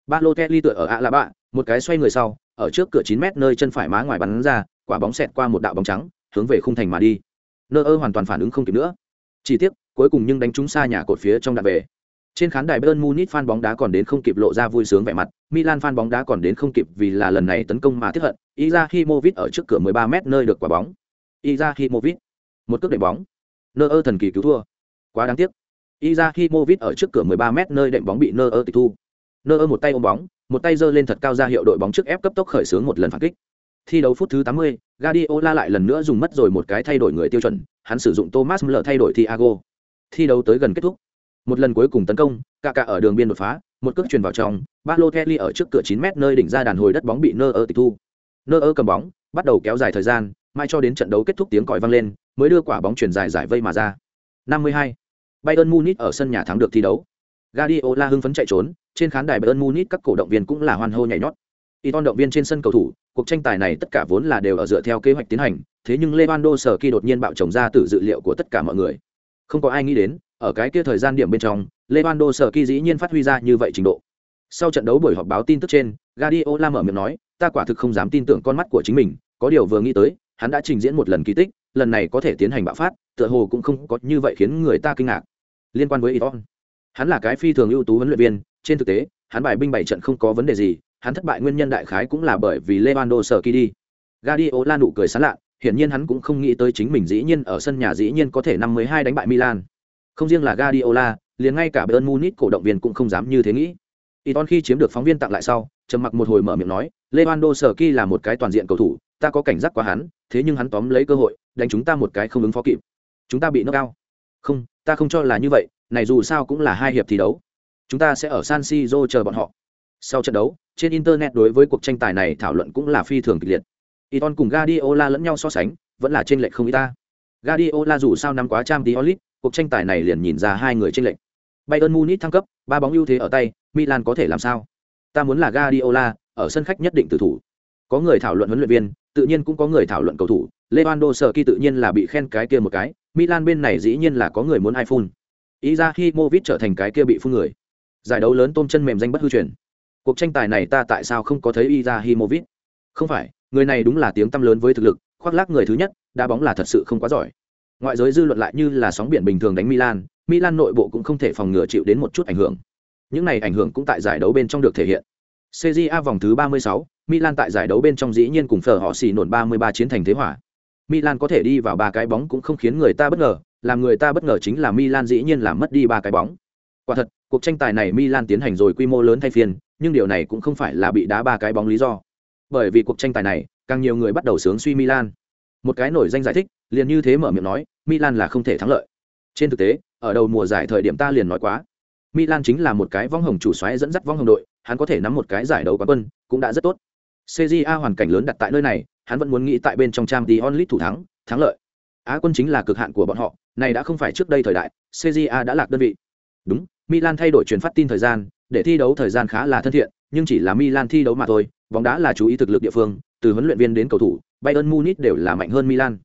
ba lô telly tựa ở ạ là bạ, một cái xoay người sau, ở trước cửa 9 mét nơi chân phải má ngoài bắn ra, quả bóng xẹt qua một đạo bóng trắng, hướng về khung thành mà đi. Nơ ơ hoàn toàn phản ứng không kịp nữa. Chỉ tiếc, cuối cùng nhưng đánh trúng xa nhà cột phía trong đạn về. Trên khán đài Bayern Munich fan bóng đá còn đến không kịp lộ ra vui sướng vẻ mặt, Milan fan bóng đá còn đến không kịp vì là lần này tấn công mà tiếc hận. Izahimovic ở trước cửa 13m nơi được quả bóng. Izahimovic, một cước đệm bóng. Nơ thần kỳ cứu thua. Quá đáng tiếc. Izahimovic ở trước cửa 13m nơi đệm bóng bị Nơ tịch thu. Nơ một tay ôm bóng, một tay giơ lên thật cao ra hiệu đội bóng trước ép cấp tốc khởi xướng một lần phản kích. Thi đấu phút thứ 80, Guardiola lại lần nữa dùng mất rồi một cái thay đổi người tiêu chuẩn, hắn sử dụng Thomas Müller thay đổi Thiago. Thi đấu tới gần kết thúc. Một lần cuối cùng tấn công, cả cả ở đường biên đột phá, một cước truyền vào trong, Balotelli ở trước cửa 9 mét nơi đỉnh ra đàn hồi đất bóng bị Nơ ơ tịch thu. nơ ơ cầm bóng bắt đầu kéo dài thời gian mai cho đến trận đấu kết thúc tiếng còi vang lên mới đưa quả bóng chuyển dài giải vây mà ra 52. Bayern Munich ở sân nhà thắng được thi đấu Guardiola hưng phấn chạy trốn trên khán đài Bayern Munich các cổ động viên cũng là hoan hô nhảy nhót Iton động viên trên sân cầu thủ, cuộc tranh tài này tất cả vốn là đều ở dựa theo kế hoạch tiến hành, thế nhưng Lewandowski đột nhiên bạo chồng ra từ dự liệu của tất cả mọi người. Không có ai nghĩ đến, ở cái kia thời gian điểm bên trong, Lewandowski dĩ nhiên phát huy ra như vậy trình độ. Sau trận đấu buổi họp báo tin tức trên, Guardiola mở miệng nói, ta quả thực không dám tin tưởng con mắt của chính mình, có điều vừa nghĩ tới, hắn đã trình diễn một lần kỳ tích, lần này có thể tiến hành bạo phát, tựa hồ cũng không có như vậy khiến người ta kinh ngạc. Liên quan với Iton, hắn là cái phi thường ưu tú huấn luyện viên, trên thực tế, hắn bài binh bảy trận không có vấn đề gì, hắn thất bại nguyên nhân đại khái cũng là bởi vì Lewandowski đi. Guardiola nụ cười sán lạ, hiển nhiên hắn cũng không nghĩ tới chính mình dĩ nhiên ở sân nhà dĩ nhiên có thể năm 12 đánh bại Milan. Không riêng là Guardiola, liền ngay cả Bayern Munich cổ động viên cũng không dám như thế nghĩ. Iton khi chiếm được phóng viên tặng lại sau, trầm mặc một hồi mở miệng nói, Lewandowski là một cái toàn diện cầu thủ, ta có cảnh giác quá hắn, thế nhưng hắn tóm lấy cơ hội, đánh chúng ta một cái không ứng phó kịp. Chúng ta bị knock out. Không, ta không cho là như vậy, này dù sao cũng là hai hiệp thi đấu. Chúng ta sẽ ở San Siro chờ bọn họ. Sau trận đấu, trên internet đối với cuộc tranh tài này thảo luận cũng là phi thường kịch liệt. Iton cùng Guardiola lẫn nhau so sánh, vẫn là trên lệch không ít ta. Guardiola dù sao năm quá trang Diolit, cuộc tranh tài này liền nhìn ra hai người trên lệch. Bayern Munich thăng cấp, ba bóng ưu thế ở tay, Milan có thể làm sao? Ta muốn là Guardiola, ở sân khách nhất định tử thủ. Có người thảo luận huấn luyện viên, tự nhiên cũng có người thảo luận cầu thủ, Lewandowski tự nhiên là bị khen cái kia một cái, Milan bên này dĩ nhiên là có người muốn iPhone. Izahimovic trở thành cái kia bị phun người. Giải đấu lớn tôm chân mềm danh bất hư truyền cuộc tranh tài này ta tại sao không có thấy Izahimovic? Không phải, người này đúng là tiếng tăm lớn với thực lực, khoác lác người thứ nhất, đá bóng là thật sự không quá giỏi. Ngoại giới dư luận lại như là sóng biển bình thường đánh Milan, Milan nội bộ cũng không thể phòng ngừa chịu đến một chút ảnh hưởng. Những này ảnh hưởng cũng tại giải đấu bên trong được thể hiện. CJA vòng thứ 36, Milan tại giải đấu bên trong dĩ nhiên cùng phở họ xì nổn 33 chiến thành thế hỏa. Milan có thể đi vào ba cái bóng cũng không khiến người ta bất ngờ, làm người ta bất ngờ chính là Milan dĩ nhiên làm mất đi ba cái bóng. Quả thật, cuộc tranh tài này Milan tiến hành rồi quy mô lớn thay phiên, nhưng điều này cũng không phải là bị đá ba cái bóng lý do. Bởi vì cuộc tranh tài này, càng nhiều người bắt đầu sướng suy Milan. Một cái nổi danh giải thích, liền như thế mở miệng nói, Milan là không thể thắng lợi. Trên thực tế, ở đầu mùa giải thời điểm ta liền nói quá, Milan chính là một cái vong hồng chủ soái dẫn dắt vong hồng đội, hắn có thể nắm một cái giải đấu quán quân, cũng đã rất tốt. CJA hoàn cảnh lớn đặt tại nơi này, hắn vẫn muốn nghĩ tại bên trong Champions League thủ thắng, thắng lợi. Á quân chính là cực hạn của bọn họ, này đã không phải trước đây thời đại, CJA đã lạc đơn vị. Đúng, Milan thay đổi truyền phát tin thời gian, để thi đấu thời gian khá là thân thiện, nhưng chỉ là Milan thi đấu mà thôi, bóng đá là chú ý thực lực địa phương, từ huấn luyện viên đến cầu thủ, Bayern Munich đều là mạnh hơn Milan.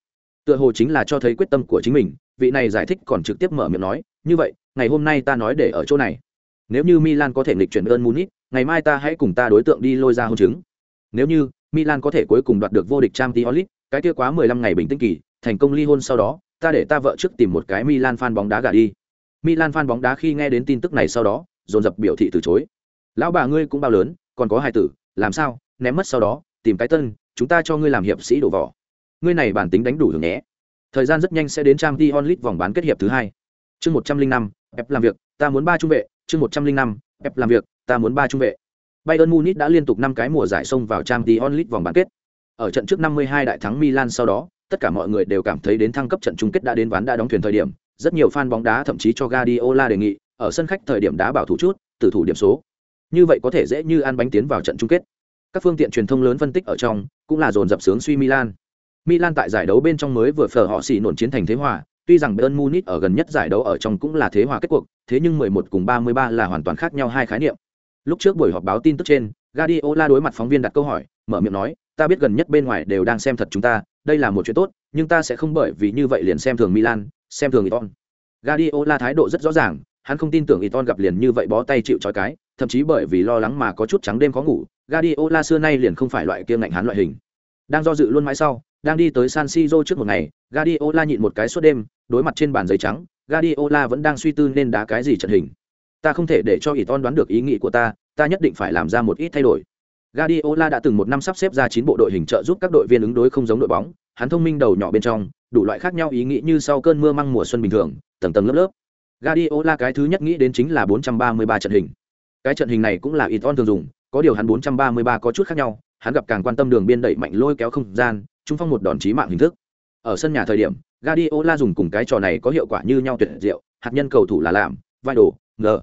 Tựa hồ chính là cho thấy quyết tâm của chính mình, vị này giải thích còn trực tiếp mở miệng nói, như vậy, ngày hôm nay ta nói để ở chỗ này. Nếu như Milan có thể nghịch chuyển ơn Munich, ngày mai ta hãy cùng ta đối tượng đi lôi ra hôn chứng. Nếu như Milan có thể cuối cùng đoạt được vô địch trang t League, cái kia quá 15 ngày bình tĩnh kỳ, thành công ly hôn sau đó, ta để ta vợ trước tìm một cái Milan fan bóng đá gà đi. Milan fan bóng đá khi nghe đến tin tức này sau đó, dồn dập biểu thị từ chối. Lão bà ngươi cũng bao lớn, còn có hai tử, làm sao? Ném mất sau đó, tìm cái tân, chúng ta cho ngươi làm hiệp sĩ đổ vỏ. Ngươi này bản tính đánh đủ rồi nhé. Thời gian rất nhanh sẽ đến trang Champions League vòng bán kết hiệp thứ hai. Chương 105, ép làm việc, ta muốn ba trung vệ, chương 105, ép làm việc, ta muốn ba trung vệ. Bayern Munich đã liên tục năm cái mùa giải xông vào Champions League vòng bán kết. Ở trận trước 52 đại thắng Milan sau đó, tất cả mọi người đều cảm thấy đến thăng cấp trận chung kết đã đến ván đã đóng thuyền thời điểm, rất nhiều fan bóng đá thậm chí cho Guardiola đề nghị, ở sân khách thời điểm đá bảo thủ chút, tử thủ điểm số. Như vậy có thể dễ như ăn bánh tiến vào trận chung kết. Các phương tiện truyền thông lớn phân tích ở trong, cũng là dồn dập sướng suy Milan. Milan tại giải đấu bên trong mới vừa phở họ xỉ nổn chiến thành thế hòa, tuy rằng Bayern Munich ở gần nhất giải đấu ở trong cũng là thế hòa kết cuộc, thế nhưng 11 cùng 33 là hoàn toàn khác nhau hai khái niệm. Lúc trước buổi họp báo tin tức trên, Guardiola đối mặt phóng viên đặt câu hỏi, mở miệng nói, ta biết gần nhất bên ngoài đều đang xem thật chúng ta, đây là một chuyện tốt, nhưng ta sẽ không bởi vì như vậy liền xem thường Milan, xem thường Iton. Guardiola thái độ rất rõ ràng, hắn không tin tưởng Iton gặp liền như vậy bó tay chịu trói cái, thậm chí bởi vì lo lắng mà có chút trắng đêm khó ngủ, Guardiola xưa nay liền không phải loại kiêng ngạnh hắn loại hình. Đang do dự luôn mãi sau, đang đi tới San Siro trước một ngày, Guardiola nhịn một cái suốt đêm, đối mặt trên bàn giấy trắng, Guardiola vẫn đang suy tư nên đá cái gì trận hình. Ta không thể để cho Iton đoán được ý nghĩ của ta, ta nhất định phải làm ra một ít thay đổi. Guardiola đã từng một năm sắp xếp ra chín bộ đội hình trợ giúp các đội viên ứng đối không giống đội bóng, hắn thông minh đầu nhỏ bên trong, đủ loại khác nhau ý nghĩ như sau cơn mưa măng mùa xuân bình thường, tầng tầng lớp lớp. Guardiola cái thứ nhất nghĩ đến chính là 433 trận hình. Cái trận hình này cũng là Iton thường dùng, có điều hắn 433 có chút khác nhau, hắn gặp càng quan tâm đường biên đẩy mạnh lôi kéo không gian, trung phong một đòn chí mạng hình thức. Ở sân nhà thời điểm, Guardiola dùng cùng cái trò này có hiệu quả như nhau tuyệt diệu, hạt nhân cầu thủ là làm, vai đồ, ngờ.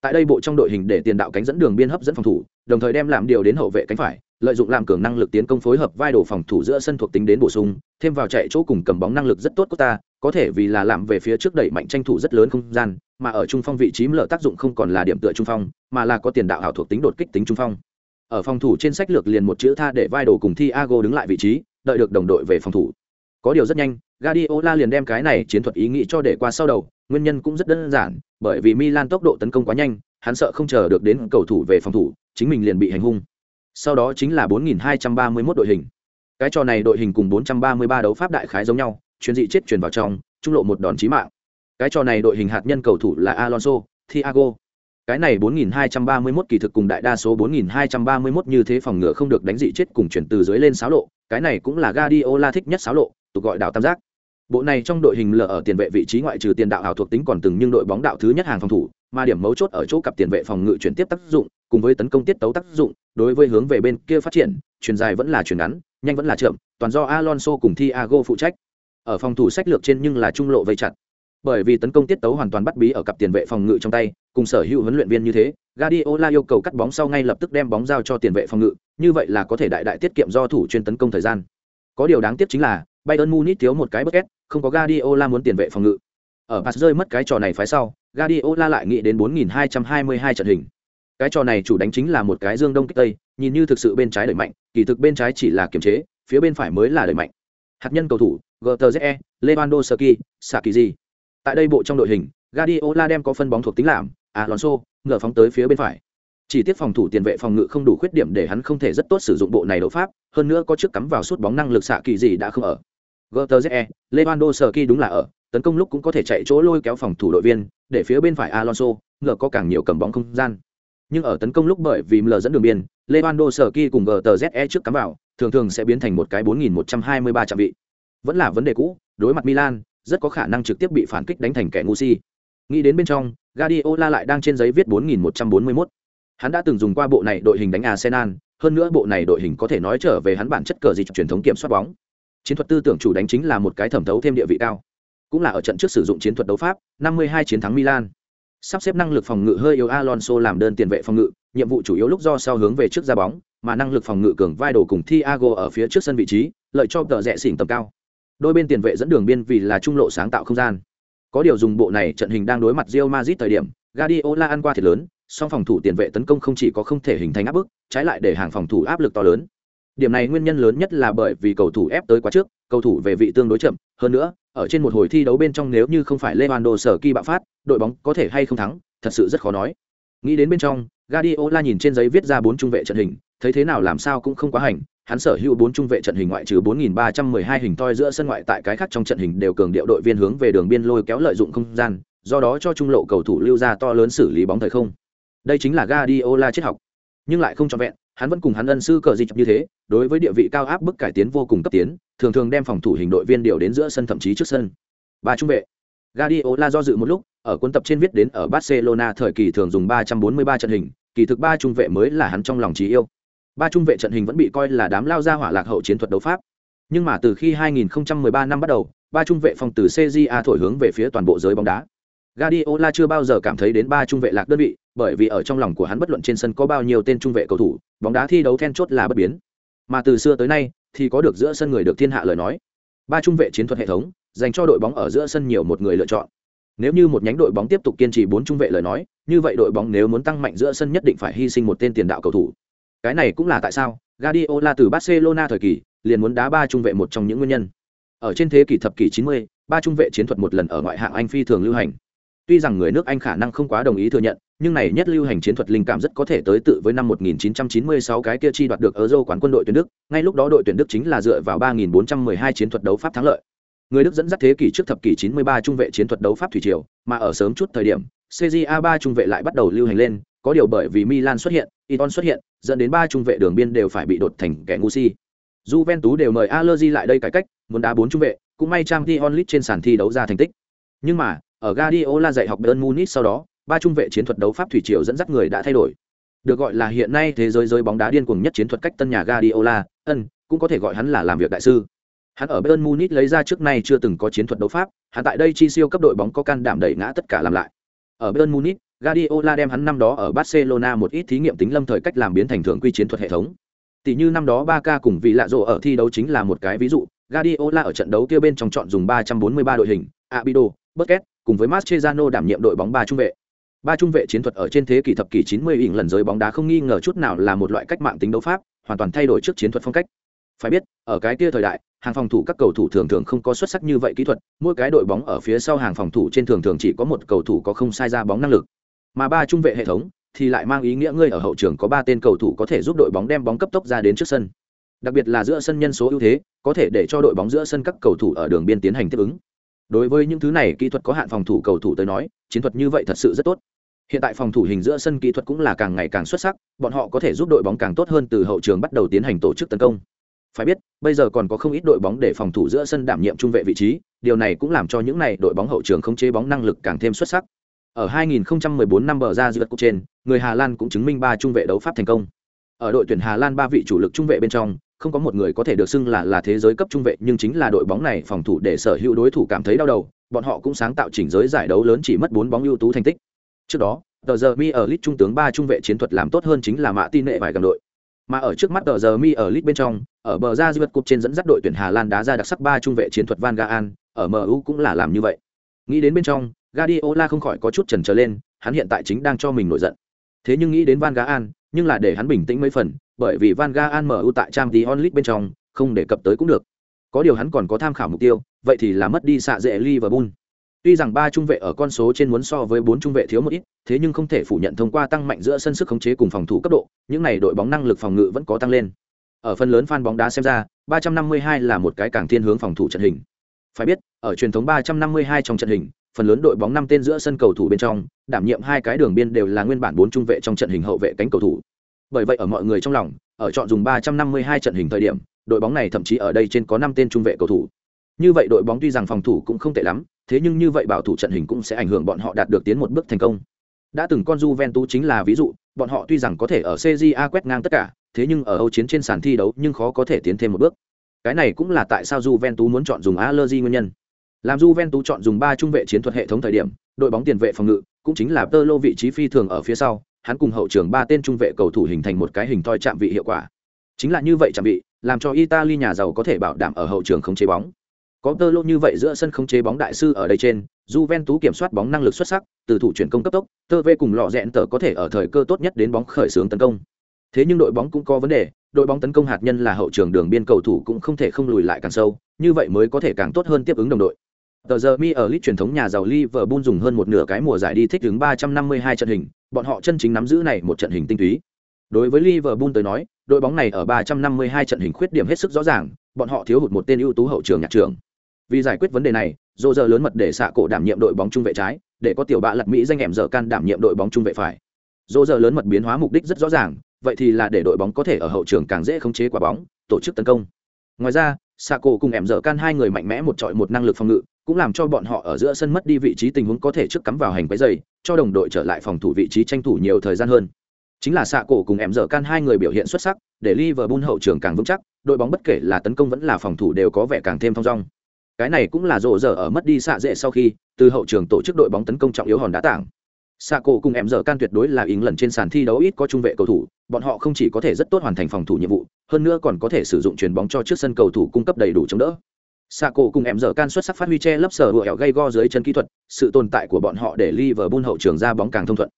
Tại đây bộ trong đội hình để tiền đạo cánh dẫn đường biên hấp dẫn phòng thủ, đồng thời đem làm điều đến hậu vệ cánh phải, lợi dụng làm cường năng lực tiến công phối hợp vai đồ phòng thủ giữa sân thuộc tính đến bổ sung thêm vào chạy chỗ cùng cầm bóng năng lực rất tốt của ta có thể vì là làm về phía trước đẩy mạnh tranh thủ rất lớn không gian mà ở trung phong vị trí lợ tác dụng không còn là điểm tựa trung phong mà là có tiền đạo hảo thuộc tính đột kích tính trung phong ở phòng thủ trên sách lược liền một chữ tha để vai đồ cùng Thiago đứng lại vị trí đợi được đồng đội về phòng thủ. Có điều rất nhanh, Guardiola liền đem cái này chiến thuật ý nghĩ cho để qua sau đầu, nguyên nhân cũng rất đơn giản, bởi vì Milan tốc độ tấn công quá nhanh, hắn sợ không chờ được đến cầu thủ về phòng thủ, chính mình liền bị hành hung. Sau đó chính là 4231 đội hình. Cái trò này đội hình cùng 433 đấu pháp đại khái giống nhau chuyến dị chết chuyển vào trong, trung lộ một đòn chí mạng. Cái trò này đội hình hạt nhân cầu thủ là Alonso, Thiago cái này 4231 kỳ thực cùng đại đa số 4231 như thế phòng ngừa không được đánh dị chết cùng chuyển từ dưới lên sáo lộ, cái này cũng là Guardiola thích nhất sáo lộ, tục gọi đảo tam giác. Bộ này trong đội hình lở ở tiền vệ vị trí ngoại trừ tiền đạo hào thuộc tính còn từng nhưng đội bóng đạo thứ nhất hàng phòng thủ, mà điểm mấu chốt ở chỗ cặp tiền vệ phòng ngự chuyển tiếp tác dụng, cùng với tấn công tiết tấu tác dụng, đối với hướng về bên kia phát triển truyền dài vẫn là truyền ngắn, nhanh vẫn là chậm, toàn do alonso cùng thiago phụ trách. Ở phòng thủ sách lược trên nhưng là trung lộ vây chặt bởi vì tấn công tiết tấu hoàn toàn bắt bí ở cặp tiền vệ phòng ngự trong tay cùng sở hữu huấn luyện viên như thế Guardiola yêu cầu cắt bóng sau ngay lập tức đem bóng giao cho tiền vệ phòng ngự như vậy là có thể đại đại tiết kiệm do thủ chuyên tấn công thời gian có điều đáng tiếc chính là Bayern Munich thiếu một cái bucket, không có Guardiola muốn tiền vệ phòng ngự. Ở pass rơi mất cái trò này phái sau, Guardiola lại nghĩ đến 4222 trận hình. Cái trò này chủ đánh chính là một cái dương đông kích tây, nhìn như thực sự bên trái đẩy mạnh, kỳ thực bên trái chỉ là kiểm chế, phía bên phải mới là đẩy mạnh. Hạt nhân cầu thủ, GTZE, Lewandowski, Sakiji. Tại đây bộ trong đội hình, Guardiola đem có phân bóng thuộc tính làm, Alonso, ngửa phóng tới phía bên phải. Chỉ tiếc phòng thủ tiền vệ phòng ngự không đủ khuyết điểm để hắn không thể rất tốt sử dụng bộ này đấu pháp, hơn nữa có trước cắm vào suốt bóng năng lực xạ kỳ gì đã không ở. GTZE, Lewandowski đúng là ở, tấn công lúc cũng có thể chạy chỗ lôi kéo phòng thủ đội viên, để phía bên phải Alonso, ngờ có càng nhiều cầm bóng không gian. Nhưng ở tấn công lúc bởi vì ML dẫn đường biên, Lewandowski cùng GTZE trước cắm vào, thường thường sẽ biến thành một cái 4123 trạm vị. Vẫn là vấn đề cũ, đối mặt Milan, rất có khả năng trực tiếp bị phản kích đánh thành kẻ ngu si. Nghĩ đến bên trong, Guardiola lại đang trên giấy viết 4141. Hắn đã từng dùng qua bộ này đội hình đánh Arsenal, hơn nữa bộ này đội hình có thể nói trở về hắn bản chất cờ gì truyền thống kiểm soát bóng chiến thuật tư tưởng chủ đánh chính là một cái thẩm thấu thêm địa vị cao cũng là ở trận trước sử dụng chiến thuật đấu pháp 52 chiến thắng Milan sắp xếp năng lực phòng ngự hơi yếu Alonso làm đơn tiền vệ phòng ngự nhiệm vụ chủ yếu lúc do sau hướng về trước ra bóng mà năng lực phòng ngự cường vai đồ cùng Thiago ở phía trước sân vị trí lợi cho tờ rẽ xỉn tầm cao đôi bên tiền vệ dẫn đường biên vì là trung lộ sáng tạo không gian. Có điều dùng bộ này trận hình đang đối mặt Real Madrid thời điểm, Guardiola ăn qua thiệt lớn, song phòng thủ tiền vệ tấn công không chỉ có không thể hình thành áp bức, trái lại để hàng phòng thủ áp lực to lớn. Điểm này nguyên nhân lớn nhất là bởi vì cầu thủ ép tới quá trước, cầu thủ về vị tương đối chậm, hơn nữa, ở trên một hồi thi đấu bên trong nếu như không phải Lewandowski sở kỳ bạo phát, đội bóng có thể hay không thắng, thật sự rất khó nói. Nghĩ đến bên trong, Guardiola nhìn trên giấy viết ra bốn trung vệ trận hình, thấy thế nào làm sao cũng không quá hành hắn sở hữu bốn trung vệ trận hình ngoại trừ 4312 hình toi giữa sân ngoại tại cái khác trong trận hình đều cường điệu đội viên hướng về đường biên lôi kéo lợi dụng không gian, do đó cho trung lộ cầu thủ lưu ra to lớn xử lý bóng thời không. Đây chính là Guardiola triết học. Nhưng lại không cho vẹn, hắn vẫn cùng hắn ân sư cờ dịch như thế, đối với địa vị cao áp bức cải tiến vô cùng cấp tiến, thường thường đem phòng thủ hình đội viên điều đến giữa sân thậm chí trước sân. Ba trung vệ. Guardiola do dự một lúc, ở cuốn tập trên viết đến ở Barcelona thời kỳ thường dùng 343 trận hình, kỳ thực ba trung vệ mới là hắn trong lòng trí yêu. Ba trung vệ trận hình vẫn bị coi là đám lao ra hỏa lạc hậu chiến thuật đấu pháp. Nhưng mà từ khi 2013 năm bắt đầu, ba trung vệ phòng từ CJA thổi hướng về phía toàn bộ giới bóng đá. Guardiola chưa bao giờ cảm thấy đến ba trung vệ lạc đơn vị, bởi vì ở trong lòng của hắn bất luận trên sân có bao nhiêu tên trung vệ cầu thủ, bóng đá thi đấu then chốt là bất biến. Mà từ xưa tới nay, thì có được giữa sân người được thiên hạ lời nói. Ba trung vệ chiến thuật hệ thống, dành cho đội bóng ở giữa sân nhiều một người lựa chọn. Nếu như một nhánh đội bóng tiếp tục kiên trì bốn trung vệ lời nói, như vậy đội bóng nếu muốn tăng mạnh giữa sân nhất định phải hy sinh một tên tiền đạo cầu thủ. Cái này cũng là tại sao Guardiola từ Barcelona thời kỳ liền muốn đá ba trung vệ một trong những nguyên nhân. Ở trên thế kỷ thập kỷ 90, ba trung vệ chiến thuật một lần ở ngoại hạng Anh phi thường lưu hành. Tuy rằng người nước Anh khả năng không quá đồng ý thừa nhận, nhưng này nhất lưu hành chiến thuật linh cảm rất có thể tới tự với năm 1996 cái kia chi đoạt được Euro quán quân đội tuyển Đức, ngay lúc đó đội tuyển Đức chính là dựa vào 3412 chiến thuật đấu pháp thắng lợi. Người Đức dẫn dắt thế kỷ trước thập kỷ 93 trung vệ chiến thuật đấu pháp thủy triều, mà ở sớm chút thời điểm, CJA 3 trung vệ lại bắt đầu lưu hành lên, có điều bởi vì Milan xuất hiện, Iton xuất hiện, dẫn đến ba trung vệ đường biên đều phải bị đột thành kẻ ngu si. Juventus đều mời Allegri lại đây cải cách, muốn đá bốn trung vệ, cũng may Champions League trên sàn thi đấu ra thành tích. Nhưng mà, ở Guardiola dạy học Bayern Munich sau đó, ba trung vệ chiến thuật đấu pháp thủy triều dẫn dắt người đã thay đổi. Được gọi là hiện nay thế giới giới bóng đá điên cuồng nhất chiến thuật cách tân nhà Guardiola, ân, cũng có thể gọi hắn là làm việc đại sư. Hắn ở Bayern Munich lấy ra trước nay chưa từng có chiến thuật đấu pháp, hắn tại đây chi siêu cấp đội bóng có can đảm đẩy ngã tất cả làm lại. Ở Bayern Munich, Guardiola đem hắn năm đó ở Barcelona một ít thí nghiệm tính lâm thời cách làm biến thành thường quy chiến thuật hệ thống. Tỷ như năm đó Barca cùng vị lạ rồ ở thi đấu chính là một cái ví dụ, Guardiola ở trận đấu kia bên trong chọn dùng 343 đội hình, Abido, Busquets, cùng với Mascherano đảm nhiệm đội bóng ba trung vệ. Ba trung vệ chiến thuật ở trên thế kỷ thập kỷ 90 ỉn lần giới bóng đá không nghi ngờ chút nào là một loại cách mạng tính đấu pháp, hoàn toàn thay đổi trước chiến thuật phong cách. Phải biết, ở cái kia thời đại, hàng phòng thủ các cầu thủ thường thường không có xuất sắc như vậy kỹ thuật, mỗi cái đội bóng ở phía sau hàng phòng thủ trên thường thường chỉ có một cầu thủ có không sai ra bóng năng lực. Mà ba trung vệ hệ thống thì lại mang ý nghĩa ngươi ở hậu trường có ba tên cầu thủ có thể giúp đội bóng đem bóng cấp tốc ra đến trước sân. Đặc biệt là giữa sân nhân số ưu thế, có thể để cho đội bóng giữa sân các cầu thủ ở đường biên tiến hành tiếp ứng. Đối với những thứ này kỹ thuật có hạn phòng thủ cầu thủ tới nói, chiến thuật như vậy thật sự rất tốt. Hiện tại phòng thủ hình giữa sân kỹ thuật cũng là càng ngày càng xuất sắc, bọn họ có thể giúp đội bóng càng tốt hơn từ hậu trường bắt đầu tiến hành tổ chức tấn công. Phải biết, bây giờ còn có không ít đội bóng để phòng thủ giữa sân đảm nhiệm trung vệ vị trí, điều này cũng làm cho những này đội bóng hậu trường không chế bóng năng lực càng thêm xuất sắc. Ở 2014 năm bờ ra dư cúp trên, người Hà Lan cũng chứng minh ba trung vệ đấu pháp thành công. Ở đội tuyển Hà Lan ba vị chủ lực trung vệ bên trong, không có một người có thể được xưng là là thế giới cấp trung vệ, nhưng chính là đội bóng này phòng thủ để sở hữu đối thủ cảm thấy đau đầu, bọn họ cũng sáng tạo chỉnh giới giải đấu lớn chỉ mất 4 bóng ưu tú thành tích. Trước đó, tờ giờ mi ở lit trung tướng ba trung vệ chiến thuật làm tốt hơn chính là mã tin nệ vài gần đội mà ở trước mắt tờ giờ mi ở lit bên trong ở bờ ra dư cúp trên dẫn dắt đội tuyển hà lan đá ra đặc sắc ba trung vệ chiến thuật van gaan ở mu cũng là làm như vậy nghĩ đến bên trong Guardiola không khỏi có chút chần chờ lên hắn hiện tại chính đang cho mình nổi giận thế nhưng nghĩ đến van Gaal, nhưng là để hắn bình tĩnh mấy phần bởi vì van Gaal mở ưu tại trang League bên trong không đề cập tới cũng được có điều hắn còn có tham khảo mục tiêu vậy thì là mất đi xạ dễ liverpool Tuy rằng ba trung vệ ở con số trên muốn so với bốn trung vệ thiếu một ít, thế nhưng không thể phủ nhận thông qua tăng mạnh giữa sân sức khống chế cùng phòng thủ cấp độ, những này đội bóng năng lực phòng ngự vẫn có tăng lên. Ở phần lớn fan bóng đá xem ra, 352 là một cái càng thiên hướng phòng thủ trận hình. Phải biết, ở truyền thống 352 trong trận hình, phần lớn đội bóng năm tên giữa sân cầu thủ bên trong, đảm nhiệm hai cái đường biên đều là nguyên bản bốn trung vệ trong trận hình hậu vệ cánh cầu thủ. Bởi vậy ở mọi người trong lòng, ở chọn dùng 352 trận hình thời điểm, đội bóng này thậm chí ở đây trên có năm tên trung vệ cầu thủ. Như vậy đội bóng tuy rằng phòng thủ cũng không tệ lắm, thế nhưng như vậy bảo thủ trận hình cũng sẽ ảnh hưởng bọn họ đạt được tiến một bước thành công. Đã từng con Juventus chính là ví dụ, bọn họ tuy rằng có thể ở CJA quét ngang tất cả, thế nhưng ở Âu chiến trên sàn thi đấu nhưng khó có thể tiến thêm một bước. Cái này cũng là tại sao Juventus muốn chọn dùng Allegri nguyên nhân. Làm Juventus chọn dùng ba trung vệ chiến thuật hệ thống thời điểm, đội bóng tiền vệ phòng ngự cũng chính là Tơ Lô vị trí phi thường ở phía sau, hắn cùng hậu trường ba tên trung vệ cầu thủ hình thành một cái hình thoi chạm vị hiệu quả. Chính là như vậy chạm vị, làm cho Italy nhà giàu có thể bảo đảm ở hậu trường không chế bóng. Có tơ lô như vậy giữa sân không chế bóng đại sư ở đây trên, Juventus kiểm soát bóng năng lực xuất sắc, từ thủ chuyển công cấp tốc, tơ vê cùng lọ rẽn tờ có thể ở thời cơ tốt nhất đến bóng khởi xướng tấn công. Thế nhưng đội bóng cũng có vấn đề, đội bóng tấn công hạt nhân là hậu trường đường biên cầu thủ cũng không thể không lùi lại càng sâu, như vậy mới có thể càng tốt hơn tiếp ứng đồng đội. Tờ giờ mi ở lịch truyền thống nhà giàu Liverpool dùng hơn một nửa cái mùa giải đi thích ứng 352 trận hình, bọn họ chân chính nắm giữ này một trận hình tinh túy. Đối với Liverpool tới nói, đội bóng này ở 352 trận hình khuyết điểm hết sức rõ ràng, bọn họ thiếu hụt một tên ưu tú hậu trường nhạc trưởng. Vì giải quyết vấn đề này Rô giờ lớn mật để xạ cổ đảm nhiệm đội bóng trung vệ trái để có tiểu bạ lật mỹ danh hẻm dở can đảm nhiệm đội bóng trung vệ phải. Rô giờ lớn mật biến hóa mục đích rất rõ ràng vậy thì là để đội bóng có thể ở hậu trường càng dễ khống chế quả bóng tổ chức tấn công. Ngoài ra xạ cổ cùng em dở can hai người mạnh mẽ một trọi một năng lực phòng ngự cũng làm cho bọn họ ở giữa sân mất đi vị trí tình huống có thể trước cắm vào hành quấy dày, cho đồng đội trở lại phòng thủ vị trí tranh thủ nhiều thời gian hơn. Chính là xạ cổ cùng em dở can hai người biểu hiện xuất sắc, để Liverpool hậu trường càng vững chắc, đội bóng bất kể là tấn công vẫn là phòng thủ đều có vẻ càng thêm thong dong. Cái này cũng là rộ rỡ ở mất đi xạ dễ sau khi, từ hậu trường tổ chức đội bóng tấn công trọng yếu hòn đá tảng. Xạ cổ cùng em dở can tuyệt đối là ý lần trên sàn thi đấu ít có trung vệ cầu thủ, bọn họ không chỉ có thể rất tốt hoàn thành phòng thủ nhiệm vụ, hơn nữa còn có thể sử dụng chuyền bóng cho trước sân cầu thủ cung cấp đầy đủ chống đỡ. Sạ cổ cùng em dở can xuất sắc phát huy che lấp sở hữu ẻo gây go dưới chân kỹ thuật sự tồn tại của bọn họ để Liverpool hậu trường ra bóng càng thông thuận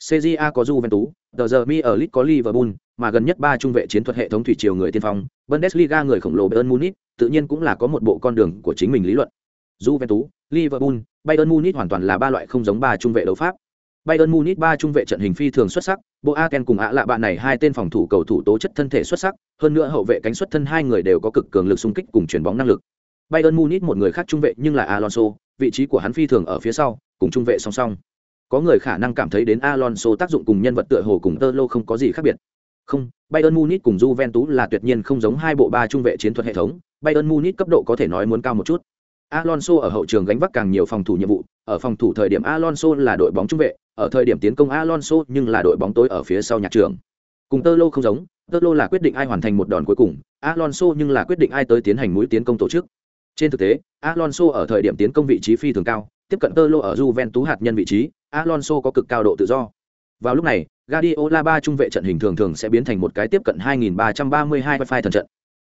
CJA có Juventus, The giờ mi ở Leeds có Liverpool, mà gần nhất ba trung vệ chiến thuật hệ thống thủy triều người tiên phong, Bundesliga người khổng lồ Bayern Munich, tự nhiên cũng là có một bộ con đường của chính mình lý luận. Juventus, Liverpool, Bayern Munich hoàn toàn là ba loại không giống ba trung vệ đấu pháp. Bayern Munich ba trung vệ trận hình phi thường xuất sắc, Boateng cùng ạ lạ bạn này hai tên phòng thủ cầu thủ tố chất thân thể xuất sắc, hơn nữa hậu vệ cánh xuất thân hai người đều có cực cường lực xung kích cùng chuyển bóng năng lực. Bayern Munich một người khác trung vệ nhưng là Alonso, vị trí của hắn phi thường ở phía sau, cùng trung vệ song song. Có người khả năng cảm thấy đến Alonso tác dụng cùng nhân vật tựa hồ cùng Tơ không có gì khác biệt. Không, Bayern Munich cùng Juventus là tuyệt nhiên không giống hai bộ ba trung vệ chiến thuật hệ thống, Bayern Munich cấp độ có thể nói muốn cao một chút. Alonso ở hậu trường gánh vác càng nhiều phòng thủ nhiệm vụ, ở phòng thủ thời điểm Alonso là đội bóng trung vệ, ở thời điểm tiến công Alonso nhưng là đội bóng tối ở phía sau nhạc trường. Cùng Tơ không giống, Tơ là quyết định ai hoàn thành một đòn cuối cùng, Alonso nhưng là quyết định ai tới tiến hành mũi tiến công tổ chức. Trên thực tế, Alonso ở thời điểm tiến công vị trí phi thường cao, tiếp cận Tolo ở Juventus hạt nhân vị trí, Alonso có cực cao độ tự do. Vào lúc này, Guardiola ba trung vệ trận hình thường thường sẽ biến thành một cái tiếp cận 2332 wifi thần trận.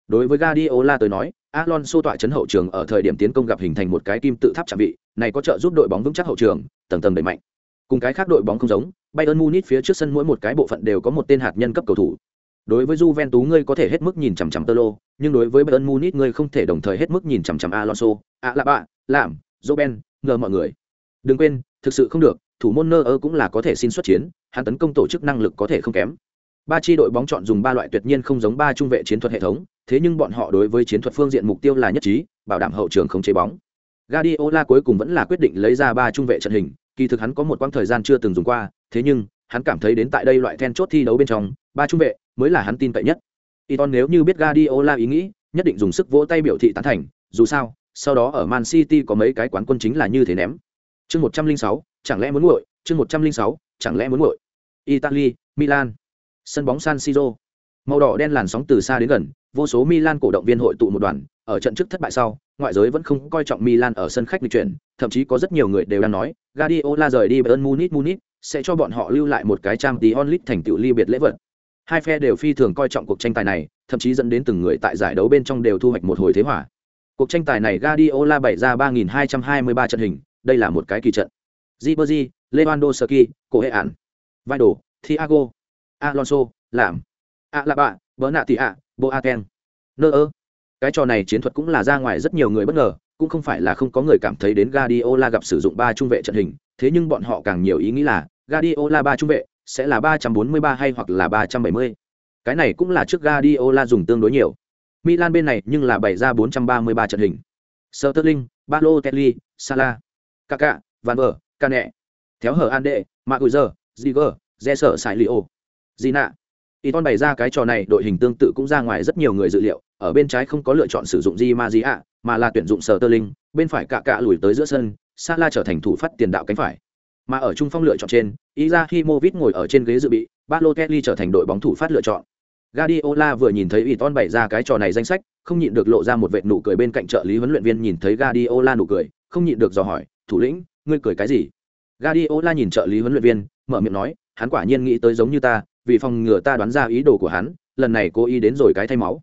Đối với Guardiola tới nói, Alonso tọa trấn hậu trường ở thời điểm tiến công gặp hình thành một cái kim tự tháp chạm vị, này có trợ giúp đội bóng vững chắc hậu trường, tầng tầng đẩy mạnh. Cùng cái khác đội bóng không giống, Bayern Munich phía trước sân mỗi một cái bộ phận đều có một tên hạt nhân cấp cầu thủ. Đối với Juventus ngươi có thể hết mức nhìn chằm chằm Tolo, nhưng đối với Bayern Munich ngươi không thể đồng thời hết mức nhìn chằm chằm Alonso, Alaba, làm, Robben, ngờ mọi người. Đừng quên, thực sự không được, thủ môn Neuer cũng là có thể xin xuất chiến, hắn tấn công tổ chức năng lực có thể không kém. Ba chi đội bóng chọn dùng ba loại tuyệt nhiên không giống ba trung vệ chiến thuật hệ thống, thế nhưng bọn họ đối với chiến thuật phương diện mục tiêu là nhất trí, bảo đảm hậu trường không chế bóng. Guardiola cuối cùng vẫn là quyết định lấy ra ba trung vệ trận hình, kỳ thực hắn có một quãng thời gian chưa từng dùng qua, thế nhưng hắn cảm thấy đến tại đây loại then chốt thi đấu bên trong, ba trung vệ mới là hắn tin cậy nhất. Iton nếu như biết Guardiola ý nghĩ, nhất định dùng sức vỗ tay biểu thị tán thành, dù sao, sau đó ở Man City có mấy cái quán quân chính là như thế ném. Chương 106, chẳng lẽ muốn nguội, chương 106, chẳng lẽ muốn nguội. Italy, Milan. Sân bóng San Siro. Màu đỏ đen làn sóng từ xa đến gần, vô số Milan cổ động viên hội tụ một đoàn, ở trận trước thất bại sau, ngoại giới vẫn không coi trọng Milan ở sân khách lịch chuyển, thậm chí có rất nhiều người đều đang nói, Guardiola rời đi Bayern Munich Munich sẽ cho bọn họ lưu lại một cái trang tí onlit thành tựu ly biệt lễ vật. Hai phe đều phi thường coi trọng cuộc tranh tài này, thậm chí dẫn đến từng người tại giải đấu bên trong đều thu hoạch một hồi thế hỏa. Cuộc tranh tài này Guardiola bày ra 3223 trận hình, đây là một cái kỳ trận. Ribery, Lewandowski, Cổ Hệ ản, Vidal, Thiago, Alonso, làm, Alaba, Bernat Boateng. Nơ ơ. Cái trò này chiến thuật cũng là ra ngoài rất nhiều người bất ngờ, cũng không phải là không có người cảm thấy đến Guardiola gặp sử dụng ba trung vệ trận hình, thế nhưng bọn họ càng nhiều ý nghĩ là Guardiola ba trung vệ sẽ là 343 hay hoặc là 370. Cái này cũng là trước Guardiola dùng tương đối nhiều. Milan bên này nhưng là bày ra 433 trận hình. Sterling, Balotelli, Salah, Kaká, Van Der, Kane, Theo hở Ande, Maguire, Ziger, Jesser Sailio, Zina. Iton bày ra cái trò này đội hình tương tự cũng ra ngoài rất nhiều người dự liệu, ở bên trái không có lựa chọn sử dụng Di Maria, mà là tuyển dụng Sterling, bên phải cạ lùi tới giữa sân, Salah trở thành thủ phát tiền đạo cánh phải. Mà ở trung phong lựa chọn trên, Izahimovic ngồi ở trên ghế dự bị, Balotelli trở thành đội bóng thủ phát lựa chọn. Guardiola vừa nhìn thấy Iton bày ra cái trò này danh sách, không nhịn được lộ ra một vệt nụ cười bên cạnh trợ lý huấn luyện viên nhìn thấy Guardiola nụ cười, không nhịn được dò hỏi, "Thủ lĩnh, ngươi cười cái gì?" Guardiola nhìn trợ lý huấn luyện viên, mở miệng nói, hắn quả nhiên nghĩ tới giống như ta, vì phòng ngừa ta đoán ra ý đồ của hắn, lần này cố ý đến rồi cái thay máu.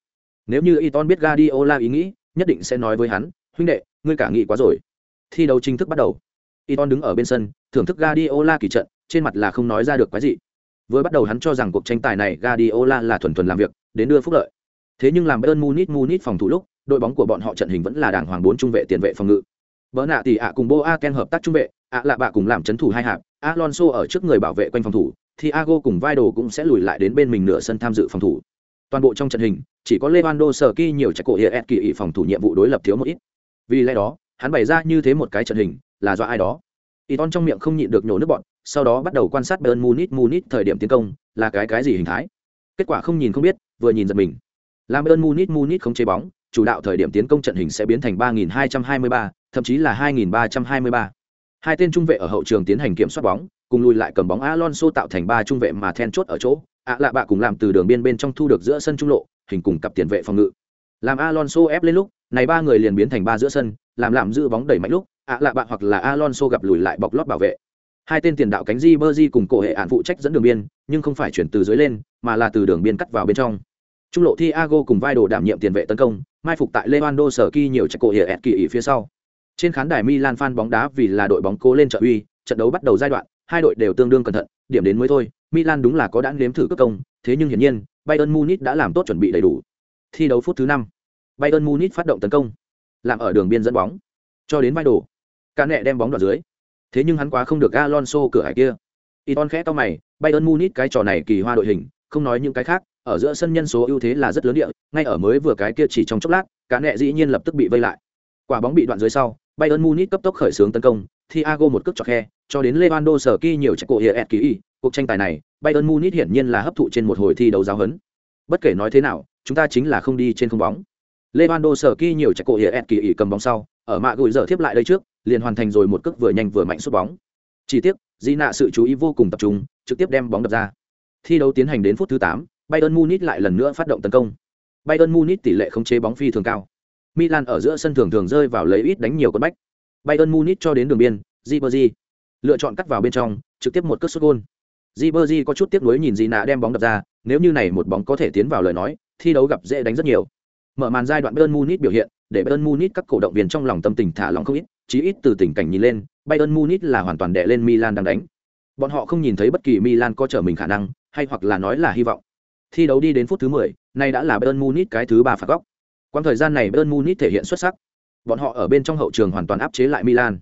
Nếu như Iton biết Guardiola ý nghĩ, nhất định sẽ nói với hắn, "Huynh đệ, ngươi cả nghĩ quá rồi." Thi đấu chính thức bắt đầu. Iton đứng ở bên sân, thưởng thức Guardiola kỳ trận, trên mặt là không nói ra được cái gì. Vừa bắt đầu hắn cho rằng cuộc tranh tài này Guardiola là thuần thuần làm việc, đến đưa phúc lợi. Thế nhưng làm Bayern Munich Munich phòng thủ lúc, đội bóng của bọn họ trận hình vẫn là đảng hoàng bốn trung vệ tiền vệ phòng ngự. Bỡ nạ tỷ ạ cùng Boateng hợp tác trung vệ, ạ lạ bạ cùng làm chấn thủ hai hạng, Alonso ở trước người bảo vệ quanh phòng thủ, Thiago cùng Vidal cũng sẽ lùi lại đến bên mình nửa sân tham dự phòng thủ. Toàn bộ trong trận hình, chỉ có Lewandowski nhiều chạy cổ hiện kỳ phòng thủ nhiệm vụ đối lập thiếu một ít. Vì lẽ đó, hắn bày ra như thế một cái trận hình, là do ai đó. Iton trong miệng không nhịn được nhổ nước bọn, sau đó bắt đầu quan sát Bayern Munich Munich thời điểm tiến công, là cái cái gì hình thái. Kết quả không nhìn không biết, vừa nhìn giật mình. Làm Bayern Munich Munich không chế bóng, chủ đạo thời điểm tiến công trận hình sẽ biến thành 3223, thậm chí là 2323. Hai tên trung vệ ở hậu trường tiến hành kiểm soát bóng, cùng lùi lại cầm bóng Alonso tạo thành ba trung vệ mà then chốt ở chỗ. ạ lạ bạ cùng làm từ đường biên bên trong thu được giữa sân trung lộ, hình cùng cặp tiền vệ phòng ngự. Làm Alonso ép lên lúc, này ba người liền biến thành ba giữa sân, làm làm giữ bóng đẩy mạnh lúc, ạ lạ bạn hoặc là Alonso gặp lùi lại bọc lót bảo vệ. Hai tên tiền đạo cánh Ribery cùng cổ hệ án phụ trách dẫn đường biên, nhưng không phải chuyển từ dưới lên, mà là từ đường biên cắt vào bên trong. Trung lộ Thiago cùng vai đồ đảm nhiệm tiền vệ tấn công, mai phục tại Lewandowski nhiều chạy cổ hệ kỳ phía sau. Trên khán đài Milan fan bóng đá vì là đội bóng cố lên trợ uy, trận đấu bắt đầu giai đoạn, hai đội đều tương đương cẩn thận, điểm đến mới thôi, Milan đúng là có đã nếm thử cướp công, thế nhưng hiển nhiên, Bayern Munich đã làm tốt chuẩn bị đầy đủ. Thi đấu phút thứ năm, Bayern Munich phát động tấn công, làm ở đường biên dẫn bóng, cho đến vai đổ, Cả nẹ đem bóng đoạt dưới. Thế nhưng hắn quá không được Alonso cửa hải kia. Iton khẽ to mày, Bayern Munich cái trò này kỳ hoa đội hình, không nói những cái khác, ở giữa sân nhân số ưu thế là rất lớn địa, ngay ở mới vừa cái kia chỉ trong chốc lát, cả nẹ dĩ nhiên lập tức bị vây lại. Quả bóng bị đoạn dưới sau, Bayern Munich cấp tốc khởi xướng tấn công, Thiago một cước chọc khe, cho đến Lewandowski nhiều chạy cổ hiệp kỳ cuộc tranh tài này, Bayern Munich hiển nhiên là hấp thụ trên một hồi thi đấu giáo huấn. Bất kể nói thế nào, chúng ta chính là không đi trên không bóng. Lewandowski nhiều chạy cổ hiệp kỳ cầm bóng sau, ở mạ gùi giờ tiếp lại đây trước, liền hoàn thành rồi một cước vừa nhanh vừa mạnh sút bóng. Chỉ tiếc, Di nạ sự chú ý vô cùng tập trung, trực tiếp đem bóng đập ra. Thi đấu tiến hành đến phút thứ 8, Bayern Munich lại lần nữa phát động tấn công. Bayern Munich tỷ lệ khống chế bóng phi thường cao. Milan ở giữa sân thường thường rơi vào lấy ít đánh nhiều con bách. Bayern Munich cho đến đường biên, Ribery lựa chọn cắt vào bên trong, trực tiếp một cước sút gol. Ribery có chút tiếc nuối nhìn Gina đem bóng đập ra, nếu như này một bóng có thể tiến vào lời nói, thi đấu gặp dễ đánh rất nhiều. Mở màn giai đoạn Bayern Munich biểu hiện, để Bayern Munich các cổ động viên trong lòng tâm tình thả lỏng không ít, chí ít từ tình cảnh nhìn lên, Bayern Munich là hoàn toàn đè lên Milan đang đánh. Bọn họ không nhìn thấy bất kỳ Milan có trở mình khả năng, hay hoặc là nói là hy vọng. Thi đấu đi đến phút thứ 10, nay đã là Bayern Munich cái thứ ba phạt góc. Quãng thời gian này Bayern Munich thể hiện xuất sắc. Bọn họ ở bên trong hậu trường hoàn toàn áp chế lại Milan.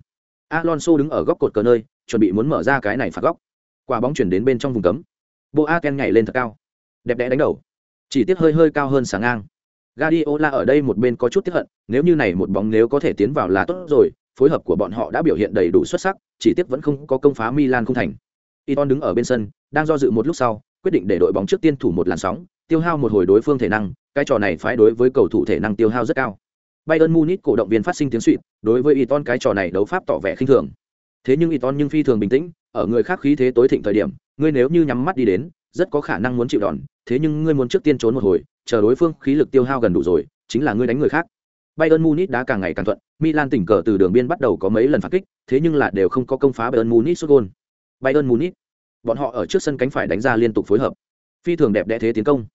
Alonso đứng ở góc cột cờ nơi, chuẩn bị muốn mở ra cái này phạt góc. Quả bóng chuyển đến bên trong vùng cấm. Boateng nhảy lên thật cao. Đẹp đẽ đánh đầu. Chỉ tiếc hơi hơi cao hơn sáng ngang. Guardiola ở đây một bên có chút tiếc hận, nếu như này một bóng nếu có thể tiến vào là tốt rồi, phối hợp của bọn họ đã biểu hiện đầy đủ xuất sắc, chỉ tiếc vẫn không có công phá Milan không thành. Iton đứng ở bên sân, đang do dự một lúc sau, quyết định để đội bóng trước tiên thủ một làn sóng, tiêu hao một hồi đối phương thể năng, cái trò này phải đối với cầu thủ thể năng tiêu hao rất cao. Bayern Munich cổ động viên phát sinh tiếng xuýt, đối với Iton cái trò này đấu pháp tỏ vẻ khinh thường. Thế nhưng Iton nhưng phi thường bình tĩnh, ở người khác khí thế tối thịnh thời điểm, ngươi nếu như nhắm mắt đi đến, rất có khả năng muốn chịu đòn, thế nhưng ngươi muốn trước tiên trốn một hồi, chờ đối phương khí lực tiêu hao gần đủ rồi, chính là ngươi đánh người khác. Bayern Munich đã càng ngày càng thuận, Milan tỉnh cờ từ đường biên bắt đầu có mấy lần phản kích, thế nhưng là đều không có công phá Bayern Munich sút gol. Bayern Munich, bọn họ ở trước sân cánh phải đánh ra liên tục phối hợp, phi thường đẹp đẽ thế tiến công.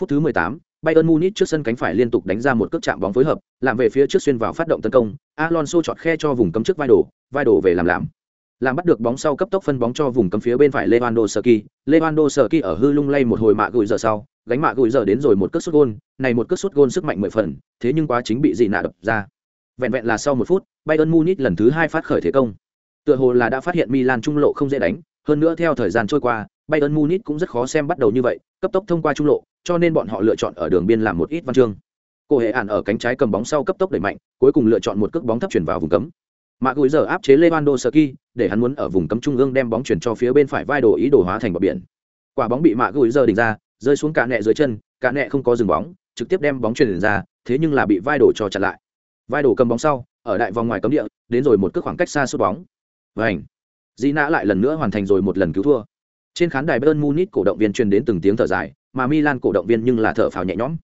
Phút thứ 18, Bayern Munich trước sân cánh phải liên tục đánh ra một cước chạm bóng phối hợp, làm về phía trước xuyên vào phát động tấn công, Alonso chọt khe cho vùng cấm trước vai đổ, vai đổ về làm làm. Làm bắt được bóng sau cấp tốc phân bóng cho vùng cấm phía bên phải Lewandowski, Lewandowski ở hư lung lay một hồi mạ gùi giờ sau, gánh mạ gùi giờ đến rồi một cước sút gôn, này một cước sút gôn sức mạnh mười phần, thế nhưng quá chính bị gì nạ đập ra. Vẹn vẹn là sau một phút, Bayern Munich lần thứ hai phát khởi thế công. Tựa hồ là đã phát hiện Milan trung lộ không dễ đánh, hơn nữa theo thời gian trôi qua, Bayern Munich cũng rất khó xem bắt đầu như vậy, cấp tốc thông qua trung lộ, cho nên bọn họ lựa chọn ở đường biên làm một ít văn chương. Cô hệ ản ở cánh trái cầm bóng sau cấp tốc đẩy mạnh, cuối cùng lựa chọn một cước bóng thấp chuyển vào vùng cấm. Mạ Gùi giờ áp chế Lewandowski, để hắn muốn ở vùng cấm trung ương đem bóng chuyển cho phía bên phải vai đồ ý đồ hóa thành bờ biển. Quả bóng bị Mạ Gùi giờ đỉnh ra, rơi xuống cả nẹ dưới chân, cả nẹ không có dừng bóng, trực tiếp đem bóng chuyển ra, thế nhưng là bị vai đồ cho chặn lại. Vai đồ cầm bóng sau, ở đại vòng ngoài cấm địa, đến rồi một cước khoảng cách xa sút bóng. Vành. Di nã lại lần nữa hoàn thành rồi một lần cứu thua. Trên khán đài Bayern Munich cổ động viên truyền đến từng tiếng thở dài, mà Milan cổ động viên nhưng là thở phào nhẹ nhõm.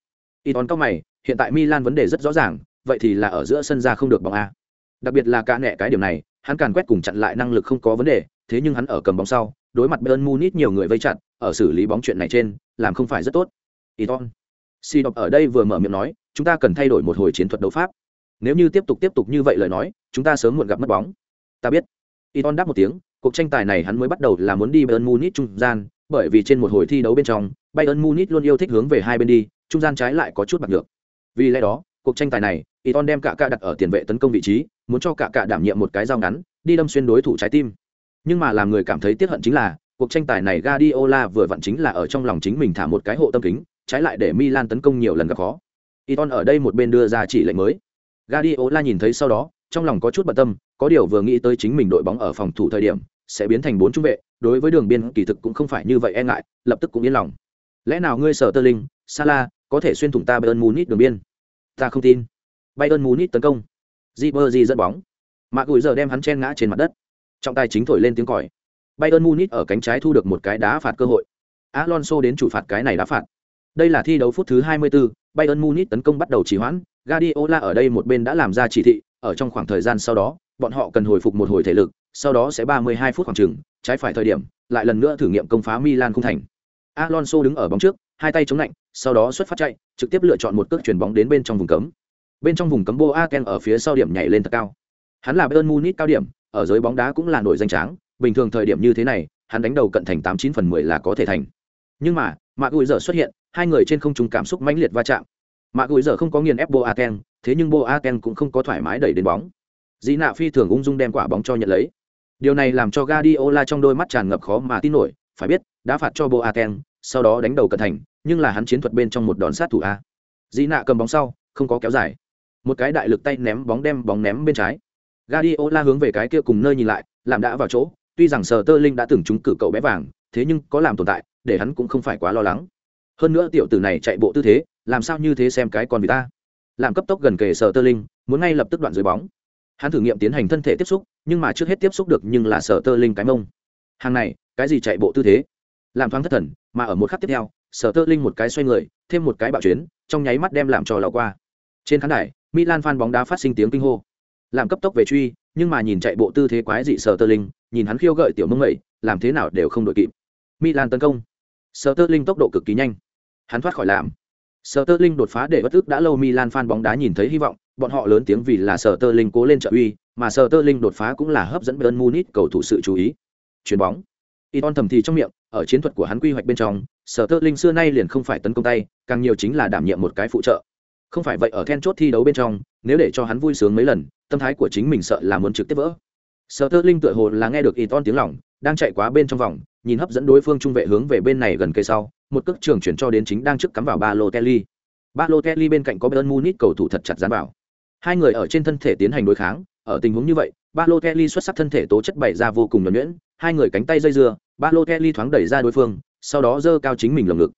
Iton cao mày, hiện tại Milan vấn đề rất rõ ràng, vậy thì là ở giữa sân ra không được bóng a. Đặc biệt là cả nẹ cái điểm này, hắn càn quét cùng chặn lại năng lực không có vấn đề, thế nhưng hắn ở cầm bóng sau, đối mặt Bayern Munich nhiều người vây chặn, ở xử lý bóng chuyện này trên, làm không phải rất tốt. Iton. Si đọc ở đây vừa mở miệng nói, chúng ta cần thay đổi một hồi chiến thuật đấu pháp. Nếu như tiếp tục tiếp tục như vậy lời nói, chúng ta sớm muộn gặp mất bóng. Ta biết. Iton đáp một tiếng, cuộc tranh tài này hắn mới bắt đầu là muốn đi Bayern Munich trung gian, bởi vì trên một hồi thi đấu bên trong, Bayern Munich luôn yêu thích hướng về hai bên đi, trung gian trái lại có chút bạc được. Vì lẽ đó, cuộc tranh tài này, Iton đem cả cả đặt ở tiền vệ tấn công vị trí, muốn cho cả cả đảm nhiệm một cái dao ngắn, đi đâm xuyên đối thủ trái tim. Nhưng mà làm người cảm thấy tiếc hận chính là, cuộc tranh tài này Guardiola vừa vặn chính là ở trong lòng chính mình thả một cái hộ tâm kính, trái lại để Milan tấn công nhiều lần gặp khó. Iton ở đây một bên đưa ra chỉ lệnh mới. Guardiola nhìn thấy sau đó, trong lòng có chút bận tâm, có điều vừa nghĩ tới chính mình đội bóng ở phòng thủ thời điểm sẽ biến thành bốn trung vệ, đối với đường biên kỳ thực cũng không phải như vậy e ngại, lập tức cũng yên lòng. Lẽ nào ngươi sở Tơ Linh, Salah có thể xuyên thủng ta Bayern Munich đường biên? Ta không tin. Bayern Munich tấn công. Ribery dẫn bóng. Mạ Gùi giờ đem hắn chen ngã trên mặt đất. Trọng tài chính thổi lên tiếng còi. Bayern Munich ở cánh trái thu được một cái đá phạt cơ hội. Alonso đến chủ phạt cái này đá phạt. Đây là thi đấu phút thứ 24, Bayern Munich tấn công bắt đầu trì hoãn, Guardiola ở đây một bên đã làm ra chỉ thị, ở trong khoảng thời gian sau đó, bọn họ cần hồi phục một hồi thể lực, sau đó sẽ 32 phút khoảng chừng, trái phải thời điểm, lại lần nữa thử nghiệm công phá Milan không thành. Alonso đứng ở bóng trước, hai tay chống lạnh, sau đó xuất phát chạy, trực tiếp lựa chọn một cước chuyển bóng đến bên trong vùng cấm. Bên trong vùng cấm Boaken ở phía sau điểm nhảy lên thật cao. Hắn là Bayern Munich cao điểm, ở giới bóng đá cũng là nổi danh tráng, bình thường thời điểm như thế này, hắn đánh đầu cận thành 89 phần 10 là có thể thành. Nhưng mà, Mạc Gùi giờ xuất hiện, hai người trên không trung cảm xúc mãnh liệt va chạm. Mạc Gùi giờ không có nghiền ép Boaken, thế nhưng Boaken cũng không có thoải mái đẩy đến bóng. Dĩ nạ phi thường ung dung đem quả bóng cho nhận lấy. Điều này làm cho Guardiola trong đôi mắt tràn ngập khó mà tin nổi, phải biết, đã phạt cho Boaken, sau đó đánh đầu cận thành, nhưng là hắn chiến thuật bên trong một đòn sát thủ a. Dĩ nạ cầm bóng sau, không có kéo dài. Một cái đại lực tay ném bóng đem bóng ném bên trái. Guardiola hướng về cái kia cùng nơi nhìn lại, làm đã vào chỗ, tuy rằng sờ Tơ Linh đã từng trúng cử cậu bé vàng, thế nhưng có làm tồn tại, để hắn cũng không phải quá lo lắng. Hơn nữa tiểu tử này chạy bộ tư thế, làm sao như thế xem cái con vì ta. Làm cấp tốc gần kề sờ Tơ Linh, muốn ngay lập tức đoạn dưới bóng hắn thử nghiệm tiến hành thân thể tiếp xúc nhưng mà trước hết tiếp xúc được nhưng là sờ tơ linh cái mông hàng này cái gì chạy bộ tư thế làm thoáng thất thần mà ở một khắc tiếp theo sở tơ linh một cái xoay người thêm một cái bạo chuyến trong nháy mắt đem làm trò lò qua trên khán đài milan fan bóng đá phát sinh tiếng kinh hô làm cấp tốc về truy nhưng mà nhìn chạy bộ tư thế quái dị sở tơ linh nhìn hắn khiêu gợi tiểu mông ngậy, làm thế nào đều không đội kịp Milan tấn công. Sterling tốc độ cực kỳ nhanh. Hắn thoát khỏi làm. Sterling đột phá để bất ức đã lâu Milan fan bóng đá nhìn thấy hy vọng, bọn họ lớn tiếng vì là Sterling cố lên trợ uy, mà Sterling đột phá cũng là hấp dẫn Bayern Munich cầu thủ sự chú ý. Chuyền bóng. Iton thầm thì trong miệng, ở chiến thuật của hắn quy hoạch bên trong, Sterling xưa nay liền không phải tấn công tay, càng nhiều chính là đảm nhiệm một cái phụ trợ. Không phải vậy ở then chốt thi đấu bên trong, nếu để cho hắn vui sướng mấy lần, tâm thái của chính mình sợ là muốn trực tiếp vỡ. Sterling tựa hồ là nghe được Iton tiếng lòng, đang chạy quá bên trong vòng, nhìn hấp dẫn đối phương trung vệ hướng về bên này gần cây sau, một cước trường chuyển cho đến chính đang trước cắm vào ba lô telly ba lô telly bên cạnh có Bayern Munich cầu thủ thật chặt dán vào. Hai người ở trên thân thể tiến hành đối kháng, ở tình huống như vậy, ba lô telly xuất sắc thân thể tố chất bày ra vô cùng nhuẩn nhuyễn, hai người cánh tay dây dưa, ba lô telly thoáng đẩy ra đối phương, sau đó giơ cao chính mình lồng ngực.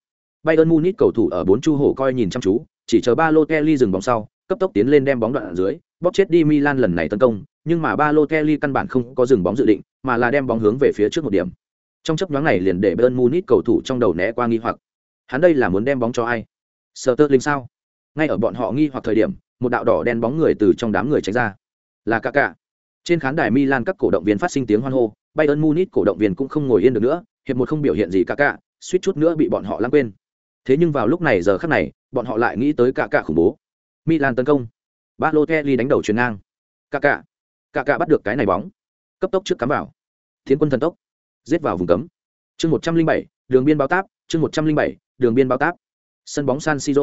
Bayern Munich cầu thủ ở bốn chu hổ coi nhìn chăm chú, chỉ chờ Balotelli dừng bóng sau, cấp tốc tiến lên đem bóng đoạn ở dưới, bóp chết đi Milan lần này tấn công, nhưng mà Balotelli căn bản không có dừng bóng dự định, mà là đem bóng hướng về phía trước một điểm. Trong chấp nhoáng này liền để Bayern Munich cầu thủ trong đầu né qua nghi hoặc. Hắn đây là muốn đem bóng cho ai? Sterling sao? Ngay ở bọn họ nghi hoặc thời điểm, một đạo đỏ đen bóng người từ trong đám người tránh ra. Là Kaká. Trên khán đài Milan các cổ động viên phát sinh tiếng hoan hô, Bayern Munich cổ động viên cũng không ngồi yên được nữa, hiệp một không biểu hiện gì Kaká, suýt chút nữa bị bọn họ lãng quên. Thế nhưng vào lúc này giờ khắc này, bọn họ lại nghĩ tới Kaká khủng bố. Milan tấn công. Balotelli đánh đầu chuyền ngang. Kaká. Kaká bắt được cái này bóng, cấp tốc trước cắm vào. Tiến quân thần tốc, giết vào vùng cấm. Chương một trăm linh bảy, đường biên báo táp, chương một trăm linh bảy, đường biên báo táp. Sân bóng San Siro.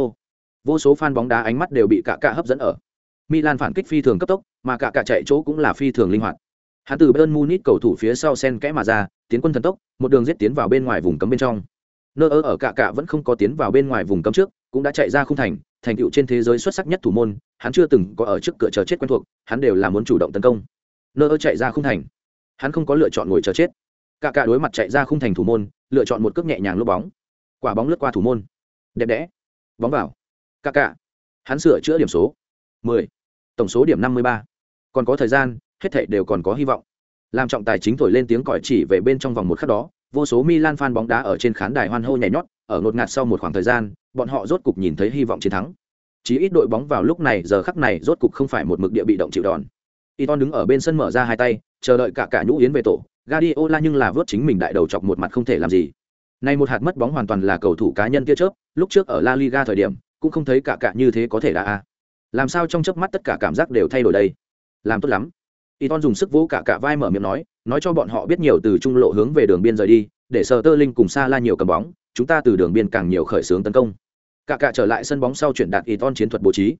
Vô số fan bóng đá ánh mắt đều bị Kaká hấp dẫn ở. Milan phản kích phi thường cấp tốc, mà cả cả chạy chỗ cũng là phi thường linh hoạt. Hắn từ Bayern Munich cầu thủ phía sau sen kẽ mà ra, tiến quân thần tốc, một đường giết tiến vào bên ngoài vùng cấm bên trong. Nơ ơ ở cả cả vẫn không có tiến vào bên ngoài vùng cấm trước, cũng đã chạy ra khung thành, thành tựu trên thế giới xuất sắc nhất thủ môn, hắn chưa từng có ở trước cửa chờ chết quen thuộc, hắn đều là muốn chủ động tấn công. Nơ ơ chạy ra khung thành, hắn không có lựa chọn ngồi chờ chết. Cả cả đối mặt chạy ra khung thành thủ môn, lựa chọn một cước nhẹ nhàng lốp bóng. Quả bóng lướt qua thủ môn. Đẹp đẽ. Bóng vào. Cả cả. Hắn sửa chữa điểm số. 10 tổng số điểm năm mươi ba còn có thời gian hết thảy đều còn có hy vọng làm trọng tài chính thổi lên tiếng còi chỉ về bên trong vòng một khắc đó vô số milan fan bóng đá ở trên khán đài hoan hô nhảy nhót, ở ngột ngạt sau một khoảng thời gian, bọn họ rốt cục nhìn thấy hy vọng chiến thắng. Chỉ ít đội bóng vào lúc này, giờ khắc này rốt cục không phải một mực địa bị động chịu đòn. Iton đứng ở bên sân mở ra hai tay, chờ đợi cả cả nhũ yến về tổ. Guardiola nhưng là vớt chính mình đại đầu chọc một mặt không thể làm gì. Này một hạt mất bóng hoàn toàn là cầu thủ cá nhân kia chớp, lúc trước ở La Liga thời điểm, cũng không thấy cả cả như thế có thể đã a. Làm sao trong chớp mắt tất cả cảm giác đều thay đổi đây? Làm tốt lắm. Iton dùng sức vỗ cả cả vai mở miệng nói nói cho bọn họ biết nhiều từ trung lộ hướng về đường biên rời đi để sờ tơ linh cùng xa la nhiều cầm bóng chúng ta từ đường biên càng nhiều khởi xướng tấn công. Cả cả trở lại sân bóng sau chuyển đạt ý ton chiến thuật bố trí.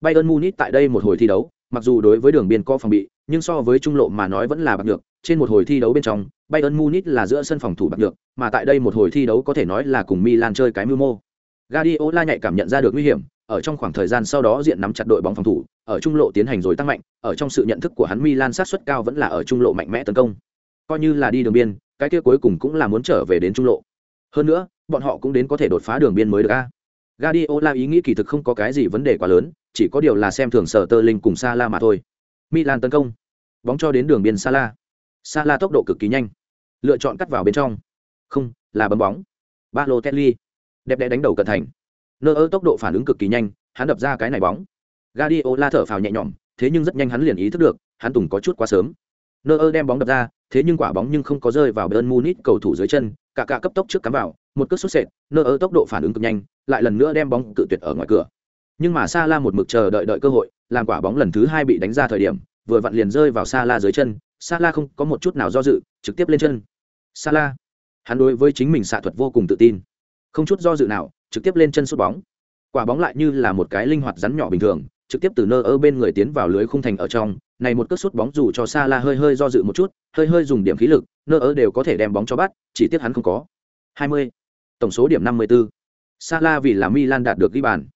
Bayern munich tại đây một hồi thi đấu mặc dù đối với đường biên có phòng bị nhưng so với trung lộ mà nói vẫn là bạc được trên một hồi thi đấu bên trong bayern munich là giữa sân phòng thủ bạc được mà tại đây một hồi thi đấu có thể nói là cùng milan chơi cái mưu mô. Guardiola nhạy cảm nhận ra được nguy hiểm, ở trong khoảng thời gian sau đó diện nắm chặt đội bóng phòng thủ, ở trung lộ tiến hành rồi tăng mạnh, ở trong sự nhận thức của hắn Milan sát suất cao vẫn là ở trung lộ mạnh mẽ tấn công. Coi như là đi đường biên, cái kia cuối cùng cũng là muốn trở về đến trung lộ. Hơn nữa, bọn họ cũng đến có thể đột phá đường biên mới được a. Guardiola ý nghĩ kỳ thực không có cái gì vấn đề quá lớn, chỉ có điều là xem thường sở tơ linh cùng Sala mà thôi. Milan tấn công, bóng cho đến đường biên Sala. Sala tốc độ cực kỳ nhanh, lựa chọn cắt vào bên trong. Không, là bấm bóng. Balotelli đẹp đẽ đánh đầu cận thành nơ ơ tốc độ phản ứng cực kỳ nhanh hắn đập ra cái này bóng Guardiola thở phào nhẹ nhõm thế nhưng rất nhanh hắn liền ý thức được hắn tùng có chút quá sớm. Neuer đem bóng đập ra thế nhưng quả bóng nhưng không có rơi vào Bayern Munich cầu thủ dưới chân cả cả cấp tốc trước cắm vào một cước sút sệt Neuer tốc độ phản ứng cực nhanh lại lần nữa đem bóng cự tuyệt ở ngoài cửa. Nhưng mà Sala một mực chờ đợi đợi cơ hội làm quả bóng lần thứ hai bị đánh ra thời điểm vừa vặn liền rơi vào Sala dưới chân Sala không có một chút nào do dự trực tiếp lên chân. Sala, hắn đối với chính mình xạ thuật vô cùng tự tin. Không chút do dự nào trực tiếp lên chân sút bóng. Quả bóng lại như là một cái linh hoạt rắn nhỏ bình thường trực tiếp từ nơ ở bên người tiến vào lưới khung thành ở trong này một cước sút bóng dù cho xa la hơi hơi do dự một chút hơi hơi dùng điểm khí lực nơ ở đều có thể đem bóng cho bắt chỉ tiếc hắn không có 20. tổng số điểm 54. Sala vì là Milan đạt được ghi bàn.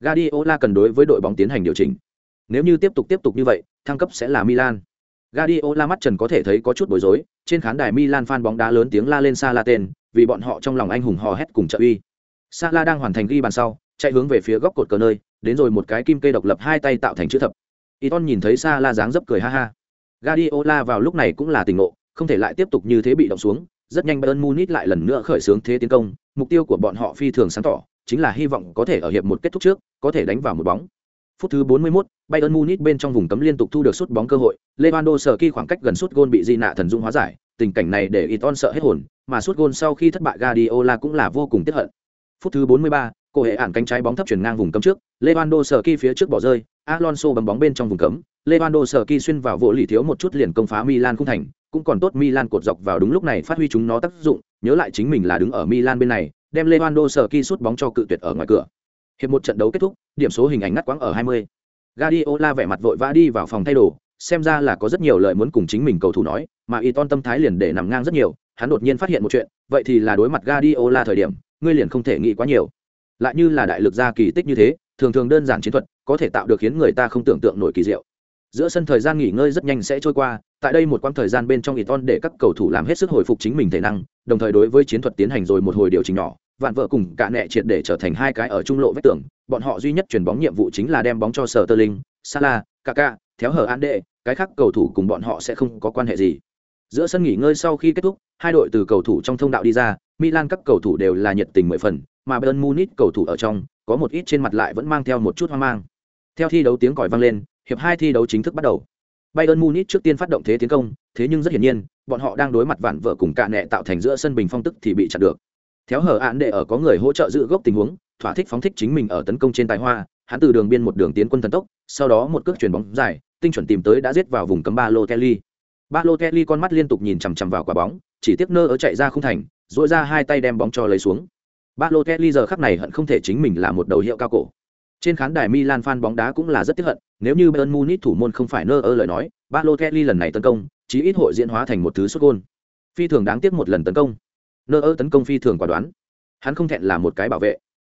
Guardiola cần đối với đội bóng tiến hành điều chỉnh. Nếu như tiếp tục tiếp tục như vậy, thăng cấp sẽ là Milan. Guardiola mắt trần có thể thấy có chút bối rối, trên khán đài Milan fan bóng đá lớn tiếng la lên Sala tên, vì bọn họ trong lòng anh hùng hò hét cùng trợ uy. Sala đang hoàn thành ghi bàn sau, chạy hướng về phía góc cột cờ nơi, đến rồi một cái kim cây độc lập hai tay tạo thành chữ thập. Iton nhìn thấy Sala dáng dấp cười ha ha. Guardiola vào lúc này cũng là tỉnh ngộ, không thể lại tiếp tục như thế bị động xuống, rất nhanh Bayern Munich lại lần nữa khởi xướng thế tiến công, mục tiêu của bọn họ phi thường sáng tỏ, chính là hy vọng có thể ở hiệp một kết thúc trước, có thể đánh vào một bóng. Phút thứ 41, Bayern Munich bên trong vùng cấm liên tục thu được sút bóng cơ hội, Lewandowski khoảng cách gần sút gôn bị Di nạ thần dung hóa giải, tình cảnh này để Iton sợ hết hồn, mà sút gôn sau khi thất bại Guardiola cũng là vô cùng tiếc hận. Phút thứ 43, cô hệ ản cánh trái bóng thấp chuyển ngang vùng cấm trước, Lewandowski phía trước bỏ rơi, Alonso bấm bóng bên trong vùng cấm, Lewandowski xuyên vào vỗ lì thiếu một chút liền công phá Milan không thành, cũng còn tốt Milan cột dọc vào đúng lúc này phát huy chúng nó tác dụng, nhớ lại chính mình là đứng ở Milan bên này, đem Lewandowski sút bóng cho cự tuyệt ở ngoài cửa. Hiệp một trận đấu kết thúc, điểm số hình ảnh ngắt quãng ở 20. Guardiola vẻ mặt vội vã đi vào phòng thay đồ, xem ra là có rất nhiều lời muốn cùng chính mình cầu thủ nói, mà Iton tâm thái liền để nằm ngang rất nhiều, hắn đột nhiên phát hiện một chuyện, vậy thì là đối mặt Guardiola thời điểm, ngươi liền không thể nghĩ quá nhiều. Lại như là đại lực gia kỳ tích như thế, thường thường đơn giản chiến thuật, có thể tạo được khiến người ta không tưởng tượng nổi kỳ diệu. Giữa sân thời gian nghỉ ngơi rất nhanh sẽ trôi qua, tại đây một quãng thời gian bên trong Iton để các cầu thủ làm hết sức hồi phục chính mình thể năng, đồng thời đối với chiến thuật tiến hành rồi một hồi điều chỉnh nhỏ, vạn vợ cùng cả nẹ triệt để trở thành hai cái ở trung lộ vách tường, bọn họ duy nhất chuyển bóng nhiệm vụ chính là đem bóng cho Sở Tơ Linh, Salah, kaka theo hở An Đệ, cái khác cầu thủ cùng bọn họ sẽ không có quan hệ gì. Giữa sân nghỉ ngơi sau khi kết thúc, hai đội từ cầu thủ trong thông đạo đi ra, Milan các cầu thủ đều là nhiệt tình mười phần, mà Bayern Munich cầu thủ ở trong, có một ít trên mặt lại vẫn mang theo một chút hoang mang. Theo thi đấu tiếng còi vang lên, hiệp hai thi đấu chính thức bắt đầu. Bayern Munich trước tiên phát động thế tiến công, thế nhưng rất hiển nhiên, bọn họ đang đối mặt vạn vợ cùng cả nẹ tạo thành giữa sân bình phong tức thì bị chặn được. Theo hở án để ở có người hỗ trợ giữ gốc tình huống, thỏa thích phóng thích chính mình ở tấn công trên tài hoa, hắn từ đường biên một đường tiến quân thần tốc, sau đó một cước chuyền bóng dài, tinh chuẩn tìm tới đã giết vào vùng cấm Balotelli. Balotelli con mắt liên tục nhìn chằm chằm vào quả bóng, chỉ tiếc nơ ở chạy ra không thành, rũa ra hai tay đem bóng cho lấy xuống. Balotelli giờ khắc này hận không thể chính mình là một đầu hiệu cao cổ. Trên khán đài Milan fan bóng đá cũng là rất tiếc hận, nếu như Bayern Munich thủ môn không phải nơ ơ lời nói, Balotelli lần này tấn công, chí ít hội diễn hóa thành một thứ sút gol. Phi thường đáng tiếc một lần tấn công. Nơ ơ tấn công phi thường quả đoán. Hắn không thẹn là một cái bảo vệ.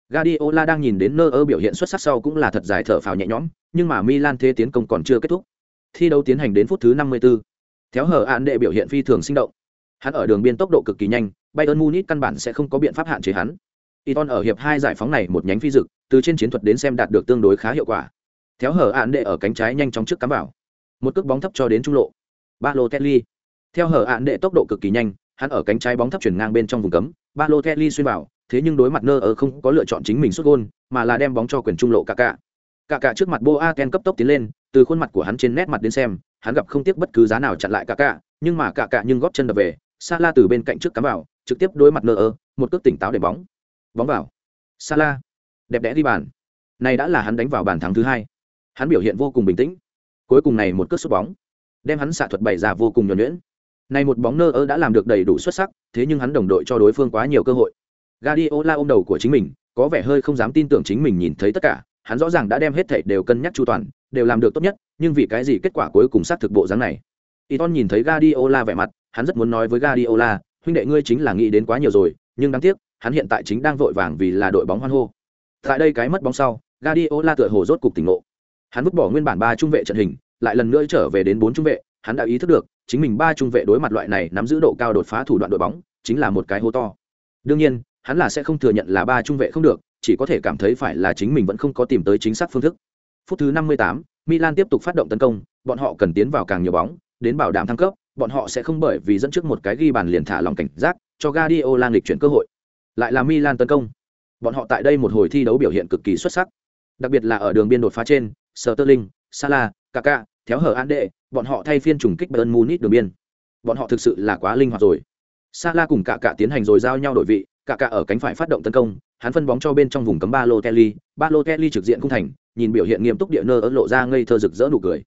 Guardiola đang nhìn đến nơ ơ biểu hiện xuất sắc sau cũng là thật dài thở phào nhẹ nhõm, nhưng mà Milan thế tiến công còn chưa kết thúc. Thi đấu tiến hành đến phút thứ 54. Theo hở án đệ biểu hiện phi thường sinh động. Hắn ở đường biên tốc độ cực kỳ nhanh, Bayern Munich căn bản sẽ không có biện pháp hạn chế hắn. Iton ở hiệp hai giải phóng này một nhánh phi dực, từ trên chiến thuật đến xem đạt được tương đối khá hiệu quả. Theo hở án đệ ở cánh trái nhanh chóng trước cắm vào. Một cước bóng thấp cho đến trung lộ. Balotelli. Theo hở án đệ tốc độ cực kỳ nhanh, hắn ở cánh trái bóng thấp chuyển ngang bên trong vùng cấm, Balotelli xuyên vào, thế nhưng đối mặt nơ ở không có lựa chọn chính mình sút gôn, mà là đem bóng cho quyền trung lộ cả Kaká Cả trước mặt Boaken cấp tốc tiến lên, từ khuôn mặt của hắn trên nét mặt đến xem, hắn gặp không tiếc bất cứ giá nào chặn lại cả nhưng mà cả nhưng góp chân đập về, Sala từ bên cạnh trước cắm vào, trực tiếp đối mặt nơ ơ, một cước tỉnh táo để bóng. Bóng vào. Sala, đẹp đẽ đi bàn. Này đã là hắn đánh vào bàn thắng thứ hai. Hắn biểu hiện vô cùng bình tĩnh. Cuối cùng này một cước sút bóng, đem hắn xạ thuật bày ra vô cùng nhuẩn nhuyễn. Này một bóng nơ ơ đã làm được đầy đủ xuất sắc, thế nhưng hắn đồng đội cho đối phương quá nhiều cơ hội. Guardiola ôm đầu của chính mình, có vẻ hơi không dám tin tưởng chính mình nhìn thấy tất cả, hắn rõ ràng đã đem hết thảy đều cân nhắc chu toàn, đều làm được tốt nhất, nhưng vì cái gì kết quả cuối cùng xác thực bộ dáng này. Iton nhìn thấy Guardiola vẻ mặt, hắn rất muốn nói với Guardiola, huynh đệ ngươi chính là nghĩ đến quá nhiều rồi, nhưng đáng tiếc, hắn hiện tại chính đang vội vàng vì là đội bóng hoan hô. Tại đây cái mất bóng sau, Guardiola tựa hồ rốt cục tỉnh ngộ. Hắn vứt bỏ nguyên bản ba trung vệ trận hình, lại lần nữa trở về đến bốn trung vệ, hắn đã ý thức được, chính mình ba trung vệ đối mặt loại này nắm giữ độ cao đột phá thủ đoạn đội bóng, chính là một cái hô to. Đương nhiên, hắn là sẽ không thừa nhận là ba trung vệ không được, chỉ có thể cảm thấy phải là chính mình vẫn không có tìm tới chính xác phương thức. Phút thứ 58, Milan tiếp tục phát động tấn công, bọn họ cần tiến vào càng nhiều bóng, đến bảo đảm thăng cấp, bọn họ sẽ không bởi vì dẫn trước một cái ghi bàn liền thả lòng cảnh giác, cho Guardiola nghịch chuyển cơ hội. Lại là Milan tấn công. Bọn họ tại đây một hồi thi đấu biểu hiện cực kỳ xuất sắc. Đặc biệt là ở đường biên đột phá trên, Sterling, Salah, Kaká, theo hở an đệ, bọn họ thay phiên trùng kích Bayern Munich đường biên. Bọn họ thực sự là quá linh hoạt rồi. Salah cùng Kaká tiến hành rồi giao nhau đổi vị, Kaká ở cánh phải phát động tấn công, hắn phân bóng cho bên trong vùng cấm Balotelli, Balotelli trực diện cung thành, nhìn biểu hiện nghiêm túc địa nơ ở lộ ra ngây thơ rực rỡ nụ cười.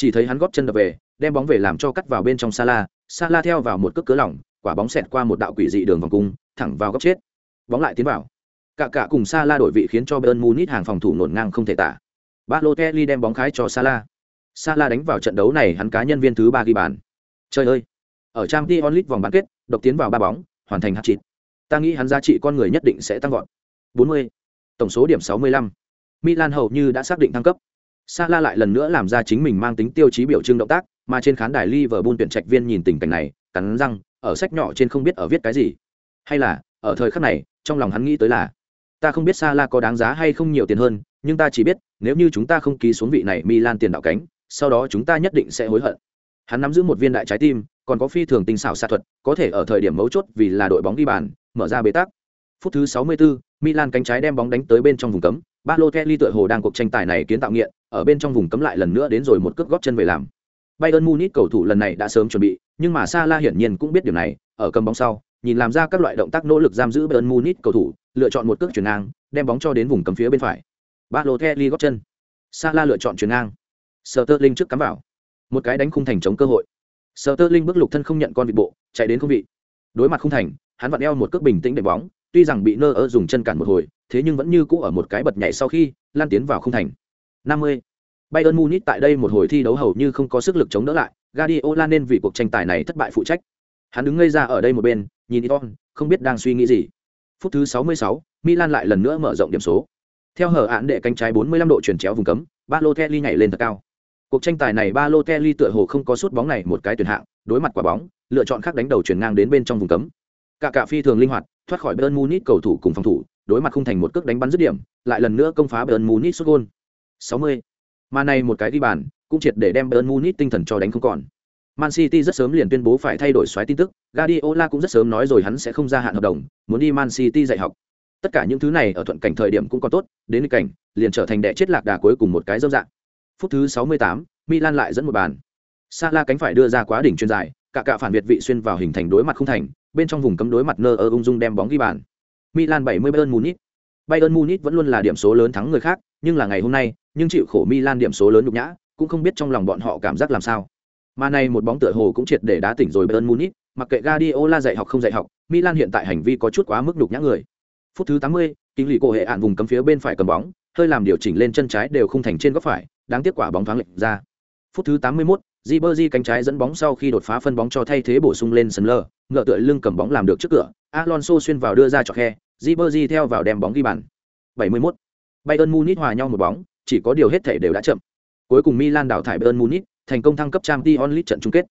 Chỉ thấy hắn góp chân đập về, đem bóng về làm cho cắt vào bên trong Sala, Sala theo vào một cước cớ lỏng, quả bóng xẹt qua một đạo quỷ dị đường vòng cung, thẳng vào góc chết. Bóng lại tiến vào. Cả cả cùng Sala đổi vị khiến cho Bayern Munich hàng phòng thủ nổn ngang không thể tả. Balotelli đem bóng khái cho Sala. Sala đánh vào trận đấu này hắn cá nhân viên thứ ba ghi bàn. Trời ơi! Ở trang t onlit vòng bán kết, độc tiến vào ba bóng, hoàn thành hạt chịt Ta nghĩ hắn giá trị con người nhất định sẽ tăng vọt. 40. Tổng số điểm 65. Milan hầu như đã xác định thăng cấp. Sala lại lần nữa làm ra chính mình mang tính tiêu chí biểu trưng động tác, mà trên khán đài Liverpool tuyển trạch viên nhìn tình cảnh này, cắn răng, ở sách nhỏ trên không biết ở viết cái gì. Hay là, ở thời khắc này, trong lòng hắn nghĩ tới là, ta không biết Sala có đáng giá hay không nhiều tiền hơn, nhưng ta chỉ biết, nếu như chúng ta không ký xuống vị này Milan tiền đạo cánh, sau đó chúng ta nhất định sẽ hối hận. Hắn nắm giữ một viên đại trái tim, còn có phi thường tinh xảo xạ thuật, có thể ở thời điểm mấu chốt vì là đội bóng đi bàn, mở ra bế tắc. Phút thứ 64, Milan cánh trái đem bóng đánh tới bên trong vùng cấm, Balotelli tựa hồ đang cuộc tranh tài này kiến tạo nghiện, ở bên trong vùng cấm lại lần nữa đến rồi một cước góp chân về làm. Bayern Munich cầu thủ lần này đã sớm chuẩn bị, nhưng mà Salah hiển nhiên cũng biết điều này, ở cầm bóng sau, nhìn làm ra các loại động tác nỗ lực giam giữ Bayern Munich cầu thủ, lựa chọn một cước chuyển ngang, đem bóng cho đến vùng cấm phía bên phải. Balotelli gót chân. Salah lựa chọn chuyển ngang. Sterling trước cắm vào. Một cái đánh khung thành chống cơ hội. Sterling bước lục thân không nhận con vị bộ, chạy đến không vị. Đối mặt khung thành, hắn vặn eo một cước bình tĩnh để bóng, tuy rằng bị nơ ở dùng chân cản một hồi, thế nhưng vẫn như cũ ở một cái bật nhảy sau khi lan tiến vào không thành. 50. Bayern Munich tại đây một hồi thi đấu hầu như không có sức lực chống đỡ lại, Guardiola nên vì cuộc tranh tài này thất bại phụ trách. Hắn đứng ngây ra ở đây một bên, nhìn Iton, không biết đang suy nghĩ gì. Phút thứ 66, Milan lại lần nữa mở rộng điểm số. Theo hở án đệ cánh trái 45 độ chuyển chéo vùng cấm, Balotelli nhảy lên thật cao. Cuộc tranh tài này Balotelli tựa hồ không có sút bóng này một cái tuyển hạng, đối mặt quả bóng, lựa chọn khác đánh đầu chuyển ngang đến bên trong vùng cấm. Cả cả phi thường linh hoạt, thoát khỏi Bayern Munich cầu thủ cùng phòng thủ, đối mặt khung thành một cước đánh bắn dứt điểm, lại lần nữa công phá Bayern Munich sút gol. 60. Mà này một cái đi bàn, cũng triệt để đem Bayern Munich tinh thần cho đánh không còn. Man City rất sớm liền tuyên bố phải thay đổi xoáy tin tức, Guardiola cũng rất sớm nói rồi hắn sẽ không gia hạn hợp đồng, muốn đi Man City dạy học. Tất cả những thứ này ở thuận cảnh thời điểm cũng có tốt, đến cảnh, liền trở thành đệ chết lạc đà cuối cùng một cái dâm dạng. Phút thứ 68, Milan lại dẫn một bàn. Salah cánh phải đưa ra quá đỉnh chuyên dài, cả cả phản việt vị xuyên vào hình thành đối mặt không thành, bên trong vùng cấm đối mặt nơ ơ ung dung đem bóng ghi bàn. Milan 70 Bayern Munich. Bayern Munich vẫn luôn là điểm số lớn thắng người khác, nhưng là ngày hôm nay, nhưng chịu khổ Milan điểm số lớn nhục nhã, cũng không biết trong lòng bọn họ cảm giác làm sao. Mà này một bóng tựa hồ cũng triệt để đá tỉnh rồi Bayern Munich, mặc kệ Guardiola dạy học không dạy học, Milan hiện tại hành vi có chút quá mức nhục nhã người. Phút thứ 80, kính lì cổ hệ ạn vùng cấm phía bên phải cầm bóng, hơi làm điều chỉnh lên chân trái đều không thành trên góc phải, đáng tiếc quả bóng thoáng lệch ra. Phút thứ 81, Ribery cánh trái dẫn bóng sau khi đột phá phân bóng cho thay thế bổ sung lên sân lơ, ngựa tựa lưng cầm bóng làm được trước cửa, Alonso xuyên vào đưa ra cho khe, Ribery theo vào đem bóng ghi bàn. 71. Bayern Munich hòa nhau một bóng, chỉ có điều hết thể đều đã chậm. Cuối cùng Milan đảo thải Bayern Munich, thành công thăng cấp Champions League trận chung kết.